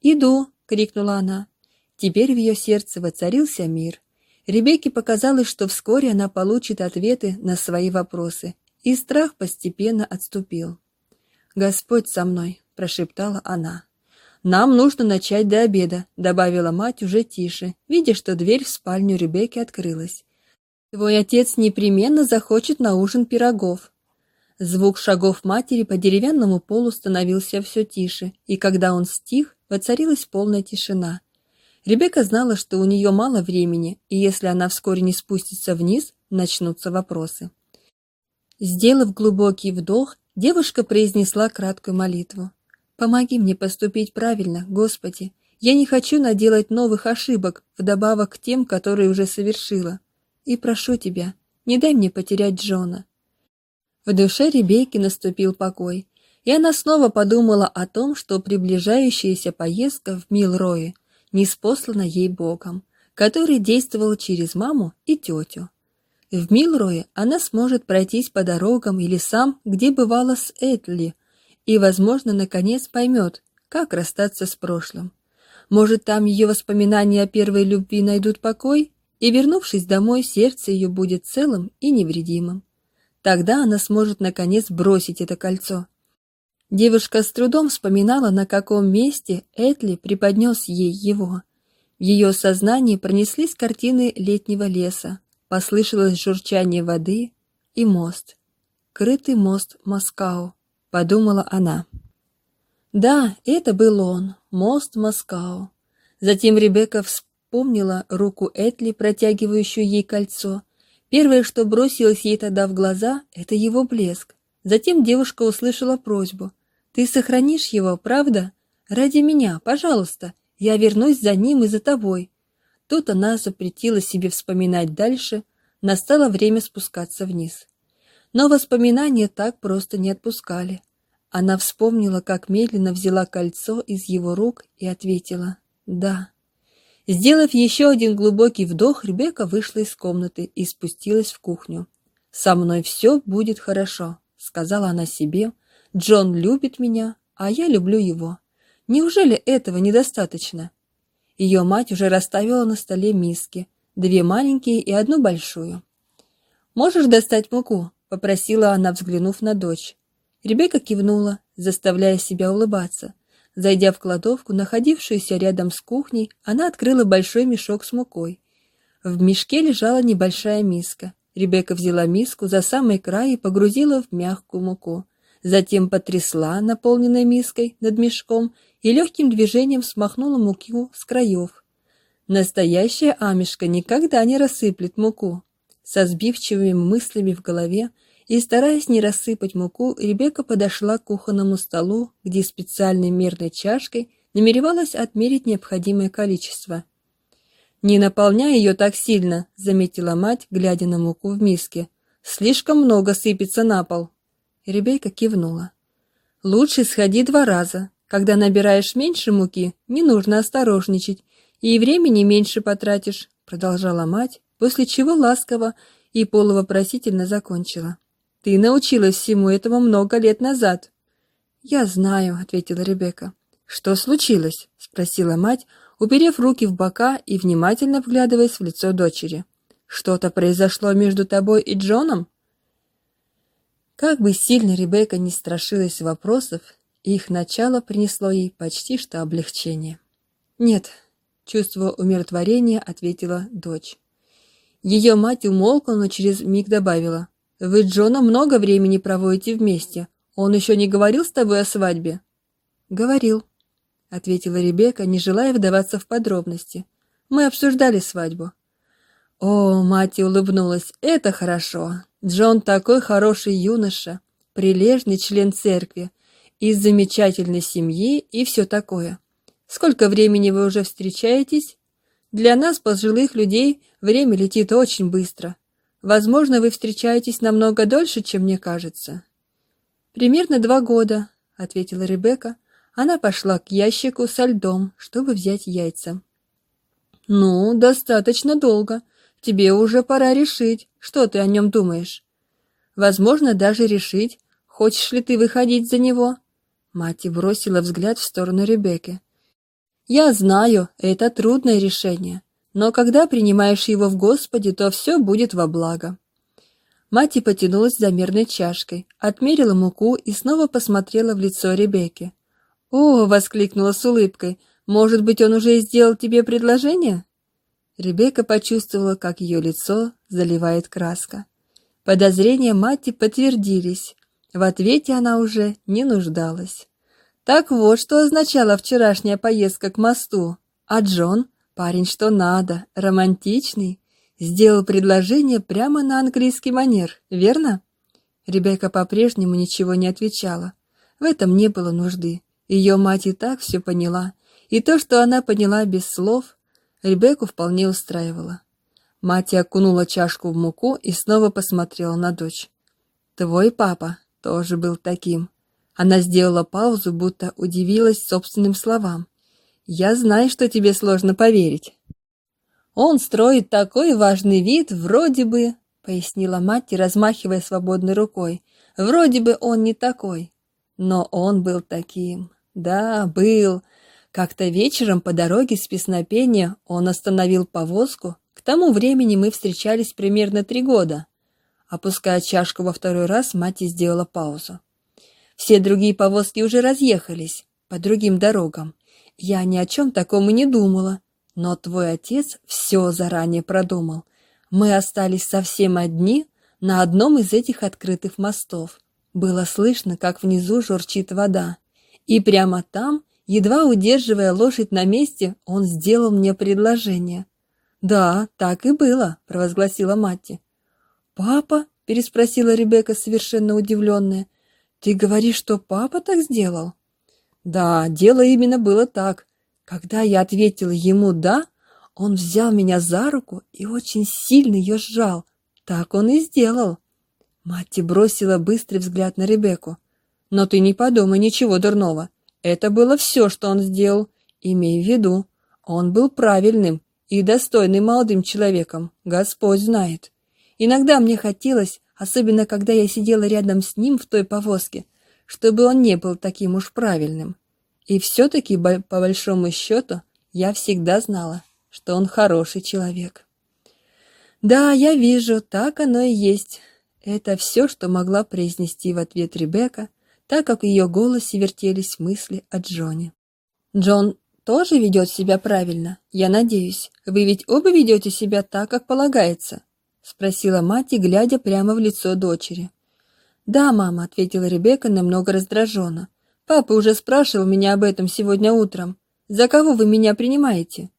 «Иду!» — крикнула она. Теперь в ее сердце воцарился мир. Ребекке показалось, что вскоре она получит ответы на свои вопросы, и страх постепенно отступил. «Господь со мной», — прошептала она. «Нам нужно начать до обеда», — добавила мать уже тише, видя, что дверь в спальню Ребекки открылась. «Твой отец непременно захочет на ужин пирогов». Звук шагов матери по деревянному полу становился все тише, и когда он стих, воцарилась полная тишина. Ребекка знала, что у нее мало времени, и если она вскоре не спустится вниз, начнутся вопросы. Сделав глубокий вдох, девушка произнесла краткую молитву. «Помоги мне поступить правильно, Господи. Я не хочу наделать новых ошибок, вдобавок к тем, которые уже совершила. И прошу Тебя, не дай мне потерять Джона». В душе Ребекки наступил покой, и она снова подумала о том, что приближающаяся поездка в Милрое не спослана ей Богом, который действовал через маму и тетю. В Милрое она сможет пройтись по дорогам и лесам, где бывала с Этли, и, возможно, наконец поймет, как расстаться с прошлым. Может, там ее воспоминания о первой любви найдут покой, и, вернувшись домой, сердце ее будет целым и невредимым. Тогда она сможет, наконец, бросить это кольцо. Девушка с трудом вспоминала, на каком месте Этли преподнес ей его. В ее сознании пронеслись картины летнего леса, Послышалось журчание воды и мост. Крытый мост Москау, подумала она. Да, это был он, мост Москау. Затем Ребекка вспомнила руку Этли, протягивающую ей кольцо. Первое, что бросилось ей тогда в глаза, это его блеск. Затем девушка услышала просьбу. «Ты сохранишь его, правда? Ради меня, пожалуйста. Я вернусь за ним и за тобой. Тут она запретила себе вспоминать дальше, настало время спускаться вниз. Но воспоминания так просто не отпускали. Она вспомнила, как медленно взяла кольцо из его рук и ответила «да». Сделав еще один глубокий вдох, Ребекка вышла из комнаты и спустилась в кухню. «Со мной все будет хорошо», — сказала она себе. «Джон любит меня, а я люблю его. Неужели этого недостаточно?» Ее мать уже расставила на столе миски, две маленькие и одну большую. «Можешь достать муку?» — попросила она, взглянув на дочь. Ребекка кивнула, заставляя себя улыбаться. Зайдя в кладовку, находившуюся рядом с кухней, она открыла большой мешок с мукой. В мешке лежала небольшая миска. Ребекка взяла миску за самый край и погрузила в мягкую муку. Затем потрясла наполненной миской над мешком и легким движением смахнула муку с краев. Настоящая амишка никогда не рассыплет муку. Со сбивчивыми мыслями в голове и стараясь не рассыпать муку, Ребекка подошла к кухонному столу, где специальной мерной чашкой намеревалась отмерить необходимое количество. «Не наполняй ее так сильно», — заметила мать, глядя на муку в миске. «Слишком много сыпется на пол». Ребекка кивнула. «Лучше сходи два раза. Когда набираешь меньше муки, не нужно осторожничать, и времени меньше потратишь», — продолжала мать, после чего ласково и полувопросительно закончила. Ты научилась всему этому много лет назад. Я знаю, ответила Ребекка. Что случилось? спросила мать, уперев руки в бока и внимательно вглядываясь в лицо дочери. Что-то произошло между тобой и Джоном? Как бы сильно Ребекка не страшилась вопросов, их начало принесло ей почти что облегчение. Нет, чувство умиротворения ответила дочь. Ее мать умолкла, но через миг добавила: вы с Джоном много времени проводите вместе. Он еще не говорил с тобой о свадьбе? Говорил, ответила Ребекка, не желая вдаваться в подробности. Мы обсуждали свадьбу. О, мать улыбнулась. Это хорошо. Джон такой хороший юноша, прилежный член церкви, из замечательной семьи и все такое. Сколько времени вы уже встречаетесь? Для нас, пожилых людей, время летит очень быстро. Возможно, вы встречаетесь намного дольше, чем мне кажется. Примерно два года, ответила Ребекка. Она пошла к ящику со льдом, чтобы взять яйца. Ну, достаточно долго. Тебе уже пора решить, что ты о нем думаешь. Возможно, даже решить, хочешь ли ты выходить за него. Мать бросила взгляд в сторону Ребекки. Я знаю, это трудное решение, но когда принимаешь его в Господе, то все будет во благо. Мать потянулась за мерной чашкой, отмерила муку и снова посмотрела в лицо Ребекки. «О!» — воскликнула с улыбкой. «Может быть, он уже сделал тебе предложение?» Ребекка почувствовала, как ее лицо заливает краска. Подозрения Мати подтвердились. В ответе она уже не нуждалась. Так вот, что означала вчерашняя поездка к мосту. А Джон? Парень что надо, романтичный, сделал предложение прямо на английский манер, верно? Ребекка по-прежнему ничего не отвечала. В этом не было нужды. Ее мать и так все поняла, и то, что она поняла без слов, Ребекку вполне устраивало. Мать окунула чашку в муку и снова посмотрела на дочь. Твой папа тоже был таким. Она сделала паузу, будто удивилась собственным словам. Я знаю, что тебе сложно поверить. Он строит такой важный вид, вроде бы, пояснила мать, размахивая свободной рукой. Вроде бы он не такой, но он был таким. Да, был. Как-то вечером по дороге с песнопения он остановил повозку. К тому времени мы встречались примерно три года. Опуская чашку во второй раз, мать сделала паузу. Все другие повозки уже разъехались по другим дорогам, я ни о чем таком и не думала. Но твой отец все заранее продумал. Мы остались совсем одни на одном из этих открытых мостов. Было слышно, как внизу журчит вода. И прямо там, едва удерживая лошадь на месте, он сделал мне предложение. «Да, так и было», — провозгласила Матти. «Папа?» — переспросила Ребекка, совершенно удивленная. «Ты говоришь, что папа так сделал?» Да, дело именно было так. Когда я ответила ему «да», он взял меня за руку и очень сильно ее сжал. Так он и сделал. Матти бросила быстрый взгляд на Ребекку. «Но ты не подумай ничего дурного. Это было все, что он сделал. Имей в виду, он был правильным и достойным молодым человеком. Господь знает. Иногда мне хотелось, особенно когда я сидела рядом с ним в той повозке, чтобы он не был таким уж правильным. И все-таки, по большому счету, я всегда знала, что он хороший человек. Да, я вижу, так оно и есть. Это все, что могла произнести в ответ Ребекка, так как в ее голосе вертелись мысли о Джоне. «Джон тоже ведет себя правильно, я надеюсь. Вы ведь оба ведете себя так, как полагается?» — спросила мать, глядя прямо в лицо дочери. «Да, мама», — ответила Ребекка немного раздраженно. «Папа уже спрашивал меня об этом сегодня утром. За кого вы меня принимаете?»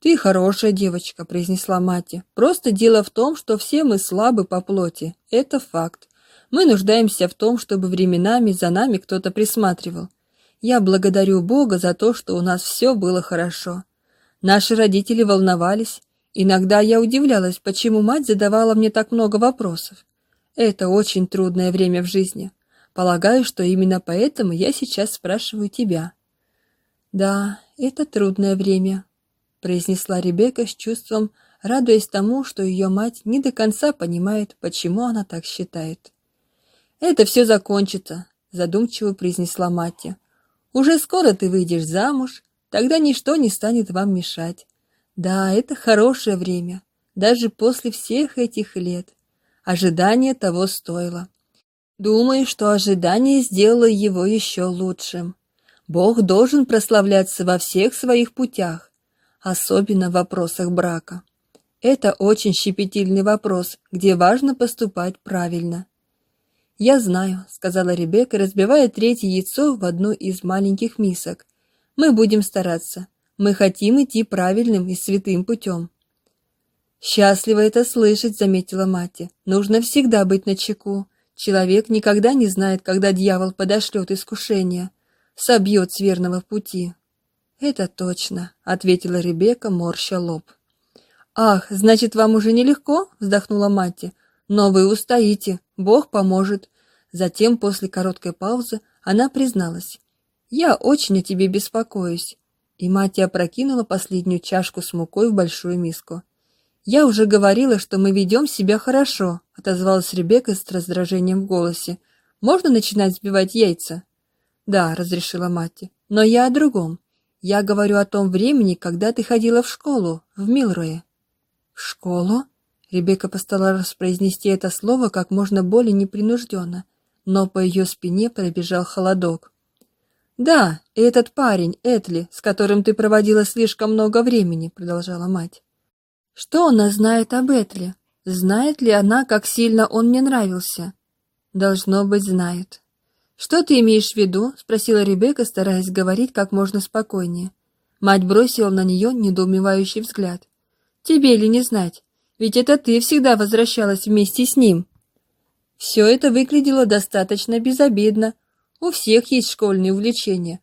«Ты хорошая девочка», — произнесла мать. «Просто дело в том, что все мы слабы по плоти. Это факт. Мы нуждаемся в том, чтобы временами за нами кто-то присматривал. Я благодарю Бога за то, что у нас все было хорошо. Наши родители волновались. Иногда я удивлялась, почему мать задавала мне так много вопросов. Это очень трудное время в жизни. Полагаю, что именно поэтому я сейчас спрашиваю тебя. Да, это трудное время, произнесла Ребекка с чувством, радуясь тому, что ее мать не до конца понимает, почему она так считает. Это все закончится, задумчиво произнесла мать. Уже скоро ты выйдешь замуж, тогда ничто не станет вам мешать. Да, это хорошее время, даже после всех этих лет. Ожидание того стоило. Думаю, что ожидание сделало его еще лучшим. Бог должен прославляться во всех своих путях, особенно в вопросах брака. Это очень щепетильный вопрос, где важно поступать правильно. «Я знаю», — сказала Ребекка, разбивая третье яйцо в одну из маленьких мисок. «Мы будем стараться. Мы хотим идти правильным и святым путем». «Счастливо это слышать», — заметила мать. «Нужно всегда быть начеку. Человек никогда не знает, когда дьявол подошлет искушение, собьет с верного пути». «Это точно», — ответила Ребекка, морща лоб. «Ах, значит, вам уже нелегко?» — вздохнула мать. «Но вы устоите, Бог поможет». Затем, после короткой паузы, она призналась. «Я очень о тебе беспокоюсь». И мать опрокинула последнюю чашку с мукой в большую миску. «Я уже говорила, что мы ведем себя хорошо», — отозвалась Ребекка с раздражением в голосе. «Можно начинать сбивать яйца?» «Да», — разрешила мать, — «но я о другом. Я говорю о том времени, когда ты ходила в школу, в Милрое». «В школу?» Ребекка постаралась произнести это слово как можно более непринужденно, но по ее спине пробежал холодок. «Да, этот парень, Этли, с которым ты проводила слишком много времени», — продолжала мать. Что она знает об Этли? Знает ли она, как сильно он мне нравился? Должно быть, знает. Что ты имеешь в виду? спросила Ребекка, стараясь говорить как можно спокойнее. Мать бросила на нее недоумевающий взгляд. Тебе ли не знать? Ведь это ты всегда возвращалась вместе с ним. Все это выглядело достаточно безобидно. У всех есть школьные увлечения.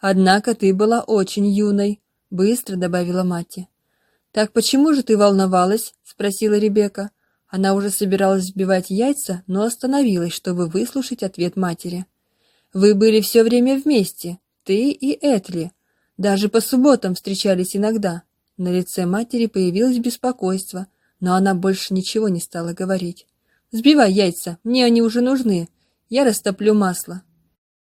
Однако ты была очень юной, быстро добавила мать. «Так почему же ты волновалась?» — спросила Ребекка. Она уже собиралась сбивать яйца, но остановилась, чтобы выслушать ответ матери. «Вы были все время вместе, ты и Этли. Даже по субботам встречались иногда». На лице матери появилось беспокойство, но она больше ничего не стала говорить. «Сбивай яйца, мне они уже нужны. Я растоплю масло».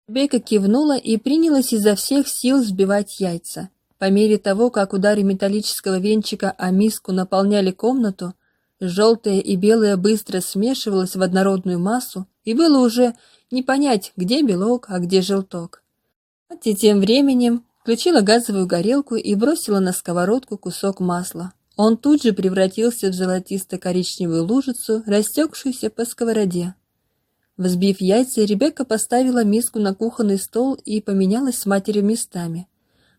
Ребекка кивнула и принялась изо всех сил сбивать яйца. По мере того, как удары металлического венчика о миску наполняли комнату, желтое и белое быстро смешивалось в однородную массу, и было уже не понять, где белок, а где желток. Ати тем временем включила газовую горелку и бросила на сковородку кусок масла. Он тут же превратился в золотисто-коричневую лужицу, растекшуюся по сковороде. Взбив яйца, Ребекка поставила миску на кухонный стол и поменялась с матерью местами.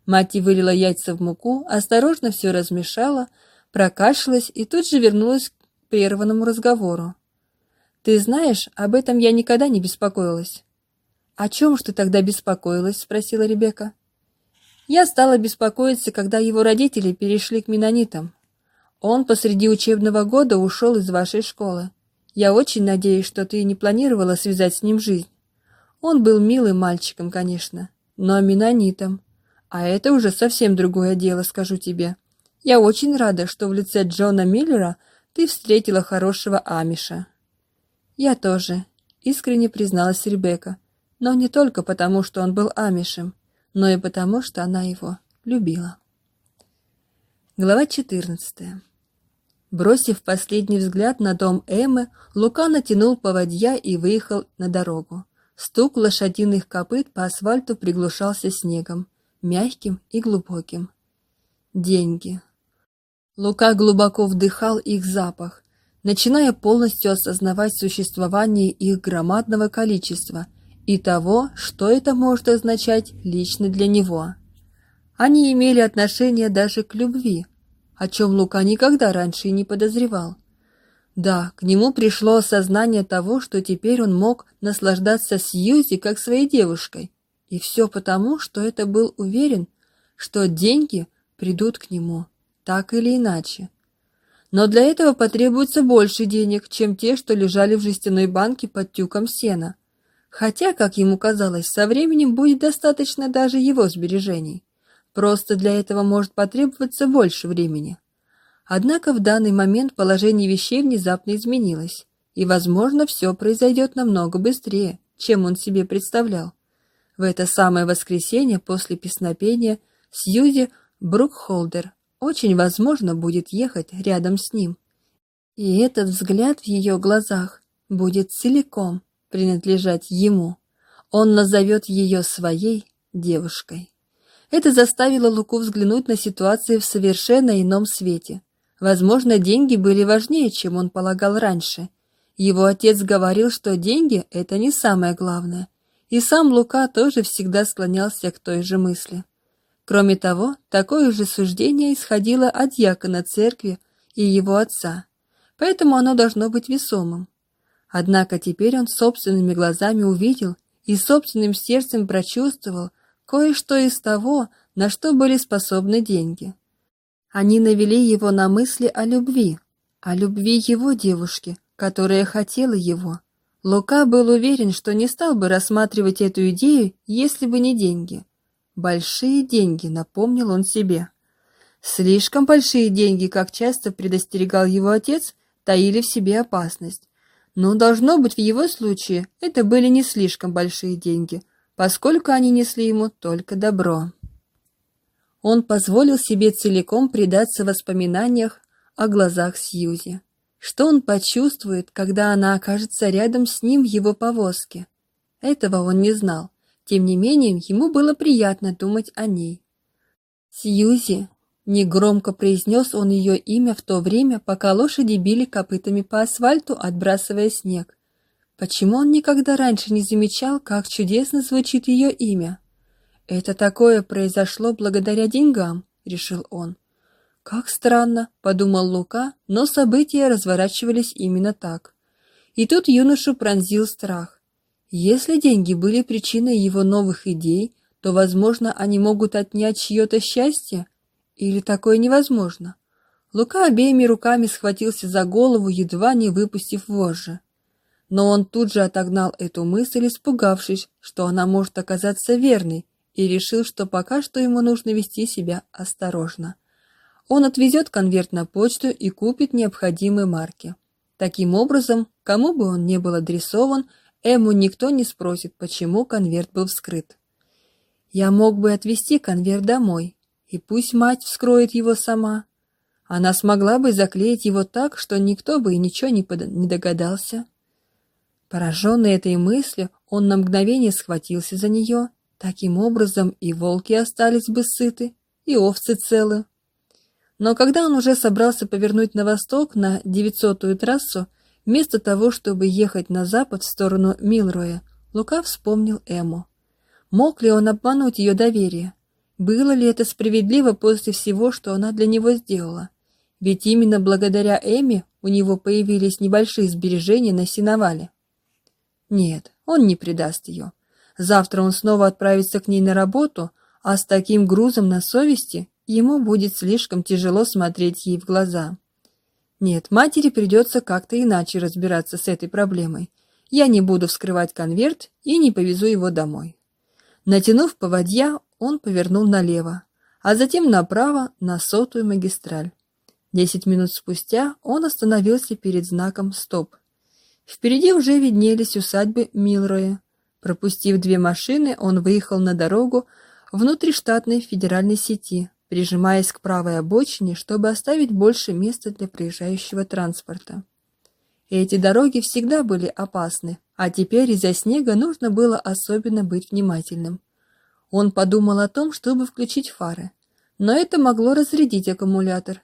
Мать вылила яйца в муку, осторожно все размешала, прокашлялась и тут же вернулась к прерванному разговору. «Ты знаешь, об этом я никогда не беспокоилась». «О чем ж ты тогда беспокоилась?» — спросила Ребекка. «Я стала беспокоиться, когда его родители перешли к менонитам. Он посреди учебного года ушел из вашей школы. Я очень надеюсь, что ты не планировала связать с ним жизнь. Он был милым мальчиком, конечно, но менонитом. А это уже совсем другое дело, скажу тебе. Я очень рада, что в лице Джона Миллера ты встретила хорошего амиша. Я тоже, искренне призналась Ребекка, но не только потому, что он был амишем, но и потому, что она его любила. Глава 14. Бросив последний взгляд на дом Эммы, Лука натянул поводья и выехал на дорогу. Стук лошадиных копыт по асфальту приглушался снегом, мягким и глубоким. Деньги. Лука глубоко вдыхал их запах, начиная полностью осознавать существование их громадного количества и того, что это может означать лично для него. Они имели отношение даже к любви, о чем Лука никогда раньше и не подозревал. Да, к нему пришло осознание того, что теперь он мог наслаждаться Сьюзи как своей девушкой. И все потому, что это был уверен, что деньги придут к нему, так или иначе. Но для этого потребуется больше денег, чем те, что лежали в жестяной банке под тюком сена. Хотя, как ему казалось, со временем будет достаточно даже его сбережений. Просто для этого может потребоваться больше времени. Однако в данный момент положение вещей внезапно изменилось, и, возможно, все произойдет намного быстрее, чем он себе представлял. В это самое воскресенье после песнопения Сьюзи Брукхолдер очень возможно будет ехать рядом с ним. И этот взгляд в ее глазах будет целиком принадлежать ему. Он назовет ее своей девушкой. Это заставило Луку взглянуть на ситуацию в совершенно ином свете. Возможно, деньги были важнее, чем он полагал раньше. Его отец говорил, что деньги — это не самое главное. И сам Лука тоже всегда склонялся к той же мысли. Кроме того, такое же суждение исходило от дьякона церкви и его отца, поэтому оно должно быть весомым. Однако теперь он собственными глазами увидел и собственным сердцем прочувствовал кое-что из того, на что были способны деньги. Они навели его на мысли о любви, о любви его девушки, которая хотела его. Лука был уверен, что не стал бы рассматривать эту идею, если бы не деньги. Большие деньги, напомнил он себе. Слишком большие деньги, как часто предостерегал его отец, таили в себе опасность. Но, должно быть, в его случае это были не слишком большие деньги, поскольку они несли ему только добро он позволил себе целиком предаться воспоминаниях о глазах Сьюзи. Что он почувствует, когда она окажется рядом с ним в его повозке? Этого он не знал. Тем не менее, ему было приятно думать о ней. Сьюзи, негромко произнес он ее имя в то время, пока лошади били копытами по асфальту, отбрасывая снег. Почему он никогда раньше не замечал, как чудесно звучит ее имя? «Это такое произошло благодаря деньгам», — решил он. «Как странно», — подумал Лука, но события разворачивались именно так. И тут юношу пронзил страх. Если деньги были причиной его новых идей, то, возможно, они могут отнять чье-то счастье? Или такое невозможно? Лука обеими руками схватился за голову, едва не выпустив вожжи. Но он тут же отогнал эту мысль, испугавшись, что она может оказаться верной, и решил, что пока что ему нужно вести себя осторожно. Он отвезет конверт на почту и купит необходимые марки. Таким образом, кому бы он ни был адресован, Эму никто не спросит, почему конверт был вскрыт. Я мог бы отвезти конверт домой, и пусть мать вскроет его сама. Она смогла бы заклеить его так, что никто бы и ничего не, под... не догадался. Пораженный этой мыслью, он на мгновение схватился за нее Таким образом и волки остались бы сыты, и овцы целы. Но когда он уже собрался повернуть на восток на девятьсотую трассу, вместо того, чтобы ехать на запад в сторону Милроя, Лука вспомнил Эму. Мог ли он обмануть ее доверие? Было ли это справедливо после всего, что она для него сделала? Ведь именно благодаря Эми у него появились небольшие сбережения на сеновале. Нет, он не предаст ее. Завтра он снова отправится к ней на работу, а с таким грузом на совести ему будет слишком тяжело смотреть ей в глаза. Нет, матери придется как-то иначе разбираться с этой проблемой. Я не буду вскрывать конверт и не повезу его домой. Натянув поводья, он повернул налево, а затем направо на сотую магистраль. Десять минут спустя он остановился перед знаком «Стоп». Впереди уже виднелись усадьбы Милроя, Пропустив две машины, он выехал на дорогу внутриштатной федеральной сети, прижимаясь к правой обочине, чтобы оставить больше места для проезжающего транспорта. Эти дороги всегда были опасны, а теперь из-за снега нужно было особенно быть внимательным. Он подумал о том, чтобы включить фары, но это могло разрядить аккумулятор.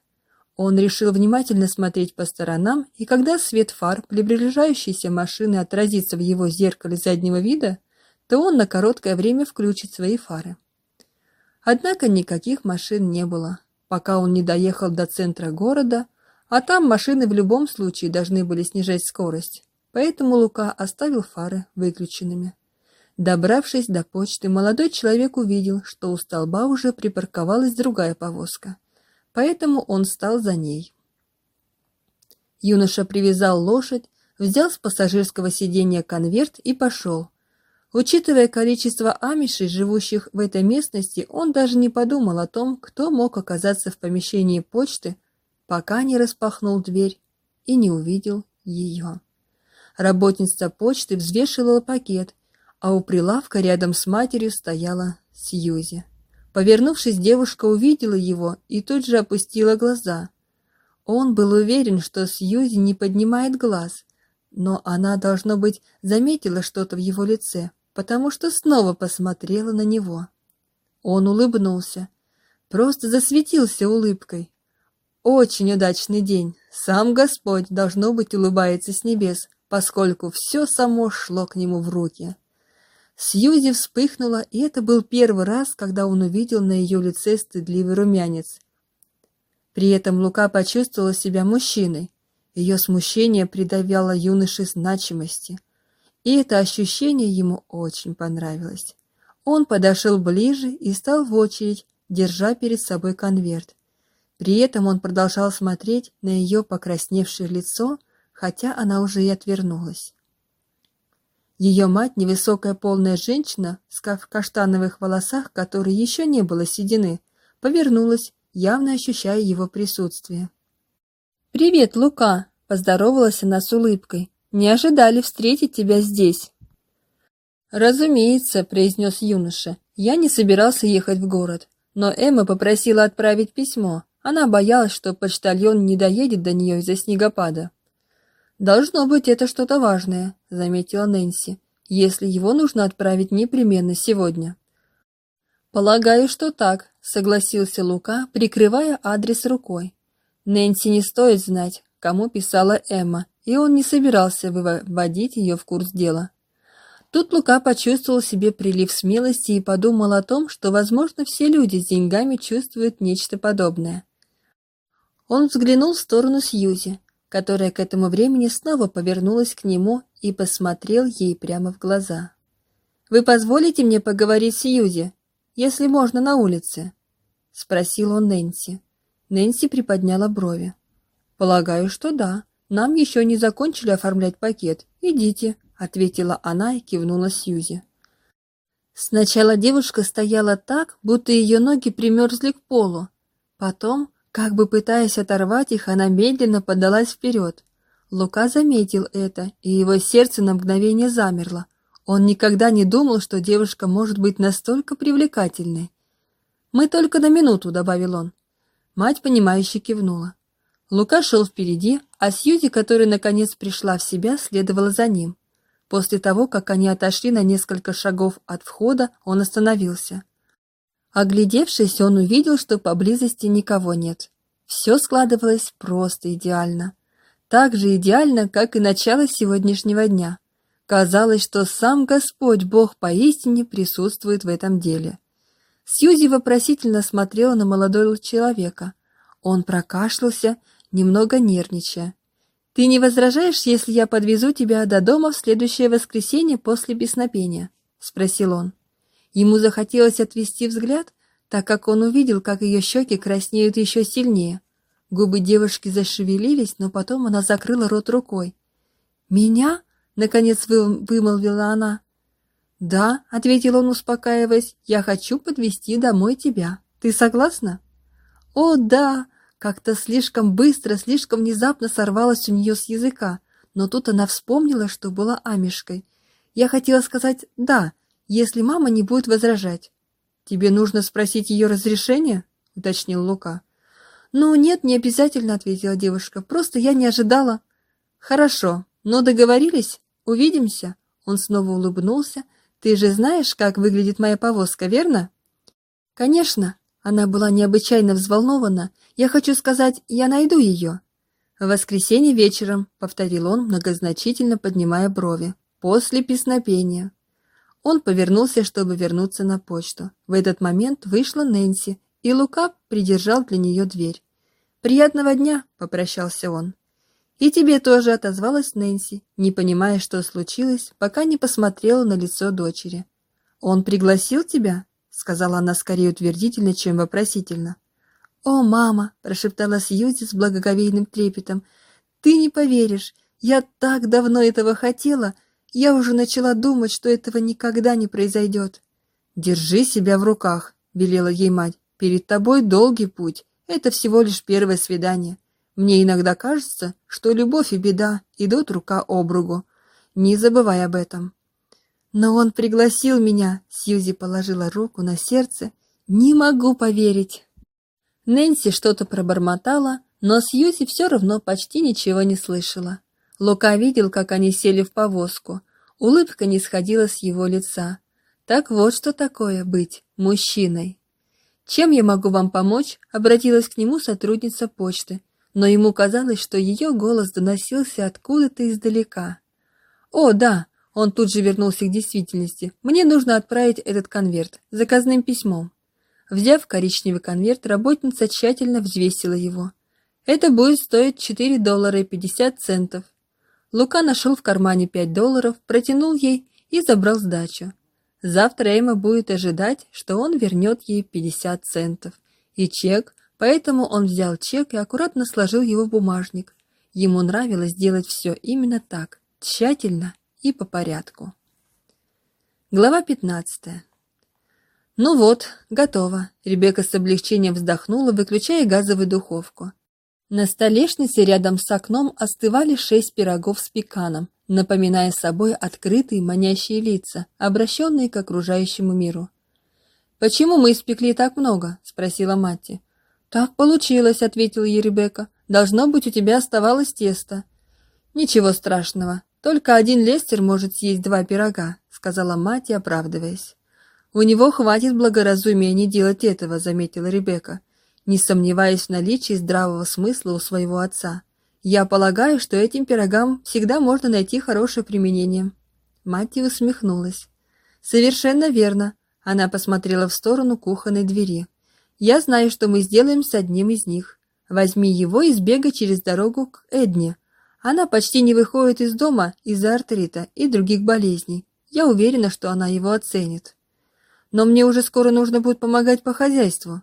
Он решил внимательно смотреть по сторонам, и когда свет фар приближающейся машины отразится в его зеркале заднего вида, то он на короткое время включит свои фары. Однако никаких машин не было, пока он не доехал до центра города, а там машины в любом случае должны были снижать скорость, поэтому Лука оставил фары выключенными. Добравшись до почты, молодой человек увидел, что у столба уже припарковалась другая повозка поэтому он стал за ней. Юноша привязал лошадь, взял с пассажирского сиденья конверт и пошел. Учитывая количество амишей, живущих в этой местности, он даже не подумал о том, кто мог оказаться в помещении почты, пока не распахнул дверь и не увидел ее. Работница почты взвешивала пакет, а у прилавка рядом с матерью стояла Сьюзи. Повернувшись, девушка увидела его и тут же опустила глаза. Он был уверен, что Сьюзи не поднимает глаз, но она, должно быть, заметила что-то в его лице, потому что снова посмотрела на него. Он улыбнулся, просто засветился улыбкой. Очень удачный день. Сам Господь, должно быть, улыбается с небес, поскольку все само шло к нему в руки. Сьюзи вспыхнула, и это был первый раз, когда он увидел на ее лице стыдливый румянец. При этом Лука почувствовала себя мужчиной. Ее смущение придавало юноше значимости. И это ощущение ему очень понравилось. Он подошел ближе и стал в очередь, держа перед собой конверт. При этом он продолжал смотреть на ее покрасневшее лицо, хотя она уже и отвернулась. Ее мать, невысокая полная женщина в каштановых волосах, которые еще не было седины, повернулась, явно ощущая его присутствие. «Привет, Лука!» — поздоровалась она с улыбкой. «Не ожидали встретить тебя здесь». «Разумеется», — произнес юноша. «Я не собирался ехать в город, но Эмма попросила отправить письмо. Она боялась, что почтальон не доедет до нее из-за снегопада». «Должно быть, это что-то важное», — заметила Нэнси, «если его нужно отправить непременно сегодня». «Полагаю, что так», — согласился Лука, прикрывая адрес рукой. Нэнси не стоит знать, кому писала Эмма, и он не собирался выводить ее в курс дела. Тут Лука почувствовал себе прилив смелости и подумал о том, что, возможно, все люди с деньгами чувствуют нечто подобное. Он взглянул в сторону Сьюзи которая к этому времени снова повернулась к нему и посмотрел ей прямо в глаза. «Вы позволите мне поговорить с Юзи, если можно, на улице?» — спросил он Нэнси. Нэнси приподняла брови. «Полагаю, что да. Нам еще не закончили оформлять пакет. Идите», — ответила она и кивнула Сьюзи. Сначала девушка стояла так, будто ее ноги примерзли к полу. Потом как бы пытаясь оторвать их, она медленно подалась вперед. Лука заметил это, и его сердце на мгновение замерло. Он никогда не думал, что девушка может быть настолько привлекательной. «Мы только на минуту», — добавил он. Мать, понимающе кивнула. Лука шел впереди, а Сьюзи, которая наконец пришла в себя, следовала за ним. После того, как они отошли на несколько шагов от входа, он остановился. Оглядевшись, он увидел, что поблизости никого нет. Все складывалось просто идеально. Так же идеально, как и начало сегодняшнего дня. Казалось, что сам Господь Бог поистине присутствует в этом деле. Сьюзи вопросительно смотрела на молодого человека. Он прокашлялся, немного нервничая. «Ты не возражаешь, если я подвезу тебя до дома в следующее воскресенье после песнопения?» — спросил он. Ему захотелось отвести взгляд, так как он увидел, как ее щеки краснеют еще сильнее. Губы девушки зашевелились, но потом она закрыла рот рукой. «Меня?» — наконец вымолвила она. «Да», — ответил он, успокаиваясь, — «я хочу подвести домой тебя. Ты согласна?» «О, да!» — как-то слишком быстро, слишком внезапно сорвалось у нее с языка, но тут она вспомнила, что была амишкой. Я хотела сказать «да», если мама не будет возражать. Тебе нужно спросить ее разрешение? уточнил Лука. Ну нет, не обязательно, ответила девушка. Просто я не ожидала. «Хорошо, но договорились? Увидимся?» Он снова улыбнулся. «Ты же знаешь, как выглядит моя повозка, верно?» «Конечно». Она была необычайно взволнована. «Я хочу сказать, я найду ее». «В воскресенье вечером», — повторил он, многозначительно поднимая брови, — «после песнопения». Он повернулся, чтобы вернуться на почту. В этот момент вышла Нэнси, и Лука придержал для нее дверь. «Приятного дня!» — попрощался он. «И тебе тоже», — отозвалась Нэнси, не понимая, что случилось, пока не посмотрела на лицо дочери. «Он пригласил тебя?» — сказала она скорее утвердительно, чем вопросительно. «О, мама!» — прошептала Сьюзи с благоговейным трепетом. «Ты не поверишь! Я так давно этого хотела! Я уже начала думать, что этого никогда не произойдет!» «Держи себя в руках!» — велела ей мать. «Перед тобой долгий путь. Это всего лишь первое свидание. Мне иногда кажется, что любовь и беда идут рука об руку. Не забывай об этом. Но он пригласил меня, Сьюзи положила руку на сердце. Не могу поверить. Нэнси что-то пробормотала, но Сьюзи все равно почти ничего не слышала. Лука видел, как они сели в повозку. Улыбка не сходила с его лица. Так вот что такое быть мужчиной. «Чем я могу вам помочь?» — обратилась к нему сотрудница почты но ему казалось, что ее голос доносился откуда-то издалека. «О, да!» — он тут же вернулся к действительности. «Мне нужно отправить этот конверт заказным письмом». Взяв коричневый конверт, работница тщательно взвесила его. «Это будет стоить 4 доллара и 50 центов». Лука нашел в кармане 5 долларов, протянул ей и забрал сдачу. Завтра Эмма будет ожидать, что он вернет ей 50 центов. И чек, Поэтому он взял чек и аккуратно сложил его в бумажник. Ему нравилось делать все именно так, тщательно и по порядку. Глава 15. Ну вот, готово. Ребекка с облегчением вздохнула, выключая газовую духовку. На столешнице рядом с окном остывали шесть пирогов с пеканом, напоминая собой открытые манящие лица, обращенные к окружающему миру. «Почему мы испекли так много?» — спросила Матти. «Так получилось», — ответила ей Ребекка. «Должно быть, у тебя оставалось тесто». «Ничего страшного. Только один Лестер может съесть два пирога», — сказала мать, оправдываясь. «У него хватит благоразумия не делать этого», — заметила Ребекка, не сомневаясь в наличии здравого смысла у своего отца. «Я полагаю, что этим пирогам всегда можно найти хорошее применение». Мать усмехнулась. «Совершенно верно». Она посмотрела в сторону кухонной двери. Я знаю, что мы сделаем с одним из них. Возьми его и сбегай через дорогу к Эдне. Она почти не выходит из дома из-за артрита и других болезней. Я уверена, что она его оценит. Но мне уже скоро нужно будет помогать по хозяйству.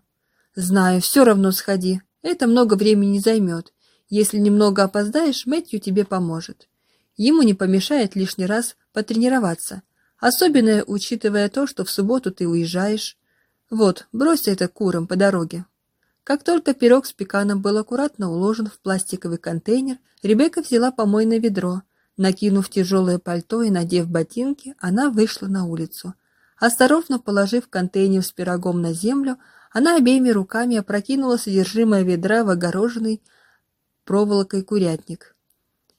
Знаю, все равно сходи. Это много времени займет. Если немного опоздаешь, Мэтью тебе поможет. Ему не помешает лишний раз потренироваться, особенно учитывая то, что в субботу ты уезжаешь. Вот, брось это курам по дороге. Как только пирог с пеканом был аккуратно уложен в пластиковый контейнер, Ребекка взяла помойное ведро. Накинув тяжелое пальто и надев ботинки, она вышла на улицу. Осторожно положив контейнер с пирогом на землю, она обеими руками опрокинула содержимое ведра в огороженный проволокой курятник.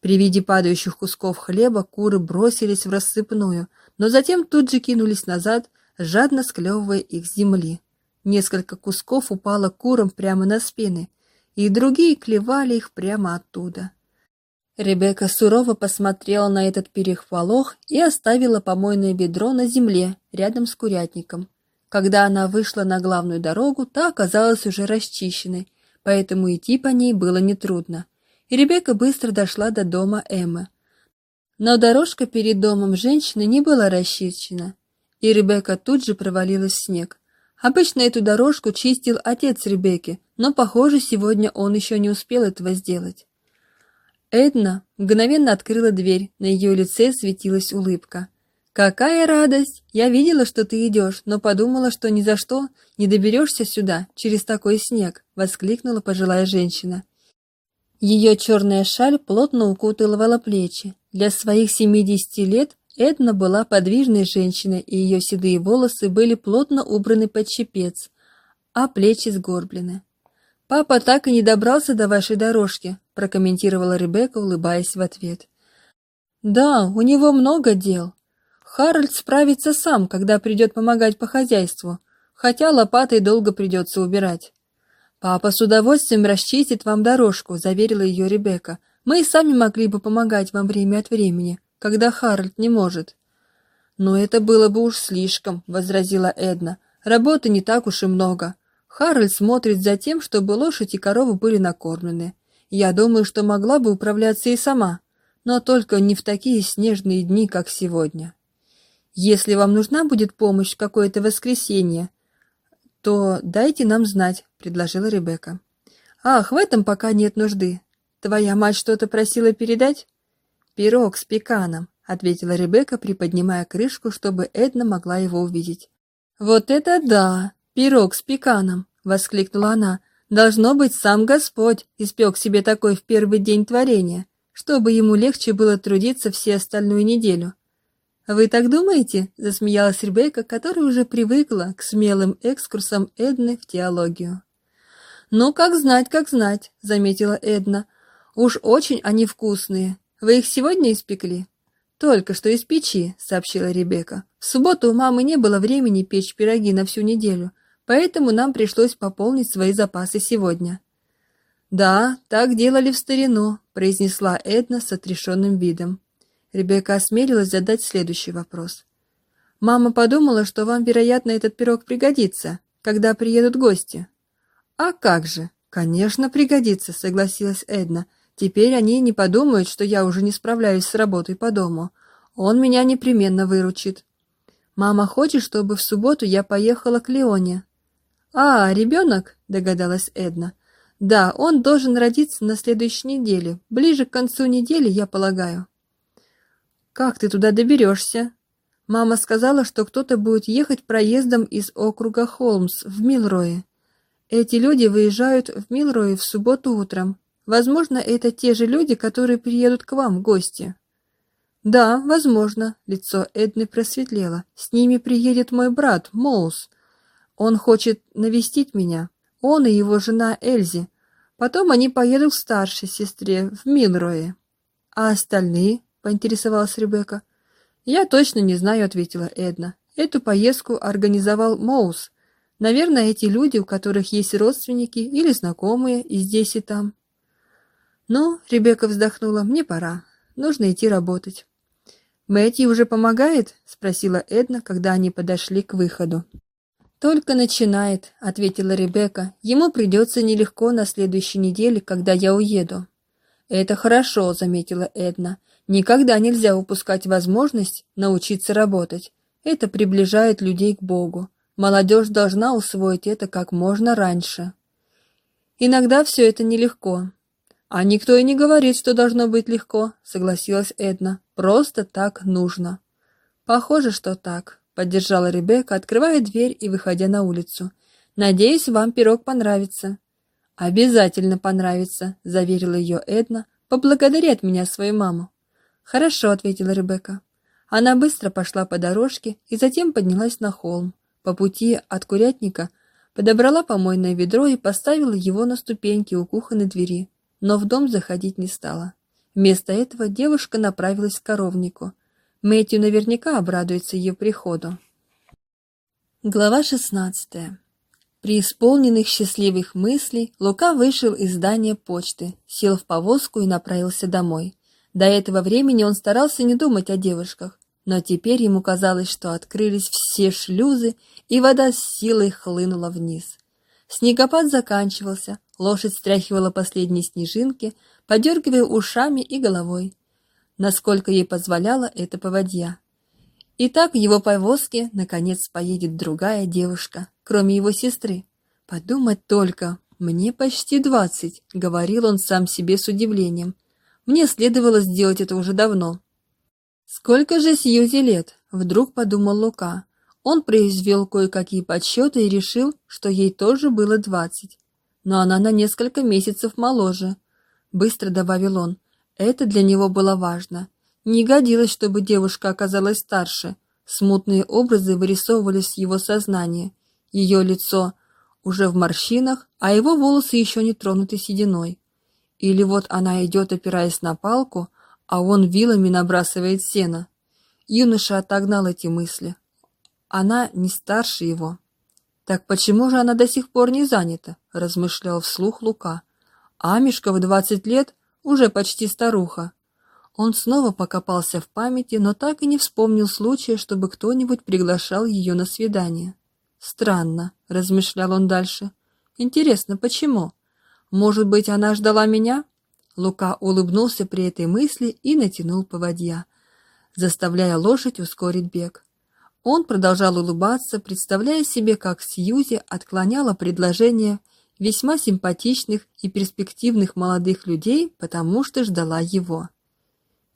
При виде падающих кусков хлеба куры бросились в рассыпную, но затем тут же кинулись назад, жадно склевывая их с земли. Несколько кусков упало курам прямо на спины, и другие клевали их прямо оттуда. Ребекка сурово посмотрела на этот перехвалох и оставила помойное ведро на земле, рядом с курятником. Когда она вышла на главную дорогу, та оказалась уже расчищенной, поэтому идти по ней было нетрудно. И Ребекка быстро дошла до дома Эммы. Но дорожка перед домом женщины не была расчищена и Ребекка тут же провалилась в снег. Обычно эту дорожку чистил отец Ребекки, но, похоже, сегодня он еще не успел этого сделать. Эдна мгновенно открыла дверь, на ее лице светилась улыбка. «Какая радость! Я видела, что ты идешь, но подумала, что ни за что не доберешься сюда, через такой снег!» — воскликнула пожилая женщина. Ее черная шаль плотно укутывала плечи. Для своих семидесяти лет Эдна была подвижной женщиной, и ее седые волосы были плотно убраны под чепец, а плечи сгорблены. «Папа так и не добрался до вашей дорожки», — прокомментировала Ребекка, улыбаясь в ответ. «Да, у него много дел. Харальд справится сам, когда придет помогать по хозяйству, хотя лопатой долго придется убирать. Папа с удовольствием расчистит вам дорожку, заверила ее Ребекка. Мы и сами могли бы помогать вам время от времени, когда Харальд не может. Но это было бы уж слишком, возразила Эдна. Работы не так уж и много. Харальд смотрит за тем, чтобы лошадь и корова были накормлены. Я думаю, что могла бы управляться и сама, но только не в такие снежные дни, как сегодня. Если вам нужна будет помощь в какое-то воскресенье, то дайте нам знать, предложила Ребекка. Ах, в этом пока нет нужды. Твоя мать что-то просила передать? Пирог с пеканом, ответила Ребекка, приподнимая крышку, чтобы Эдна могла его увидеть. Вот это да, пирог с пеканом, воскликнула она. Должно быть, сам Господь испек себе такой в первый день творения, чтобы ему легче было трудиться все остальную неделю. «Вы так думаете?» — засмеялась Ребекка, которая уже привыкла к смелым экскурсам Эдны в теологию. «Ну, как знать, как знать», — заметила Эдна. «Уж очень они вкусные. Вы их сегодня испекли?» «Только что из печи», — сообщила Ребекка. «В субботу у мамы не было времени печь пироги на всю неделю, поэтому нам пришлось пополнить свои запасы сегодня». «Да, так делали в старину», — произнесла Эдна с отрешенным видом. Ребекка осмелилась задать следующий вопрос. «Мама подумала, что вам, вероятно, этот пирог пригодится, когда приедут гости». «А как же? Конечно, пригодится», — согласилась Эдна. «Теперь они не подумают, что я уже не справляюсь с работой по дому. Он меня непременно выручит». «Мама хочет, чтобы в субботу я поехала к Леоне». «А, ребенок?» — догадалась Эдна. «Да, он должен родиться на следующей неделе, ближе к концу недели, я полагаю». Как ты туда доберешься? Мама сказала, что кто-то будет ехать проездом из округа Холмс в Милрое. Эти люди выезжают в Милрое в субботу утром. Возможно, это те же люди, которые приедут к вам в гости. Да, возможно, лицо Эдны просветлело. С ними приедет мой брат Моус. Он хочет навестить меня. Он и его жена Эльзи. Потом они поедут к старшей сестре в Милрое. А остальные? — поинтересовалась Ребекка. «Я точно не знаю», — ответила Эдна. «Эту поездку организовал Моус. Наверное, эти люди, у которых есть родственники или знакомые и здесь, и там». «Ну», — Ребекка вздохнула, — «мне пора. Нужно идти работать». «Мэтью уже помогает?» — спросила Эдна, когда они подошли к выходу. «Только начинает», — ответила Ребекка. «Ему придется нелегко на следующей неделе, когда я уеду». «Это хорошо», — заметила Эдна. Никогда нельзя упускать возможность научиться работать. Это приближает людей к Богу. Молодежь должна усвоить это как можно раньше. Иногда все это нелегко. А никто и не говорит, что должно быть легко, согласилась Эдна. Просто так нужно. Похоже, что так, поддержала Ребекка, открывая дверь и выходя на улицу. Надеюсь, вам пирог понравится. Обязательно понравится, заверила ее Эдна. Поблагодари от меня свою маму. «Хорошо», — ответила Ребекка. Она быстро пошла по дорожке и затем поднялась на холм. По пути от курятника подобрала помойное ведро и поставила его на ступеньки у кухонной двери, но в дом заходить не стала. Вместо этого девушка направилась к коровнику. Мэтью наверняка обрадуется ее приходу. Глава шестнадцатая. При исполненных счастливых мыслей Лука вышел из здания почты, сел в повозку и направился домой. До этого времени он старался не думать о девушках, но теперь ему казалось, что открылись все шлюзы, и вода с силой хлынула вниз. Снегопад заканчивался, лошадь стряхивала последние снежинки, подергивая ушами и головой, насколько ей позволяла эта поводья. И так в его повозке наконец поедет другая девушка, кроме его сестры. Подумать только, мне почти двадцать, говорил он сам себе с удивлением. Мне следовало сделать это уже давно. Сколько же Сьюзи лет? Вдруг подумал Лука. Он произвел кое-какие подсчеты и решил, что ей тоже было двадцать. Но она на несколько месяцев моложе. Быстро добавил он. Это для него было важно. Не годилось, чтобы девушка оказалась старше. Смутные образы вырисовывались в его сознании. Ее лицо, уже в морщинах, а его волосы еще не тронуты сединой. Или вот она идет, опираясь на палку, а он вилами набрасывает сено. Юноша отогнал эти мысли. Она не старше его. Так почему же она до сих пор не занята? размышлял вслух Лука. Амишка в двадцать лет уже почти старуха. Он снова покопался в памяти, но так и не вспомнил случая, чтобы кто-нибудь приглашал ее на свидание. Странно, размышлял он дальше. Интересно, почему? Может быть, она ждала меня? Лука улыбнулся при этой мысли и натянул поводья, заставляя лошадь ускорить бег. Он продолжал улыбаться, представляя себе, как Сьюзи отклоняла предложения весьма симпатичных и перспективных молодых людей, потому что ждала его.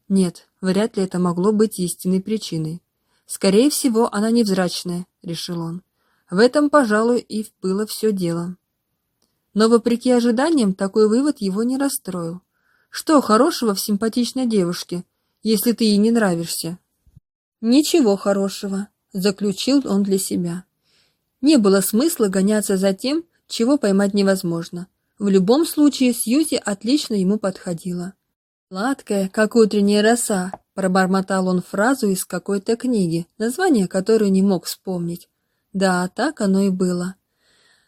Нет, вряд ли это могло быть истинной причиной. Скорее всего, она невзрачная, решил он. В этом, пожалуй, и было все дело. Но вопреки ожиданиям такой вывод его не расстроил. Что хорошего в симпатичной девушке, если ты ей не нравишься? Ничего хорошего, заключил он для себя. Не было смысла гоняться за тем, чего поймать невозможно. В любом случае Сьюзи отлично ему подходила. «Сладкая, как утренняя роса», — пробормотал он фразу из какой-то книги, название которой не мог вспомнить. Да, так оно и было.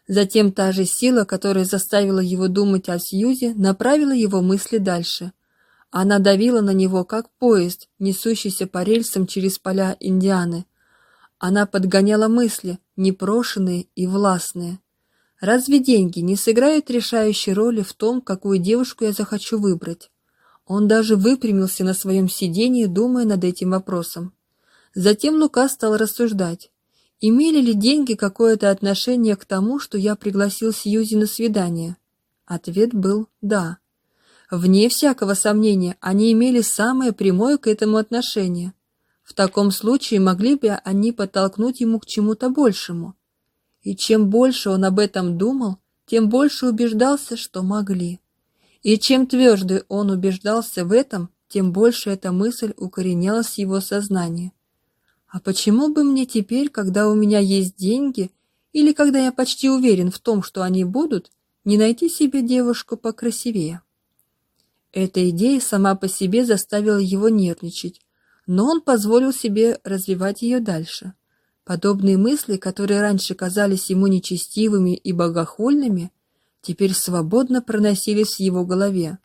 Затем та же сила, которая заставила его думать о Сьюзе, направила его мысли дальше. Она давила на него, как поезд, несущийся по рельсам через поля Индианы. Она подгоняла мысли, непрошенные и властные. Разве деньги не сыграют решающей роли в том, какую девушку я захочу выбрать? Он даже выпрямился на своем сиденье, думая над этим вопросом. Затем Лука стал рассуждать. Имели ли деньги какое-то отношение к тому, что я пригласил Сьюзи на свидание? Ответ был «да». Вне всякого сомнения, они имели самое прямое к этому отношение. В таком случае могли бы они подтолкнуть ему к чему-то большему. И чем больше он об этом думал, тем больше убеждался, что могли. И чем тверже он убеждался в этом, тем больше эта мысль укоренялась в его сознании. А почему бы мне теперь, когда у меня есть деньги, или когда я почти уверен в том, что они будут, не найти себе девушку покрасивее? Эта идея сама по себе заставила его нервничать, но он позволил себе развивать ее дальше. Подобные мысли, которые раньше казались ему нечестивыми и богохульными, теперь свободно проносились в его голове.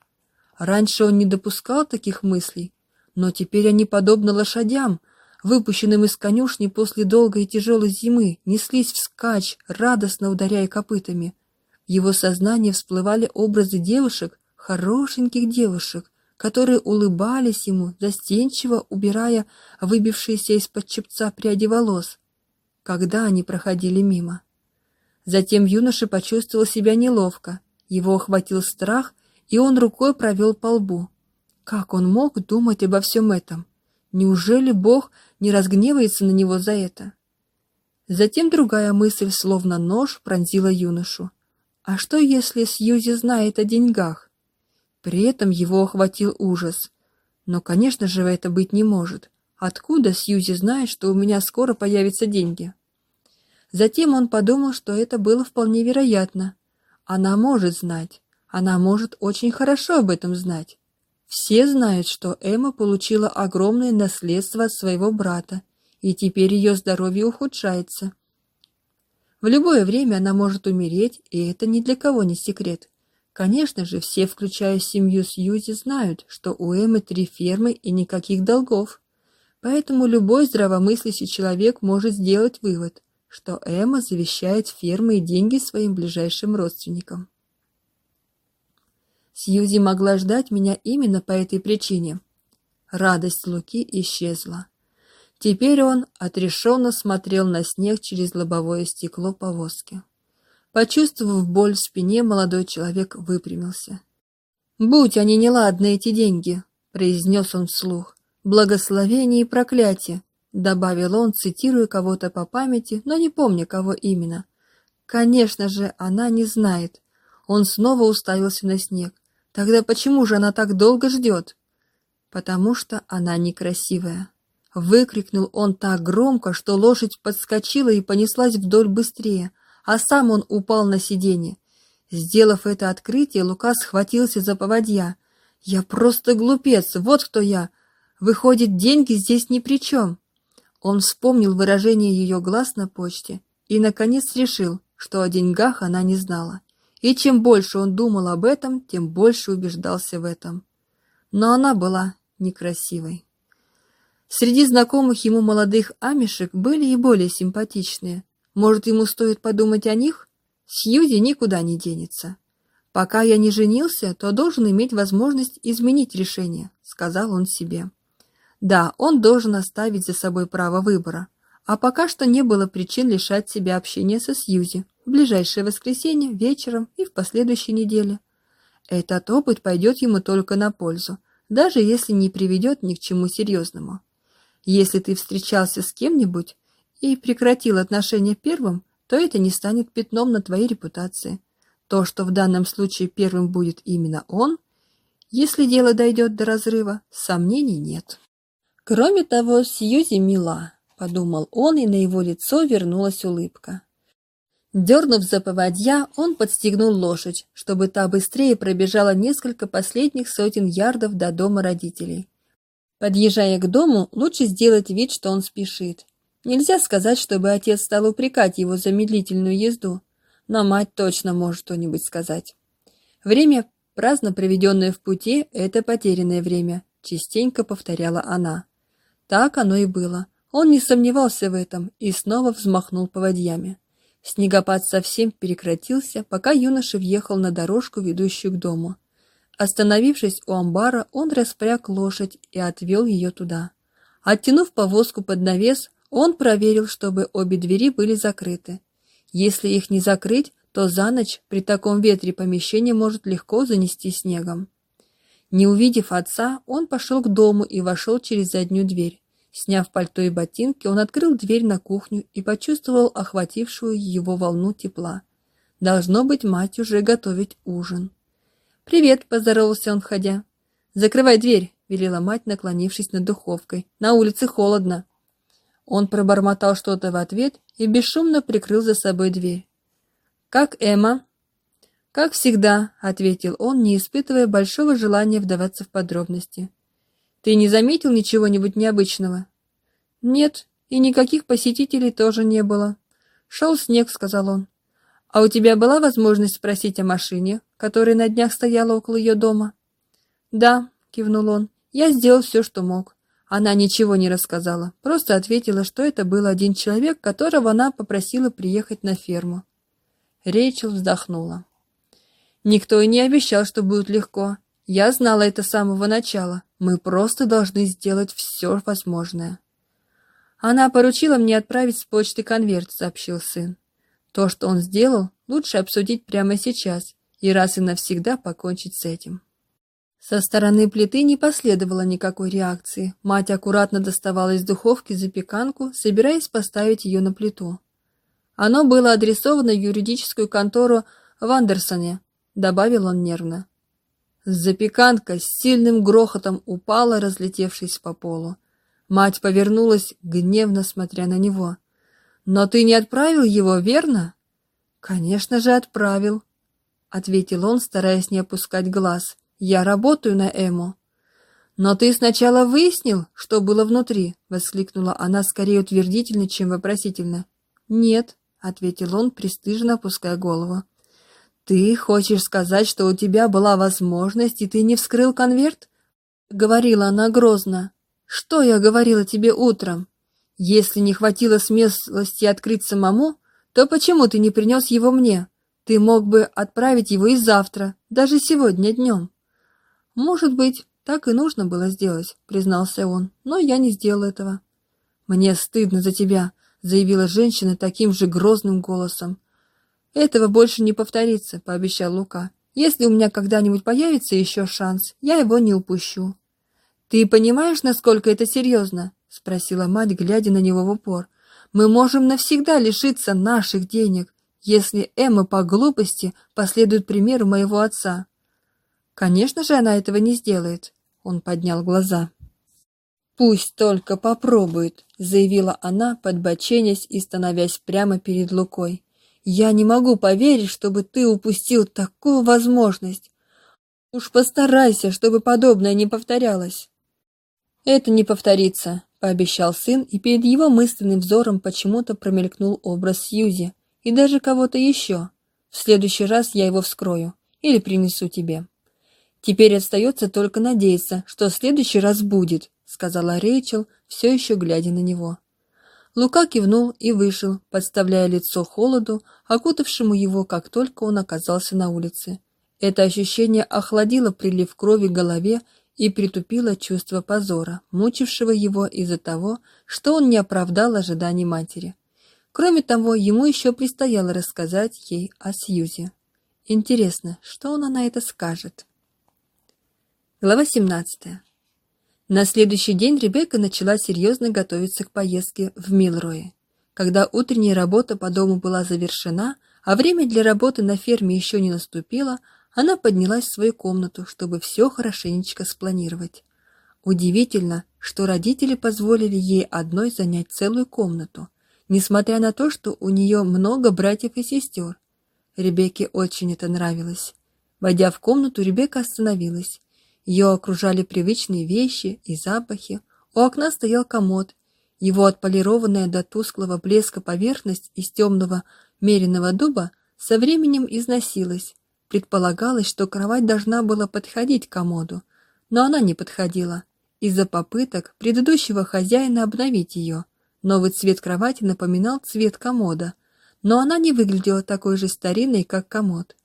Раньше он не допускал таких мыслей, но теперь они, подобно лошадям, выпущенным из конюшни после долгой и тяжелой зимы, неслись вскачь, радостно ударяя копытами. В его сознании всплывали образы девушек, хорошеньких девушек, которые улыбались ему, застенчиво убирая выбившиеся из-под чепца пряди волос, когда они проходили мимо. Затем юноша почувствовал себя неловко. Его охватил страх, и он рукой провел по лбу. Как он мог думать обо всем этом? Неужели Бог не разгневается на него за это? Затем другая мысль, словно нож, пронзила юношу. А что, если Сьюзи знает о деньгах? При этом его охватил ужас. Но, конечно же, это быть не может. Откуда Сьюзи знает, что у меня скоро появятся деньги? Затем он подумал, что это было вполне вероятно. Она может знать. Она может очень хорошо об этом знать. Все знают, что Эмма получила огромное наследство от своего брата, и теперь ее здоровье ухудшается. В любое время она может умереть, и это ни для кого не секрет. Конечно же, все, включая семью Сьюзи, знают, что у Эммы три фермы и никаких долгов. Поэтому любой здравомыслящий человек может сделать вывод – что Эмма завещает фермы и деньги своим ближайшим родственникам. Сьюзи могла ждать меня именно по этой причине. Радость Луки исчезла. Теперь он отрешенно смотрел на снег через лобовое стекло повозки. Почувствовав боль в спине, молодой человек выпрямился. «Будь они неладны, эти деньги!» — произнес он вслух. «Благословение и проклятие! добавил он, цитируя кого-то по памяти, но не помня, кого именно. Конечно же, она не знает. Он снова уставился на снег. Тогда почему же она так долго ждет? Потому что она некрасивая. Выкрикнул он так громко, что лошадь подскочила и понеслась вдоль быстрее, а сам он упал на сиденье. Сделав это открытие, Лука схватился за поводья. «Я просто глупец, вот кто я! Выходит, деньги здесь ни при чем!» Он вспомнил выражение ее глаз на почте и, наконец, решил, что о деньгах она не знала. И чем больше он думал об этом, тем больше убеждался в этом. Но она была некрасивой. Среди знакомых ему молодых амишек были и более симпатичные. Может, ему стоит подумать о них? Сьюзи никуда не денется. Пока я не женился, то должен иметь возможность изменить решение, сказал он себе. Да, он должен оставить за собой право выбора. А пока что не было причин лишать себя общения со Сьюзи в ближайшее воскресенье, вечером и в последующей неделе. Этот опыт пойдет ему только на пользу, даже если не приведет ни к чему серьезному. Если ты встречался с кем-нибудь и прекратил отношения первым, то это не станет пятном на твоей репутации. То, что в данном случае первым будет именно он, если дело дойдет до разрыва, сомнений нет. Кроме того, Сьюзи мила, подумал он, и на его лицо вернулась улыбка. Дернув за поводья, он подстегнул лошадь, чтобы та быстрее пробежала несколько последних сотен ярдов до дома родителей. Подъезжая к дому, лучше сделать вид, что он спешит. Нельзя сказать, чтобы отец стал упрекать его за медлительную езду, но мать точно может что-нибудь сказать. Время, праздно проведенное в пути, это потерянное время, частенько повторяла она. Так оно и было. Он не сомневался в этом и снова взмахнул поводьями. Снегопад совсем прекратился, пока юноша въехал на дорожку, ведущую к дому. Остановившись у амбара, он распряг лошадь и отвел ее туда. Оттянув повозку под навес, он проверил, чтобы обе двери были закрыты. Если их не закрыть, то за ночь при таком ветре помещение может легко занести снегом. Не увидев отца, он пошел к дому и вошел через заднюю дверь. Сняв пальто и ботинки, он открыл дверь на кухню и почувствовал охватившую его волну тепла. Должно быть, мать уже готовить ужин. «Привет!» — поздоровался он, входя. «Закрывай дверь!» — велела мать, наклонившись над духовкой. «На улице холодно!» Он пробормотал что-то в ответ и бесшумно прикрыл за собой дверь. «Как Эмма?» «Как всегда», — ответил он, не испытывая большого желания вдаваться в подробности. «Ты не заметил ничего-нибудь необычного?» «Нет, и никаких посетителей тоже не было». «Шел снег», — сказал он. «А у тебя была возможность спросить о машине, которая на днях стояла около ее дома?» «Да», — кивнул он, — «я сделал все, что мог». Она ничего не рассказала, просто ответила, что это был один человек, которого она попросила приехать на ферму. Рейчел вздохнула. «Никто и не обещал, что будет легко. Я знала это с самого начала. Мы просто должны сделать все возможное». Она поручила мне отправить с почты конверт, сообщил сын. То, что он сделал, лучше обсудить прямо сейчас и раз и навсегда покончить с этим. Со стороны плиты не последовало никакой реакции. Мать аккуратно доставала из духовки запеканку, собираясь поставить ее на плиту. Оно было адресовано юридическую контору в Андерсоне, добавил он нервно. Запеканка с сильным грохотом упала, разлетевшись по полу. Мать повернулась, гневно смотря на него. Но ты не отправил его, верно? Конечно же, отправил, ответил он, стараясь не опускать глаз. Я работаю на Эму. Но ты сначала выяснил, что было внутри, воскликнула она скорее утвердительно, чем вопросительно. Нет, ответил он, пристыженно опуская голову. Ты хочешь сказать, что у тебя была возможность, и ты не вскрыл конверт? говорила она грозно. Что я говорила тебе утром? Если не хватило смелости открыть самому, то почему ты не принес его мне? Ты мог бы отправить его и завтра, даже сегодня днем. Может быть, так и нужно было сделать, признался он, но я не сделал этого. Мне стыдно за тебя, заявила женщина таким же грозным голосом. Этого больше не повторится, пообещал Лука. Если у меня когда-нибудь появится еще шанс, я его не упущу. Ты понимаешь, насколько это серьезно? — спросила мать, глядя на него в упор. «Мы можем навсегда лишиться наших денег, если Эмма по глупости последует примеру моего отца». «Конечно же она этого не сделает», — он поднял глаза. «Пусть только попробует», — заявила она, подбоченясь и становясь прямо перед Лукой. Я не могу поверить, чтобы ты упустил такую возможность. Уж постарайся, чтобы подобное не повторялось. Это не повторится, пообещал сын, и перед его мысленным взором почему-то промелькнул образ Сьюзи и даже кого-то еще. В следующий раз я его вскрою или принесу тебе. Теперь остается только надеяться, что в следующий раз будет, сказала Рейчел, все еще глядя на него. Лука кивнул и вышел, подставляя лицо холоду, окутавшему его, как только он оказался на улице. Это ощущение охладило прилив крови в голове и притупило чувство позора, мучившего его из-за того, что он не оправдал ожиданий матери. Кроме того, ему еще предстояло рассказать ей о Сьюзе. Интересно, что она на это скажет? Глава 17. На следующий день Ребекка начала серьезно готовиться к поездке в Милрое. Когда утренняя работа по дому была завершена, а время для работы на ферме еще не наступило, она поднялась в свою комнату, чтобы все хорошенечко спланировать. Удивительно, что родители позволили ей одной занять целую комнату несмотря на то, что у нее много братьев и сестер. Ребекке очень это нравилось. Войдя в комнату, Ребекка остановилась. Ее окружали привычные вещи и запахи. У окна стоял комод. Его отполированная до тусклого блеска поверхность из темного меренного дуба со временем износилась. Предполагалось, что кровать должна была подходить к комоду, но она не подходила из-за попыток предыдущего хозяина обновить ее. Новый цвет кровати напоминал цвет комода, но она не выглядела такой же старинной, как комод.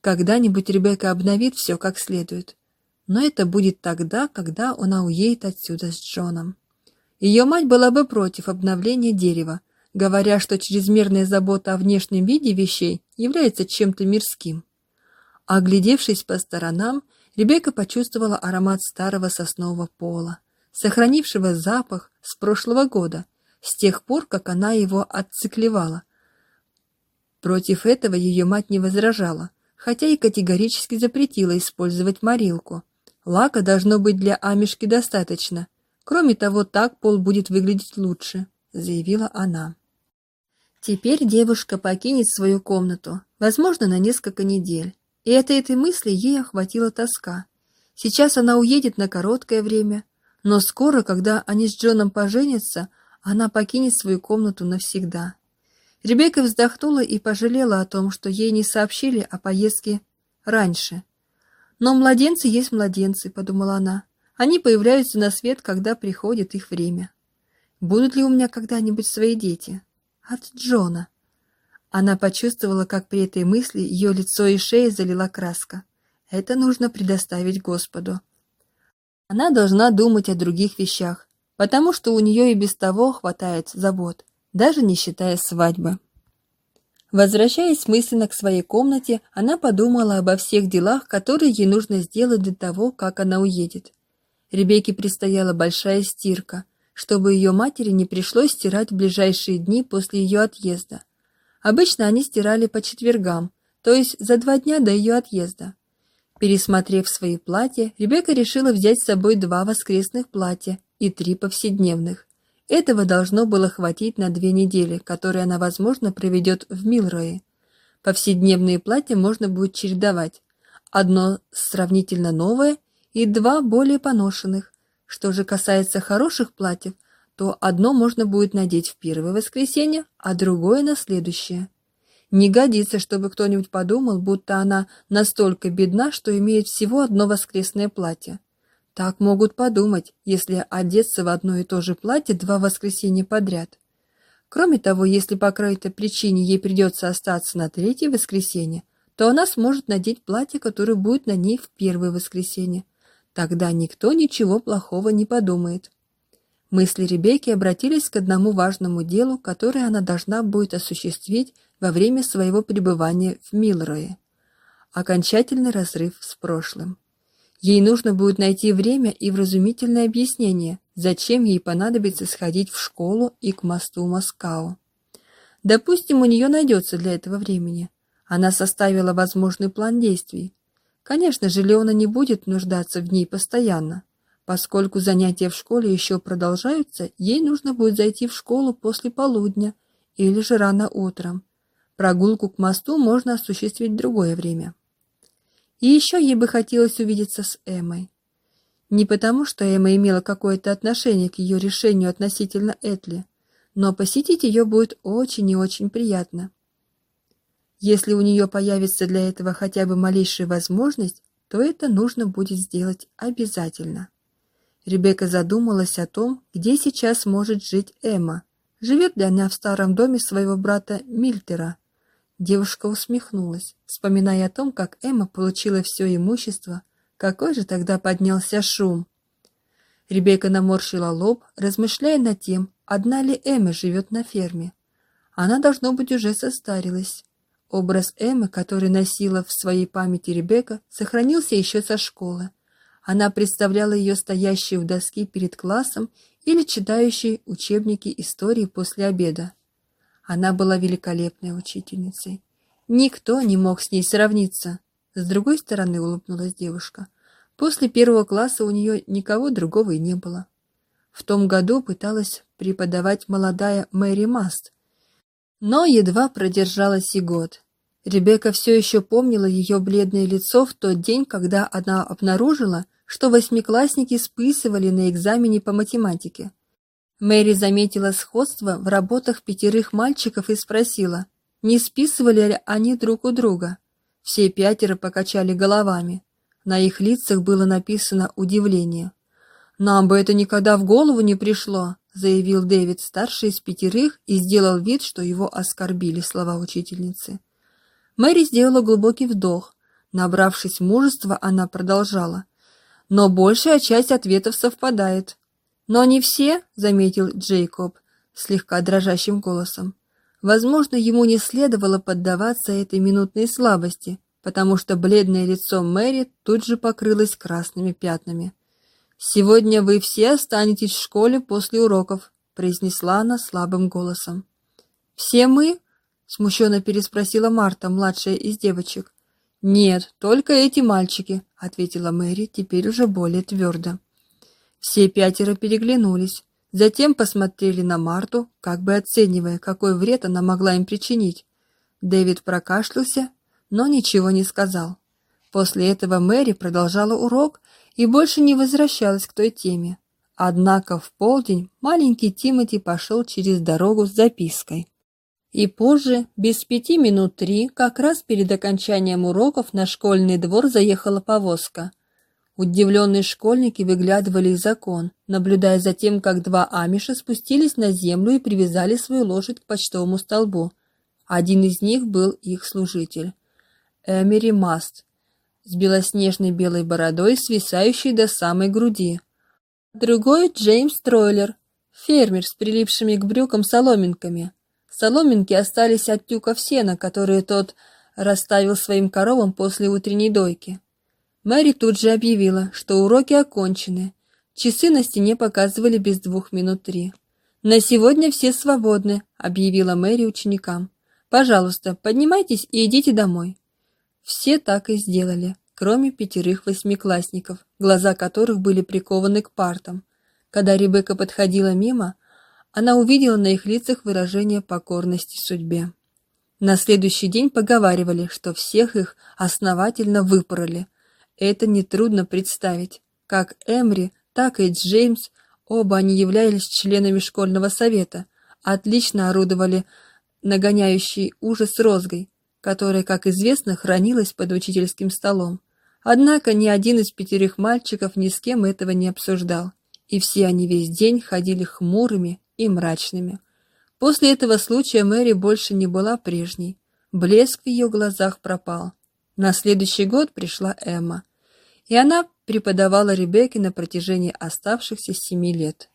Когда-нибудь Ребекка обновит все как следует. Но это будет тогда, когда она уедет отсюда с Джоном. Ее мать была бы против обновления дерева, говоря, что чрезмерная забота о внешнем виде вещей является чем-то мирским. Оглядевшись по сторонам, Ребекка почувствовала аромат старого соснового пола, сохранившего запах с прошлого года, с тех пор, как она его отциклевала. Против этого ее мать не возражала, хотя и категорически запретила использовать морилку. Лака должно быть для амишки достаточно. Кроме того, так пол будет выглядеть лучше, заявила она. Теперь девушка покинет свою комнату, возможно, на несколько недель. И от этой мысли ей охватила тоска. Сейчас она уедет на короткое время, но скоро, когда они с Джоном поженятся, она покинет свою комнату навсегда. Ребекка вздохнула и пожалела о том, что ей не сообщили о поездке раньше. Но младенцы есть младенцы, подумала она. Они появляются на свет, когда приходит их время. Будут ли у меня когда-нибудь свои дети? От Джона. Она почувствовала, как при этой мысли ее лицо и шея залила краска. Это нужно предоставить Господу. Она должна думать о других вещах, потому что у нее и без того хватает забот, даже не считая свадьбы. Возвращаясь мысленно к своей комнате, она подумала обо всех делах, которые ей нужно сделать до того, как она уедет. Ребекке предстояла большая стирка, чтобы ее матери не пришлось стирать в ближайшие дни после ее отъезда. Обычно они стирали по четвергам, то есть за два дня до ее отъезда. Пересмотрев свои платья, Ребекка решила взять с собой два воскресных платья и три повседневных. Этого должно было хватить на две недели, которые она, возможно, проведет в Милрое. Повседневные платья можно будет чередовать. Одно сравнительно новое и два более поношенных. Что же касается хороших платьев, то одно можно будет надеть в первое воскресенье, а другое на следующее. Не годится, чтобы кто-нибудь подумал, будто она настолько бедна, что имеет всего одно воскресное платье. Так могут подумать, если одеться в одно и то же платье два воскресенья подряд. Кроме того, если по какой-то причине ей придется остаться на третье воскресенье, то она сможет надеть платье, которое будет на ней в первое воскресенье. Тогда никто ничего плохого не подумает. Мысли Ребекки обратились к одному важному делу, которое она должна будет осуществить во время своего пребывания в Милрое. Окончательный разрыв с прошлым. Ей нужно будет найти время и вразумительное объяснение, зачем ей понадобится сходить в школу и к мосту Москау. Допустим, у нее найдется для этого времени. Она составила возможный план действий. Конечно же, Леона не будет нуждаться в ней постоянно. Поскольку занятия в школе еще продолжаются, ей нужно будет зайти в школу после полудня или же рано утром. Прогулку к мосту можно осуществить в другое время. И еще ей бы хотелось увидеться с Эммой. Не потому, что Эмма имела какое-то отношение к ее решению относительно Этли, но посетить ее будет очень и очень приятно. Если у нее появится для этого хотя бы малейшая возможность, то это нужно будет сделать обязательно. Ребекка задумалась о том, где сейчас может жить Эмма. Живет ли она в старом доме своего брата Мильтера? Девушка усмехнулась, вспоминая о том, как Эмма получила все имущество. Какой же тогда поднялся шум? Ребекка наморщила лоб, размышляя над тем, одна ли Эмма живет на ферме. Она, должно быть, уже состарилась. Образ Эммы, который носила в своей памяти Ребекка, сохранился еще со школы. Она представляла ее стоящей у доски перед классом или читающей учебники истории после обеда. Она была великолепной учительницей. Никто не мог с ней сравниться. С другой стороны улыбнулась девушка. После первого класса у нее никого другого и не было. В том году пыталась преподавать молодая Мэри Маст, но едва продержалась и год. Ребекка все еще помнила ее бледное лицо в тот день, когда она обнаружила, что восьмиклассники списывали на экзамене по математике. Мэри заметила сходство в работах пятерых мальчиков и спросила, не списывали ли они друг у друга. Все пятеро покачали головами. На их лицах было написано удивление. «Нам бы это никогда в голову не пришло», — заявил Дэвид, старший из пятерых, и сделал вид, что его оскорбили слова учительницы. Мэри сделала глубокий вдох. Набравшись мужества, она продолжала. «Но большая часть ответов совпадает». «Но не все», — заметил Джейкоб слегка дрожащим голосом. Возможно, ему не следовало поддаваться этой минутной слабости, потому что бледное лицо Мэри тут же покрылось красными пятнами. «Сегодня вы все останетесь в школе после уроков», — произнесла она слабым голосом. «Все мы?» — смущенно переспросила Марта, младшая из девочек. «Нет, только эти мальчики», — ответила Мэри, теперь уже более твердо. Все пятеро переглянулись, затем посмотрели на Марту, как бы оценивая, какой вред она могла им причинить. Дэвид прокашлялся, но ничего не сказал. После этого Мэри продолжала урок и больше не возвращалась к той теме. Однако в полдень маленький Тимоти пошел через дорогу с запиской. И позже, без пяти минут три, как раз перед окончанием уроков на школьный двор заехала повозка. Удивленные школьники выглядывали из окон, наблюдая за тем, как два амиша спустились на землю и привязали свою лошадь к почтовому столбу. Один из них был их служитель. Эмери Маст, с белоснежной белой бородой, свисающей до самой груди. Другой — Джеймс Тройлер, фермер с прилипшими к брюкам соломинками. Соломинки остались от тюков сена, которые тот расставил своим коровам после утренней дойки. Мэри тут же объявила, что уроки окончены. Часы на стене показывали без двух минут три. «На сегодня все свободны», — объявила Мэри ученикам. «Пожалуйста, поднимайтесь и идите домой». Все так и сделали, кроме пятерых восьмиклассников, глаза которых были прикованы к партам. Когда Ребекка подходила мимо, она увидела на их лицах выражение покорности судьбе. На следующий день поговаривали, что всех их основательно выпороли. Это нетрудно представить. Как Эмри, так и Джеймс, оба они являлись членами школьного совета, отлично орудовали нагоняющей ужас розгой, которая, как известно, хранилась под учительским столом. Однако ни один из пятерых мальчиков ни с кем этого не обсуждал, и все они весь день ходили хмурыми и мрачными. После этого случая Мэри больше не была прежней. Блеск в ее глазах пропал. На следующий год пришла Эмма, и она преподавала Ребекке на протяжении оставшихся семи лет.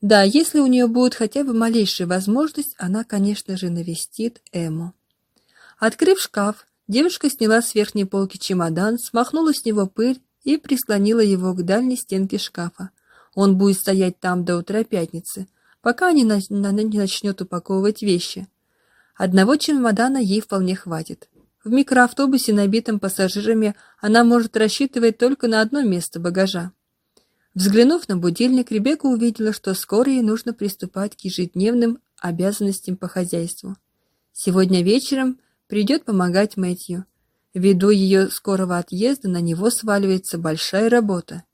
Да, если у нее будет хотя бы малейшая возможность, она, конечно же, навестит Эмму. Открыв шкаф, девушка сняла с верхней полки чемодан, смахнула с него пыль и прислонила его к дальней стенке шкафа. Он будет стоять там до утра пятницы, пока они на, на, не начнет упаковывать вещи. Одного чемодана ей вполне хватит. В микроавтобусе, набитом пассажирами, она может рассчитывать только на одно место багажа. Взглянув на будильник, Ребекка увидела, что скоро ей нужно приступать к ежедневным обязанностям по хозяйству. Сегодня вечером придет помогать Мэтью. Ввиду ее скорого отъезда на него сваливается большая работа.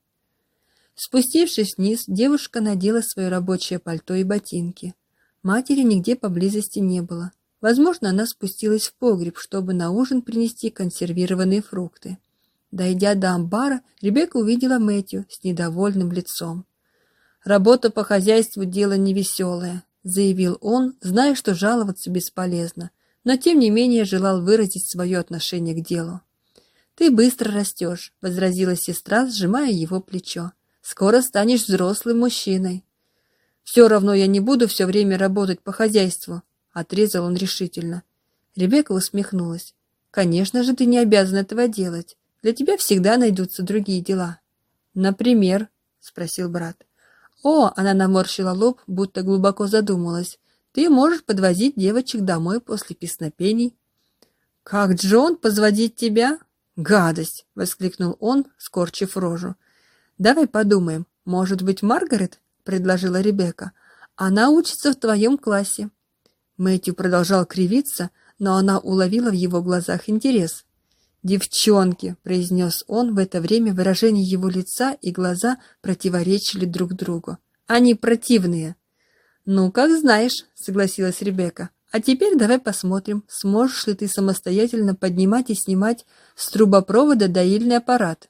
Спустившись вниз, девушка надела свое рабочее пальто и ботинки. Матери нигде поблизости не было. Возможно, она спустилась в погреб, чтобы на ужин принести консервированные фрукты. Дойдя до амбара, Ребекка увидела Мэтью с недовольным лицом. «Работа по хозяйству – дело невеселое», – заявил он, зная, что жаловаться бесполезно, но тем не менее желал выразить свое отношение к делу. «Ты быстро растешь», – возразила сестра, сжимая его плечо. «Скоро станешь взрослым мужчиной». «Все равно я не буду все время работать по хозяйству», — отрезал он решительно. Ребекка усмехнулась. «Конечно же, ты не обязан этого делать. Для тебя всегда найдутся другие дела». «Например?» — спросил брат. «О!» — она наморщила лоб, будто глубоко задумалась. «Ты можешь подвозить девочек домой после песнопений». «Как Джон позводить тебя?» «Гадость!» — воскликнул он, скорчив рожу. «Давай подумаем. Может быть, Маргарет?» — предложила Ребекка. «Она учится в твоем классе». Мэтью продолжал кривиться, но она уловила в его глазах интерес. «Девчонки!» — произнес он, в это время выражение его лица и глаза противоречили друг другу. «Они противные!» «Ну, как знаешь», — согласилась Ребекка. «А теперь давай посмотрим, сможешь ли ты самостоятельно поднимать и снимать с трубопровода доильный аппарат».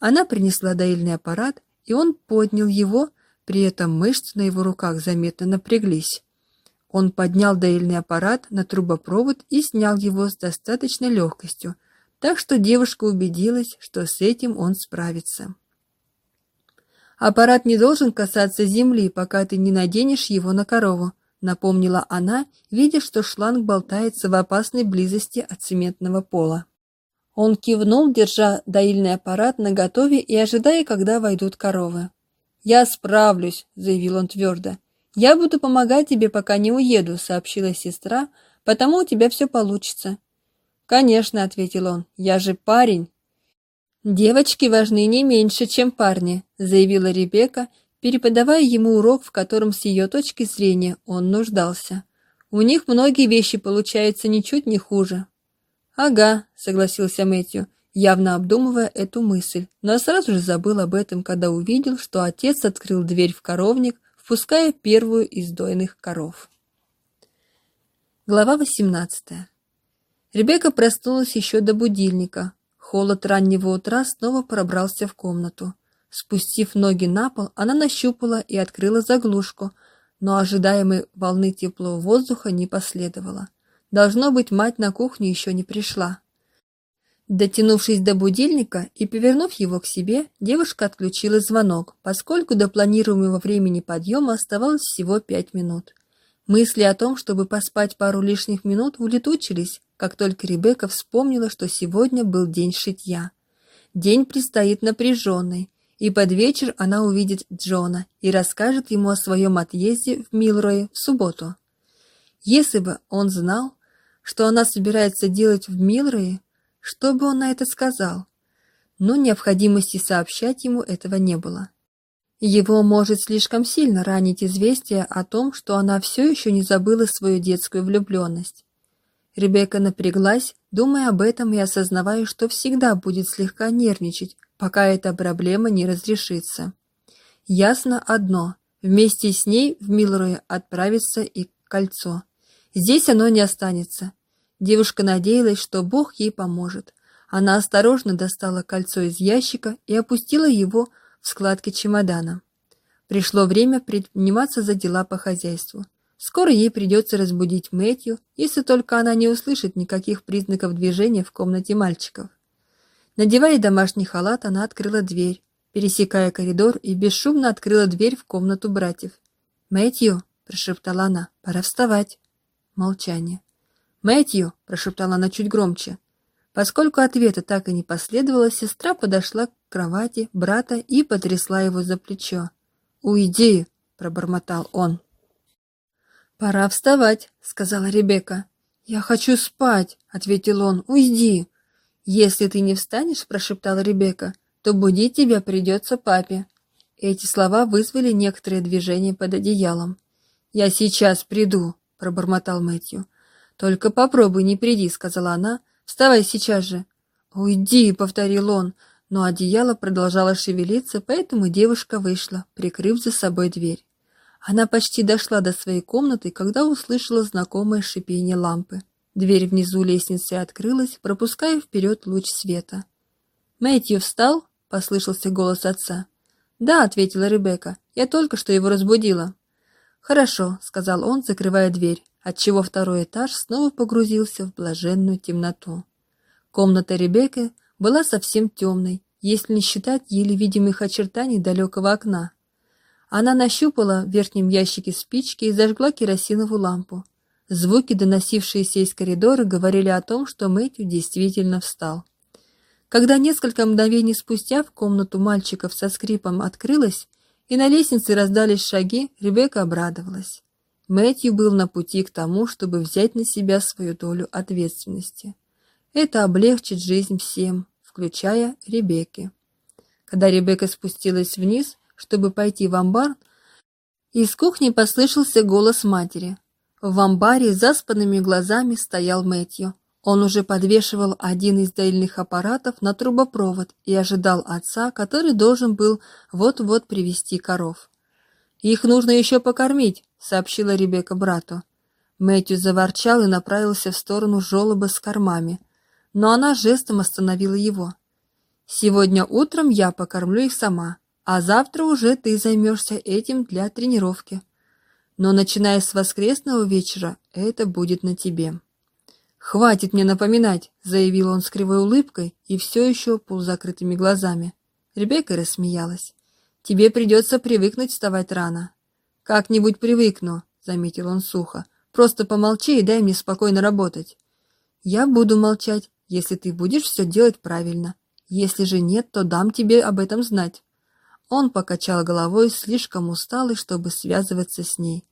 Она принесла доильный аппарат, и он поднял его, при этом мышцы на его руках заметно напряглись. Он поднял доильный аппарат на трубопровод и снял его с достаточной легкостью, так что девушка убедилась, что с этим он справится. «Аппарат не должен касаться земли, пока ты не наденешь его на корову», напомнила она, видя, что шланг болтается в опасной близости от цементного пола. Он кивнул, держа доильный аппарат наготове и ожидая, когда войдут коровы. «Я справлюсь», — заявил он твердо. «Я буду помогать тебе, пока не уеду», — сообщила сестра, «потому у тебя все получится». «Конечно», — ответил он, — «я же парень». «Девочки важны не меньше, чем парни», — заявила Ребекка, переподавая ему урок, в котором с ее точки зрения он нуждался. «У них многие вещи получаются ничуть не хуже». «Ага», — согласился Мэтью, явно обдумывая эту мысль, но сразу же забыл об этом, когда увидел, что отец открыл дверь в коровник, впуская первую из дойных коров. Глава 18. Ребекка проснулась еще до будильника. Холод раннего утра снова пробрался в комнату. Спустив ноги на пол, она нащупала и открыла заглушку, но ожидаемой волны теплого воздуха не последовало. Должно быть, мать на кухню еще не пришла. Дотянувшись до будильника и повернув его к себе, девушка отключила звонок, поскольку до планируемого времени подъема оставалось всего пять минут. Мысли о том, чтобы поспать пару лишних минут, улетучились, как только Ребекка вспомнила, что сегодня был день шитья. День предстоит напряженный, и под вечер она увидит Джона и расскажет ему о своем отъезде в Милрое в субботу. Если бы он знал, что она собирается делать в Милрое, что бы он на это сказал? Но необходимости сообщать ему этого не было. Его может слишком сильно ранить известие о том, что она все еще не забыла свою детскую влюбленность. Ребекка напряглась, думая об этом и осознавая, что всегда будет слегка нервничать, пока эта проблема не разрешится. Ясно одно – вместе с ней в Милрое отправится и кольцо. Здесь оно не останется. Девушка надеялась, что Бог ей поможет. Она осторожно достала кольцо из ящика и опустила его в складки чемодана. Пришло время приниматься за дела по хозяйству. Скоро ей придется разбудить Мэтью, если только она не услышит никаких признаков движения в комнате мальчиков. Надевая домашний халат, она открыла дверь, пересекая коридор и бесшумно открыла дверь в комнату братьев. «Мэтью!» – прошептала она. «Пора вставать!» Молчание. «Мэтью!» – прошептала она чуть громче. Поскольку ответа так и не последовало, сестра подошла к кровати брата и потрясла его за плечо. «Уйди!» – пробормотал он. «Пора вставать», — сказала Ребекка. «Я хочу спать», — ответил он. «Уйди». «Если ты не встанешь», — прошептала Ребекка, — «то будить тебя придется папе». Эти слова вызвали некоторые движения под одеялом. «Я сейчас приду», — пробормотал Мэтью. «Только попробуй, не приди», — сказала она. «Вставай сейчас же». «Уйди», — повторил он, но одеяло продолжало шевелиться, поэтому девушка вышла, прикрыв за собой дверь. Она почти дошла до своей комнаты, когда услышала знакомое шипение лампы. Дверь внизу лестницы открылась, пропуская вперед луч света. «Мэтью встал?» — послышался голос отца. «Да», — ответила Ребекка, — «я только что его разбудила». «Хорошо», — сказал он, закрывая дверь, отчего второй этаж снова погрузился в блаженную темноту. Комната Ребекки была совсем темной, если не считать еле видимых очертаний далекого окна. Она нащупала в верхнем ящике спички и зажгла керосиновую лампу. Звуки, доносившиеся из коридора, говорили о том, что Мэтью действительно встал. Когда несколько мгновений спустя в комнату мальчиков со скрипом открылась, и на лестнице раздались шаги, Ребекка обрадовалась. Мэтью был на пути к тому, чтобы взять на себя свою долю ответственности. Это облегчит жизнь всем, включая Ребекке. Когда Ребекка спустилась вниз, чтобы пойти в амбар, из кухни послышался голос матери. В амбаре заспанными глазами стоял Мэтью. Он уже подвешивал один из доильных аппаратов на трубопровод и ожидал отца, который должен был вот-вот привести коров. «Их нужно еще покормить», — сообщила Ребекка брату. Мэтью заворчал и направился в сторону жёлоба с кормами, но она жестом остановила его. «Сегодня утром я покормлю их сама, а завтра уже ты займешься этим для тренировки. Но начиная с воскресного вечера это будет на тебе». «Хватит мне напоминать», — заявил он с кривой улыбкой и все еще полузакрытыми глазами. Ребекка рассмеялась. «Тебе придется привыкнуть вставать рано». «Как-нибудь привыкну», — заметил он сухо. «Просто помолчи и дай мне спокойно работать». «Я буду молчать, если ты будешь все делать правильно. Если же нет, то дам тебе об этом знать». Он покачал головой, слишком усталый, чтобы связываться с ней.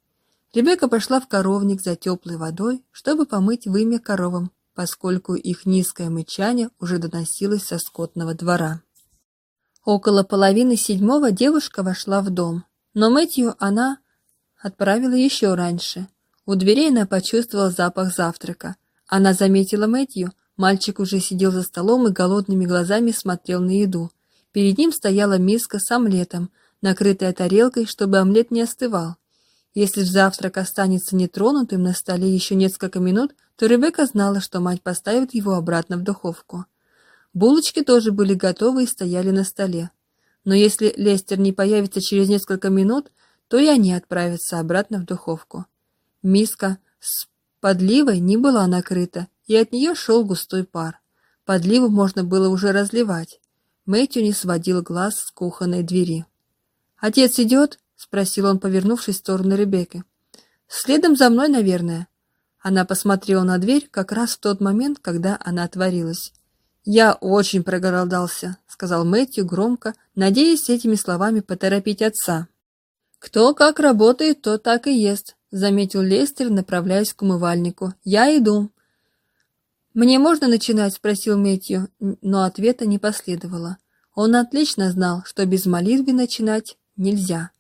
Ребекка пошла в коровник за теплой водой, чтобы помыть вымя коровам, поскольку их низкое мычание уже доносилось со скотного двора. Около половины седьмого девушка вошла в дом, но Мэтью она отправила еще раньше. У дверей она почувствовала запах завтрака. Она заметила Мэтью, мальчик уже сидел за столом и голодными глазами смотрел на еду. Перед ним стояла миска с омлетом, накрытая тарелкой, чтобы омлет не остывал. Если завтрак останется нетронутым на столе еще несколько минут, то Ребекка знала, что мать поставит его обратно в духовку. Булочки тоже были готовы и стояли на столе. Но если Лестер не появится через несколько минут, то и они отправятся обратно в духовку. Миска с подливой не была накрыта, и от нее шел густой пар. Подливу можно было уже разливать. Мэтью не сводил глаз с кухонной двери. «Отец идет?» — спросил он, повернувшись в сторону Ребекки. «Следом за мной, наверное». Она посмотрела на дверь как раз в тот момент, когда она отворилась. «Я очень проголодался», — сказал Мэтью громко, надеясь этими словами поторопить отца. «Кто как работает, то так и ест», — заметил Лестер, направляясь к умывальнику. «Я иду». «Мне можно начинать?» — спросил Мэтью, но ответа не последовало. Он отлично знал, что без молитвы начинать нельзя.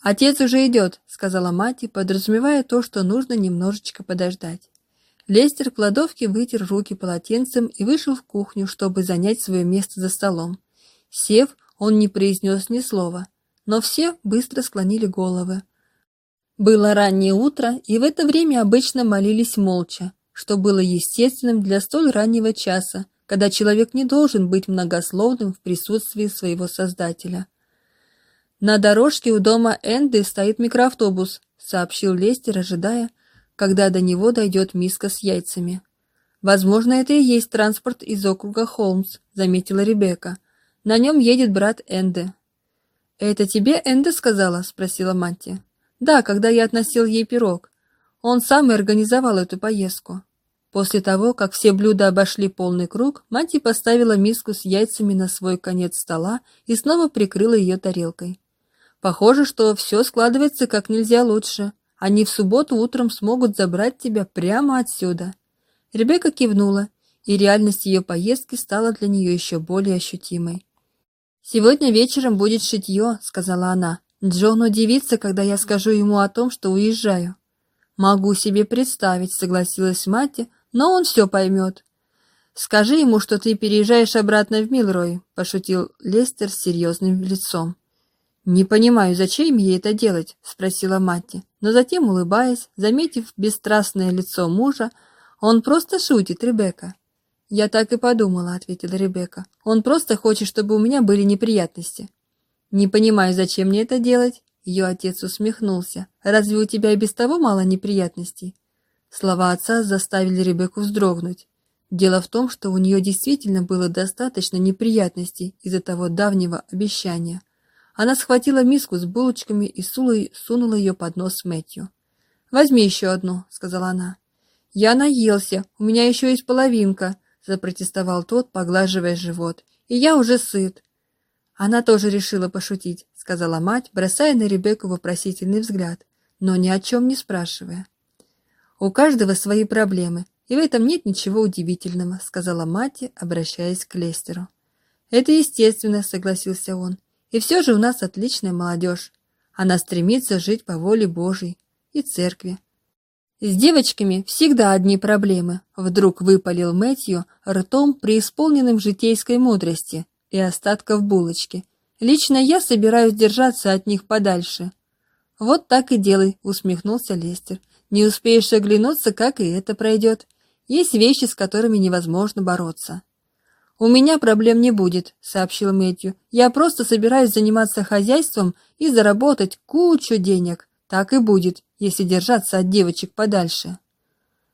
«Отец уже идет», — сказала мать, подразумевая то, что нужно немножечко подождать. Лестер в кладовке вытер руки полотенцем и вышел в кухню, чтобы занять свое место за столом. Сев, он не произнес ни слова, но все быстро склонили головы. Было раннее утро, и в это время обычно молились молча, что было естественным для столь раннего часа, когда человек не должен быть многословным в присутствии своего Создателя. «На дорожке у дома Энды стоит микроавтобус», — сообщил Лестер, ожидая, когда до него дойдет миска с яйцами. «Возможно, это и есть транспорт из округа Холмс», — заметила Ребекка. «На нем едет брат Энды». «Это тебе Энда сказала?» — спросила Матти. «Да, когда я относил ей пирог. Он сам и организовал эту поездку». После того, как все блюда обошли полный круг, Матти поставила миску с яйцами на свой конец стола и снова прикрыла ее тарелкой. Похоже, что все складывается как нельзя лучше. Они в субботу утром смогут забрать тебя прямо отсюда. Ребекка кивнула, и реальность ее поездки стала для нее еще более ощутимой. «Сегодня вечером будет шитье», — сказала она. «Джон удивится, когда я скажу ему о том, что уезжаю». «Могу себе представить», — согласилась мать, — «но он все поймет». «Скажи ему, что ты переезжаешь обратно в Милрой», — пошутил Лестер с серьезным лицом. «Не понимаю, зачем ей это делать?» — спросила Матти. Но затем, улыбаясь, заметив бесстрастное лицо мужа, он просто шутит, Ребекка. «Я так и подумала», — ответила Ребекка. «Он просто хочет, чтобы у меня были неприятности». «Не понимаю, зачем мне это делать?» Ее отец усмехнулся. «Разве у тебя и без того мало неприятностей?» Слова отца заставили Ребекку вздрогнуть. Дело в том, что у нее действительно было достаточно неприятностей из-за того давнего обещания. Она схватила миску с булочками и сунула ее под нос Мэтью. «Возьми еще одну», — сказала она. «Я наелся, у меня еще есть половинка», — запротестовал тот, поглаживая живот. «И я уже сыт». Она тоже решила пошутить, сказала мать, бросая на Ребекку вопросительный взгляд, но ни о чем не спрашивая. У каждого свои проблемы, и в этом нет ничего удивительного, сказала мать, обращаясь к Лестеру. Это естественно, согласился он. И все же у нас отличная молодежь. Она стремится жить по воле Божьей и церкви. С девочками всегда одни проблемы, вдруг выпалил Мэтью ртом преисполненным житейской мудрости, и остатков булочки. Лично я собираюсь держаться от них подальше. Вот так и делай, усмехнулся Лестер. Не успеешь оглянуться, как и это пройдет. Есть вещи, с которыми невозможно бороться. У меня проблем не будет, сообщил Мэтью. Я просто собираюсь заниматься хозяйством и заработать кучу денег. Так и будет, если держаться от девочек подальше.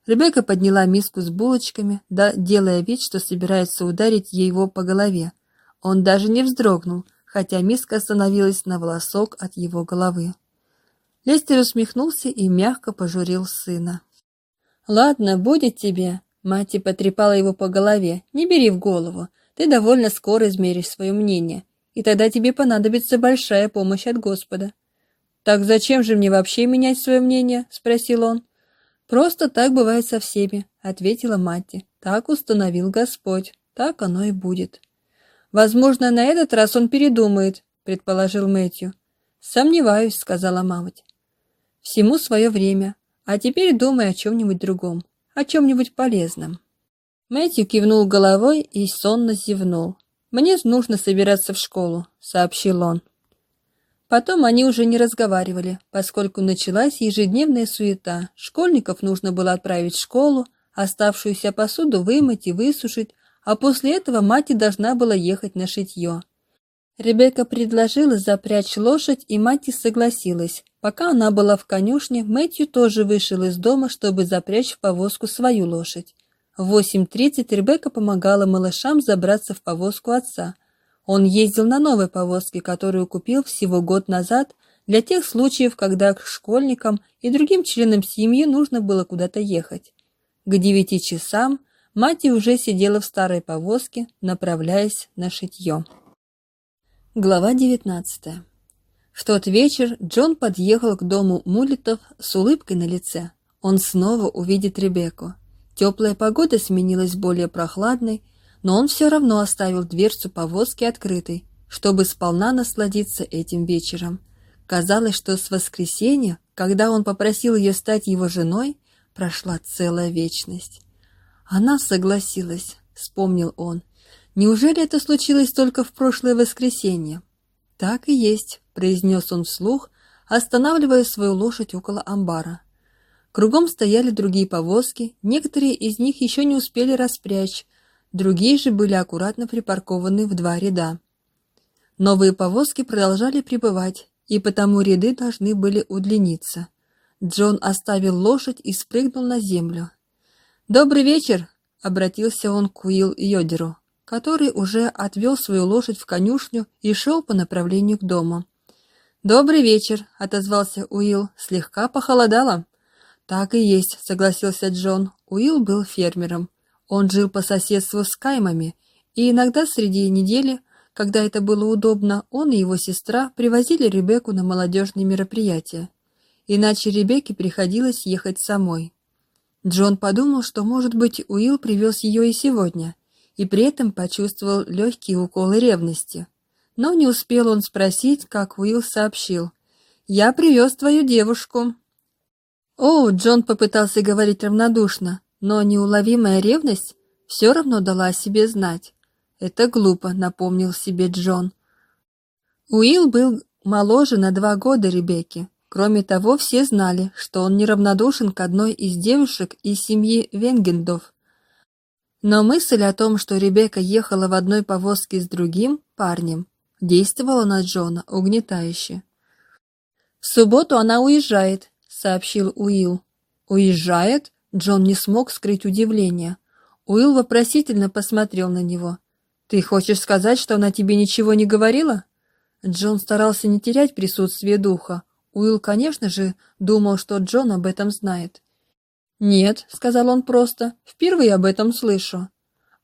Ребекка подняла миску с булочками, да, делая вид, что собирается ударить его по голове. Он даже не вздрогнул, хотя миска остановилась на волосок от его головы. Лестер усмехнулся и мягко пожурил сына. «Ладно, будет тебе». Мать потрепала его по голове. «Не бери в голову. Ты довольно скоро измеришь свое мнение, и тогда тебе понадобится большая помощь от Господа». «Так зачем же мне вообще менять свое мнение?» — спросил он. «Просто так бывает со всеми», — ответила мать. «Так установил Господь. Так оно и будет». Возможно, на этот раз он передумает, предположил Мэтью. Сомневаюсь, сказала мамать. Всему свое время. А теперь думай о чем-нибудь другом, о чем-нибудь полезном. Мэтью кивнул головой и сонно зевнул. «Мне нужно собираться в школу», — сообщил он. Потом они уже не разговаривали, поскольку началась ежедневная суета. Школьников нужно было отправить в школу, оставшуюся посуду вымыть и высушить, а после этого мать должна была ехать на шитье. Ребекка предложила запрячь лошадь, и мать согласилась. Пока она была в конюшне, Мэтью тоже вышел из дома, чтобы запрячь в повозку свою лошадь. В 8.30 Ребекка помогала малышам забраться в повозку отца. Он ездил на новой повозке, которую купил всего год назад, для тех случаев, когда к школьникам и другим членам семьи нужно было куда-то ехать. К девяти часам Мать уже сидела в старой повозке, направляясь на шитье. Глава 19 В тот вечер Джон подъехал к дому Мулитов с улыбкой на лице. Он снова увидит Ребекку. Теплая погода сменилась более прохладной, но он все равно оставил дверцу повозки открытой, чтобы сполна насладиться этим вечером. Казалось, что с воскресенья, когда он попросил ее стать его женой, прошла целая вечность. Она согласилась, вспомнил он. Неужели это случилось только в прошлое воскресенье? Так и есть, произнес он вслух, останавливая свою лошадь около амбара. Кругом стояли другие повозки, некоторые из них еще не успели распрячь, другие же были аккуратно припаркованы в два ряда. Новые повозки продолжали прибывать, и потому ряды должны были удлиниться. Джон оставил лошадь и спрыгнул на землю. «Добрый вечер!» — обратился он к Уилл Йодеру, который уже отвел свою лошадь в конюшню и шел по направлению к дому. «Добрый вечер!» — отозвался Уилл. «Слегка похолодало?» «Так и есть», — согласился Джон. Уилл был фермером. Он жил по соседству с Каймами, и иногда среди недели, когда это было удобно, он и его сестра привозили Ребекку на молодежные мероприятия. Иначе Ребекке приходилось ехать самой. Джон подумал, что, может быть, Уилл привез ее и сегодня, и при этом почувствовал легкие уколы ревности. Но не успел он спросить, как Уилл сообщил. «Я привез твою девушку». О, Джон попытался говорить равнодушно, но неуловимая ревность все равно дала о себе знать. Это глупо, напомнил себе Джон. Уилл был моложе на два года Ребекки. Кроме того, все знали, что он неравнодушен к одной из девушек из семьи Венгендов. Но мысль о том, что Ребекка ехала в одной повозке с другим парнем, действовала на Джона угнетающе. «В субботу она уезжает», — сообщил Уилл. «Уезжает?» Джон не смог скрыть удивление. Уилл вопросительно посмотрел на него. «Ты хочешь сказать, что она тебе ничего не говорила?» Джон старался не терять присутствие духа. Уилл, конечно же, думал, что Джон об этом знает. «Нет», — сказал он просто, — «впервые об этом слышу».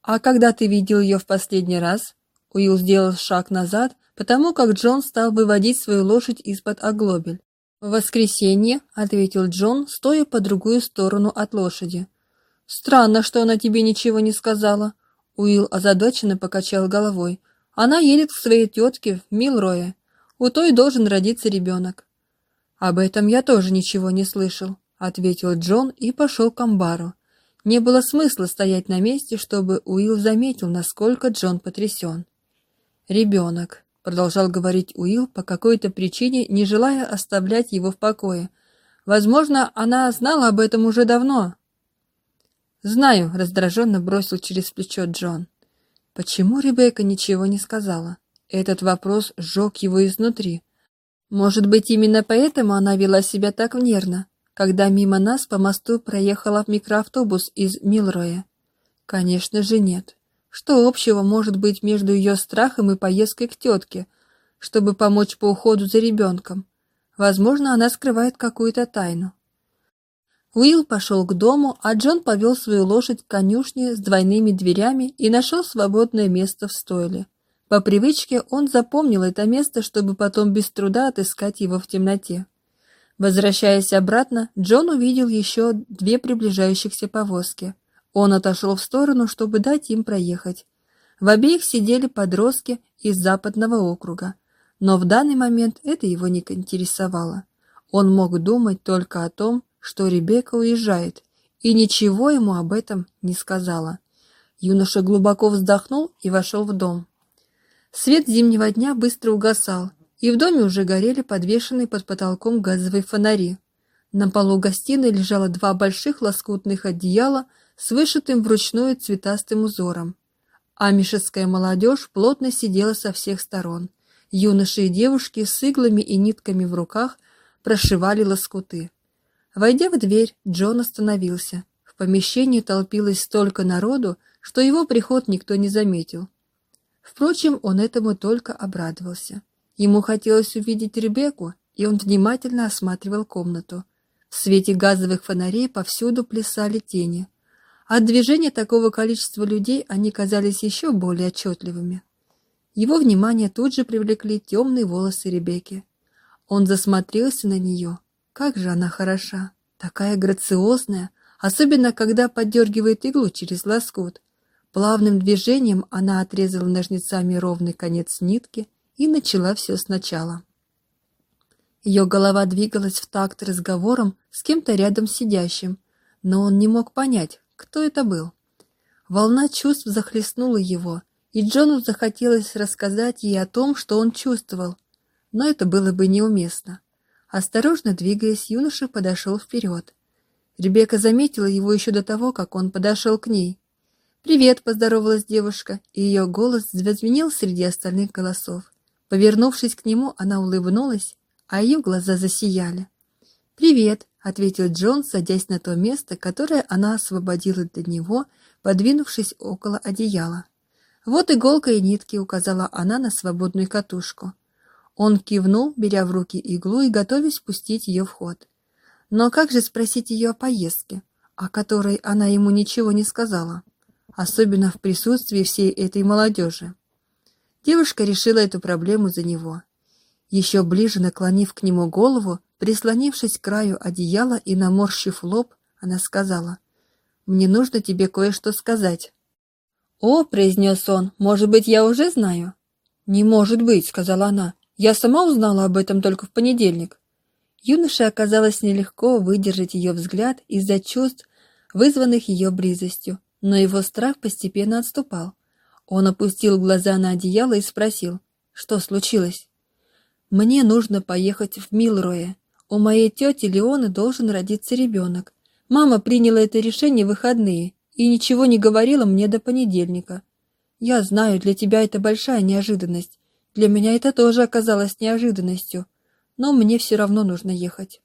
«А когда ты видел ее в последний раз?» Уилл сделал шаг назад, потому как Джон стал выводить свою лошадь из-под оглобель. «В воскресенье», — ответил Джон, стоя по другую сторону от лошади. «Странно, что она тебе ничего не сказала». Уилл озадаченно покачал головой. «Она едет к своей тетке в Милрое. У той должен родиться ребенок». «Об этом я тоже ничего не слышал», — ответил Джон и пошел к амбару. Не было смысла стоять на месте, чтобы Уилл заметил, насколько Джон потрясен. «Ребенок», — продолжал говорить Уилл, по какой-то причине не желая оставлять его в покое. «Возможно, она знала об этом уже давно». «Знаю», — раздраженно бросил через плечо Джон. Почему Ребекка ничего не сказала? Этот вопрос сжег его изнутри. Может быть, именно поэтому она вела себя так нервно, когда мимо нас по мосту проехала микроавтобус из Милроя? Конечно же, нет. Что общего может быть между ее страхом и поездкой к тетке, чтобы помочь по уходу за ребенком? Возможно, она скрывает какую-то тайну. Уилл пошел к дому, а Джон повел свою лошадь к конюшне с двойными дверями и нашел свободное место в стойле. По привычке он запомнил это место, чтобы потом без труда отыскать его в темноте. Возвращаясь обратно, Джон увидел еще две приближающихся повозки. Он отошел в сторону, чтобы дать им проехать. В обеих сидели подростки из западного округа, но в данный момент это его не интересовало. Он мог думать только о том, что Ребекка уезжает, и ничего ему об этом не сказала. Юноша глубоко вздохнул и вошел в дом. Свет зимнего дня быстро угасал, и в доме уже горели подвешенные под потолком газовые фонари. На полу гостиной лежало два больших лоскутных одеяла с вышитым вручную цветастым узором. Амишеская молодежь плотно сидела со всех сторон. Юноши и девушки с иглами и нитками в руках прошивали лоскуты. Войдя в дверь, Джон остановился. В помещении толпилось столько народу, что его приход никто не заметил. Впрочем, он этому только обрадовался. Ему хотелось увидеть Ребекку, и он внимательно осматривал комнату. В свете газовых фонарей повсюду плясали тени. От движения такого количества людей они казались еще более отчетливыми. Его внимание тут же привлекли темные волосы Ребекки. Он засмотрелся на нее, как же она хороша, такая грациозная, особенно когда поддергивает иглу через лоскут. Плавным движением она отрезала ножницами ровный конец нитки и начала все сначала. Ее голова двигалась в такт разговором с кем-то рядом сидящим, но он не мог понять, кто это был. Волна чувств захлестнула его, и Джону захотелось рассказать ей о том, что он чувствовал, но это было бы неуместно. Осторожно двигаясь, юноша подошел вперед. Ребекка заметила его еще до того, как он подошел к ней. «Привет!» — поздоровалась девушка, и ее голос зазвенел среди остальных голосов. Повернувшись к нему, она улыбнулась, а ее глаза засияли. «Привет!» — ответил Джон, садясь на то место, которое она освободила для него, подвинувшись около одеяла. «Вот иголка и нитки», — указала она на свободную катушку. Он кивнул, беря в руки иглу и готовясь пустить ее в ход. Но как же спросить ее о поездке, о которой она ему ничего не сказала, особенно в присутствии всей этой молодежи? Девушка решила эту проблему за него. Еще ближе наклонив к нему голову, прислонившись к краю одеяла и наморщив лоб, она сказала, «Мне нужно тебе кое-что сказать». «О», — произнес он, — «может быть, я уже знаю?» «Не может быть», — сказала она, я сама узнала об этом только в понедельник. Юноше оказалось нелегко выдержать ее взгляд из-за чувств, вызванных ее близостью, но его страх постепенно отступал. Он опустил глаза на одеяло и спросил, что случилось. «Мне нужно поехать в Милрое. У моей тети Леоны должен родиться ребенок. Мама приняла это решение в выходные и ничего не говорила мне до понедельника. Я знаю, для тебя это большая неожиданность. Для меня это тоже оказалось неожиданностью, но мне все равно нужно ехать».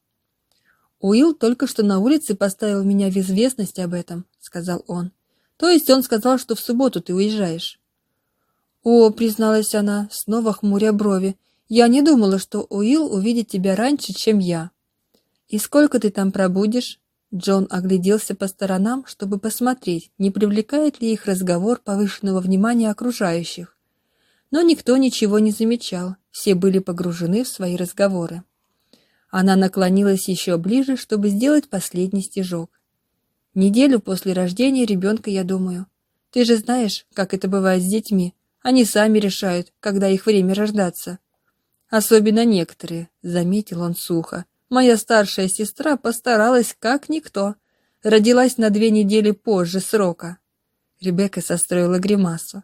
«Уилл только что на улице поставил меня в известность об этом», — сказал он. То есть он сказал, что в субботу ты уезжаешь. О, призналась она, снова хмуря брови. Я не думала, что Уилл увидит тебя раньше, чем я. И сколько ты там пробудешь? Джон огляделся по сторонам, чтобы посмотреть, не привлекает ли их разговор повышенного внимания окружающих. Но никто ничего не замечал, все были погружены в свои разговоры. Она наклонилась еще ближе, чтобы сделать последний стежок. Неделю после рождения ребенка, я думаю. Ты же знаешь, как это бывает с детьми. Они сами решают, когда их время рождаться. Особенно некоторые, заметил он сухо. Моя старшая сестра постаралась как никто. Родилась на две недели позже срока. Ребекка состроила гримасу.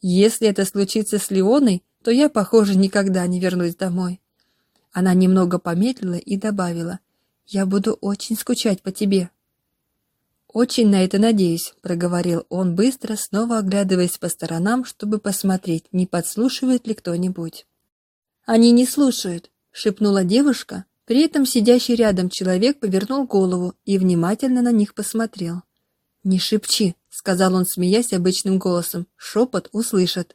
Если это случится с Леоной, то я, похоже, никогда не вернусь домой. Она немного помедлила и добавила: "Я буду очень скучать по тебе". «Очень на это надеюсь», — проговорил он быстро, снова оглядываясь по сторонам, чтобы посмотреть, не подслушивает ли кто-нибудь. «Они не слушают», — шепнула девушка. При этом сидящий рядом человек повернул голову и внимательно на них посмотрел. «Не шепчи», — сказал он, смеясь обычным голосом. «Шепот услышат».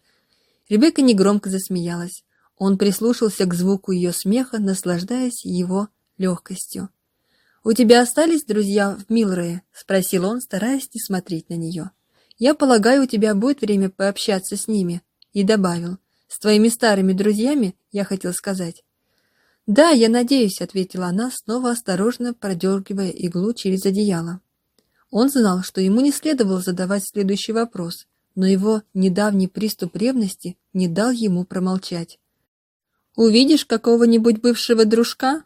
Ребекка негромко засмеялась. Он прислушался к звуку ее смеха, наслаждаясь его легкостью. «У тебя остались друзья в Милрее?» — спросил он, стараясь не смотреть на нее. «Я полагаю, у тебя будет время пообщаться с ними». И добавил. «С твоими старыми друзьями?» — я хотел сказать. «Да, я надеюсь», — ответила она, снова осторожно продергивая иглу через одеяло. Он знал, что ему не следовало задавать следующий вопрос, но его недавний приступ ревности не дал ему промолчать. «Увидишь какого-нибудь бывшего дружка?»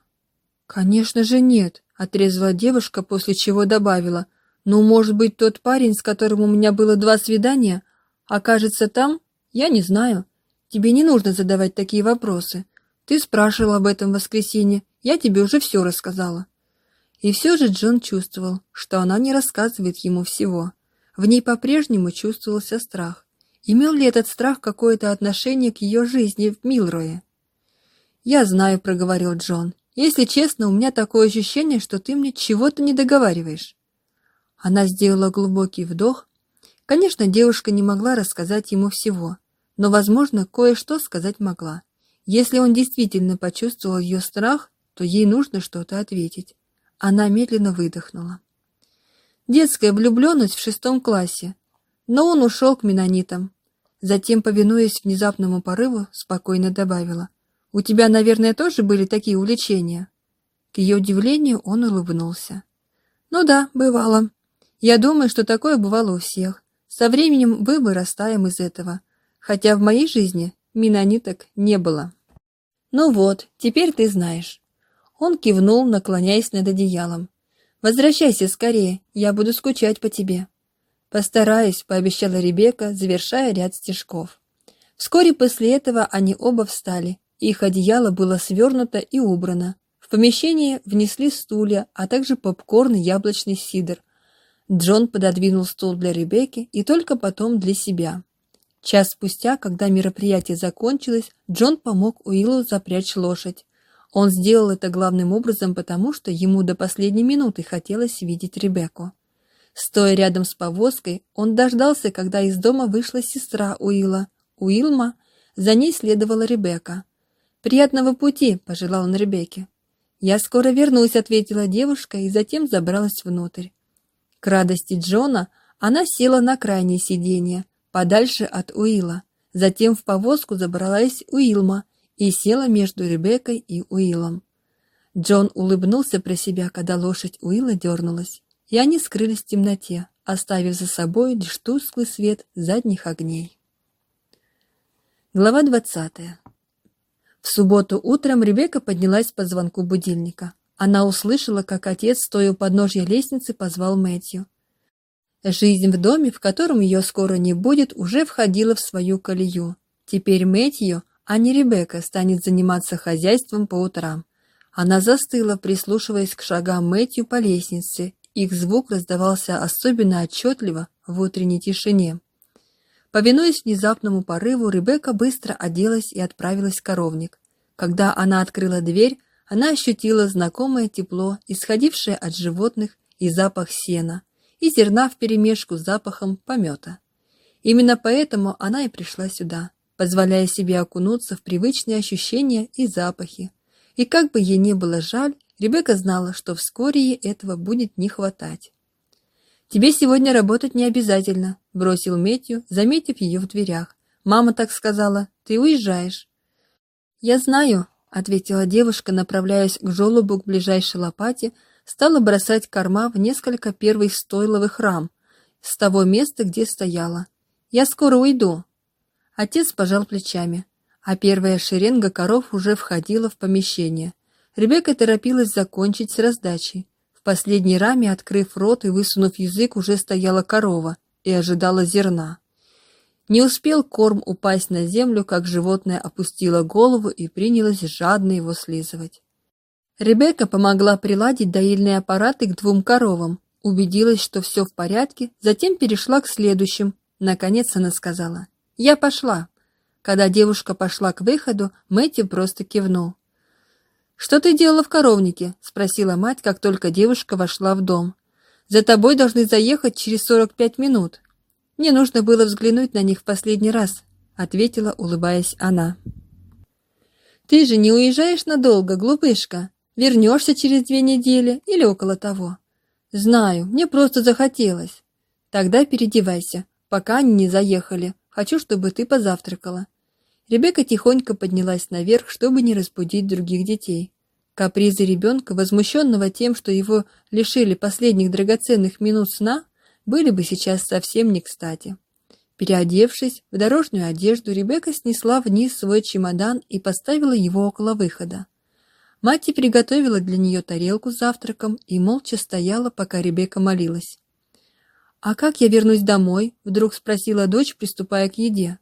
«Конечно же нет», отрезала девушка, после чего добавила: "Ну, может быть, тот парень, с которым у меня было два свидания, окажется там? Я не знаю. Тебе не нужно задавать такие вопросы. Ты спрашивал об этом в воскресенье, я тебе уже все рассказала". И все же Джон чувствовал, что она не рассказывает ему всего. В ней по-прежнему чувствовался страх. Имел ли этот страх какое-то отношение к ее жизни в Милрое? "Я знаю", проговорил Джон. Если честно, у меня такое ощущение, что ты мне чего-то не договариваешь. Она сделала глубокий вдох. Конечно, девушка не могла рассказать ему всего, но, возможно, кое-что сказать могла. Если он действительно почувствовал ее страх, то ей нужно что-то ответить. Она медленно выдохнула. Детская влюбленность в шестом классе. Но он ушел к менонитам. Затем, повинуясь внезапному порыву, спокойно добавила: у тебя, наверное, тоже были такие увлечения?» К ее удивлению он улыбнулся. «Ну да, бывало. Я думаю, что такое бывало у всех. Со временем мы вырастаем из этого. Хотя в моей жизни минониток не было». «Ну вот, теперь ты знаешь». Он кивнул, наклоняясь над одеялом. «Возвращайся скорее, я буду скучать по тебе». «Постараюсь», — пообещала Ребекка, завершая ряд стежков. Вскоре после этого они оба встали их одеяло было свернуто и убрано. В помещение внесли стулья, а также попкорн и яблочный сидр. Джон пододвинул стул для Ребекки и только потом для себя. Час спустя, когда мероприятие закончилось, Джон помог Уиллу запрячь лошадь. Он сделал это главным образом потому, что ему до последней минуты хотелось видеть Ребекку. Стоя рядом с повозкой, он дождался, когда из дома вышла сестра Уилла, Уилма, за ней следовала Ребекка. «Приятного пути!» — пожелал он Ребекке. «Я скоро вернусь», — ответила девушка и затем забралась внутрь. К радости Джона она села на крайнее сиденье, подальше от Уилла. Затем в повозку забралась Уилма и села между Ребеккой и Уиллом. Джон улыбнулся про себя, когда лошадь Уилла дернулась, и они скрылись в темноте, оставив за собой лишь тусклый свет задних огней. Глава двадцатая. В субботу утром Ребекка поднялась по звонку будильника. Она услышала, как отец, стоя у подножья лестницы, позвал Мэтью. Жизнь в доме, в котором ее скоро не будет, уже входила в свою колею. Теперь Мэтью, а не Ребекка, станет заниматься хозяйством по утрам. Она застыла, прислушиваясь к шагам Мэтью по лестнице. Их звук раздавался особенно отчетливо в утренней тишине. Повинуясь внезапному порыву, Ребекка быстро оделась и отправилась в коровник. Когда она открыла дверь, она ощутила знакомое тепло, исходившее от животных, и запах сена, и зерна вперемешку с запахом помета. Именно поэтому она и пришла сюда, позволяя себе окунуться в привычные ощущения и запахи. И как бы ей не было жаль, Ребекка знала, что вскоре ей этого будет не хватать. «Тебе сегодня работать не обязательно», — бросил Метью, заметив ее в дверях. «Мама так сказала. Ты уезжаешь». «Я знаю», — ответила девушка, направляясь к желобу к ближайшей лопате, стала бросать корма в несколько первых стойловых рам с того места, где стояла. «Я скоро уйду». Отец пожал плечами, а первая шеренга коров уже входила в помещение. Ребекка торопилась закончить с раздачей последней раме, открыв рот и высунув язык, уже стояла корова и ожидала зерна. Не успел корм упасть на землю, как животное опустило голову и принялось жадно его слизывать. Ребекка помогла приладить доильные аппараты к двум коровам, убедилась, что все в порядке, затем перешла к следующим. Наконец она сказала «Я пошла». Когда девушка пошла к выходу, Мэтью просто кивнул. «Что ты делала в коровнике?» — спросила мать, как только девушка вошла в дом. «За тобой должны заехать через сорок пять минут». «Мне нужно было взглянуть на них в последний раз», — ответила, улыбаясь она. «Ты же не уезжаешь надолго, глупышка. Вернешься через две недели или около того». «Знаю, мне просто захотелось». «Тогда переодевайся, пока они не заехали. Хочу, чтобы ты позавтракала». Ребекка тихонько поднялась наверх, чтобы не разбудить других детей. Капризы ребенка, возмущенного тем, что его лишили последних драгоценных минут сна, были бы сейчас совсем не кстати. Переодевшись в дорожную одежду, Ребекка снесла вниз свой чемодан и поставила его около выхода. Мать приготовила для нее тарелку с завтраком и молча стояла, пока Ребекка молилась. «А как я вернусь домой?» — вдруг спросила дочь, приступая к еде.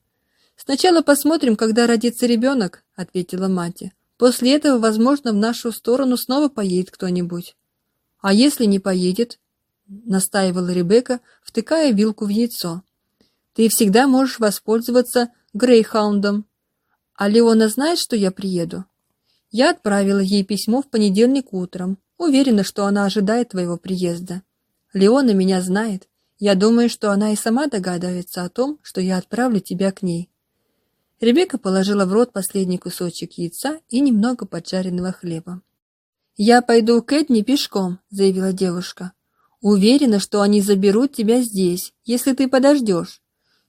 «Сначала посмотрим, когда родится ребенок», — ответила мать. «После этого, возможно, в нашу сторону снова поедет кто-нибудь». «А если не поедет?» — настаивала Ребекка, втыкая вилку в яйцо. «Ты всегда можешь воспользоваться Грейхаундом. А Леона знает, что я приеду?» Я отправила ей письмо в понедельник утром. Уверена, что она ожидает твоего приезда. Леона меня знает. Я думаю, что она и сама догадывается о том, что я отправлю тебя к ней. Ребекка положила в рот последний кусочек яйца и немного поджаренного хлеба. «Я пойду к Эдни пешком», — заявила девушка. «Уверена, что они заберут тебя здесь, если ты подождешь».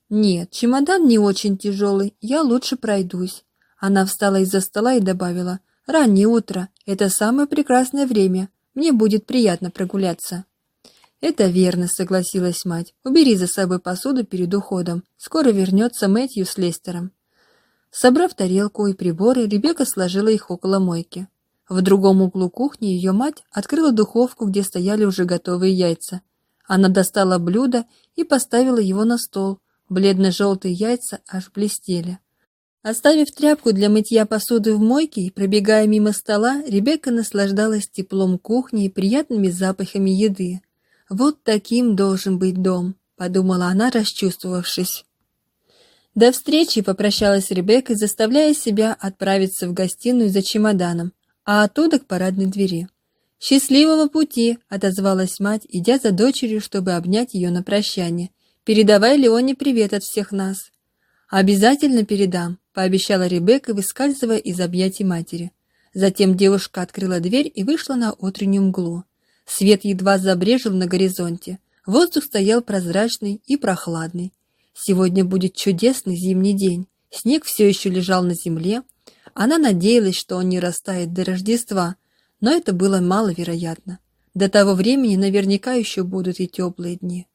«Нет, чемодан не очень тяжелый, я лучше пройдусь». Она встала из-за стола и добавила, «Раннее утро, это самое прекрасное время, мне будет приятно прогуляться». «Это верно», — согласилась мать. «Убери за собой посуду перед уходом. Скоро вернется Мэтью с Лестером». Собрав тарелку и приборы, Ребекка сложила их около мойки. В другом углу кухни ее мать открыла духовку, где стояли уже готовые яйца. Она достала блюдо и поставила его на стол. Бледно-желтые яйца аж блестели. Оставив тряпку для мытья посуды в мойке и пробегая мимо стола, Ребекка наслаждалась теплом кухни и приятными запахами еды. «Вот таким должен быть дом», — подумала она, расчувствовавшись. До встречи попрощалась Ребекка, заставляя себя отправиться в гостиную за чемоданом, а оттуда к парадной двери. «Счастливого пути!» — отозвалась мать, идя за дочерью, чтобы обнять ее на прощание. «Передавай Леоне привет от всех нас!» «Обязательно передам», — пообещала Ребекка, выскальзывая из объятий матери. Затем девушка открыла дверь и вышла на утреннюю мглу. Свет едва забрежил на горизонте. Воздух стоял прозрачный и прохладный. Сегодня будет чудесный зимний день. Снег все еще лежал на земле. Она надеялась, что он не растает до Рождества, но это было маловероятно. До того времени наверняка еще будут и теплые дни.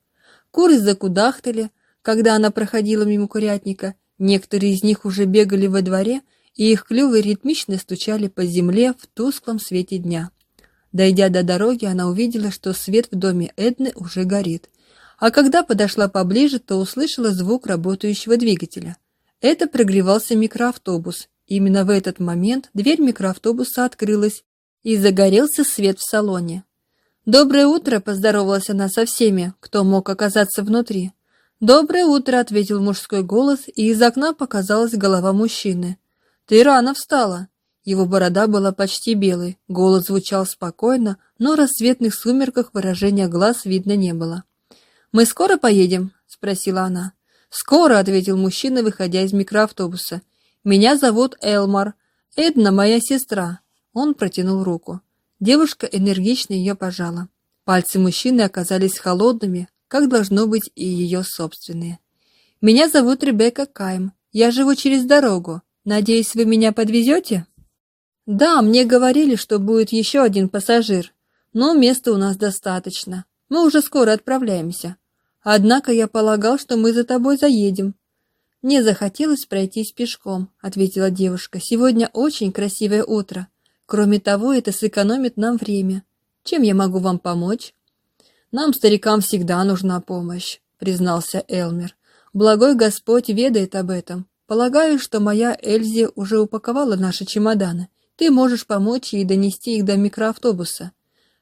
Куры закудахтали, когда она проходила мимо курятника. Некоторые из них уже бегали во дворе и их клювы ритмично стучали по земле в тусклом свете дня. Дойдя до дороги, она увидела, что свет в доме Эдны уже горит. А когда подошла поближе, то услышала звук работающего двигателя. Это прогревался микроавтобус. Именно в этот момент дверь микроавтобуса открылась, и загорелся свет в салоне. «Доброе утро!» — поздоровалась она со всеми, кто мог оказаться внутри. «Доброе утро!» — ответил мужской голос, и из окна показалась голова мужчины. «Ты рано встала!» Его борода была почти белой, голос звучал спокойно, но в рассветных сумерках выражения глаз видно не было. «Мы скоро поедем?» — спросила она. «Скоро», — ответил мужчина, выходя из микроавтобуса. «Меня зовут Элмар. Эдна моя сестра». Он протянул руку. Девушка энергично ее пожала. Пальцы мужчины оказались холодными, как должно быть и ее собственные. «Меня зовут Ребекка Кайм. Я живу через дорогу. Надеюсь, вы меня подвезете?» «Да, мне говорили, что будет еще один пассажир, но места у нас достаточно. Мы уже скоро отправляемся. Однако я полагал, что мы за тобой заедем». «Мне захотелось пройтись пешком», — ответила девушка. «Сегодня очень красивое утро. Кроме того, это сэкономит нам время. Чем я могу вам помочь? Нам, старикам, всегда нужна помощь, признался Элмер. Благой Господь ведает об этом. Полагаю, что моя Эльзи уже упаковала наши чемоданы. Ты можешь помочь ей донести их до микроавтобуса.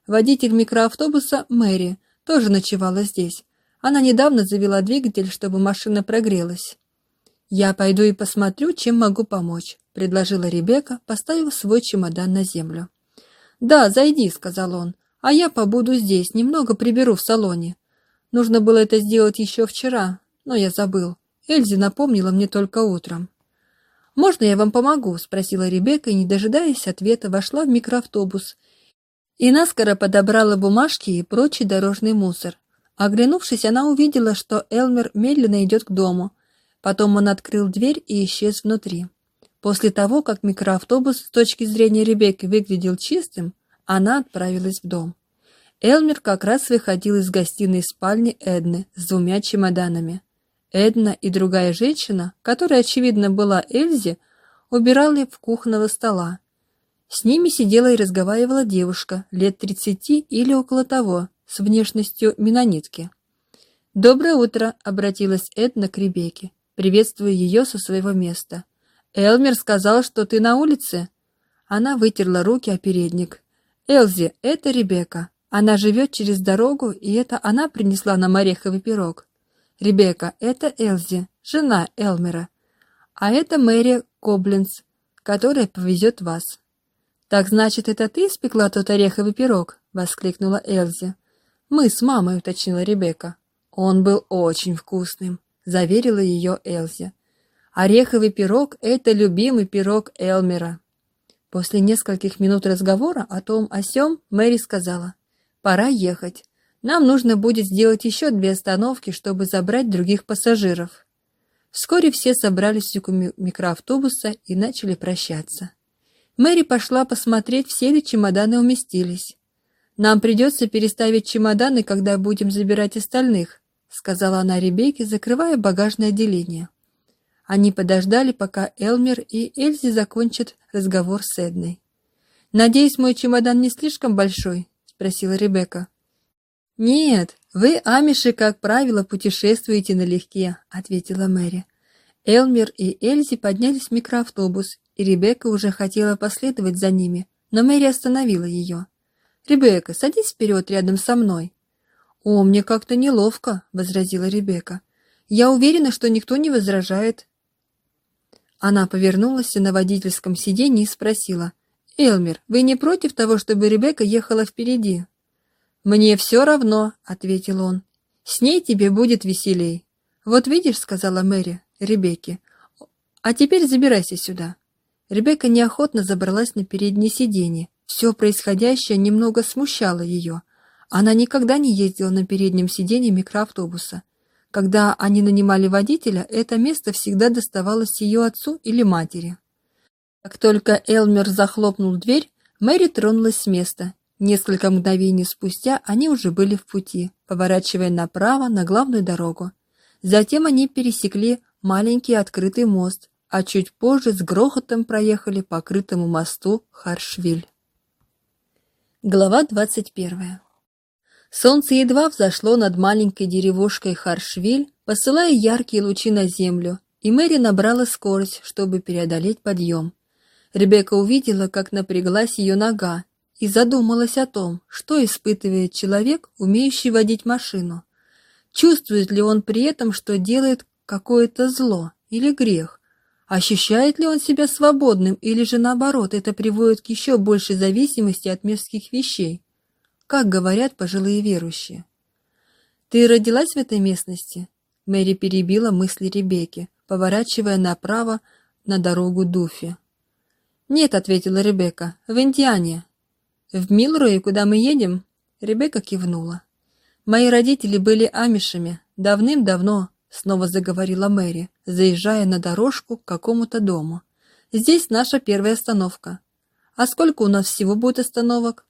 Водитель микроавтобуса Мэри тоже ночевала здесь. Она недавно завела двигатель, чтобы машина прогрелась. Я пойду и посмотрю, чем могу помочь. — предложила Ребекка, поставив свой чемодан на землю. «Да, зайди», — сказал он, — «а я побуду здесь, немного приберу в салоне. Нужно было это сделать еще вчера, но я забыл. Эльзи напомнила мне только утром». «Можно я вам помогу?» — спросила Ребекка и, не дожидаясь ответа, вошла в микроавтобус и наскоро подобрала бумажки и прочий дорожный мусор. Оглянувшись, она увидела, что Элмер медленно идет к дому. Потом он открыл дверь и исчез внутри. После того, как микроавтобус с точки зрения Ребекки выглядел чистым, она отправилась в дом. Элмер как раз выходил из гостиной спальни Эдны с двумя чемоданами. Эдна и другая женщина, которая, очевидно, была Эльзи, убирали в кухонного стола. С ними сидела и разговаривала девушка, лет тридцати или около того, с внешностью менонитки. «Доброе утро!» — обратилась Эдна к Ребекке, приветствуя ее со своего места. Элмер сказал, что ты на улице. Она вытерла руки о передник. Элзи, это Ребекка. Она живет через дорогу, и это она принесла нам ореховый пирог. Ребекка, это Элзи, жена Элмера. А это Мэри Коблинс, которая повезет вас. Так значит, это ты испекла тот ореховый пирог? воскликнула Элзи. Мы с мамой, уточнила Ребекка. Он был очень вкусным, заверила ее Элзи. Ореховый пирог — это любимый пирог Элмера. После нескольких минут разговора о том о сём Мэри сказала, «Пора ехать. Нам нужно будет сделать еще две остановки, чтобы забрать других пассажиров». Вскоре все собрались у микроавтобуса и начали прощаться. Мэри пошла посмотреть, все ли чемоданы уместились. «Нам придется переставить чемоданы, когда будем забирать остальных», сказала она Ребекке, закрывая багажное отделение. Они подождали, пока Элмер и Эльзи закончат разговор с Эдной. «Надеюсь, мой чемодан не слишком большой?» — спросила Ребекка. «Нет, вы, амиши, как правило, путешествуете налегке», — ответила Мэри. Элмер и Эльзи поднялись в микроавтобус, и Ребекка уже хотела последовать за ними, но Мэри остановила ее. «Ребекка, садись вперед рядом со мной». «О, мне как-то неловко», — возразила Ребекка. «Я уверена, что никто не возражает. Она повернулась на водительском сиденье и спросила. «Элмер, вы не против того, чтобы Ребекка ехала впереди?» «Мне все равно», — ответил он. «С ней тебе будет веселей». «Вот видишь», — сказала Мэри Ребекке. «А теперь забирайся сюда». Ребекка неохотно забралась на переднее сиденье. Все происходящее немного смущало ее. Она никогда не ездила на переднем сиденье микроавтобуса. Когда они нанимали водителя, это место всегда доставалось ее отцу или матери. Как только Элмер захлопнул дверь, Мэри тронулась с места. Несколько мгновений спустя они уже были в пути, поворачивая направо на главную дорогу. Затем они пересекли маленький открытый мост, а чуть позже с грохотом проехали по крытому мосту Харшвиль. Глава 21. Солнце едва взошло над маленькой деревушкой Харшвиль, посылая яркие лучи на землю, и Мэри набрала скорость, чтобы преодолеть подъем. Ребекка увидела, как напряглась ее нога, и задумалась о том, что испытывает человек, умеющий водить машину. Чувствует ли он при этом, что делает какое-то зло или грех? Ощущает ли он себя свободным или же наоборот, это приводит к еще большей зависимости от мирских вещей? как говорят пожилые верующие. «Ты родилась в этой местности?» Мэри перебила мысли Ребекки, поворачивая направо на дорогу Дуфи. «Нет», — ответила Ребекка, — «в Индиане». «В Милрое, куда мы едем?» Ребекка кивнула. «Мои родители были амишами. Давным-давно», — снова заговорила Мэри, заезжая на дорожку к какому-то дому. «Здесь наша первая остановка. А сколько у нас всего будет остановок?»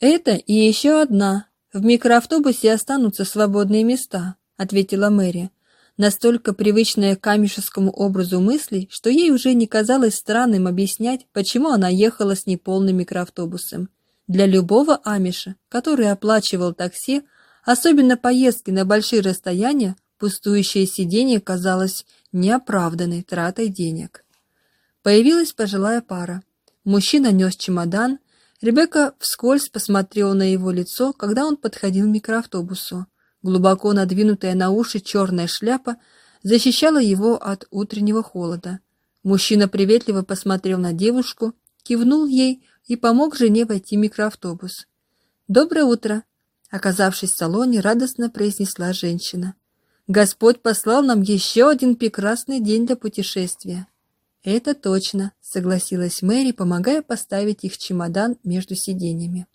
«Это и еще одна. В микроавтобусе останутся свободные места», — ответила Мэри, настолько привычная к камешескому образу мыслей, что ей уже не казалось странным объяснять, почему она ехала с неполным микроавтобусом. Для любого амиша, который оплачивал такси, особенно поездки на большие расстояния, пустующее сиденье казалось неоправданной тратой денег. Появилась пожилая пара. Мужчина нес чемодан, Ребекка вскользь посмотрела на его лицо, когда он подходил к микроавтобусу. Глубоко надвинутая на уши черная шляпа защищала его от утреннего холода. Мужчина приветливо посмотрел на девушку, кивнул ей и помог жене войти в микроавтобус. «Доброе утро!» Оказавшись в салоне, радостно произнесла женщина. «Господь послал нам еще один прекрасный день для путешествия». «Это точно», — согласилась Мэри, помогая поставить их чемодан между сиденьями.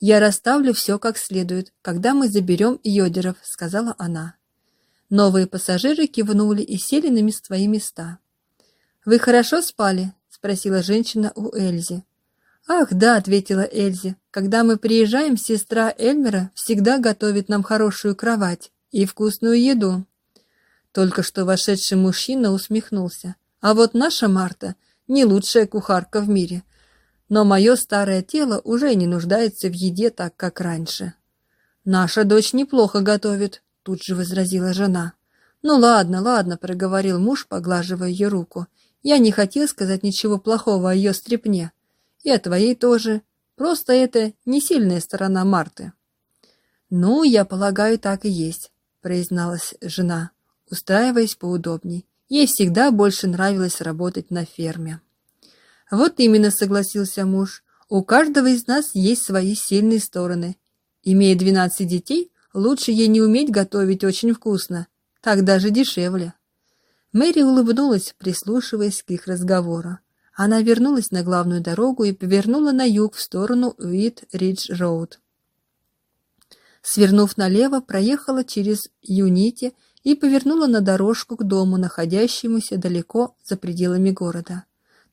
«Я расставлю все как следует, когда мы заберем йодеров», — сказала она. Новые пассажиры кивнули и сели на свои места. «Вы хорошо спали?» — спросила женщина у Эльзи. «Ах, да», — ответила Эльзи. «Когда мы приезжаем, сестра Эльмера всегда готовит нам хорошую кровать и вкусную еду». Только что вошедший мужчина усмехнулся. А вот наша Марта не лучшая кухарка в мире. Но мое старое тело уже не нуждается в еде так, как раньше. Наша дочь неплохо готовит, тут же возразила жена. Ну ладно, ладно, проговорил муж, поглаживая ее руку. Я не хотел сказать ничего плохого о ее стрепне. И о твоей тоже. Просто это не сильная сторона Марты. Ну, я полагаю, так и есть, призналась жена, устраиваясь поудобней. Ей всегда больше нравилось работать на ферме. Вот именно согласился муж. У каждого из нас есть свои сильные стороны. Имея 12 детей, лучше ей не уметь готовить очень вкусно. Так даже дешевле. Мэри улыбнулась, прислушиваясь к их разговору. Она вернулась на главную дорогу и повернула на юг в сторону Уит-Ридж-Роуд. Свернув налево, проехала через Юнити и повернула на дорожку к дому, находящемуся далеко за пределами города.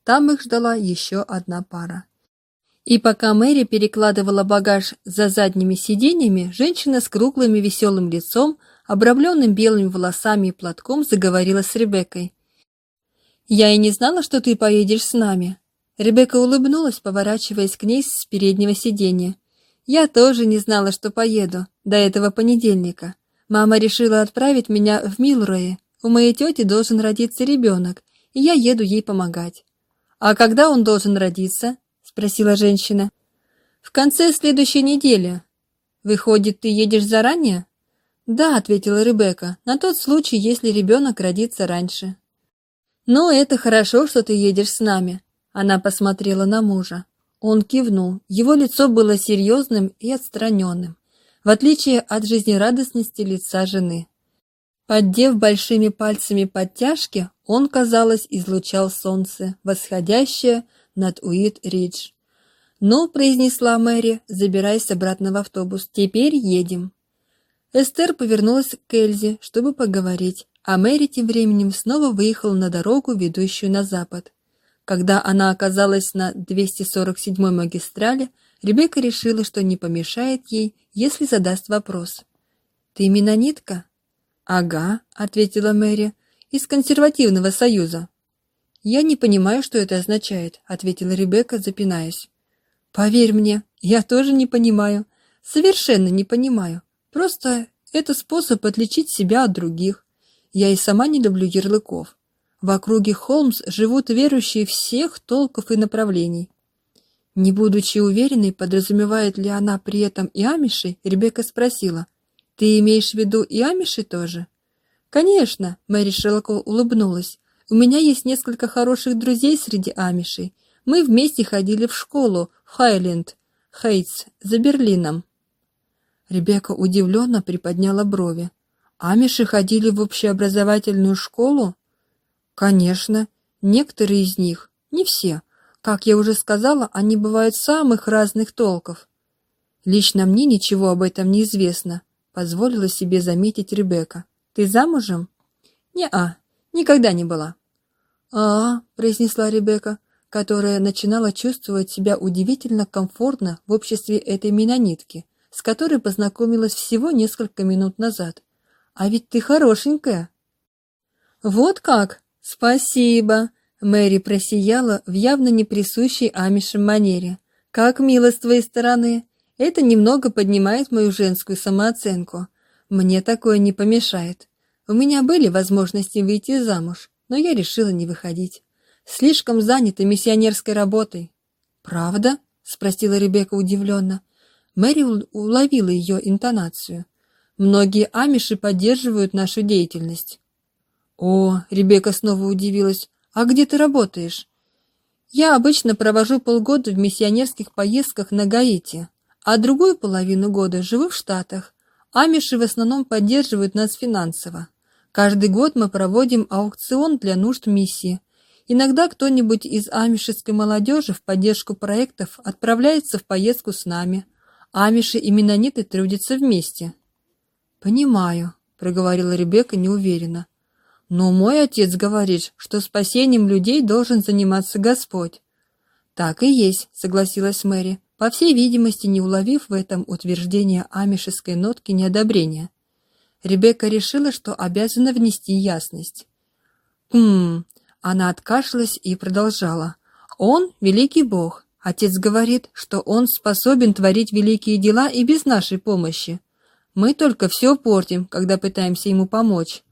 Там их ждала еще одна пара. И пока Мэри перекладывала багаж за задними сиденьями, женщина с круглым и веселым лицом, обрамленным белыми волосами и платком, заговорила с Ребеккой. «Я и не знала, что ты поедешь с нами». Ребекка улыбнулась, поворачиваясь к ней с переднего сиденья. «Я тоже не знала, что поеду до этого понедельника. Мама решила отправить меня в Милрое. У моей тети должен родиться ребенок, и я еду ей помогать. «А когда он должен родиться?» — спросила женщина. «В конце следующей недели. Выходит, ты едешь заранее?» «Да», — ответила Ребекка, — «на тот случай, если ребенок родится раньше». «Ну, это хорошо, что ты едешь с нами», — она посмотрела на мужа. Он кивнул. Его лицо было серьезным и отстраненным в отличие от жизнерадостности лица жены. Поддев большими пальцами подтяжки, он, казалось, излучал солнце, восходящее над Уит-Ридж. «Ну», — произнесла Мэри, забираясь обратно в автобус, — «теперь едем». Эстер повернулась к Эльзе, чтобы поговорить, а Мэри тем временем снова выехала на дорогу, ведущую на запад. Когда она оказалась на 247-й магистрали, Ребекка решила, что не помешает ей, если задаст вопрос. «Ты менонитка?» «Ага», — ответила Мэри. из консервативного союза. Я не понимаю, что это означает, ответила Ребекка, запинаясь. Поверь мне, я тоже не понимаю, совершенно не понимаю. Просто это способ отличить себя от других. Я и сама не люблю ярлыков. В округе Холмс живут верующие всех толков и направлений. Не будучи уверенной, подразумевает ли она при этом и амиши, Ребекка спросила: "Ты имеешь в виду и амиши тоже?" "Конечно", Мэри широко улыбнулась. "У меня есть несколько хороших друзей среди амишей. Мы вместе ходили в школу в Хайленд, Хейтс, за Берлином". Ребекка удивленно приподняла брови. Амиши ходили в общеобразовательную школу? Конечно, некоторые из них, не все. Как я уже сказала, они бывают самых разных толков. Лично мне ничего об этом не известно, позволила себе заметить Ребекка. Ты замужем? Не-а, никогда не была. А, произнесла Ребекка, которая начинала чувствовать себя удивительно комфортно в обществе этой менонитки, с которой познакомилась всего несколько минут назад. А ведь ты хорошенькая. Вот как? Спасибо. Мэри просияла в явно не присущей амишам манере. Как мило с твоей стороны. Это немного поднимает мою женскую самооценку. Мне такое не помешает. У меня были возможности выйти замуж, но я решила не выходить. Слишком занята миссионерской работой. Правда? спросила Ребекка удивленно. Мэри уловила ее интонацию. Многие амиши поддерживают нашу деятельность. О, Ребекка снова удивилась. А где ты работаешь? Я обычно провожу полгода в миссионерских поездках на Гаити, а другую половину года живу в Штатах. Амиши в основном поддерживают нас финансово. Каждый год мы проводим аукцион для нужд миссии. Иногда кто-нибудь из амишской молодежи в поддержку проектов отправляется в поездку с нами. Амиши и менониты трудятся вместе. Понимаю, проговорила Ребекка неуверенно. Но мой отец говорит, что спасением людей должен заниматься Господь. Так и есть, согласилась Мэри, по всей видимости, не уловив в этом утверждение амишеской нотки неодобрения. Ребекка решила, что обязана внести ясность. Хм, она откашлялась и продолжала. Он великий Бог. Отец говорит, что он способен творить великие дела и без нашей помощи. Мы только все портим, когда пытаемся ему помочь.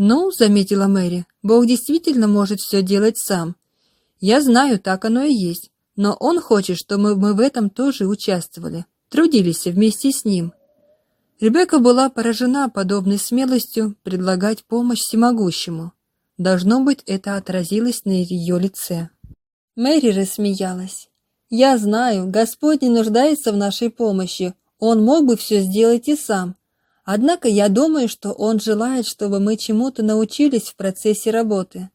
«Ну, — заметила Мэри, — Бог действительно может все делать сам. Я знаю, так оно и есть, но Он хочет, чтобы мы в этом тоже участвовали, трудились вместе с Ним». Ребекка была поражена подобной смелостью предлагать помощь всемогущему. Должно быть, это отразилось на ее лице. Мэри рассмеялась. «Я знаю, Господь не нуждается в нашей помощи. Он мог бы все сделать и сам. Однако я думаю, что он желает, чтобы мы чему-то научились в процессе работы.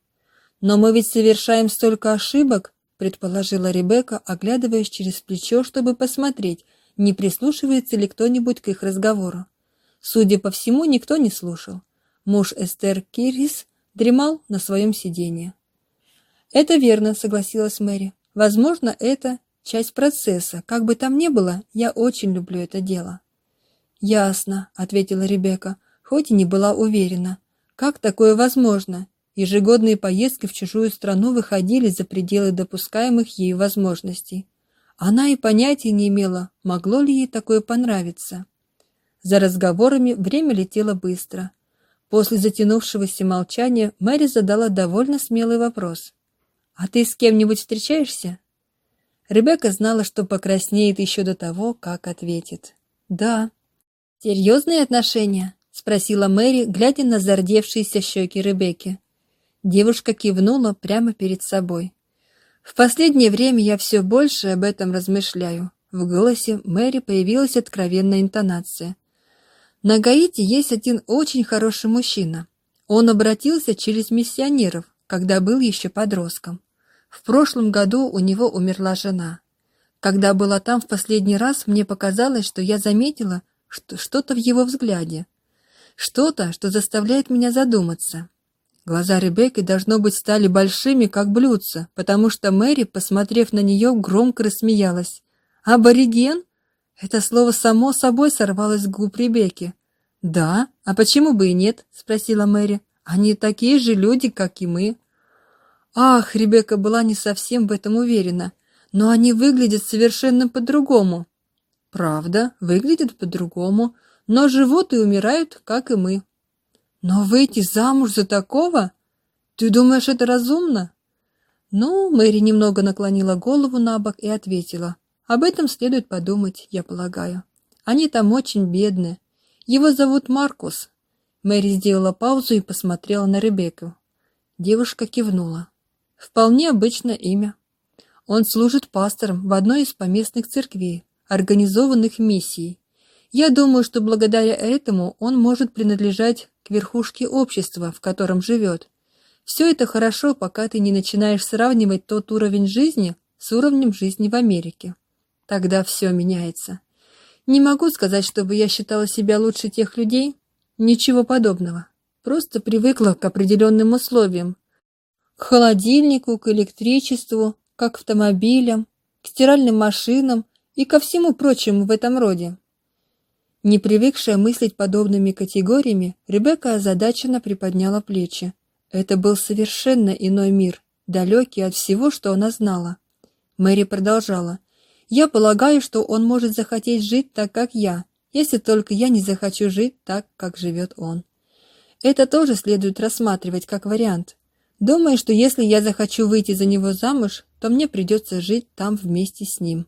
Но мы ведь совершаем столько ошибок, предположила Ребекка, оглядываясь через плечо, чтобы посмотреть, не прислушивается ли кто-нибудь к их разговору. Судя по всему, никто не слушал. Муж Эстер Кирис дремал на своем сиденье. Это верно, согласилась Мэри. Возможно, это часть процесса. Как бы там ни было, я очень люблю это дело. Ясно, ответила Ребекка, хоть и не была уверена. Как такое возможно? Ежегодные поездки в чужую страну выходили за пределы допускаемых ей возможностей. Она и понятия не имела, могло ли ей такое понравиться. За разговорами время летело быстро. После затянувшегося молчания Мэри задала довольно смелый вопрос. «А ты с кем-нибудь встречаешься?» Ребекка знала, что покраснеет еще до того, как ответит. «Да». «Серьезные отношения?» — спросила Мэри, глядя на зардевшиеся щеки Ребекки. Девушка кивнула прямо перед собой. «В последнее время я все больше об этом размышляю». В голосе Мэри появилась откровенная интонация. «На Гаити есть один очень хороший мужчина. Он обратился через миссионеров, когда был еще подростком. В прошлом году у него умерла жена. Когда была там в последний раз, мне показалось, что я заметила, что-то в его взгляде. Что-то, что заставляет меня задуматься. Глаза Ребекки, должно быть, стали большими, как блюдца, потому что Мэри, посмотрев на нее, громко рассмеялась. «Абориген?» Это слово само собой сорвалось с губ Ребекки. «Да? А почему бы и нет?» — спросила Мэри. Они такие же люди, как и мы. Ах, Ребекка была не совсем в этом уверена, но они выглядят совершенно по-другому. Правда, выглядят по-другому, но живут и умирают, как и мы. Но выйти замуж за такого? Ты думаешь, это разумно? Ну, Мэри немного наклонила голову на бок и ответила. Об этом следует подумать, я полагаю. Они там очень бедные. Его зовут Маркус. Мэри сделала паузу и посмотрела на Ребекку. Девушка кивнула. Вполне обычное имя. Он служит пастором в одной из поместных церквей, организованных миссией. Я думаю, что благодаря этому он может принадлежать к верхушке общества, в котором живет. Все это хорошо, пока ты не начинаешь сравнивать тот уровень жизни с уровнем жизни в Америке. Тогда все меняется. Не могу сказать, чтобы я считала себя лучше тех людей. Ничего подобного. Просто привыкла к определенным условиям. К холодильнику, к электричеству, к автомобилям, к стиральным машинам и ко всему прочему в этом роде. Не привыкшая мыслить подобными категориями, Ребекка озадаченно приподняла плечи. Это был совершенно иной мир, далекий от всего, что она знала. Мэри продолжала. Я полагаю, что он может захотеть жить так, как я, если только я не захочу жить так, как живет он. Это тоже следует рассматривать как вариант. Думаю, что если я захочу выйти за него замуж, то мне придется жить там вместе с ним.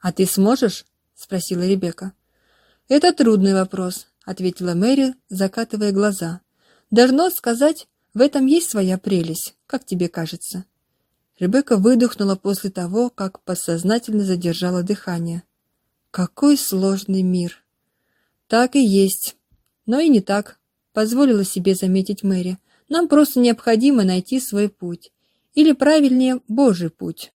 А ты сможешь? спросила Ребекка. Это трудный вопрос, ответила Мэри, закатывая глаза. Должно сказать, в этом есть своя прелесть, как тебе кажется. Ребекка выдохнула после того, как подсознательно задержала дыхание. Какой сложный мир. Так и есть. Но и не так, позволила себе заметить Мэри. Нам просто необходимо найти свой путь, или правильнее, Божий путь.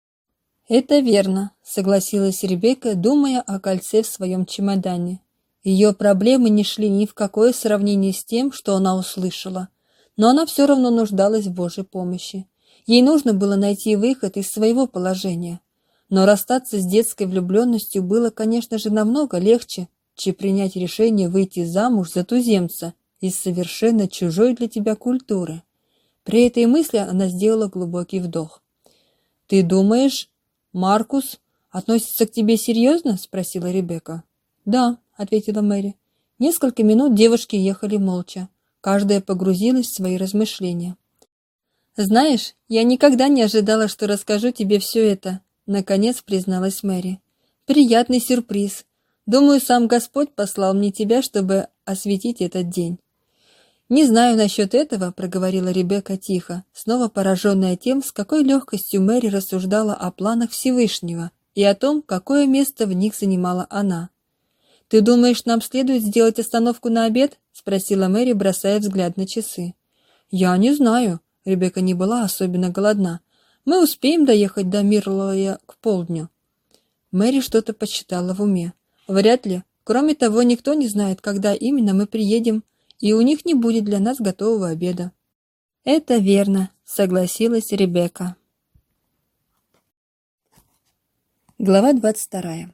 Это верно, согласилась Ребекка, думая о кольце в своем чемодане. Ее проблемы не шли ни в какое сравнение с тем, что она услышала, но она все равно нуждалась в Божьей помощи. Ей нужно было найти выход из своего положения. Но расстаться с детской влюбленностью было, конечно же, намного легче, чем принять решение выйти замуж за туземца из совершенно чужой для тебя культуры. При этой мысли она сделала глубокий вдох. «Ты думаешь, Маркус относится к тебе серьезно?» — спросила Ребекка. «Да», — ответила Мэри. Несколько минут девушки ехали молча. Каждая погрузилась в свои размышления. «Знаешь, я никогда не ожидала, что расскажу тебе все это», — наконец призналась Мэри. «Приятный сюрприз. Думаю, сам Господь послал мне тебя, чтобы осветить этот день». «Не знаю насчет этого», — проговорила Ребекка тихо, снова пораженная тем, с какой легкостью Мэри рассуждала о планах Всевышнего и о том, какое место в них занимала она. «Ты думаешь, нам следует сделать остановку на обед?» — спросила Мэри, бросая взгляд на часы. «Я не знаю», Ребекка не была особенно голодна. Мы успеем доехать до Мирлоя к полдню. Мэри что-то подсчитала в уме. Вряд ли. Кроме того, никто не знает, когда именно мы приедем, и у них не будет для нас готового обеда. Это верно, согласилась Ребекка. Глава 22.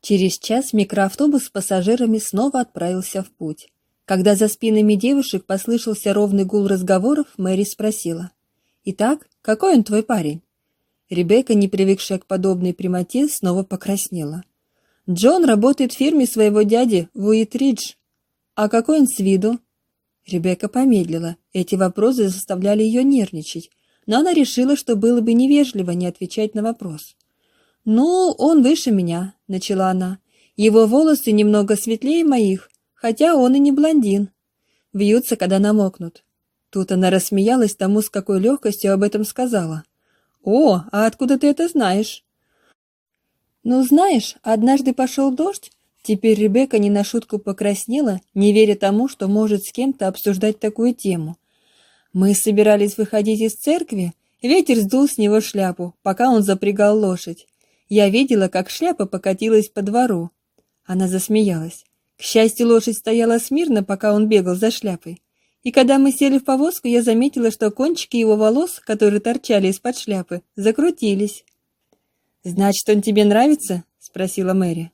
Через час микроавтобус с пассажирами снова отправился в путь. Когда за спинами девушек послышался ровный гул разговоров, Мэри спросила. «Итак, какой он твой парень?» Ребекка, не привыкшая к подобной прямоте, снова покраснела. «Джон работает в фирме своего дяди в Уитридж. А какой он с виду?» Ребекка помедлила. Эти вопросы заставляли ее нервничать, но она решила, что было бы невежливо не отвечать на вопрос. «Ну, он выше меня», — начала она. «Его волосы немного светлее моих, хотя он и не блондин. Вьются, когда намокнут. Тут она рассмеялась тому, с какой легкостью об этом сказала. «О, а откуда ты это знаешь?» «Ну, знаешь, однажды пошел дождь, Теперь Ребекка не на шутку покраснела, не веря тому, что может с кем-то обсуждать такую тему. Мы собирались выходить из церкви, ветер сдул с него шляпу, пока он запрягал лошадь. Я видела, как шляпа покатилась по двору. Она засмеялась. К счастью, лошадь стояла смирно, пока он бегал за шляпой. И когда мы сели в повозку, я заметила, что кончики его волос, которые торчали из-под шляпы, закрутились. «Значит, он тебе нравится?» — спросила Мэри.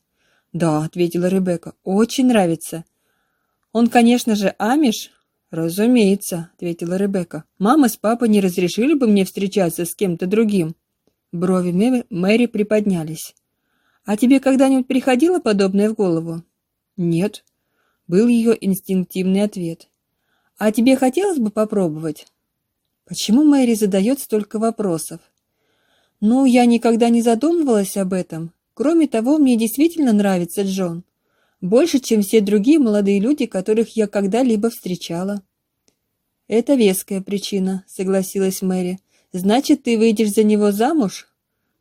«Да», — ответила Ребекка, — «очень нравится». «Он, конечно же, амиш?» «Разумеется», — ответила Ребекка. «Мама с папой не разрешили бы мне встречаться с кем-то другим». Брови Мэри приподнялись. «А тебе когда-нибудь приходило подобное в голову?» «Нет», — был ее инстинктивный ответ. «А тебе хотелось бы попробовать?» Почему Мэри задает столько вопросов? Ну, я никогда не задумывалась об этом. Кроме того, мне действительно нравится Джон. Больше, чем все другие молодые люди, которых я когда-либо встречала. Это веская причина, согласилась Мэри. Значит, ты выйдешь за него замуж?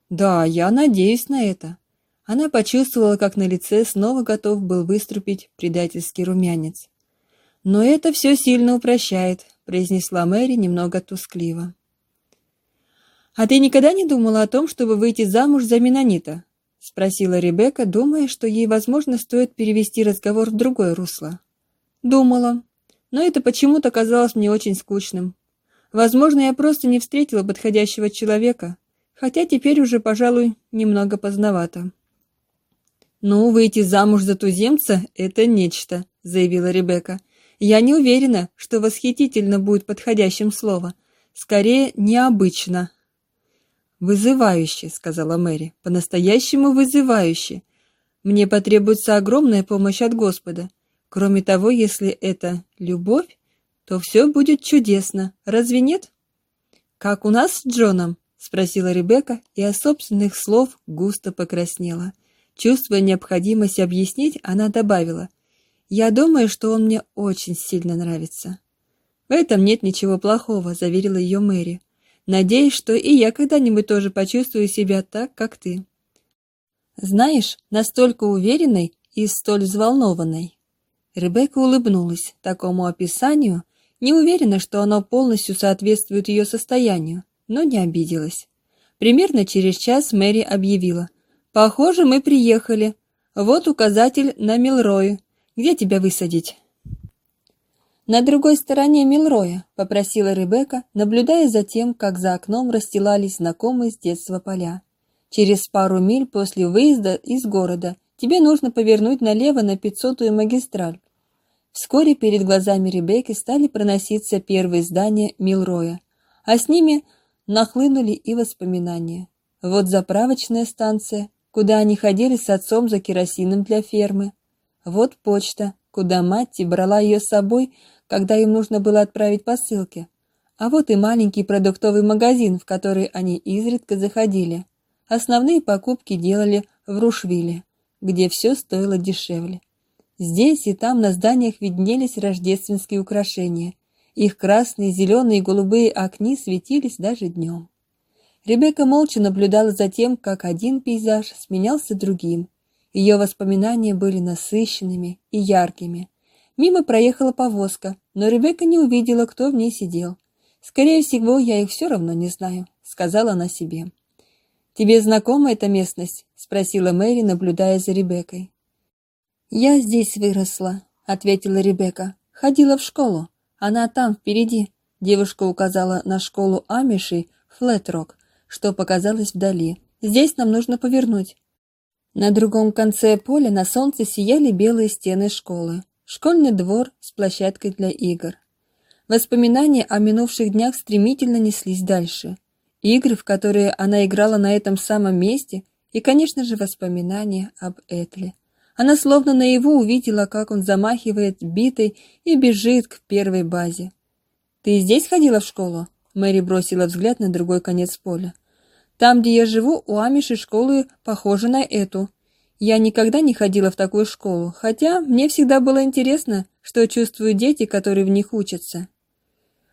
Да, я надеюсь на это. Она почувствовала, как на лице снова готов был выступить предательский румянец. Но это все сильно упрощает, произнесла Мэри немного тускливо. А ты никогда не думала о том, чтобы выйти замуж за Менонита? Спросила Ребекка, думая, что ей, возможно, стоит перевести разговор в другое русло. Думала, но это почему-то казалось мне очень скучным. Возможно, я просто не встретила подходящего человека, хотя теперь уже, пожалуй, немного поздновато. Ну, выйти замуж за туземца это нечто, заявила Ребекка. Я не уверена, что восхитительно будет подходящим слово. Скорее, необычно. Вызывающе, сказала Мэри. По-настоящему вызывающе. Мне потребуется огромная помощь от Господа. Кроме того, если это любовь, то все будет чудесно. Разве нет? Как у нас с Джоном? спросила Ребекка, и от собственных слов густо покраснела. Чувствуя необходимость объяснить, она добавила: я думаю, что он мне очень сильно нравится. В этом нет ничего плохого, заверила ее Мэри. Надеюсь, что и я когда-нибудь тоже почувствую себя так, как ты. Знаешь, настолько уверенной и столь взволнованной. Ребекка улыбнулась такому описанию, не уверена, что оно полностью соответствует ее состоянию, но не обиделась. Примерно через час Мэри объявила: "Похоже, мы приехали. Вот указатель на Милрой. Где тебя высадить?» «На другой стороне Милроя», — попросила Ребекка, наблюдая за тем, как за окном расстилались знакомые с детства поля. «Через пару миль после выезда из города тебе нужно повернуть налево на пятьсотую магистраль». Вскоре перед глазами Ребекки стали проноситься первые здания Милроя, а с ними нахлынули и воспоминания. Вот заправочная станция, куда они ходили с отцом за керосином для фермы, вот почта, куда мать брала ее с собой, когда им нужно было отправить посылки. А вот и маленький продуктовый магазин, в который они изредка заходили. Основные покупки делали в Рушвиле, где все стоило дешевле. Здесь и там на зданиях виднелись рождественские украшения. Их красные, зеленые и голубые окни светились даже днем. Ребекка молча наблюдала за тем, как один пейзаж сменялся другим, ее воспоминания были насыщенными и яркими. Мимо проехала повозка, но Ребекка не увидела, кто в ней сидел. Скорее всего, я их все равно не знаю, сказала она себе. Тебе знакома эта местность? спросила Мэри, наблюдая за Ребеккой. Я здесь выросла, ответила Ребекка. Ходила в школу. Она там впереди. Девушка указала на школу Амиши Флетрок, что показалось вдали. Здесь нам нужно повернуть. На другом конце поля на солнце сияли белые стены школы, школьный двор с площадкой для игр. Воспоминания о минувших днях стремительно неслись дальше. Игры, в которые она играла на этом самом месте, и, конечно же, воспоминания об Этле. Она словно наяву увидела, как он замахивает битой и бежит к первой базе. «Ты здесь ходила в школу?» Мэри бросила взгляд на другой конец поля. Там, где я живу, у Амиши школы похожи на эту. Я никогда не ходила в такую школу, хотя мне всегда было интересно, что чувствуют дети, которые в них учатся.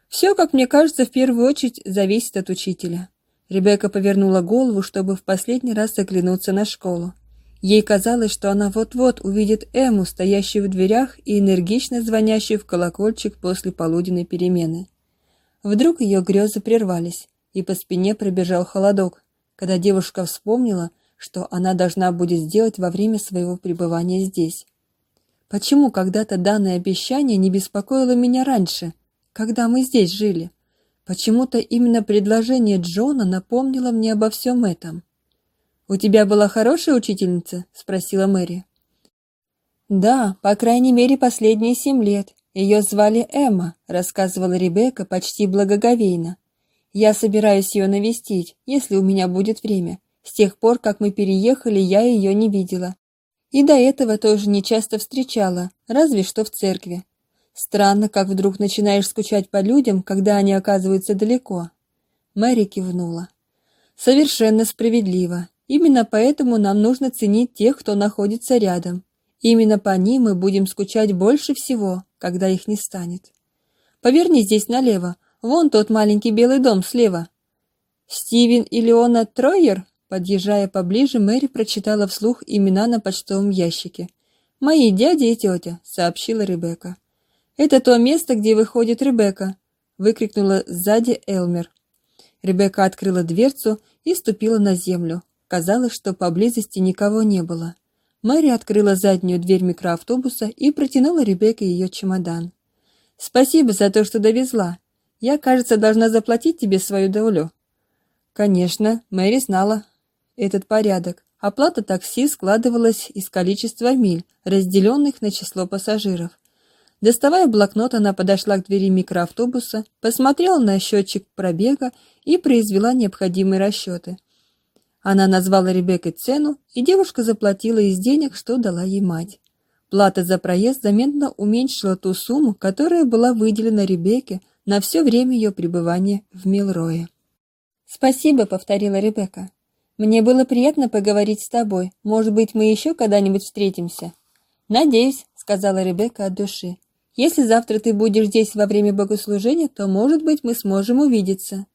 Все, как мне кажется, в первую очередь зависит от учителя. Ребекка повернула голову, чтобы в последний раз оглянуться на школу. Ей казалось, что она вот-вот увидит Эму, стоящую в дверях и энергично звонящую в колокольчик после полуденной перемены. Вдруг ее грезы прервались и по спине пробежал холодок, когда девушка вспомнила, что она должна будет сделать во время своего пребывания здесь. Почему когда-то данное обещание не беспокоило меня раньше, когда мы здесь жили? Почему-то именно предложение Джона напомнило мне обо всем этом. У тебя была хорошая учительница? спросила Мэри. Да, по крайней мере, последние семь лет. Ее звали Эмма, рассказывала Ребекка почти благоговейно. Я собираюсь ее навестить, если у меня будет время. С тех пор, как мы переехали, я ее не видела. И до этого тоже не часто встречала, разве что в церкви. Странно, как вдруг начинаешь скучать по людям, когда они оказываются далеко. Мэри кивнула. Совершенно справедливо. Именно поэтому нам нужно ценить тех, кто находится рядом. Именно по ним мы будем скучать больше всего, когда их не станет. Поверни здесь налево. Вон тот маленький белый дом слева. Стивен и Леона Тройер? Подъезжая поближе, Мэри прочитала вслух имена на почтовом ящике. «Мои дядя и тетя», — сообщила Ребекка. «Это то место, где выходит Ребекка», — выкрикнула сзади Элмер. Ребекка открыла дверцу и ступила на землю. Казалось, что поблизости никого не было. Мэри открыла заднюю дверь микроавтобуса и протянула Ребекке ее чемодан. «Спасибо за то, что довезла. Я, кажется, должна заплатить тебе свою долю». Конечно, Мэри знала этот порядок. Оплата такси складывалась из количества миль, разделенных на число пассажиров. Доставая блокнот, она подошла к двери микроавтобуса, посмотрела на счетчик пробега и произвела необходимые расчеты. Она назвала Ребекке цену, и девушка заплатила из денег, что дала ей мать. Плата за проезд заметно уменьшила ту сумму, которая была выделена Ребекке на все время ее пребывания в Милрое. «Спасибо», — повторила Ребекка. «Мне было приятно поговорить с тобой. Может быть, мы еще когда-нибудь встретимся?» «Надеюсь», — сказала Ребекка от души. Если завтра ты будешь здесь во время богослужения, то, может быть, мы сможем увидеться».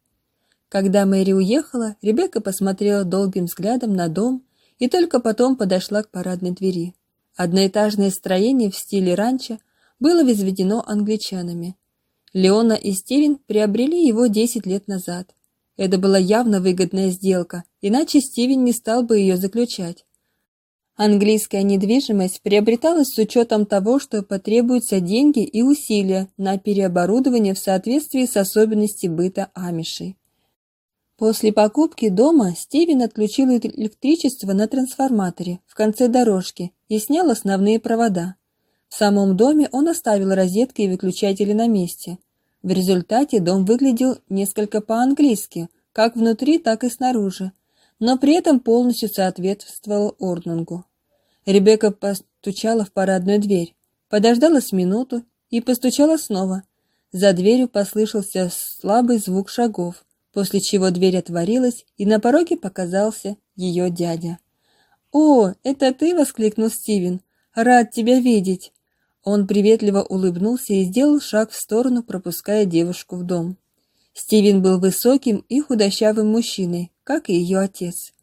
Когда Мэри уехала, Ребекка посмотрела долгим взглядом на дом и только потом подошла к парадной двери. Одноэтажное строение в стиле ранчо было возведено англичанами. Леона и Стивен приобрели его 10 лет назад. Это была явно выгодная сделка, иначе Стивен не стал бы ее заключать. Английская недвижимость приобреталась с учетом того, что потребуются деньги и усилия на переоборудование в соответствии с особенностями быта амишей. После покупки дома Стивен отключил электричество на трансформаторе в конце дорожки и снял основные провода. В самом доме он оставил розетки и выключатели на месте. В результате дом выглядел несколько по-английски, как внутри, так и снаружи, но при этом полностью соответствовал Орднунгу. Ребекка постучала в парадную дверь, подождала с минуту и постучала снова. За дверью послышался слабый звук шагов, после чего дверь отворилась, и на пороге показался ее дядя. «О, это ты!» — воскликнул Стивен. «Рад тебя видеть!» Он приветливо улыбнулся и сделал шаг в сторону, пропуская девушку в дом. Стивен был высоким и худощавым мужчиной, как и ее отец.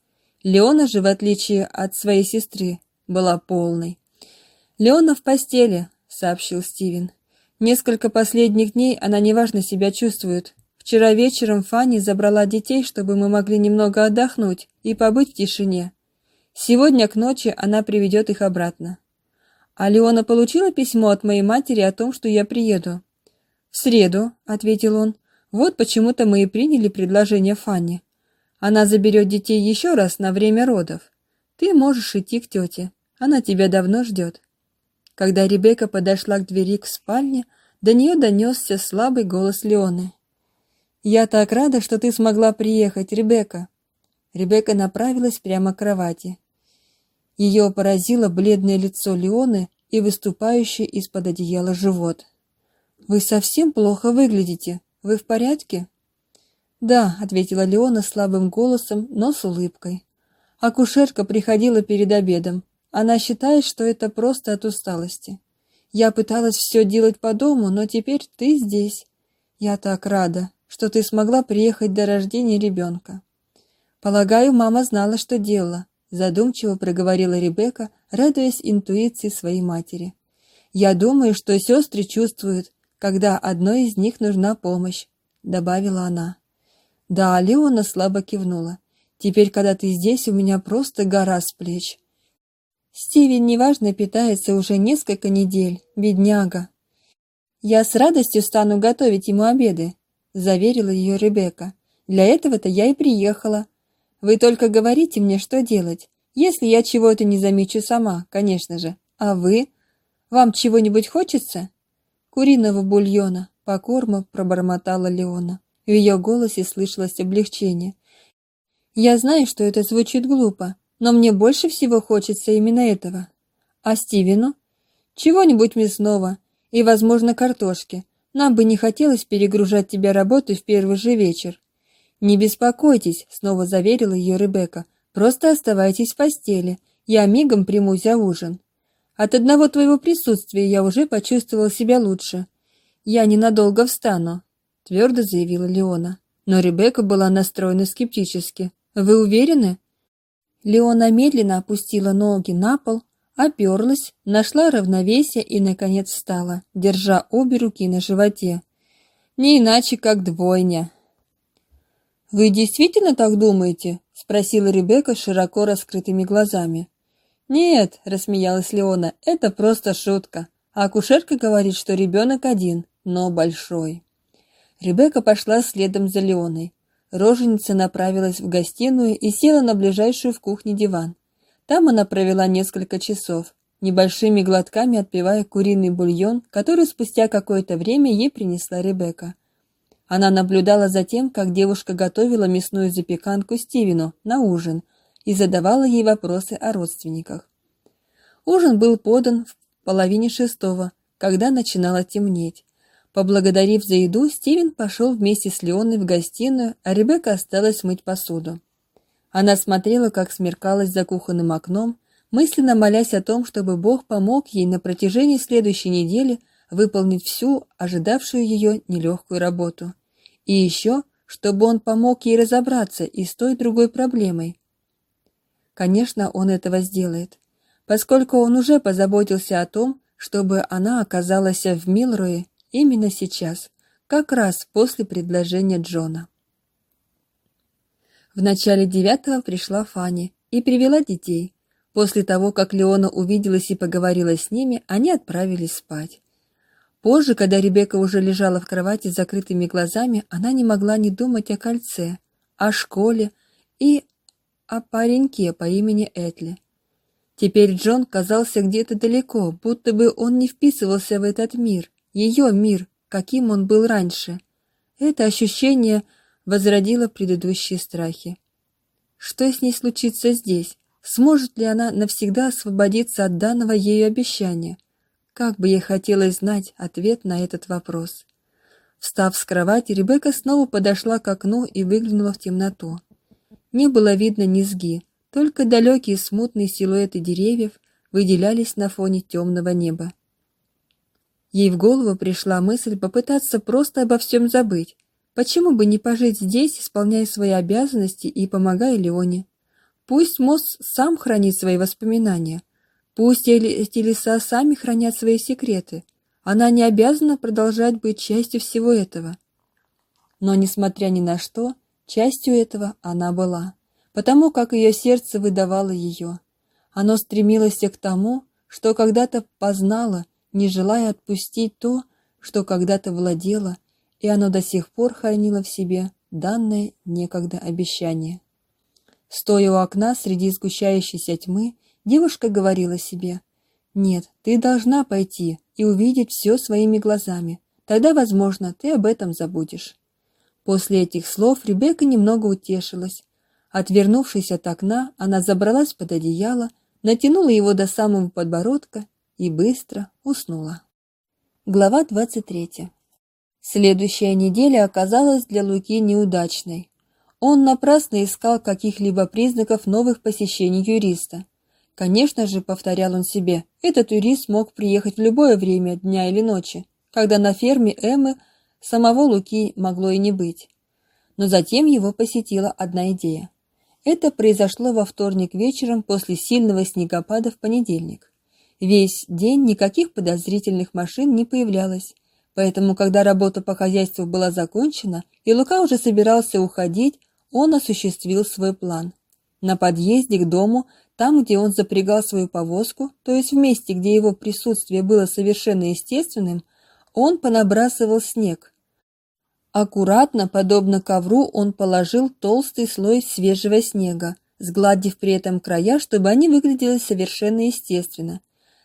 Леона же, в отличие от своей сестры, была полной. «Леона в постели», — сообщил Стивен. «Несколько последних дней она неважно себя чувствует. Вчера вечером Фанни забрала детей, чтобы мы могли немного отдохнуть и побыть в тишине. Сегодня к ночи она приведет их обратно». «А Леона получила письмо от моей матери о том, что я приеду?» «В среду», — ответил он. Вот почему-то мы и приняли предложение Фанни. Она заберет детей еще раз на время родов. Ты можешь идти к тете. Она тебя давно ждет». Когда Ребекка подошла к двери к спальне, до нее донесся слабый голос Леоны. «Я так рада, что ты смогла приехать, Ребекка!» Ребекка направилась прямо к кровати. Ее поразило бледное лицо Леоны и выступающий из-под одеяла живот. «Вы совсем плохо выглядите», вы в порядке?» «Да», — ответила Леона слабым голосом, но с улыбкой. Акушерка приходила перед обедом. Она считает, что это просто от усталости. Я пыталась все делать по дому, но теперь ты здесь. Я так рада, что ты смогла приехать до рождения ребенка. Полагаю, мама знала, что делала, задумчиво проговорила Ребекка, радуясь интуиции своей матери. Я думаю, что сестры чувствуют, когда одной из них нужна помощь», — добавила она. «Да, Леона слабо кивнула. Теперь, когда ты здесь, у меня просто гора с плеч». Стивен неважно питается уже несколько недель, бедняга. «Я с радостью стану готовить ему обеды», — заверила ее Ребекка. «Для этого-то я и приехала. Вы только говорите мне, что делать, если я чего-то не замечу сама, конечно же. А вы? Вам чего-нибудь хочется?» куриного бульона, покормо пробормотала Леона. В ее голосе слышалось облегчение. Я знаю, что это звучит глупо, но мне больше всего хочется именно этого. А Стивену? Чего-нибудь мясного и, возможно, картошки. Нам бы не хотелось перегружать тебя работой в первый же вечер. Не беспокойтесь, снова заверила ее Ребекка. Просто оставайтесь в постели. Я мигом примусь за ужин. От одного твоего присутствия я уже почувствовал себя лучше. Я ненадолго встану, твердо заявила Леона. Но Ребекка была настроена скептически. Вы уверены? Леона медленно опустила ноги на пол, оперлась, нашла равновесие и наконец встала, держа обе руки на животе. Не иначе как двойня. Вы действительно так думаете? спросила Ребекка широко раскрытыми глазами. Нет, рассмеялась Леона. Это просто шутка. А акушерка говорит, что ребенок один, но большой. Ребекка пошла следом за Леоной. Роженица направилась в гостиную и села на ближайшую в кухне диван. Там она провела несколько часов, небольшими глотками отпивая куриный бульон, который спустя какое-то время ей принесла Ребекка. Она наблюдала за тем, как девушка готовила мясную запеканку Стивену на ужин и задавала ей вопросы о родственниках. Ужин был подан в половине шестого, когда начинало темнеть. Поблагодарив за еду, Стивен пошел вместе с Леоной в гостиную, а Ребекка осталась мыть посуду. Она смотрела, как смеркалось за кухонным окном, мысленно молясь о том, чтобы Бог помог ей на протяжении следующей недели выполнить всю ожидавшую ее нелегкую работу. И еще, чтобы он помог ей разобраться и с той другой проблемой. Конечно, он этого сделает, поскольку он уже позаботился о том, чтобы она оказалась в Милрое Именно сейчас, как раз после предложения Джона. В начале девятого пришла Фанни и привела детей. После того, как Леона увиделась и поговорила с ними, они отправились спать. Позже, когда Ребекка уже лежала в кровати с закрытыми глазами, она не могла не думать о кольце, о школе и о пареньке по имени Этли. Теперь Джон казался где-то далеко, будто бы он не вписывался в этот мир, ее мир, каким он был раньше. Это ощущение возродило предыдущие страхи. Что с ней случится здесь? Сможет ли она навсегда освободиться от данного ею обещания? Как бы ей хотелось знать ответ на этот вопрос. Встав с кровати, Ребекка снова подошла к окну и выглянула в темноту. Не было видно низги, только далекие смутные силуэты деревьев выделялись на фоне темного неба. Ей в голову пришла мысль попытаться просто обо всем забыть. Почему бы не пожить здесь, исполняя свои обязанности и помогая Леоне? Пусть Мосс сам хранит свои воспоминания. Пусть эти леса сами хранят свои секреты. Она не обязана продолжать быть частью всего этого. Но, несмотря ни на что, частью этого она была, потому как ее сердце выдавало ее. Оно стремилось к тому, что когда-то познало не желая отпустить то, что когда-то владело, и оно до сих пор хранило в себе данное некогда обещание. Стоя у окна среди сгущающейся тьмы, девушка говорила себе, «Нет, ты должна пойти и увидеть все своими глазами. Тогда, возможно, ты об этом забудешь». После этих слов Ребекка немного утешилась. Отвернувшись от окна, она забралась под одеяло, натянула его до самого подбородка и быстро уснула. Глава 23. Следующая неделя оказалась для Луки неудачной. Он напрасно искал каких-либо признаков новых посещений юриста. Конечно же, повторял он себе, этот юрист мог приехать в любое время дня или ночи, когда на ферме Эммы самого Луки могло и не быть. Но затем его посетила одна идея. Это произошло во вторник вечером после сильного снегопада в понедельник. Весь день никаких подозрительных машин не появлялось, поэтому, когда работа по хозяйству была закончена и Лука уже собирался уходить, он осуществил свой план. На подъезде к дому, там, где он запрягал свою повозку, то есть в месте, где его присутствие было совершенно естественным, он понабрасывал снег. Аккуратно, подобно ковру, он положил толстый слой свежего снега, сгладив при этом края, чтобы они выглядели совершенно естественно.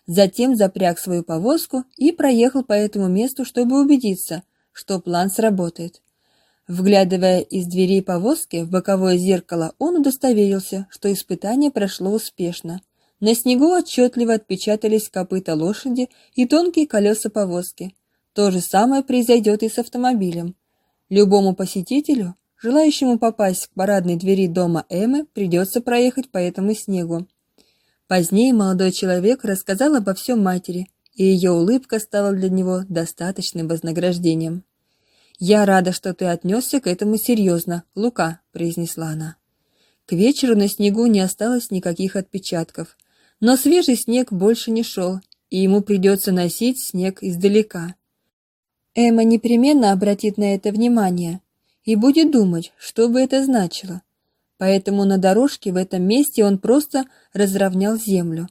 Затем запряг свою повозку и проехал по этому месту, чтобы убедиться, что план сработает. Вглядывая из дверей повозки в боковое зеркало, он удостоверился, что испытание прошло успешно. На снегу отчетливо отпечатались копыта лошади и тонкие колеса повозки. То же самое произойдет и с автомобилем. Любому посетителю, желающему попасть к парадной двери дома Эммы, придется проехать по этому снегу. Позднее молодой человек рассказал обо всем матери, и ее улыбка стала для него достаточным вознаграждением. «Я рада, что ты отнесся к этому серьезно, Лука», — произнесла она. К вечеру на снегу не осталось никаких отпечатков, но свежий снег больше не шел, и ему придется носить снег издалека. Эмма непременно обратит на это внимание и будет думать, что бы это значило. Поэтому на дорожке в этом месте он просто разровнял землю.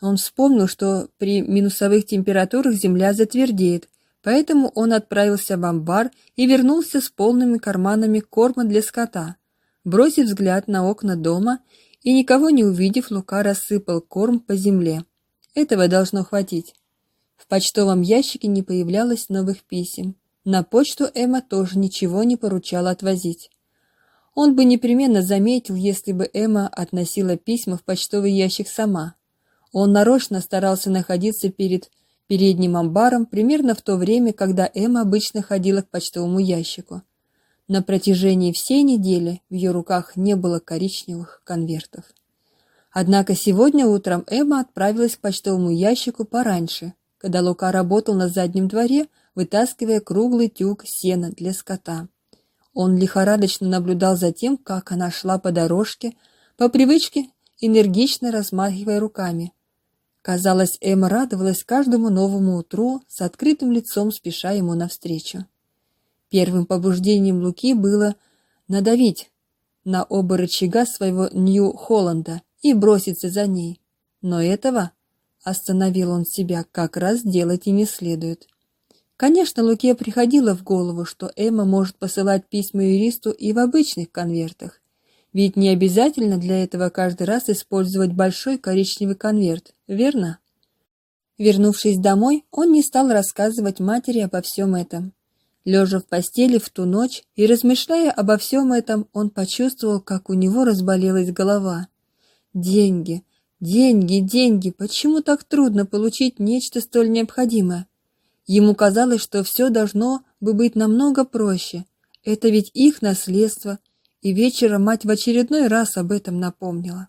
Он вспомнил, что при минусовых температурах земля затвердеет, поэтому он отправился в амбар и вернулся с полными карманами корма для скота. Бросив взгляд на окна дома и никого не увидев, Лука рассыпал корм по земле. Этого должно хватить. В почтовом ящике не появлялось новых писем. На почту Эмма тоже ничего не поручала отвозить. Он бы непременно заметил, если бы Эмма относила письма в почтовый ящик сама. Он нарочно старался находиться перед передним амбаром примерно в то время, когда Эмма обычно ходила к почтовому ящику. На протяжении всей недели в ее руках не было коричневых конвертов. Однако сегодня утром Эмма отправилась к почтовому ящику пораньше, когда Лука работал на заднем дворе, вытаскивая круглый тюк сена для скота. Он лихорадочно наблюдал за тем, как она шла по дорожке, по привычке энергично размахивая руками. Казалось, Эмма радовалась каждому новому утру с открытым лицом, спеша ему навстречу. Первым побуждением Луки было надавить на оба рычага своего Нью-Холланда и броситься за ней. Но этого, остановил он себя, как раз делать и не следует. Конечно, Луке приходило в голову, что Эмма может посылать письма юристу и в обычных конвертах. Ведь не обязательно для этого каждый раз использовать большой коричневый конверт, верно? Вернувшись домой, он не стал рассказывать матери обо всем этом. Лежа в постели в ту ночь и размышляя обо всем этом, он почувствовал, как у него разболелась голова. Деньги, деньги, деньги. Почему так трудно получить нечто столь необходимое? Ему казалось, что все должно бы быть намного проще. Это ведь их наследство, и вечером мать в очередной раз об этом напомнила.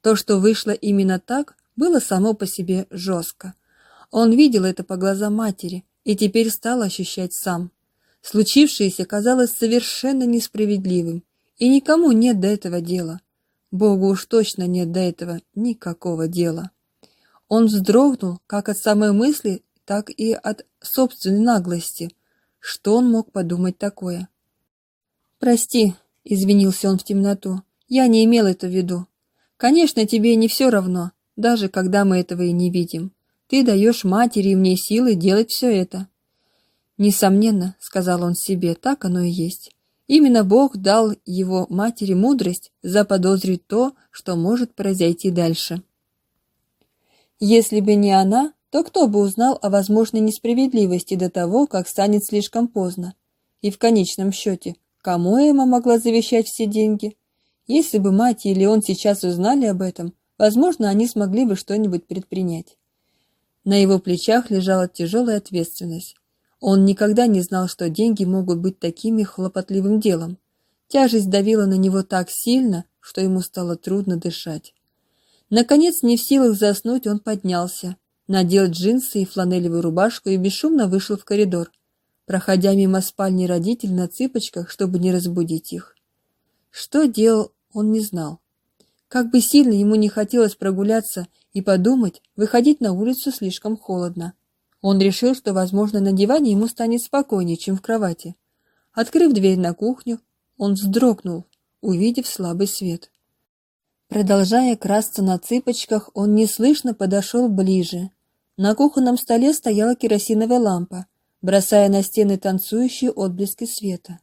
То, что вышло именно так, было само по себе жестко. Он видел это по глазам матери, и теперь стал ощущать сам. Случившееся казалось совершенно несправедливым, и никому нет до этого дела. Богу уж точно нет до этого никакого дела. Он вздрогнул, как от самой мысли, так и от собственной наглости. Что он мог подумать такое? «Прости», — извинился он в темноту, — «я не имел это в виду. Конечно, тебе не все равно, даже когда мы этого и не видим. Ты даешь матери и мне силы делать все это. Несомненно, сказал он себе, так оно и есть. Именно Бог дал его матери мудрость заподозрить то, что может произойти дальше. Если бы не она, то кто бы узнал о возможной несправедливости до того, как станет слишком поздно? И в конечном счете, кому Эмма могла завещать все деньги? Если бы мать или он сейчас узнали об этом, возможно, они смогли бы что-нибудь предпринять. На его плечах лежала тяжелая ответственность. Он никогда не знал, что деньги могут быть таким хлопотливым делом. Тяжесть давила на него так сильно, что ему стало трудно дышать. Наконец, не в силах заснуть, он поднялся, надел джинсы и фланелевую рубашку и бесшумно вышел в коридор, проходя мимо спальни родителей на цыпочках, чтобы не разбудить их. Что делал, он не знал. Как бы сильно ему не хотелось прогуляться и подумать, выходить на улицу слишком холодно. Он решил, что, возможно, на диване ему станет спокойнее, чем в кровати. Открыв дверь на кухню, он вздрогнул, увидев слабый свет. Продолжая красться на цыпочках, он неслышно подошел ближе. На кухонном столе стояла керосиновая лампа, бросая на стены танцующие отблески света.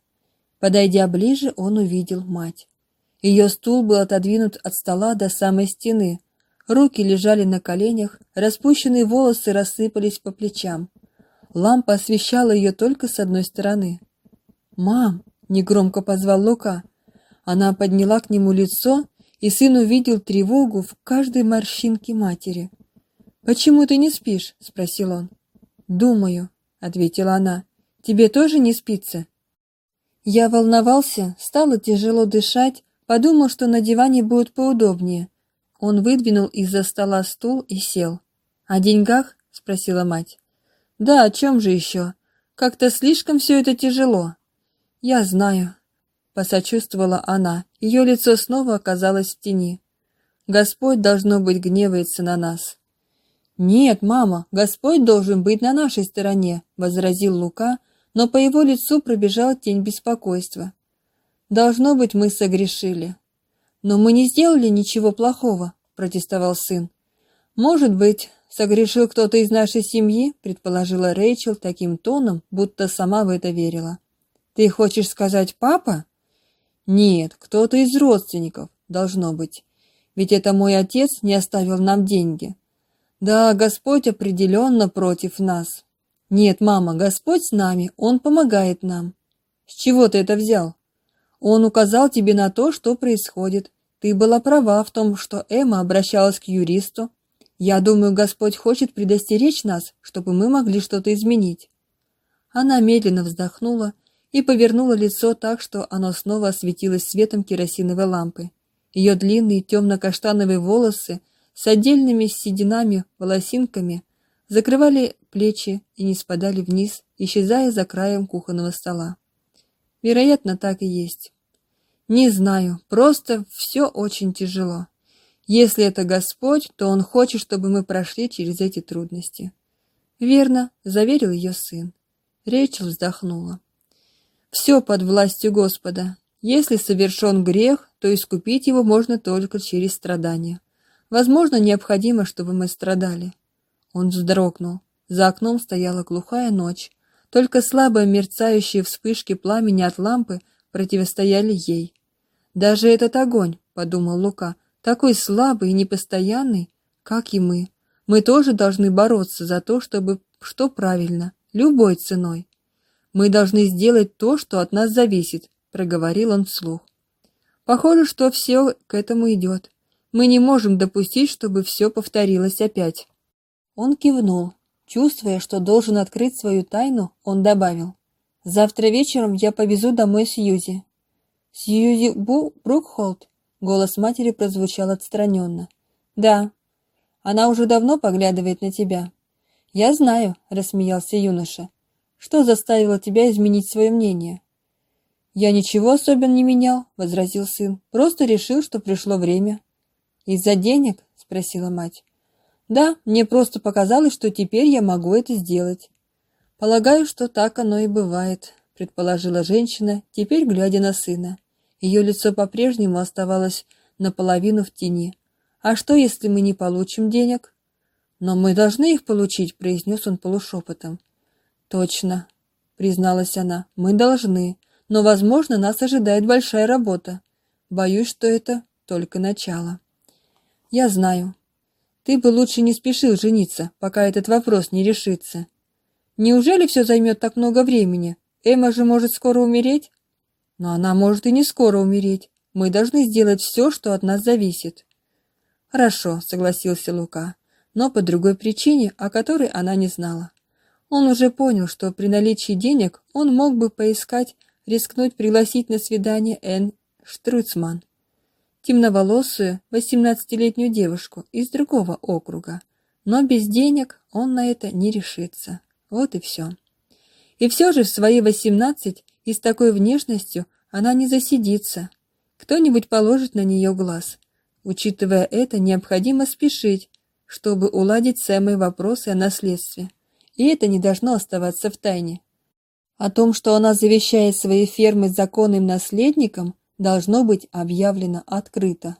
Подойдя ближе, он увидел мать. Ее стул был отодвинут от стола до самой стены, Руки лежали на коленях, распущенные волосы рассыпались по плечам. Лампа освещала ее только с одной стороны. «Мам!» — негромко позвал Лука. Она подняла к нему лицо, и сын увидел тревогу в каждой морщинке матери. «Почему ты не спишь?» — спросил он. «Думаю», — ответила она. «Тебе тоже не спится?» Я волновался, стало тяжело дышать, подумал, что на диване будет поудобнее. Он выдвинул из-за стола стул и сел. «О деньгах?» — спросила мать. «Да, о чем же еще? Как-то слишком все это тяжело». «Я знаю», — посочувствовала она. Ее лицо снова оказалось в тени. «Господь, должно быть, гневается на нас». «Нет, мама, Господь должен быть на нашей стороне», — возразил Лука, но по его лицу пробежала тень беспокойства. «Должно быть, мы согрешили». «Но мы не сделали ничего плохого», — протестовал сын. «Может быть, согрешил кто-то из нашей семьи», — предположила Рэйчел таким тоном, будто сама в это верила. «Ты хочешь сказать папа?» «Нет, кто-то из родственников, должно быть. Ведь это мой отец не оставил нам деньги». «Да, Господь определенно против нас». «Нет, мама, Господь с нами, Он помогает нам». «С чего ты это взял?» Он указал тебе на то, что происходит. Ты была права в том, что Эмма обращалась к юристу. Я думаю, Господь хочет предостеречь нас, чтобы мы могли что-то изменить. Она медленно вздохнула и повернула лицо так, что оно снова осветилось светом керосиновой лампы. Ее длинные темно-каштановые волосы с отдельными сединами волосинками закрывали плечи и не спадали вниз, исчезая за краем кухонного стола. Вероятно, так и есть. Не знаю, просто все очень тяжело. Если это Господь, то Он хочет, чтобы мы прошли через эти трудности. Верно, заверил ее сын. Рэйчел вздохнула. Все под властью Господа. Если совершен грех, то искупить его можно только через страдания. Возможно, необходимо, чтобы мы страдали. Он вздрогнул. За окном стояла глухая ночь. Только слабые мерцающие вспышки пламени от лампы противостояли ей. Даже этот огонь, подумал Лука, такой слабый и непостоянный, как и мы. Мы тоже должны бороться за то, чтобы что правильно, любой ценой. Мы должны сделать то, что от нас зависит, проговорил он вслух. Похоже, что все к этому идет. Мы не можем допустить, чтобы все повторилось опять. Он кивнул. Чувствуя, что должен открыть свою тайну, он добавил. «Завтра вечером я повезу домой Сьюзи». «Сьюзи Бу Брукхолд?» Голос матери прозвучал отстраненно. «Да. Она уже давно поглядывает на тебя». «Я знаю», — рассмеялся юноша. «Что заставило тебя изменить свое мнение?» «Я ничего особенно не менял», — возразил сын. «Просто решил, что пришло время». «Из-за денег?» — спросила мать. Да, мне просто показалось, что теперь я могу это сделать. Полагаю, что так оно и бывает, предположила женщина, теперь глядя на сына. Ее лицо по-прежнему оставалось наполовину в тени. А что, если мы не получим денег? Но мы должны их получить, произнес он полушепотом. Точно, призналась она. Мы должны, но, возможно, нас ожидает большая работа. Боюсь, что это только начало. Я знаю, ты бы лучше не спешил жениться, пока этот вопрос не решится. Неужели все займет так много времени? Эмма же может скоро умереть? Но она может и не скоро умереть. Мы должны сделать все, что от нас зависит. Хорошо, согласился Лука, но по другой причине, о которой она не знала. Он уже понял, что при наличии денег он мог бы поискать, рискнуть пригласить на свидание Энн Штруцман темноволосую, восемнадцатилетнюю девушку из другого округа. Но без денег он на это не решится. Вот и все. И все же в свои восемнадцать и с такой внешностью она не засидится. Кто-нибудь положит на нее глаз. Учитывая это, необходимо спешить, чтобы уладить самые вопросы о наследстве. И это не должно оставаться в тайне. О том, что она завещает свои фермы законным наследникам, должно быть объявлено открыто.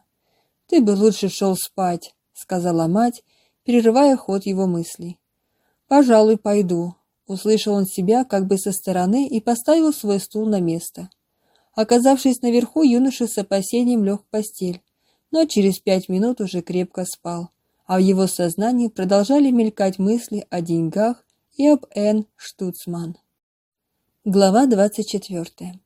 «Ты бы лучше шел спать», — сказала мать, перерывая ход его мыслей. «Пожалуй, пойду», — услышал он себя как бы со стороны и поставил свой стул на место. Оказавшись наверху, юноша с опасением лег в постель, но через пять минут уже крепко спал. а в его сознании продолжали мелькать мысли о деньгах и об Энн Штуцман. Глава 24.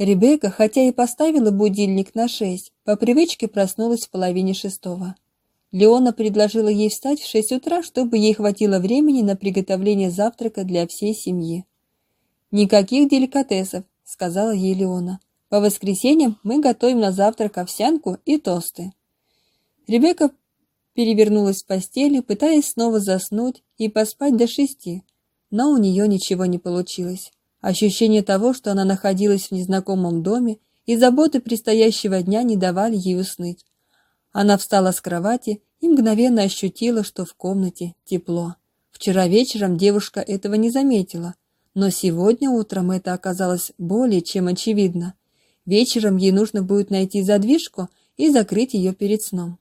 Ребекка, хотя и поставила будильник на шесть, по привычке проснулась в половине шестого. Леона предложила ей встать в шесть утра, чтобы ей хватило времени на приготовление завтрака для всей семьи. «Никаких деликатесов», — сказала ей Леона. «По воскресеньям мы готовим на завтрак овсянку и тосты». Ребекка перевернулась в постели, пытаясь снова заснуть и поспать до шести, но у нее ничего не получилось. Ощущение того, что она находилась в незнакомом доме, и заботы предстоящего дня не давали ей уснуть. Она встала с кровати и мгновенно ощутила, что в комнате тепло. Вчера вечером девушка этого не заметила, но сегодня утром это оказалось более чем очевидно. Вечером ей нужно будет найти задвижку и закрыть ее перед сном.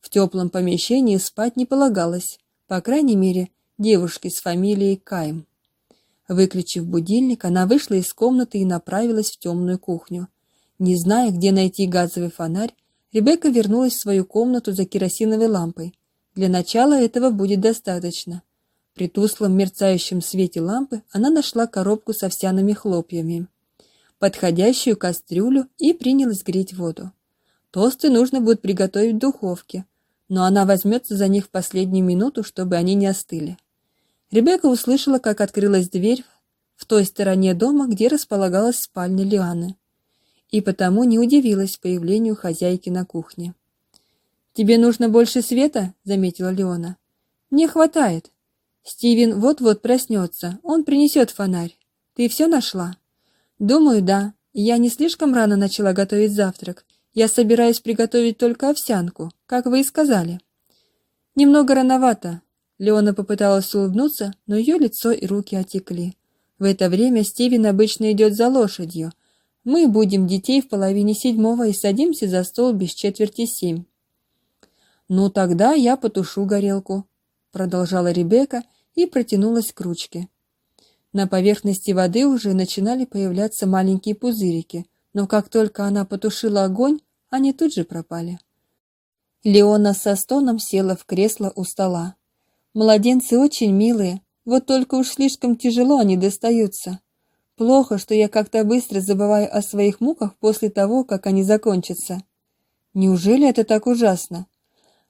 В теплом помещении спать не полагалось, по крайней мере, девушке с фамилией Кайм. Выключив будильник, она вышла из комнаты и направилась в темную кухню. Не зная, где найти газовый фонарь, Ребекка вернулась в свою комнату за керосиновой лампой. Для начала этого будет достаточно. При тусклом мерцающем свете лампы она нашла коробку с овсяными хлопьями, подходящую кастрюлю и принялась греть воду. Тосты нужно будет приготовить в духовке, но она возьмется за них в последнюю минуту, чтобы они не остыли. Ребекка услышала, как открылась дверь в той стороне дома, где располагалась спальня Лианы и потому не удивилась появлению хозяйки на кухне. «Тебе нужно больше света?» — заметила Леона. «Мне хватает. Стивен вот-вот проснется, он принесет фонарь. Ты все нашла?» «Думаю, да. Я не слишком рано начала готовить завтрак. Я собираюсь приготовить только овсянку, как вы и сказали». «Немного рановато». Леона попыталась улыбнуться, но ее лицо и руки отекли. В это время Стивен обычно идет за лошадью, мы будем детей в половине седьмого и садимся за стол без четверти семь. Ну тогда я потушу горелку, продолжала Ребекка и протянулась к ручке. На поверхности воды уже начинали появляться маленькие пузырики, но как только она потушила огонь, они тут же пропали. Леона со стоном села в кресло у стола. Младенцы очень милые, вот только уж слишком тяжело они достаются. Плохо, что я как-то быстро забываю о своих муках после того, как они закончатся. Неужели это так ужасно?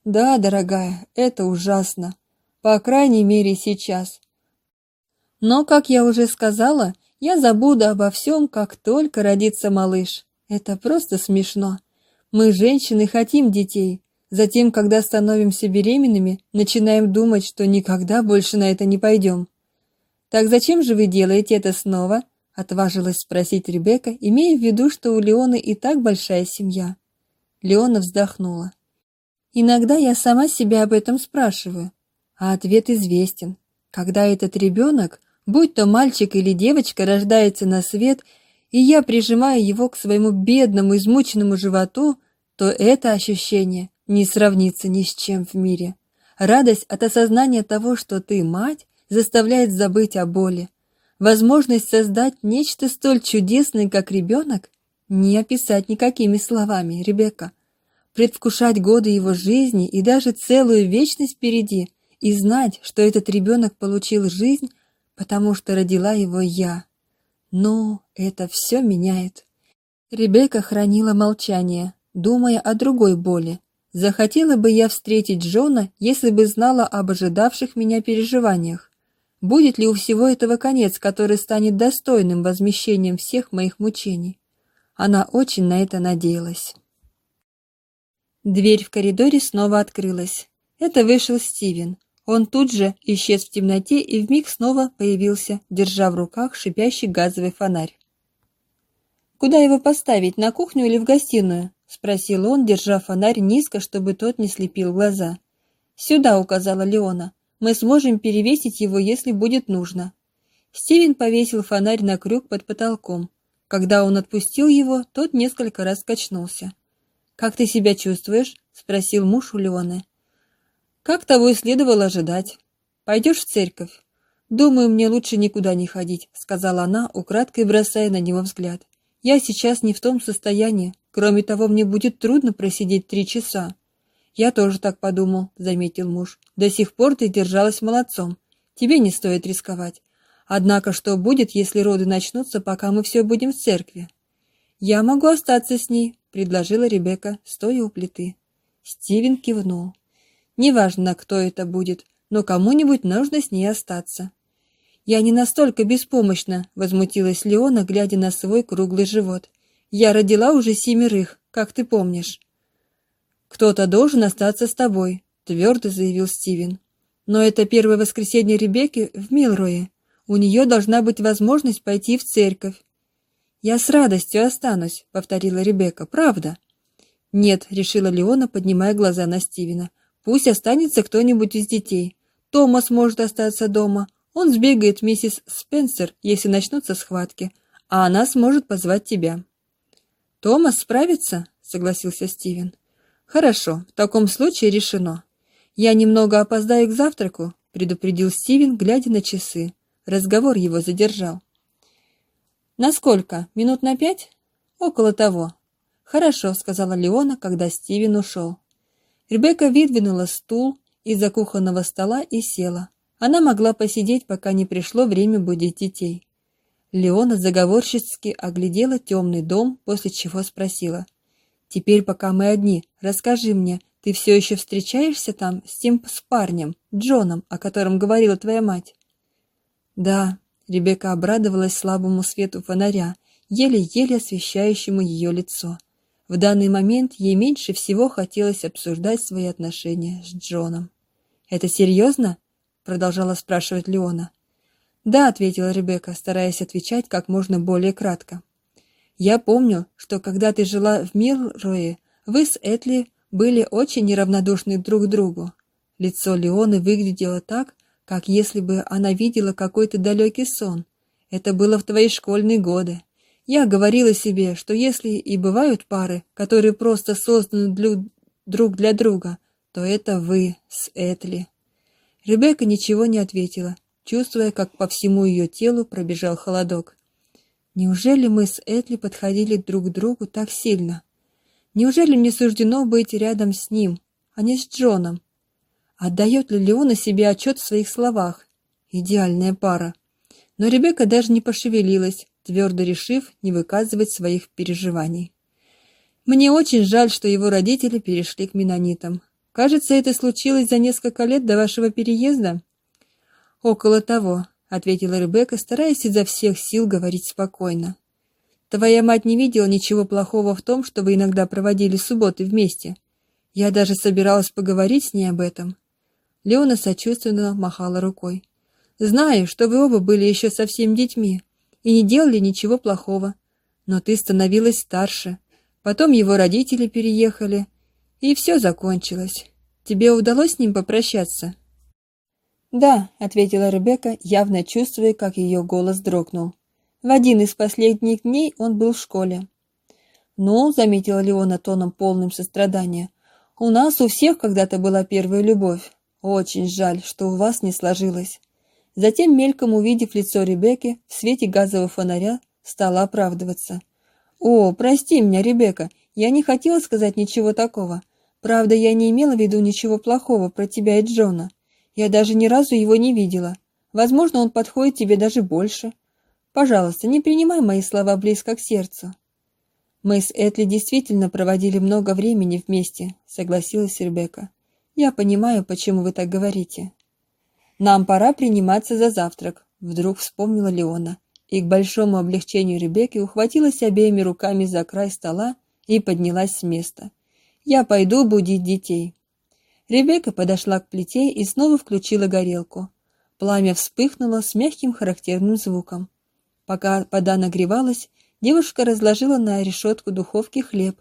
Да, дорогая, это ужасно. По крайней мере, сейчас. Но, как я уже сказала, я забуду обо всем, как только родится малыш. Это просто смешно. Мы, женщины, хотим детей. Затем, когда становимся беременными, начинаем думать, что никогда больше на это не пойдем. Так зачем же вы делаете это снова? Отважилась спросить Ребекка, имея в виду, что у Леоны и так большая семья. Леона вздохнула. Иногда я сама себя об этом спрашиваю, а ответ известен. Когда этот ребенок, будь то мальчик или девочка, рождается на свет, и я прижимаю его к своему бедному, измученному животу, то это ощущение не сравнится ни с чем в мире. Радость от осознания того, что ты мать, заставляет забыть о боли, Возможность создать нечто столь чудесное, как ребенок, не описать никакими словами, Ребекка. Предвкушать годы его жизни и даже целую вечность впереди, и знать, что этот ребенок получил жизнь, потому что родила его я. Но это все меняет. Ребекка хранила молчание, думая о другой боли. Захотела бы я встретить Джона, если бы знала об ожидавших меня переживаниях. Будет ли у всего этого конец, который станет достойным возмещением всех моих мучений? Она очень на это надеялась. Дверь в коридоре снова открылась. Это вышел Стивен. Он тут же исчез в темноте и вмиг снова появился, держа в руках шипящий газовый фонарь. «Куда его поставить, на кухню или в гостиную?» — спросил он, держа фонарь низко, чтобы тот не слепил глаза. «Сюда», — указала Леона. Мы сможем перевесить его, если будет нужно. Стивен повесил фонарь на крюк под потолком. Когда он отпустил его, тот несколько раз качнулся. «Как ты себя чувствуешь?» — спросил муж у Леоны. «Как того и следовало ожидать. Пойдешь в церковь?» «Думаю, мне лучше никуда не ходить», — сказала она, украдкой бросая на него взгляд. «Я сейчас не в том состоянии. Кроме того, мне будет трудно просидеть три часа. «Я тоже так подумал», — заметил муж. «До сих пор ты держалась молодцом. Тебе не стоит рисковать. Однако что будет, если роды начнутся, пока мы все будем в церкви?» «Я могу остаться с ней», — предложила Ребекка, стоя у плиты. Стивен кивнул. «Неважно, кто это будет, но кому-нибудь нужно с ней остаться». «Я не настолько беспомощна», — возмутилась Леона, глядя на свой круглый живот. «Я родила уже семерых, как ты помнишь». «Кто-то должен остаться с тобой», — твердо заявил Стивен. «Но это первое воскресенье Ребекки в Милрое. У нее должна быть возможность пойти в церковь». «Я с радостью останусь», — повторила Ребекка. «Правда?» «Нет», — решила Леона, поднимая глаза на Стивена. «Пусть останется кто-нибудь из детей. Томас может остаться дома. Он сбегает миссис Спенсер, если начнутся схватки, а она сможет позвать тебя». «Томас справится?» — согласился Стивен. «Хорошо, в таком случае решено. Я немного опоздаю к завтраку», — предупредил Стивен, глядя на часы. Разговор его задержал. «Насколько? Минут на пять?» «Около того». «Хорошо», — сказала Леона, когда Стивен ушел. Ребекка выдвинула стул из-за кухонного стола и села. Она могла посидеть, пока не пришло время будить детей. Леона заговорщицки оглядела темный дом, после чего спросила — Теперь, пока мы одни, расскажи мне, ты все еще встречаешься там с тем с парнем, Джоном, о котором говорила твоя мать?» «Да», — Ребекка обрадовалась слабому свету фонаря, еле-еле освещающему ее лицо. В данный момент ей меньше всего хотелось обсуждать свои отношения с Джоном. «Это серьезно?» — продолжала спрашивать Леона. «Да», — ответила Ребекка, стараясь отвечать как можно более кратко. Я помню, что когда ты жила в Милрое, вы с Этли были очень неравнодушны друг к другу. Лицо Леоны выглядело так, как если бы она видела какой-то далекий сон. Это было в твои школьные годы. Я говорила себе, что если и бывают пары, которые просто созданы для, друг для друга, то это вы с Этли. Ребекка ничего не ответила, чувствуя, как по всему ее телу пробежал холодок. Неужели мы с Этли подходили друг к другу так сильно? Неужели мне суждено быть рядом с ним, а не с Джоном? Отдает ли Леона себе отчет в своих словах? Идеальная пара. Но Ребекка даже не пошевелилась, твердо решив не выказывать своих переживаний. Мне очень жаль, что его родители перешли к менонитам. Кажется, это случилось за несколько лет до вашего переезда. Около того ответила Ребекка, стараясь изо всех сил говорить спокойно. Твоя мать не видела ничего плохого в том, чтобы иногда проводили субботы вместе. Я даже собиралась поговорить с ней об этом. Леона сочувственно махала рукой. Знаю, что вы оба были еще совсем детьми и не делали ничего плохого. Но ты становилась старше. Потом его родители переехали, и все закончилось. Тебе удалось с ним попрощаться?» «Да», — ответила Ребекка, явно чувствуя, как ее голос дрогнул. В один из последних дней он был в школе. «Ну», — заметила Леона тоном полным сострадания, — «у нас у всех когда-то была первая любовь. Очень жаль, что у вас не сложилось». Затем, мельком увидев лицо Ребекки, в свете газового фонаря стала оправдываться. «О, прости меня, Ребекка, я не хотела сказать ничего такого. Правда, я не имела в виду ничего плохого про тебя и Джона. Я даже ни разу его не видела. Возможно, он подходит тебе даже больше. Пожалуйста, не принимай мои слова близко к сердцу. Мы с Этли действительно проводили много времени вместе, согласилась Ребекка. Я понимаю, почему вы так говорите. Нам пора приниматься за завтрак, вдруг вспомнила Леона, и к большому облегчению Ребекки ухватилась обеими руками за край стола и поднялась с места. Я пойду будить детей. Ребекка подошла к плите и снова включила горелку. Пламя вспыхнуло с мягким характерным звуком. Пока вода нагревалась, девушка разложила на решетку духовки хлеб.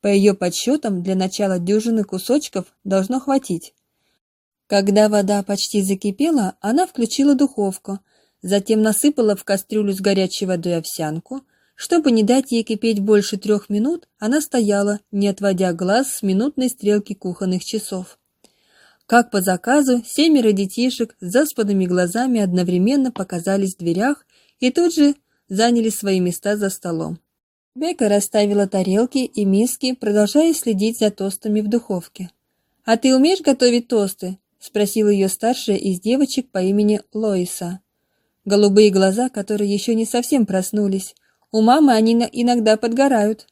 По ее подсчетам, для начала дюжины кусочков должно хватить. Когда вода почти закипела, она включила духовку, затем насыпала в кастрюлю с горячей водой овсянку, чтобы не дать ей кипеть больше трех минут, она стояла, не отводя глаз с минутной стрелки кухонных часов. Как по заказу, семеро детишек с заспанными глазами одновременно показались в дверях и тут же заняли свои места за столом. Бека расставила тарелки и миски, продолжая следить за тостами в духовке. «А ты умеешь готовить тосты?» — спросила ее старшая из девочек по имени Лоиса. Голубые глаза, которые еще не совсем проснулись. У мамы они иногда подгорают.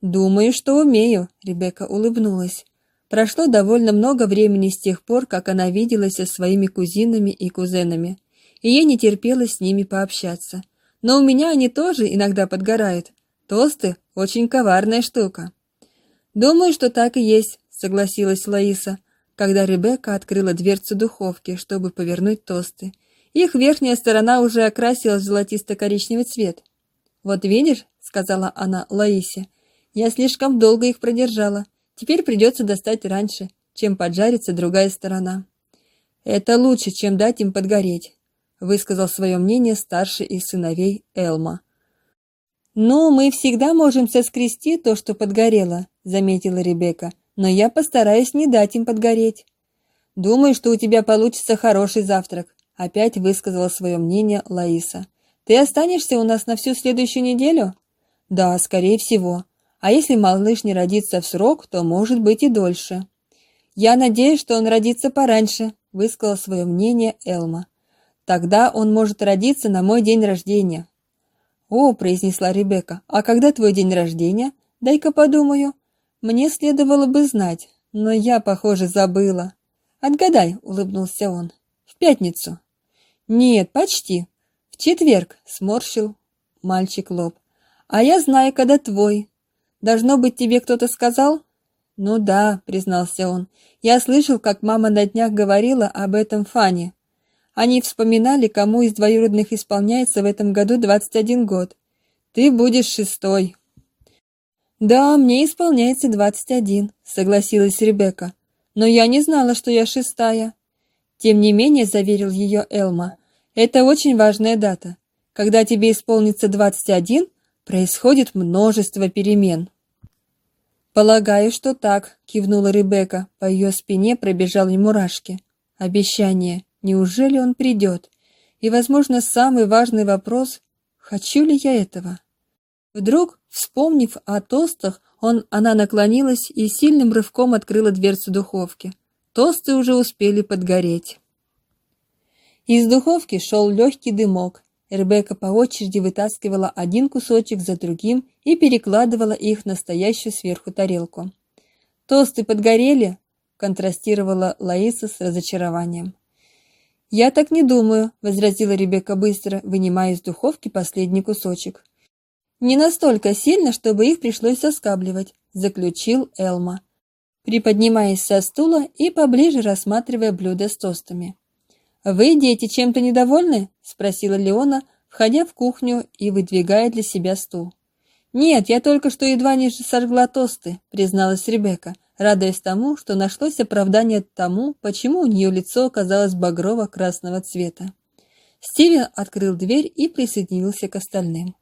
«Думаю, что умею», — Ребекка улыбнулась. Прошло довольно много времени с тех пор, как она виделась со своими кузинами и кузенами, и ей не терпелось с ними пообщаться. Но у меня они тоже иногда подгорают. Тосты — очень коварная штука. «Думаю, что так и есть», — согласилась Лаиса, когда Ребекка открыла дверцу духовки, чтобы повернуть тосты. Их верхняя сторона уже окрасилась в золотисто-коричневый цвет. «Вот видишь», — сказала она Лаисе, — «я слишком долго их продержала. Теперь придется достать раньше, чем поджарится другая сторона». «Это лучше, чем дать им подгореть», — высказал свое мнение старший из сыновей Элма. «Ну, мы всегда можем соскрести то, что подгорело», — заметила Ребекка, «но я постараюсь не дать им подгореть». «Думаю, что у тебя получится хороший завтрак», — опять высказала свое мнение Лаиса. «Ты останешься у нас на всю следующую неделю?» «Да, скорее всего. А если малыш не родится в срок, то может быть и дольше». «Я надеюсь, что он родится пораньше», — высказала свое мнение Элма. «Тогда он может родиться на мой день рождения». «О», — произнесла Ребекка, — «а когда твой день рождения? Дай-ка подумаю. Мне следовало бы знать, но я, похоже, забыла». «Отгадай», — улыбнулся он. «В пятницу». «Нет, почти. В четверг», — сморщил мальчик лоб. «А я знаю, когда твой. Должно быть, тебе кто-то сказал?» «Ну да», — признался он. «Я слышал, как мама на днях говорила об этом Фане. Они вспоминали, кому из двоюродных исполняется в этом году 21 год. Ты будешь шестой». «Да, мне исполняется 21», — согласилась Ребекка. «Но я не знала, что я шестая». Тем не менее, заверил ее Элма, это очень важная дата. Когда тебе исполнится 21, происходит множество перемен. Полагаю, что так, кивнула Ребекка. По ее спине пробежали мурашки. Обещание. Неужели он придет? И, возможно, самый важный вопрос хочу ли я этого? Вдруг, вспомнив о тостах, он она наклонилась и сильным рывком открыла дверцу духовки. Тосты уже успели подгореть. Из духовки шел легкий дымок. Ребекка по очереди вытаскивала один кусочек за другим и перекладывала их на стоящую сверху тарелку. «Тосты подгорели?» — контрастировала Лаиса с разочарованием. «Я так не думаю», — возразила Ребекка быстро, вынимая из духовки последний кусочек. «Не настолько сильно, чтобы их пришлось соскабливать», — заключил Элма приподнимаясь со стула и поближе рассматривая блюдо с тостами. «Вы, дети, чем-то недовольны?» — спросила Леона, входя в кухню и выдвигая для себя стул. «Нет, я только что едва не сожгла тосты», — призналась Ребекка, радуясь тому, что нашлось оправдание тому, почему у нее лицо оказалось багрово-красного цвета. Стивен открыл дверь и присоединился к остальным.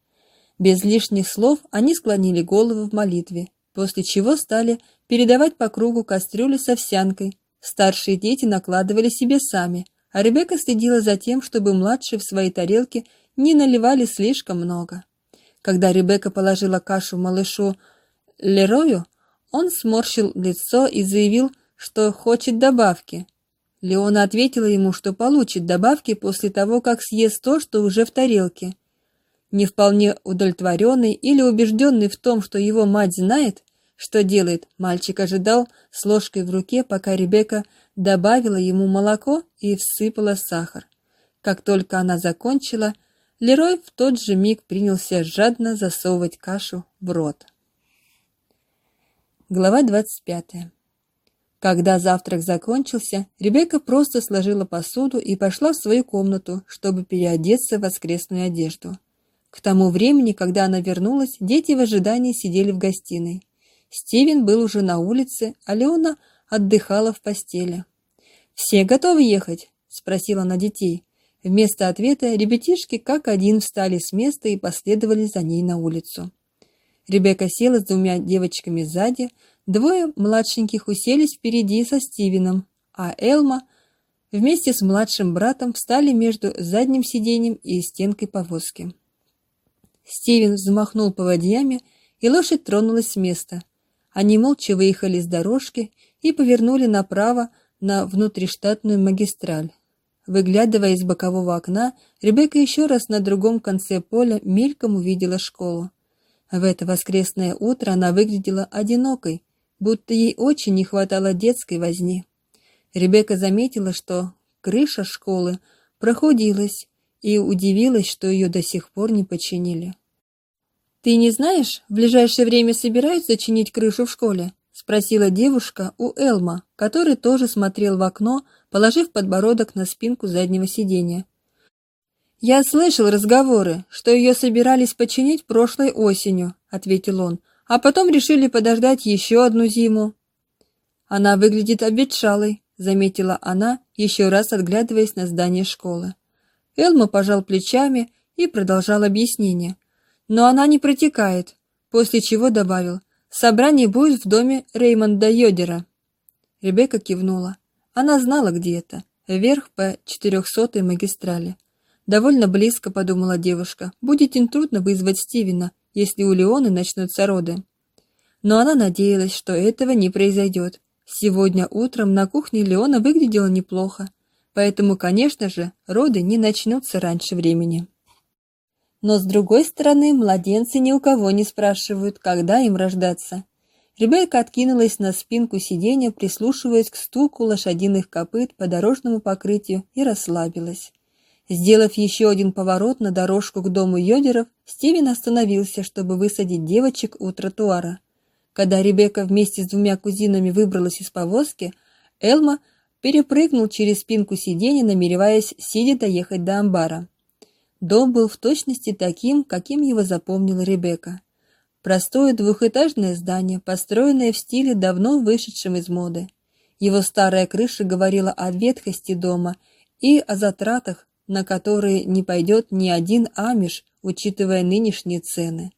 Без лишних слов они склонили головы в молитве, после чего стали передавать по кругу кастрюли с овсянкой. Старшие дети накладывали себе сами, а Ребекка следила за тем, чтобы младшие в свои тарелки не наливали слишком много. Когда Ребекка положила кашу малышу Лерою, он сморщил лицо и заявил, что хочет добавки. Леона ответила ему, что получит добавки после того, как съест то, что уже в тарелке. Не вполне удовлетворенный или убежденный в том, что его мать знает, что делает, мальчик ожидал с ложкой в руке, пока Ребекка добавила ему молоко и всыпала сахар. Как только она закончила, Лерой в тот же миг принялся жадно засовывать кашу в рот. Глава 25. Когда завтрак закончился, Ребекка просто сложила посуду и пошла в свою комнату, чтобы переодеться в воскресную одежду. К тому времени, когда она вернулась, дети в ожидании сидели в гостиной. Стивен был уже на улице, а Леона отдыхала в постели. «Все готовы ехать?» — спросила она детей. Вместо ответа ребятишки как один встали с места и последовали за ней на улицу. Ребекка села с двумя девочками сзади, двое младшеньких уселись впереди со Стивеном, а Элма вместе с младшим братом встали между задним сиденьем и стенкой повозки. Стивен взмахнул поводьями, и лошадь тронулась с места. Они молча выехали с дорожки и повернули направо на внутриштатную магистраль. Выглядывая из бокового окна, Ребекка еще раз на другом конце поля мельком увидела школу. В это воскресное утро она выглядела одинокой, будто ей очень не хватало детской возни. Ребекка заметила, что крыша школы прохудилась, и удивилась, что ее до сих пор не починили. «Ты не знаешь, в ближайшее время собираются чинить крышу в школе?» — спросила девушка у Элма, который тоже смотрел в окно, положив подбородок на спинку заднего сиденья. «Я слышал разговоры, что ее собирались починить прошлой осенью», — ответил он, «а потом решили подождать еще одну зиму». «Она выглядит обветшалой», — заметила она, еще раз отглядываясь на здание школы. Элма пожал плечами и продолжал объяснение. «Но она не протекает», после чего добавил — Собрание будет в доме Реймонда Йодера. Ребекка кивнула. Она знала, где это. Вверх по 400-й магистрали. Довольно близко, подумала девушка. Будет им трудно вызвать Стивена, если у Леоны начнутся роды. Но она надеялась, что этого не произойдет. Сегодня утром на кухне Леона выглядела неплохо, поэтому, конечно же, роды не начнутся раньше времени. Но с другой стороны, младенцы ни у кого не спрашивают, когда им рождаться. Ребекка откинулась на спинку сиденья, прислушиваясь к стуку лошадиных копыт по дорожному покрытию и расслабилась. Сделав еще один поворот на дорожку к дому Йодеров, Стивен остановился, чтобы высадить девочек у тротуара. Когда Ребекка вместе с двумя кузинами выбралась из повозки, Элма перепрыгнул через спинку сиденья, намереваясь сидя доехать до амбара. Дом был в точности таким, каким его запомнила Ребекка. Простое двухэтажное здание, построенное в стиле, давно вышедшем из моды. Его старая крыша говорила о ветхости дома и о затратах, на которые не пойдет ни один амиш, учитывая нынешние цены.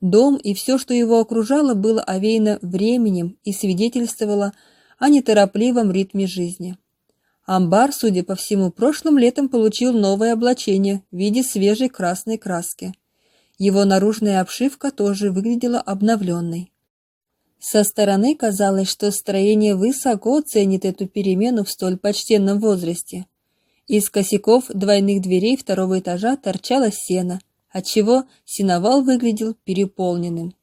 Дом и все, что его окружало, было овеяно временем и свидетельствовало о неторопливом ритме жизни. Амбар, судя по всему, прошлым летом получил новое облачение в виде свежей красной краски. Его наружная обшивка тоже выглядела обновленной. Со стороны казалось, что строение высоко ценит эту перемену в столь почтенном возрасте. Из косяков двойных дверей второго этажа торчало сено, отчего сеновал выглядел переполненным.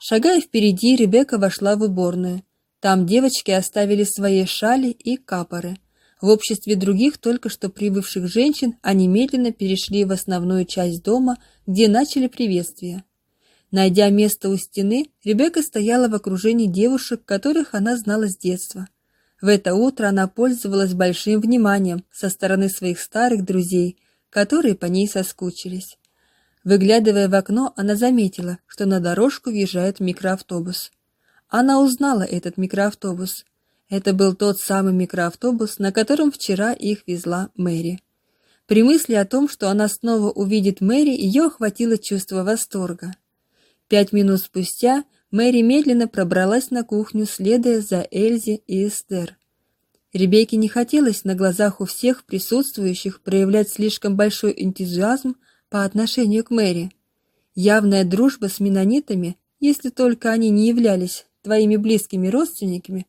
Шагая впереди, Ребекка вошла в уборную. Там девочки оставили свои шали и капоры – в обществе других только что прибывших женщин они медленно перешли в основную часть дома, где начали приветствие. Найдя место у стены, Ребекка стояла в окружении девушек, которых она знала с детства. В это утро она пользовалась большим вниманием со стороны своих старых друзей, которые по ней соскучились. Выглядывая в окно, она заметила, что на дорожку въезжает микроавтобус. Она узнала этот микроавтобус – это был тот самый микроавтобус, на котором вчера их везла Мэри. При мысли о том, что она снова увидит Мэри, ее охватило чувство восторга. Пять минут спустя Мэри медленно пробралась на кухню, следуя за Эльзи и Эстер. Ребекке не хотелось на глазах у всех присутствующих проявлять слишком большой энтузиазм по отношению к Мэри. Явная дружба с менонитами, если только они не являлись твоими близкими родственниками,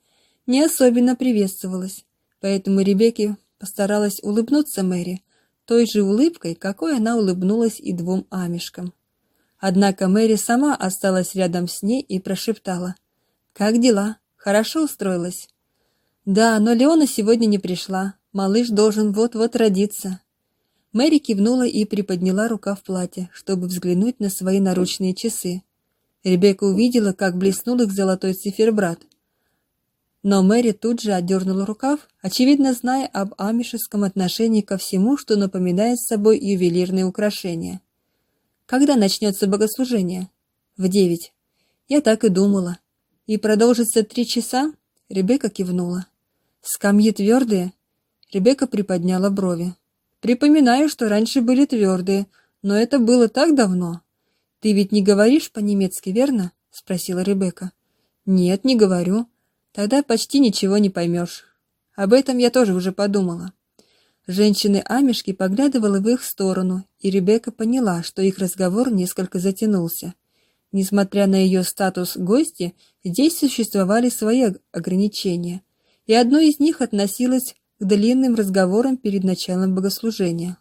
не особенно приветствовалась, поэтому Ребекке постаралась улыбнуться Мэри той же улыбкой, какой она улыбнулась и двум амишкам. Однако Мэри сама осталась рядом с ней и прошептала. «Как дела? Хорошо устроилась?» «Да, но Леона сегодня не пришла. Малыш должен вот-вот родиться». Мэри кивнула и приподняла рука в платье, чтобы взглянуть на свои наручные часы. Ребекка увидела, как блеснул их золотой циферблат — но Мэри тут же отдернула рукав, очевидно зная об амишеском отношении ко всему, что напоминает собой ювелирные украшения. «Когда начнется богослужение?» «В девять». «Я так и думала». «И продолжится три часа?» Ребекка кивнула. «Скамьи твердые?» Ребекка приподняла брови. «Припоминаю, что раньше были твердые, но это было так давно». «Ты ведь не говоришь по-немецки, верно?» — спросила Ребекка. «Нет, не говорю. Тогда почти ничего не поймешь. Об этом я тоже уже подумала. Женщины-амишки поглядывали в их сторону, и Ребекка поняла, что их разговор несколько затянулся. Несмотря на ее статус гости, здесь существовали свои ограничения, и одно из них относилось к длинным разговорам перед началом богослужения.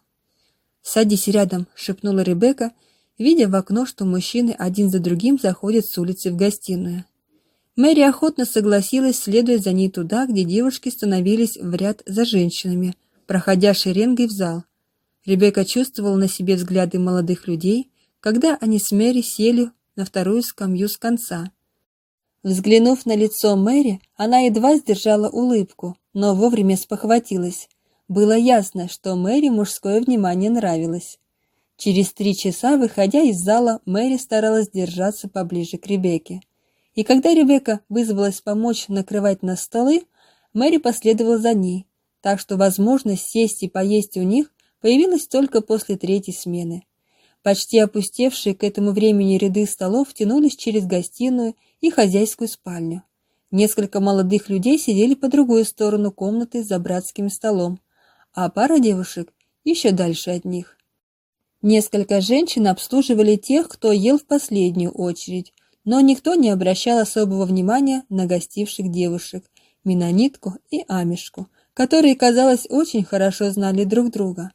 «Садись рядом», — шепнула Ребекка, видя в окно, что мужчины один за другим заходят с улицы в гостиную. Мэри охотно согласилась, следуя за ней туда, где девушки становились в ряд за женщинами, проходя шеренгой в зал. Ребекка чувствовала на себе взгляды молодых людей, когда они с Мэри сели на вторую скамью с конца. Взглянув на лицо Мэри, она едва сдержала улыбку, но вовремя спохватилась. Было ясно, что Мэри мужское внимание нравилось. Через три часа, выходя из зала, Мэри старалась держаться поближе к Ребекке. И когда Ребекка вызвалась помочь накрывать на столы, Мэри последовала за ней, так что возможность сесть и поесть у них появилась только после третьей смены. Почти опустевшие к этому времени ряды столов тянулись через гостиную и хозяйскую спальню. Несколько молодых людей сидели по другую сторону комнаты за братским столом, а пара девушек еще дальше от них. Несколько женщин обслуживали тех, кто ел в последнюю очередь, но никто не обращал особого внимания на гостивших девушек, Минонитку и Амишку, которые, казалось, очень хорошо знали друг друга.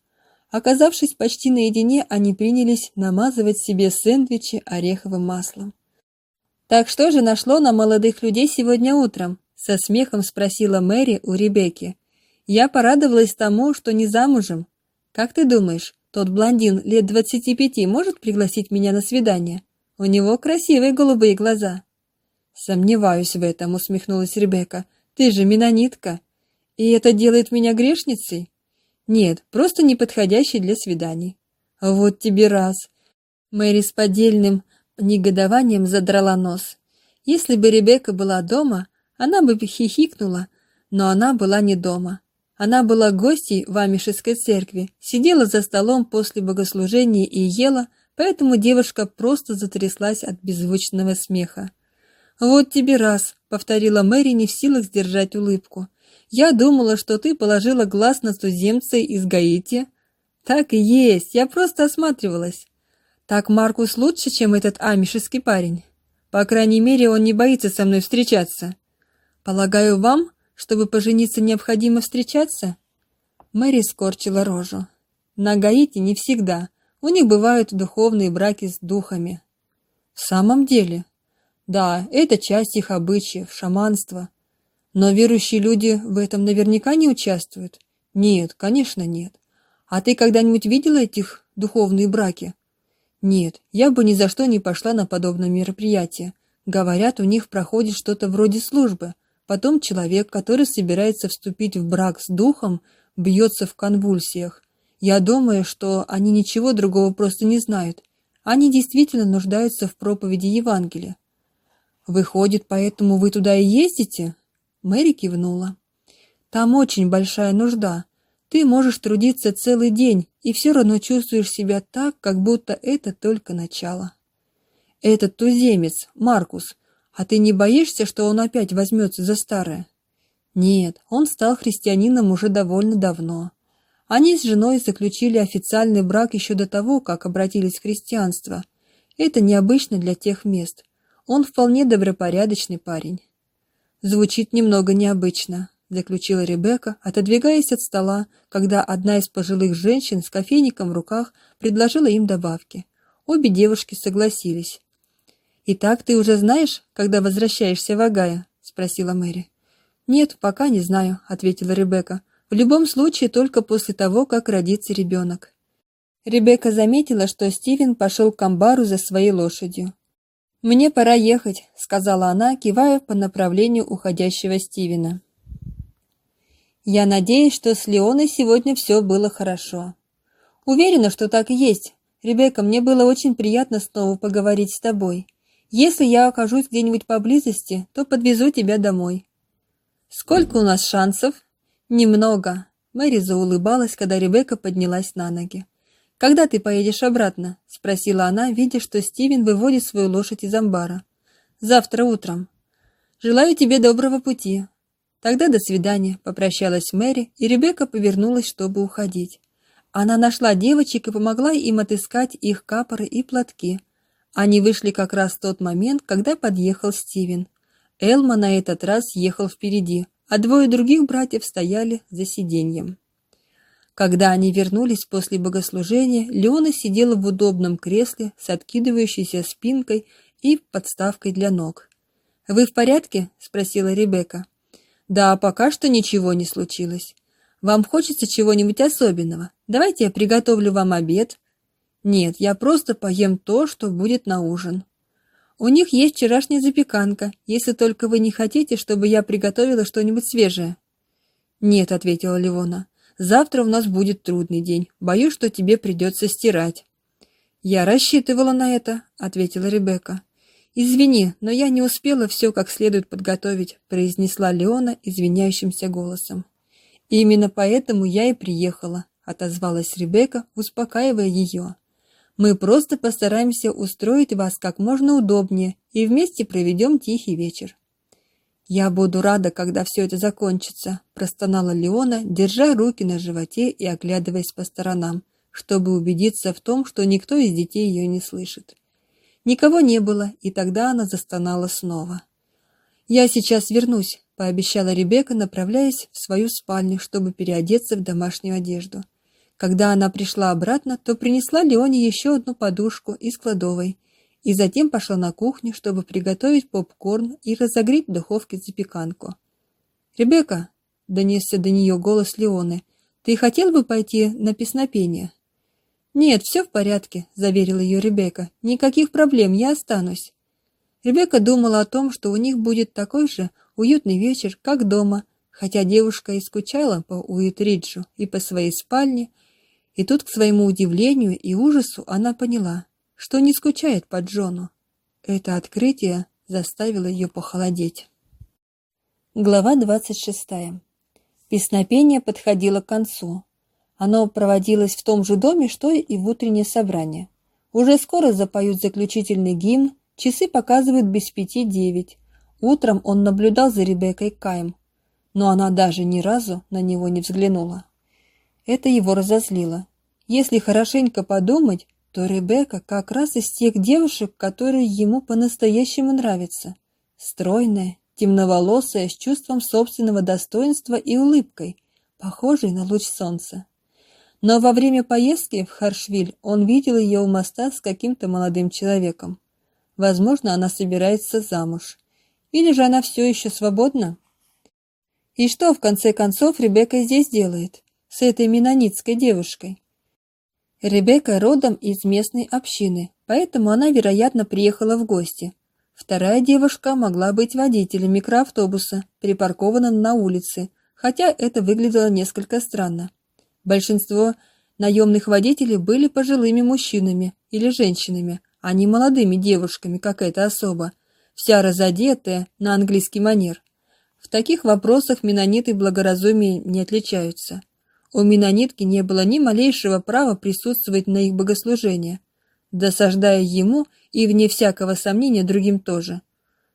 Оказавшись почти наедине, они принялись намазывать себе сэндвичи ореховым маслом. «Так что же нашло на молодых людей сегодня утром?» — со смехом спросила Мэри у Ребекки. «Я порадовалась тому, что не замужем. Как ты думаешь, тот блондин лет двадцати пяти может пригласить меня на свидание? У него красивые голубые глаза». «Сомневаюсь в этом», — усмехнулась Ребекка. «Ты же менонитка. И это делает меня грешницей?» Нет, просто неподходящий для свиданий. Вот тебе раз. Мэри с поддельным негодованием задрала нос. Если бы Ребекка была дома, она бы хихикнула, но она была не дома. Она была гостьей в Амишеской церкви, сидела за столом после богослужения и ела, поэтому девушка просто затряслась от беззвучного смеха. «Вот тебе раз», — повторила Мэри, не в силах сдержать улыбку. Я думала, что ты положила глаз на туземца из Гаити. Так и есть, я просто осматривалась. Так Маркус лучше, чем этот амишеский парень. По крайней мере, он не боится со мной встречаться. Полагаю, вам, чтобы пожениться, необходимо встречаться? Мэри скорчила рожу. На Гаити не всегда. У них бывают духовные браки с духами. В самом деле? Да, это часть их обычаев, шаманства. Но верующие люди в этом наверняка не участвуют. Нет, конечно, нет. А ты когда-нибудь видела этих духовные браки? Нет, я бы ни за что не пошла на подобное мероприятие. Говорят, у них проходит что-то вроде службы. Потом человек, который собирается вступить в брак с духом, бьется в конвульсиях. Я думаю, что они ничего другого просто не знают. Они действительно нуждаются в проповеди Евангелия. Выходит, поэтому вы туда и ездите? Мэри кивнула. Там очень большая нужда. Ты можешь трудиться целый день и все равно чувствуешь себя так, как будто это только начало. Этот туземец, Маркус, а ты не боишься, что он опять возьмется за старое? Нет, он стал христианином уже довольно давно. Они с женой заключили официальный брак еще до того, как обратились в христианство. Это необычно для тех мест. Он вполне добропорядочный парень. Звучит немного необычно, заключила Ребекка, отодвигаясь от стола, когда одна из пожилых женщин с кофейником в руках предложила им добавки. Обе девушки согласились. «Итак, ты уже знаешь, когда возвращаешься в Агая?» — спросила Мэри. «Нет, пока не знаю», — ответила Ребекка. «В любом случае, только после того, как родится ребенок». Ребекка заметила, что Стивен пошел к амбару за своей лошадью. «Мне пора ехать», — сказала она, кивая по направлению уходящего Стивена. «Я надеюсь, что с Леоной сегодня все было хорошо». «Уверена, что так и есть. Ребекка, мне было очень приятно снова поговорить с тобой. Если я окажусь где-нибудь поблизости, то подвезу тебя домой». «Сколько у нас шансов?» «Немного». Мэри заулыбалась, когда Ребекка поднялась на ноги. «Когда ты поедешь обратно?» — спросила она, видя, что Стивен выводит свою лошадь из амбара. «Завтра утром. Желаю тебе доброго пути». Тогда до свидания, попрощалась Мэри, и Ребекка повернулась, чтобы уходить. Она нашла девочек и помогла им отыскать их капоры и платки. Они вышли как раз в тот момент, когда подъехал Стивен. Элма на этот раз ехал впереди, а двое других братьев стояли за сиденьем. Когда они вернулись после богослужения, Леона сидела в удобном кресле с откидывающейся спинкой и подставкой для ног. «Вы в порядке?» — спросила Ребекка. Да, пока что ничего не случилось. Вам хочется чего-нибудь особенного? Давайте я приготовлю вам обед. Нет, я просто поем то, что будет на ужин. У них есть вчерашняя запеканка, если только вы не хотите, чтобы я приготовила что-нибудь свежее. Нет, ответила Левона. Завтра у нас будет трудный день. Боюсь, что тебе придется стирать. Я рассчитывала на это, ответила Ребекка. Извини, но я не успела все как следует подготовить, произнесла Леона извиняющимся голосом. И именно поэтому я и приехала, отозвалась Ребекка, успокаивая ее. Мы просто постараемся устроить вас как можно удобнее и вместе проведем тихий вечер. Я буду рада, когда все это закончится, простонала Леона, держа руки на животе и оглядываясь по сторонам, чтобы убедиться в том, что никто из детей ее не слышит. Никого не было, и тогда она застонала снова. «Я сейчас вернусь», — пообещала Ребекка, направляясь в свою спальню, чтобы переодеться в домашнюю одежду. Когда она пришла обратно, то принесла Леоне еще одну подушку из кладовой и затем пошла на кухню, чтобы приготовить попкорн и разогреть в духовке запеканку. «Ребекка», — донесся до нее голос Леоны, — «ты хотел бы пойти на песнопение?» «Нет, все в порядке», — заверила ее Ребекка. «Никаких проблем, я останусь». Ребекка думала о том, что у них будет такой же уютный вечер, как дома, хотя девушка и скучала по Уитриджу и по своей спальне, и тут, к своему удивлению и ужасу, она поняла, что не скучает по Джону. Это открытие заставило ее похолодеть. Глава двадцать шестая. Песнопение подходило к концу. Оно проводилось в том же доме, что и в утреннее собрание. Уже скоро запоют заключительный гимн, часы показывают без пяти девять. Утром он наблюдал за Ребеккой Кайм, но она даже ни разу на него не взглянула. Это его разозлило. Если хорошенько подумать, то Ребекка как раз из тех девушек, которые ему по-настоящему нравятся. Стройная, темноволосая, с чувством собственного достоинства и улыбкой, похожей на луч солнца. Но во время поездки в Харшвиль он видел ее у моста с каким-то молодым человеком. Возможно, она собирается замуж. Или же она все еще свободна? И что, в конце концов, Ребекка здесь делает? С этой менонитской девушкой? Ребекка родом из местной общины, поэтому она, вероятно, приехала в гости. Вторая девушка могла быть водителем микроавтобуса, припаркованным на улице, хотя это выглядело несколько странно. Большинство наемных водителей были пожилыми мужчинами или женщинами, а не молодыми девушками, как эта особа, вся разодетая на английский манер. В таких вопросах менониты благоразумием не отличаются. У менонитки не было ни малейшего права присутствовать на их богослужении, досаждая ему и, вне всякого сомнения, другим тоже.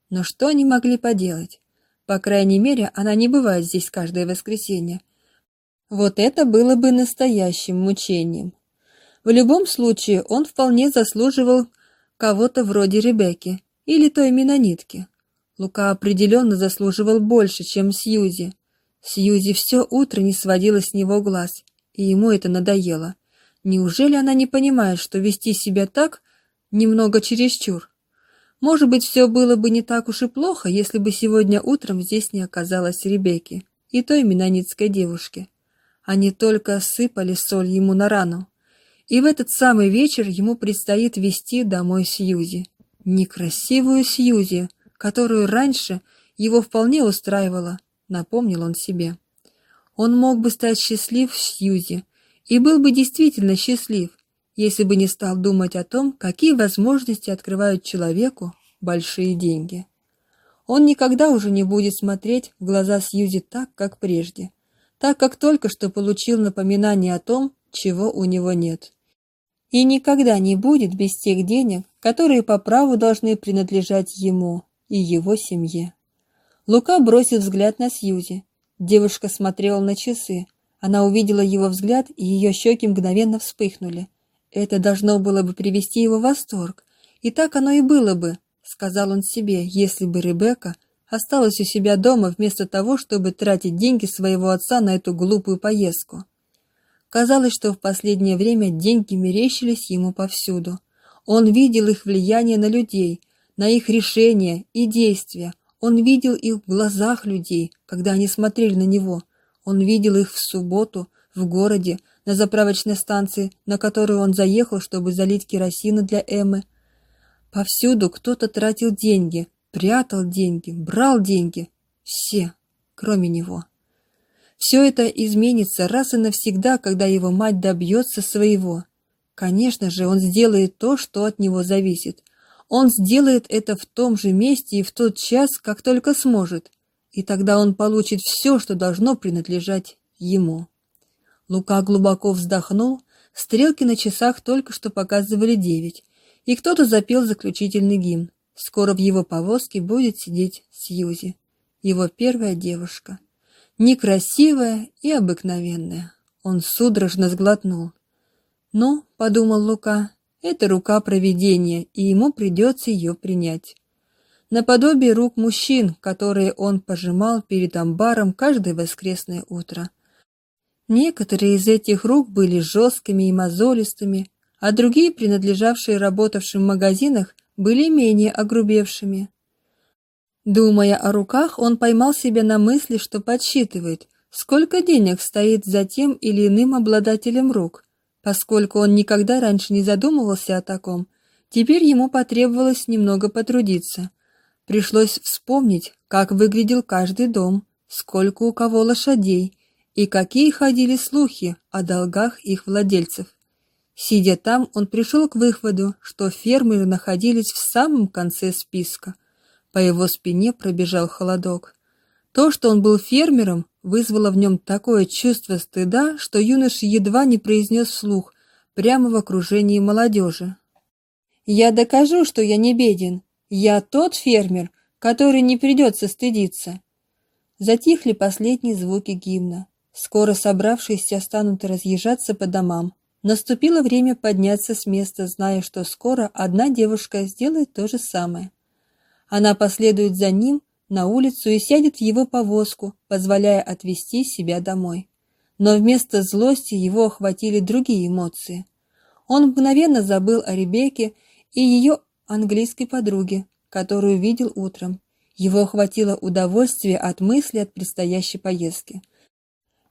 Но что они могли поделать? По крайней мере, она не бывает здесь каждое воскресенье, вот это было бы настоящим мучением. В любом случае, он вполне заслуживал кого-то вроде Ребекки или той менонитки. Лука определенно заслуживал больше, чем Сьюзи. Сьюзи все утро не сводила с него глаз, и ему это надоело. Неужели она не понимает, что вести себя так немного чересчур? Может быть, все было бы не так уж и плохо, если бы сегодня утром здесь не оказалось Ребекки и той менонитской девушки. Они только сыпали соль ему на рану. И в этот самый вечер ему предстоит вести домой Сьюзи. Некрасивую Сьюзи, которую раньше его вполне устраивала, напомнил он себе. Он мог бы стать счастлив с Сьюзи и был бы действительно счастлив, если бы не стал думать о том, какие возможности открывают человеку большие деньги. Он никогда уже не будет смотреть в глаза Сьюзи так, как прежде так как только что получил напоминание о том, чего у него нет. И никогда не будет без тех денег, которые по праву должны принадлежать ему и его семье. Лука бросил взгляд на Сьюзи. Девушка смотрела на часы. Она увидела его взгляд, и ее щеки мгновенно вспыхнули. Это должно было бы привести его в восторг. И так оно и было бы, сказал он себе, если бы Ребекка осталась у себя дома вместо того, чтобы тратить деньги своего отца на эту глупую поездку. Казалось, что в последнее время деньги мерещились ему повсюду. Он видел их влияние на людей, на их решения и действия. Он видел их в глазах людей, когда они смотрели на него. Он видел их в субботу в городе, на заправочной станции, на которую он заехал, чтобы залить керосина для Эммы. Повсюду кто-то тратил деньги, прятал деньги, брал деньги. Все, кроме него. Все это изменится раз и навсегда, когда его мать добьется своего. Конечно же, он сделает то, что от него зависит. Он сделает это в том же месте и в тот час, как только сможет. И тогда он получит все, что должно принадлежать ему. Лука глубоко вздохнул. Стрелки на часах только что показывали девять, и кто-то запел заключительный гимн. Скоро в его повозке будет сидеть Сьюзи, его первая девушка. Некрасивая и обыкновенная. Он судорожно сглотнул. «Ну, — подумал Лука, — это рука провидения, и ему придется ее принять. Наподобие рук мужчин, которые он пожимал перед амбаром каждое воскресное утро. Некоторые из этих рук были жесткими и мозолистыми, а другие, принадлежавшие работавшим в магазинах, были менее огрубевшими. Думая о руках, он поймал себя на мысли, что подсчитывает, сколько денег стоит за тем или иным обладателем рук. Поскольку он никогда раньше не задумывался о таком, теперь ему потребовалось немного потрудиться. Пришлось вспомнить, как выглядел каждый дом, сколько у кого лошадей и какие ходили слухи о долгах их владельцев. Сидя там, он пришел к выводу, что фермеры находились в самом конце списка – по его спине пробежал холодок. То, что он был фермером, вызвало в нем такое чувство стыда, что юноша едва не произнес вслух, прямо в окружении молодежи. «Я докажу, что я не беден. Я тот фермер, который не придется стыдиться». Затихли последние звуки гимна. Скоро собравшиеся станут разъезжаться по домам. Наступило время подняться с места, зная, что скоро одна девушка сделает то же самое. Она последует за ним на улицу и сядет в его повозку, позволяя отвезти себя домой. Но вместо злости его охватили другие эмоции. Он мгновенно забыл о Ребекке и ее английской подруге, которую видел утром. Его охватило удовольствие от мысли от предстоящей поездки.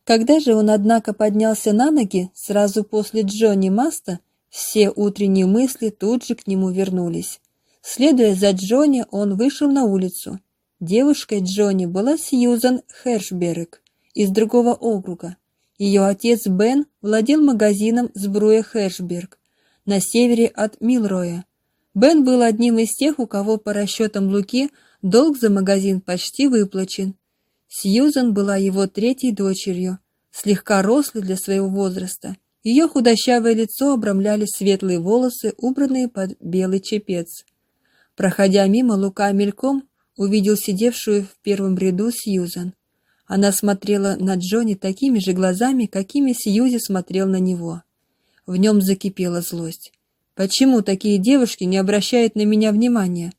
Когда же он, однако, поднялся на ноги, сразу после Джонни Маста, все утренние мысли тут же к нему вернулись. Следуя за Джонни, он вышел на улицу. Девушкой Джонни была Сьюзан Хершберг из другого округа. Ее отец Бен владел магазином Сбруя Хершберг на севере от Милроя. Бен был одним из тех, у кого по расчетам Луки долг за магазин почти выплачен. Сьюзан была его третьей дочерью, слегка рослой для своего возраста. Ее худощавое лицо обрамляли светлые волосы, убранные под белый чепец. Проходя мимо, Лука мельком увидел сидевшую в первом ряду Сьюзан. Она смотрела на Джонни такими же глазами, какими Сьюзи смотрел на него. В нем закипела злость. Почему такие девушки не обращают на меня внимания?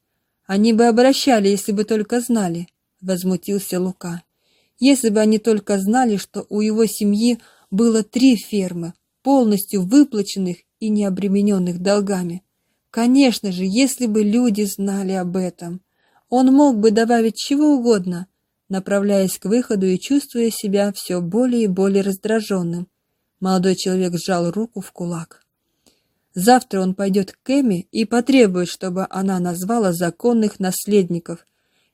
Они бы обращали, если бы только знали, возмутился Лука. Если бы они только знали, что у его семьи было три фермы, полностью выплаченных и не обремененных долгами. Конечно же, если бы люди знали об этом, он мог бы добавить чего угодно, направляясь к выходу и чувствуя себя все более и более раздраженным. Молодой человек сжал руку в кулак. Завтра он пойдет к Эми и потребует, чтобы она назвала законных наследников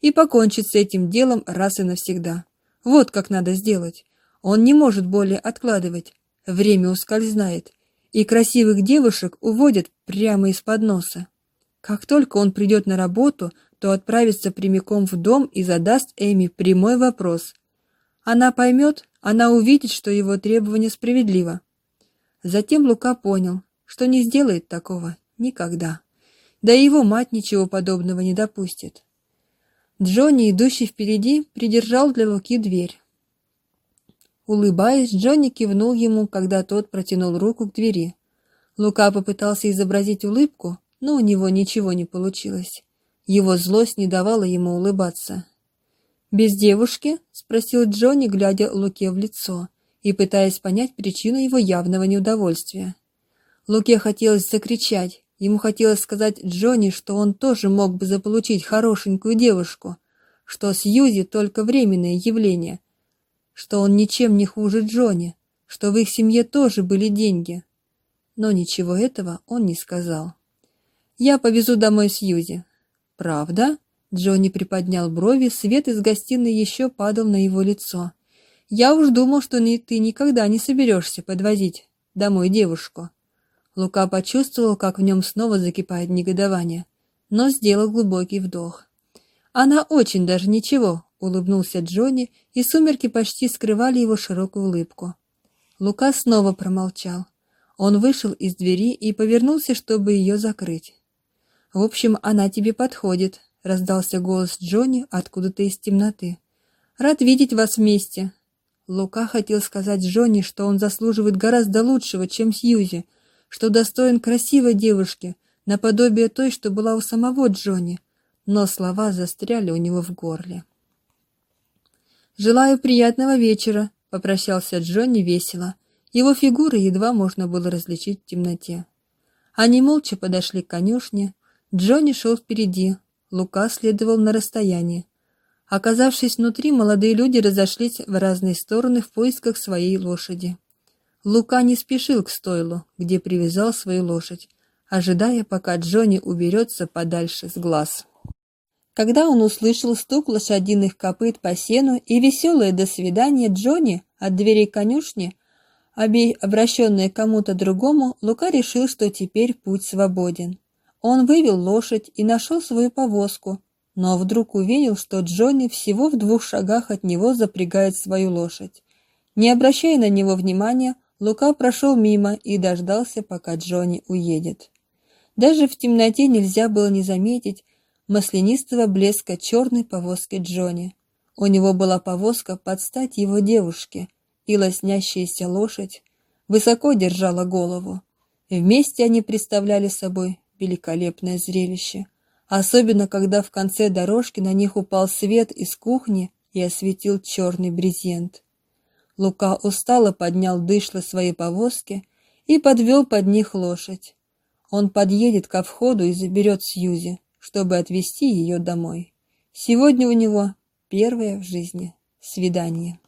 и покончит с этим делом раз и навсегда. Вот как надо сделать. Он не может более откладывать. Время ускользнает, и красивых девушек уводят прямо из-под носа. Как только он придет на работу, то отправится прямиком в дом и задаст Эми прямой вопрос. Она поймет, она увидит, что его требование справедливо. Затем Лука понял, что не сделает такого никогда. Да и его мать ничего подобного не допустит. Джонни, идущий впереди, придержал для Луки дверь. Улыбаясь, Джонни кивнул ему, когда тот протянул руку к двери. Лука попытался изобразить улыбку, но у него ничего не получилось. Его злость не давала ему улыбаться. «Без девушки?» — спросил Джонни, глядя Луке в лицо и пытаясь понять причину его явного неудовольствия. Луке хотелось закричать, ему хотелось сказать Джонни, что он тоже мог бы заполучить хорошенькую девушку, что Сьюзи только временное явление, что он ничем не хуже Джонни, что в их семье тоже были деньги. Но ничего этого он не сказал. «Я повезу домой Сьюзи». «Правда?» Джонни приподнял брови, свет из гостиной еще падал на его лицо. «Я уж думал, что ты никогда не соберешься подвозить домой девушку». Лука почувствовал, как в нем снова закипает негодование, но сделал глубокий вдох. «Она очень даже ничего», — улыбнулся Джонни, и сумерки почти скрывали его широкую улыбку. Лука снова промолчал. Он вышел из двери и повернулся, чтобы ее закрыть. «В общем, она тебе подходит», — раздался голос Джонни откуда-то из темноты. «Рад видеть вас вместе». Лука хотел сказать Джонни, что он заслуживает гораздо лучшего, чем Сьюзи, что достоин красивой девушки, наподобие той, что была у самого Джонни, но слова застряли у него в горле. «Желаю приятного вечера», — попрощался Джонни весело. Его фигуры едва можно было различить в темноте. Они молча подошли к конюшне. Джонни шел впереди, Лука следовал на расстоянии. Оказавшись внутри, молодые люди разошлись в разные стороны в поисках своей лошади. Лука не спешил к стойлу, где привязал свою лошадь, ожидая, пока Джонни уберется подальше с глаз. Когда он услышал стук лошадиных копыт по сену и веселое «до свидания» Джонни от двери конюшни, обращенное кому-то другому, Лука решил, что теперь путь свободен. Он вывел лошадь и нашел свою повозку, но вдруг увидел, что Джонни всего в двух шагах от него запрягает свою лошадь. Не обращая на него внимания, Лука прошел мимо и дождался, пока Джонни уедет. Даже в темноте нельзя было не заметить маслянистого блеска черной повозки Джонни. У него была повозка под стать его девушке, и лоснящаяся лошадь высоко держала голову. Вместе они представляли собой великолепное зрелище, особенно когда в конце дорожки на них упал свет из кухни и осветил черный брезент. Лука устало поднял дышло своей повозки и подвел под них лошадь. Он подъедет ко входу и заберет Сьюзи, чтобы отвезти ее домой. Сегодня у него первое в жизни свидание.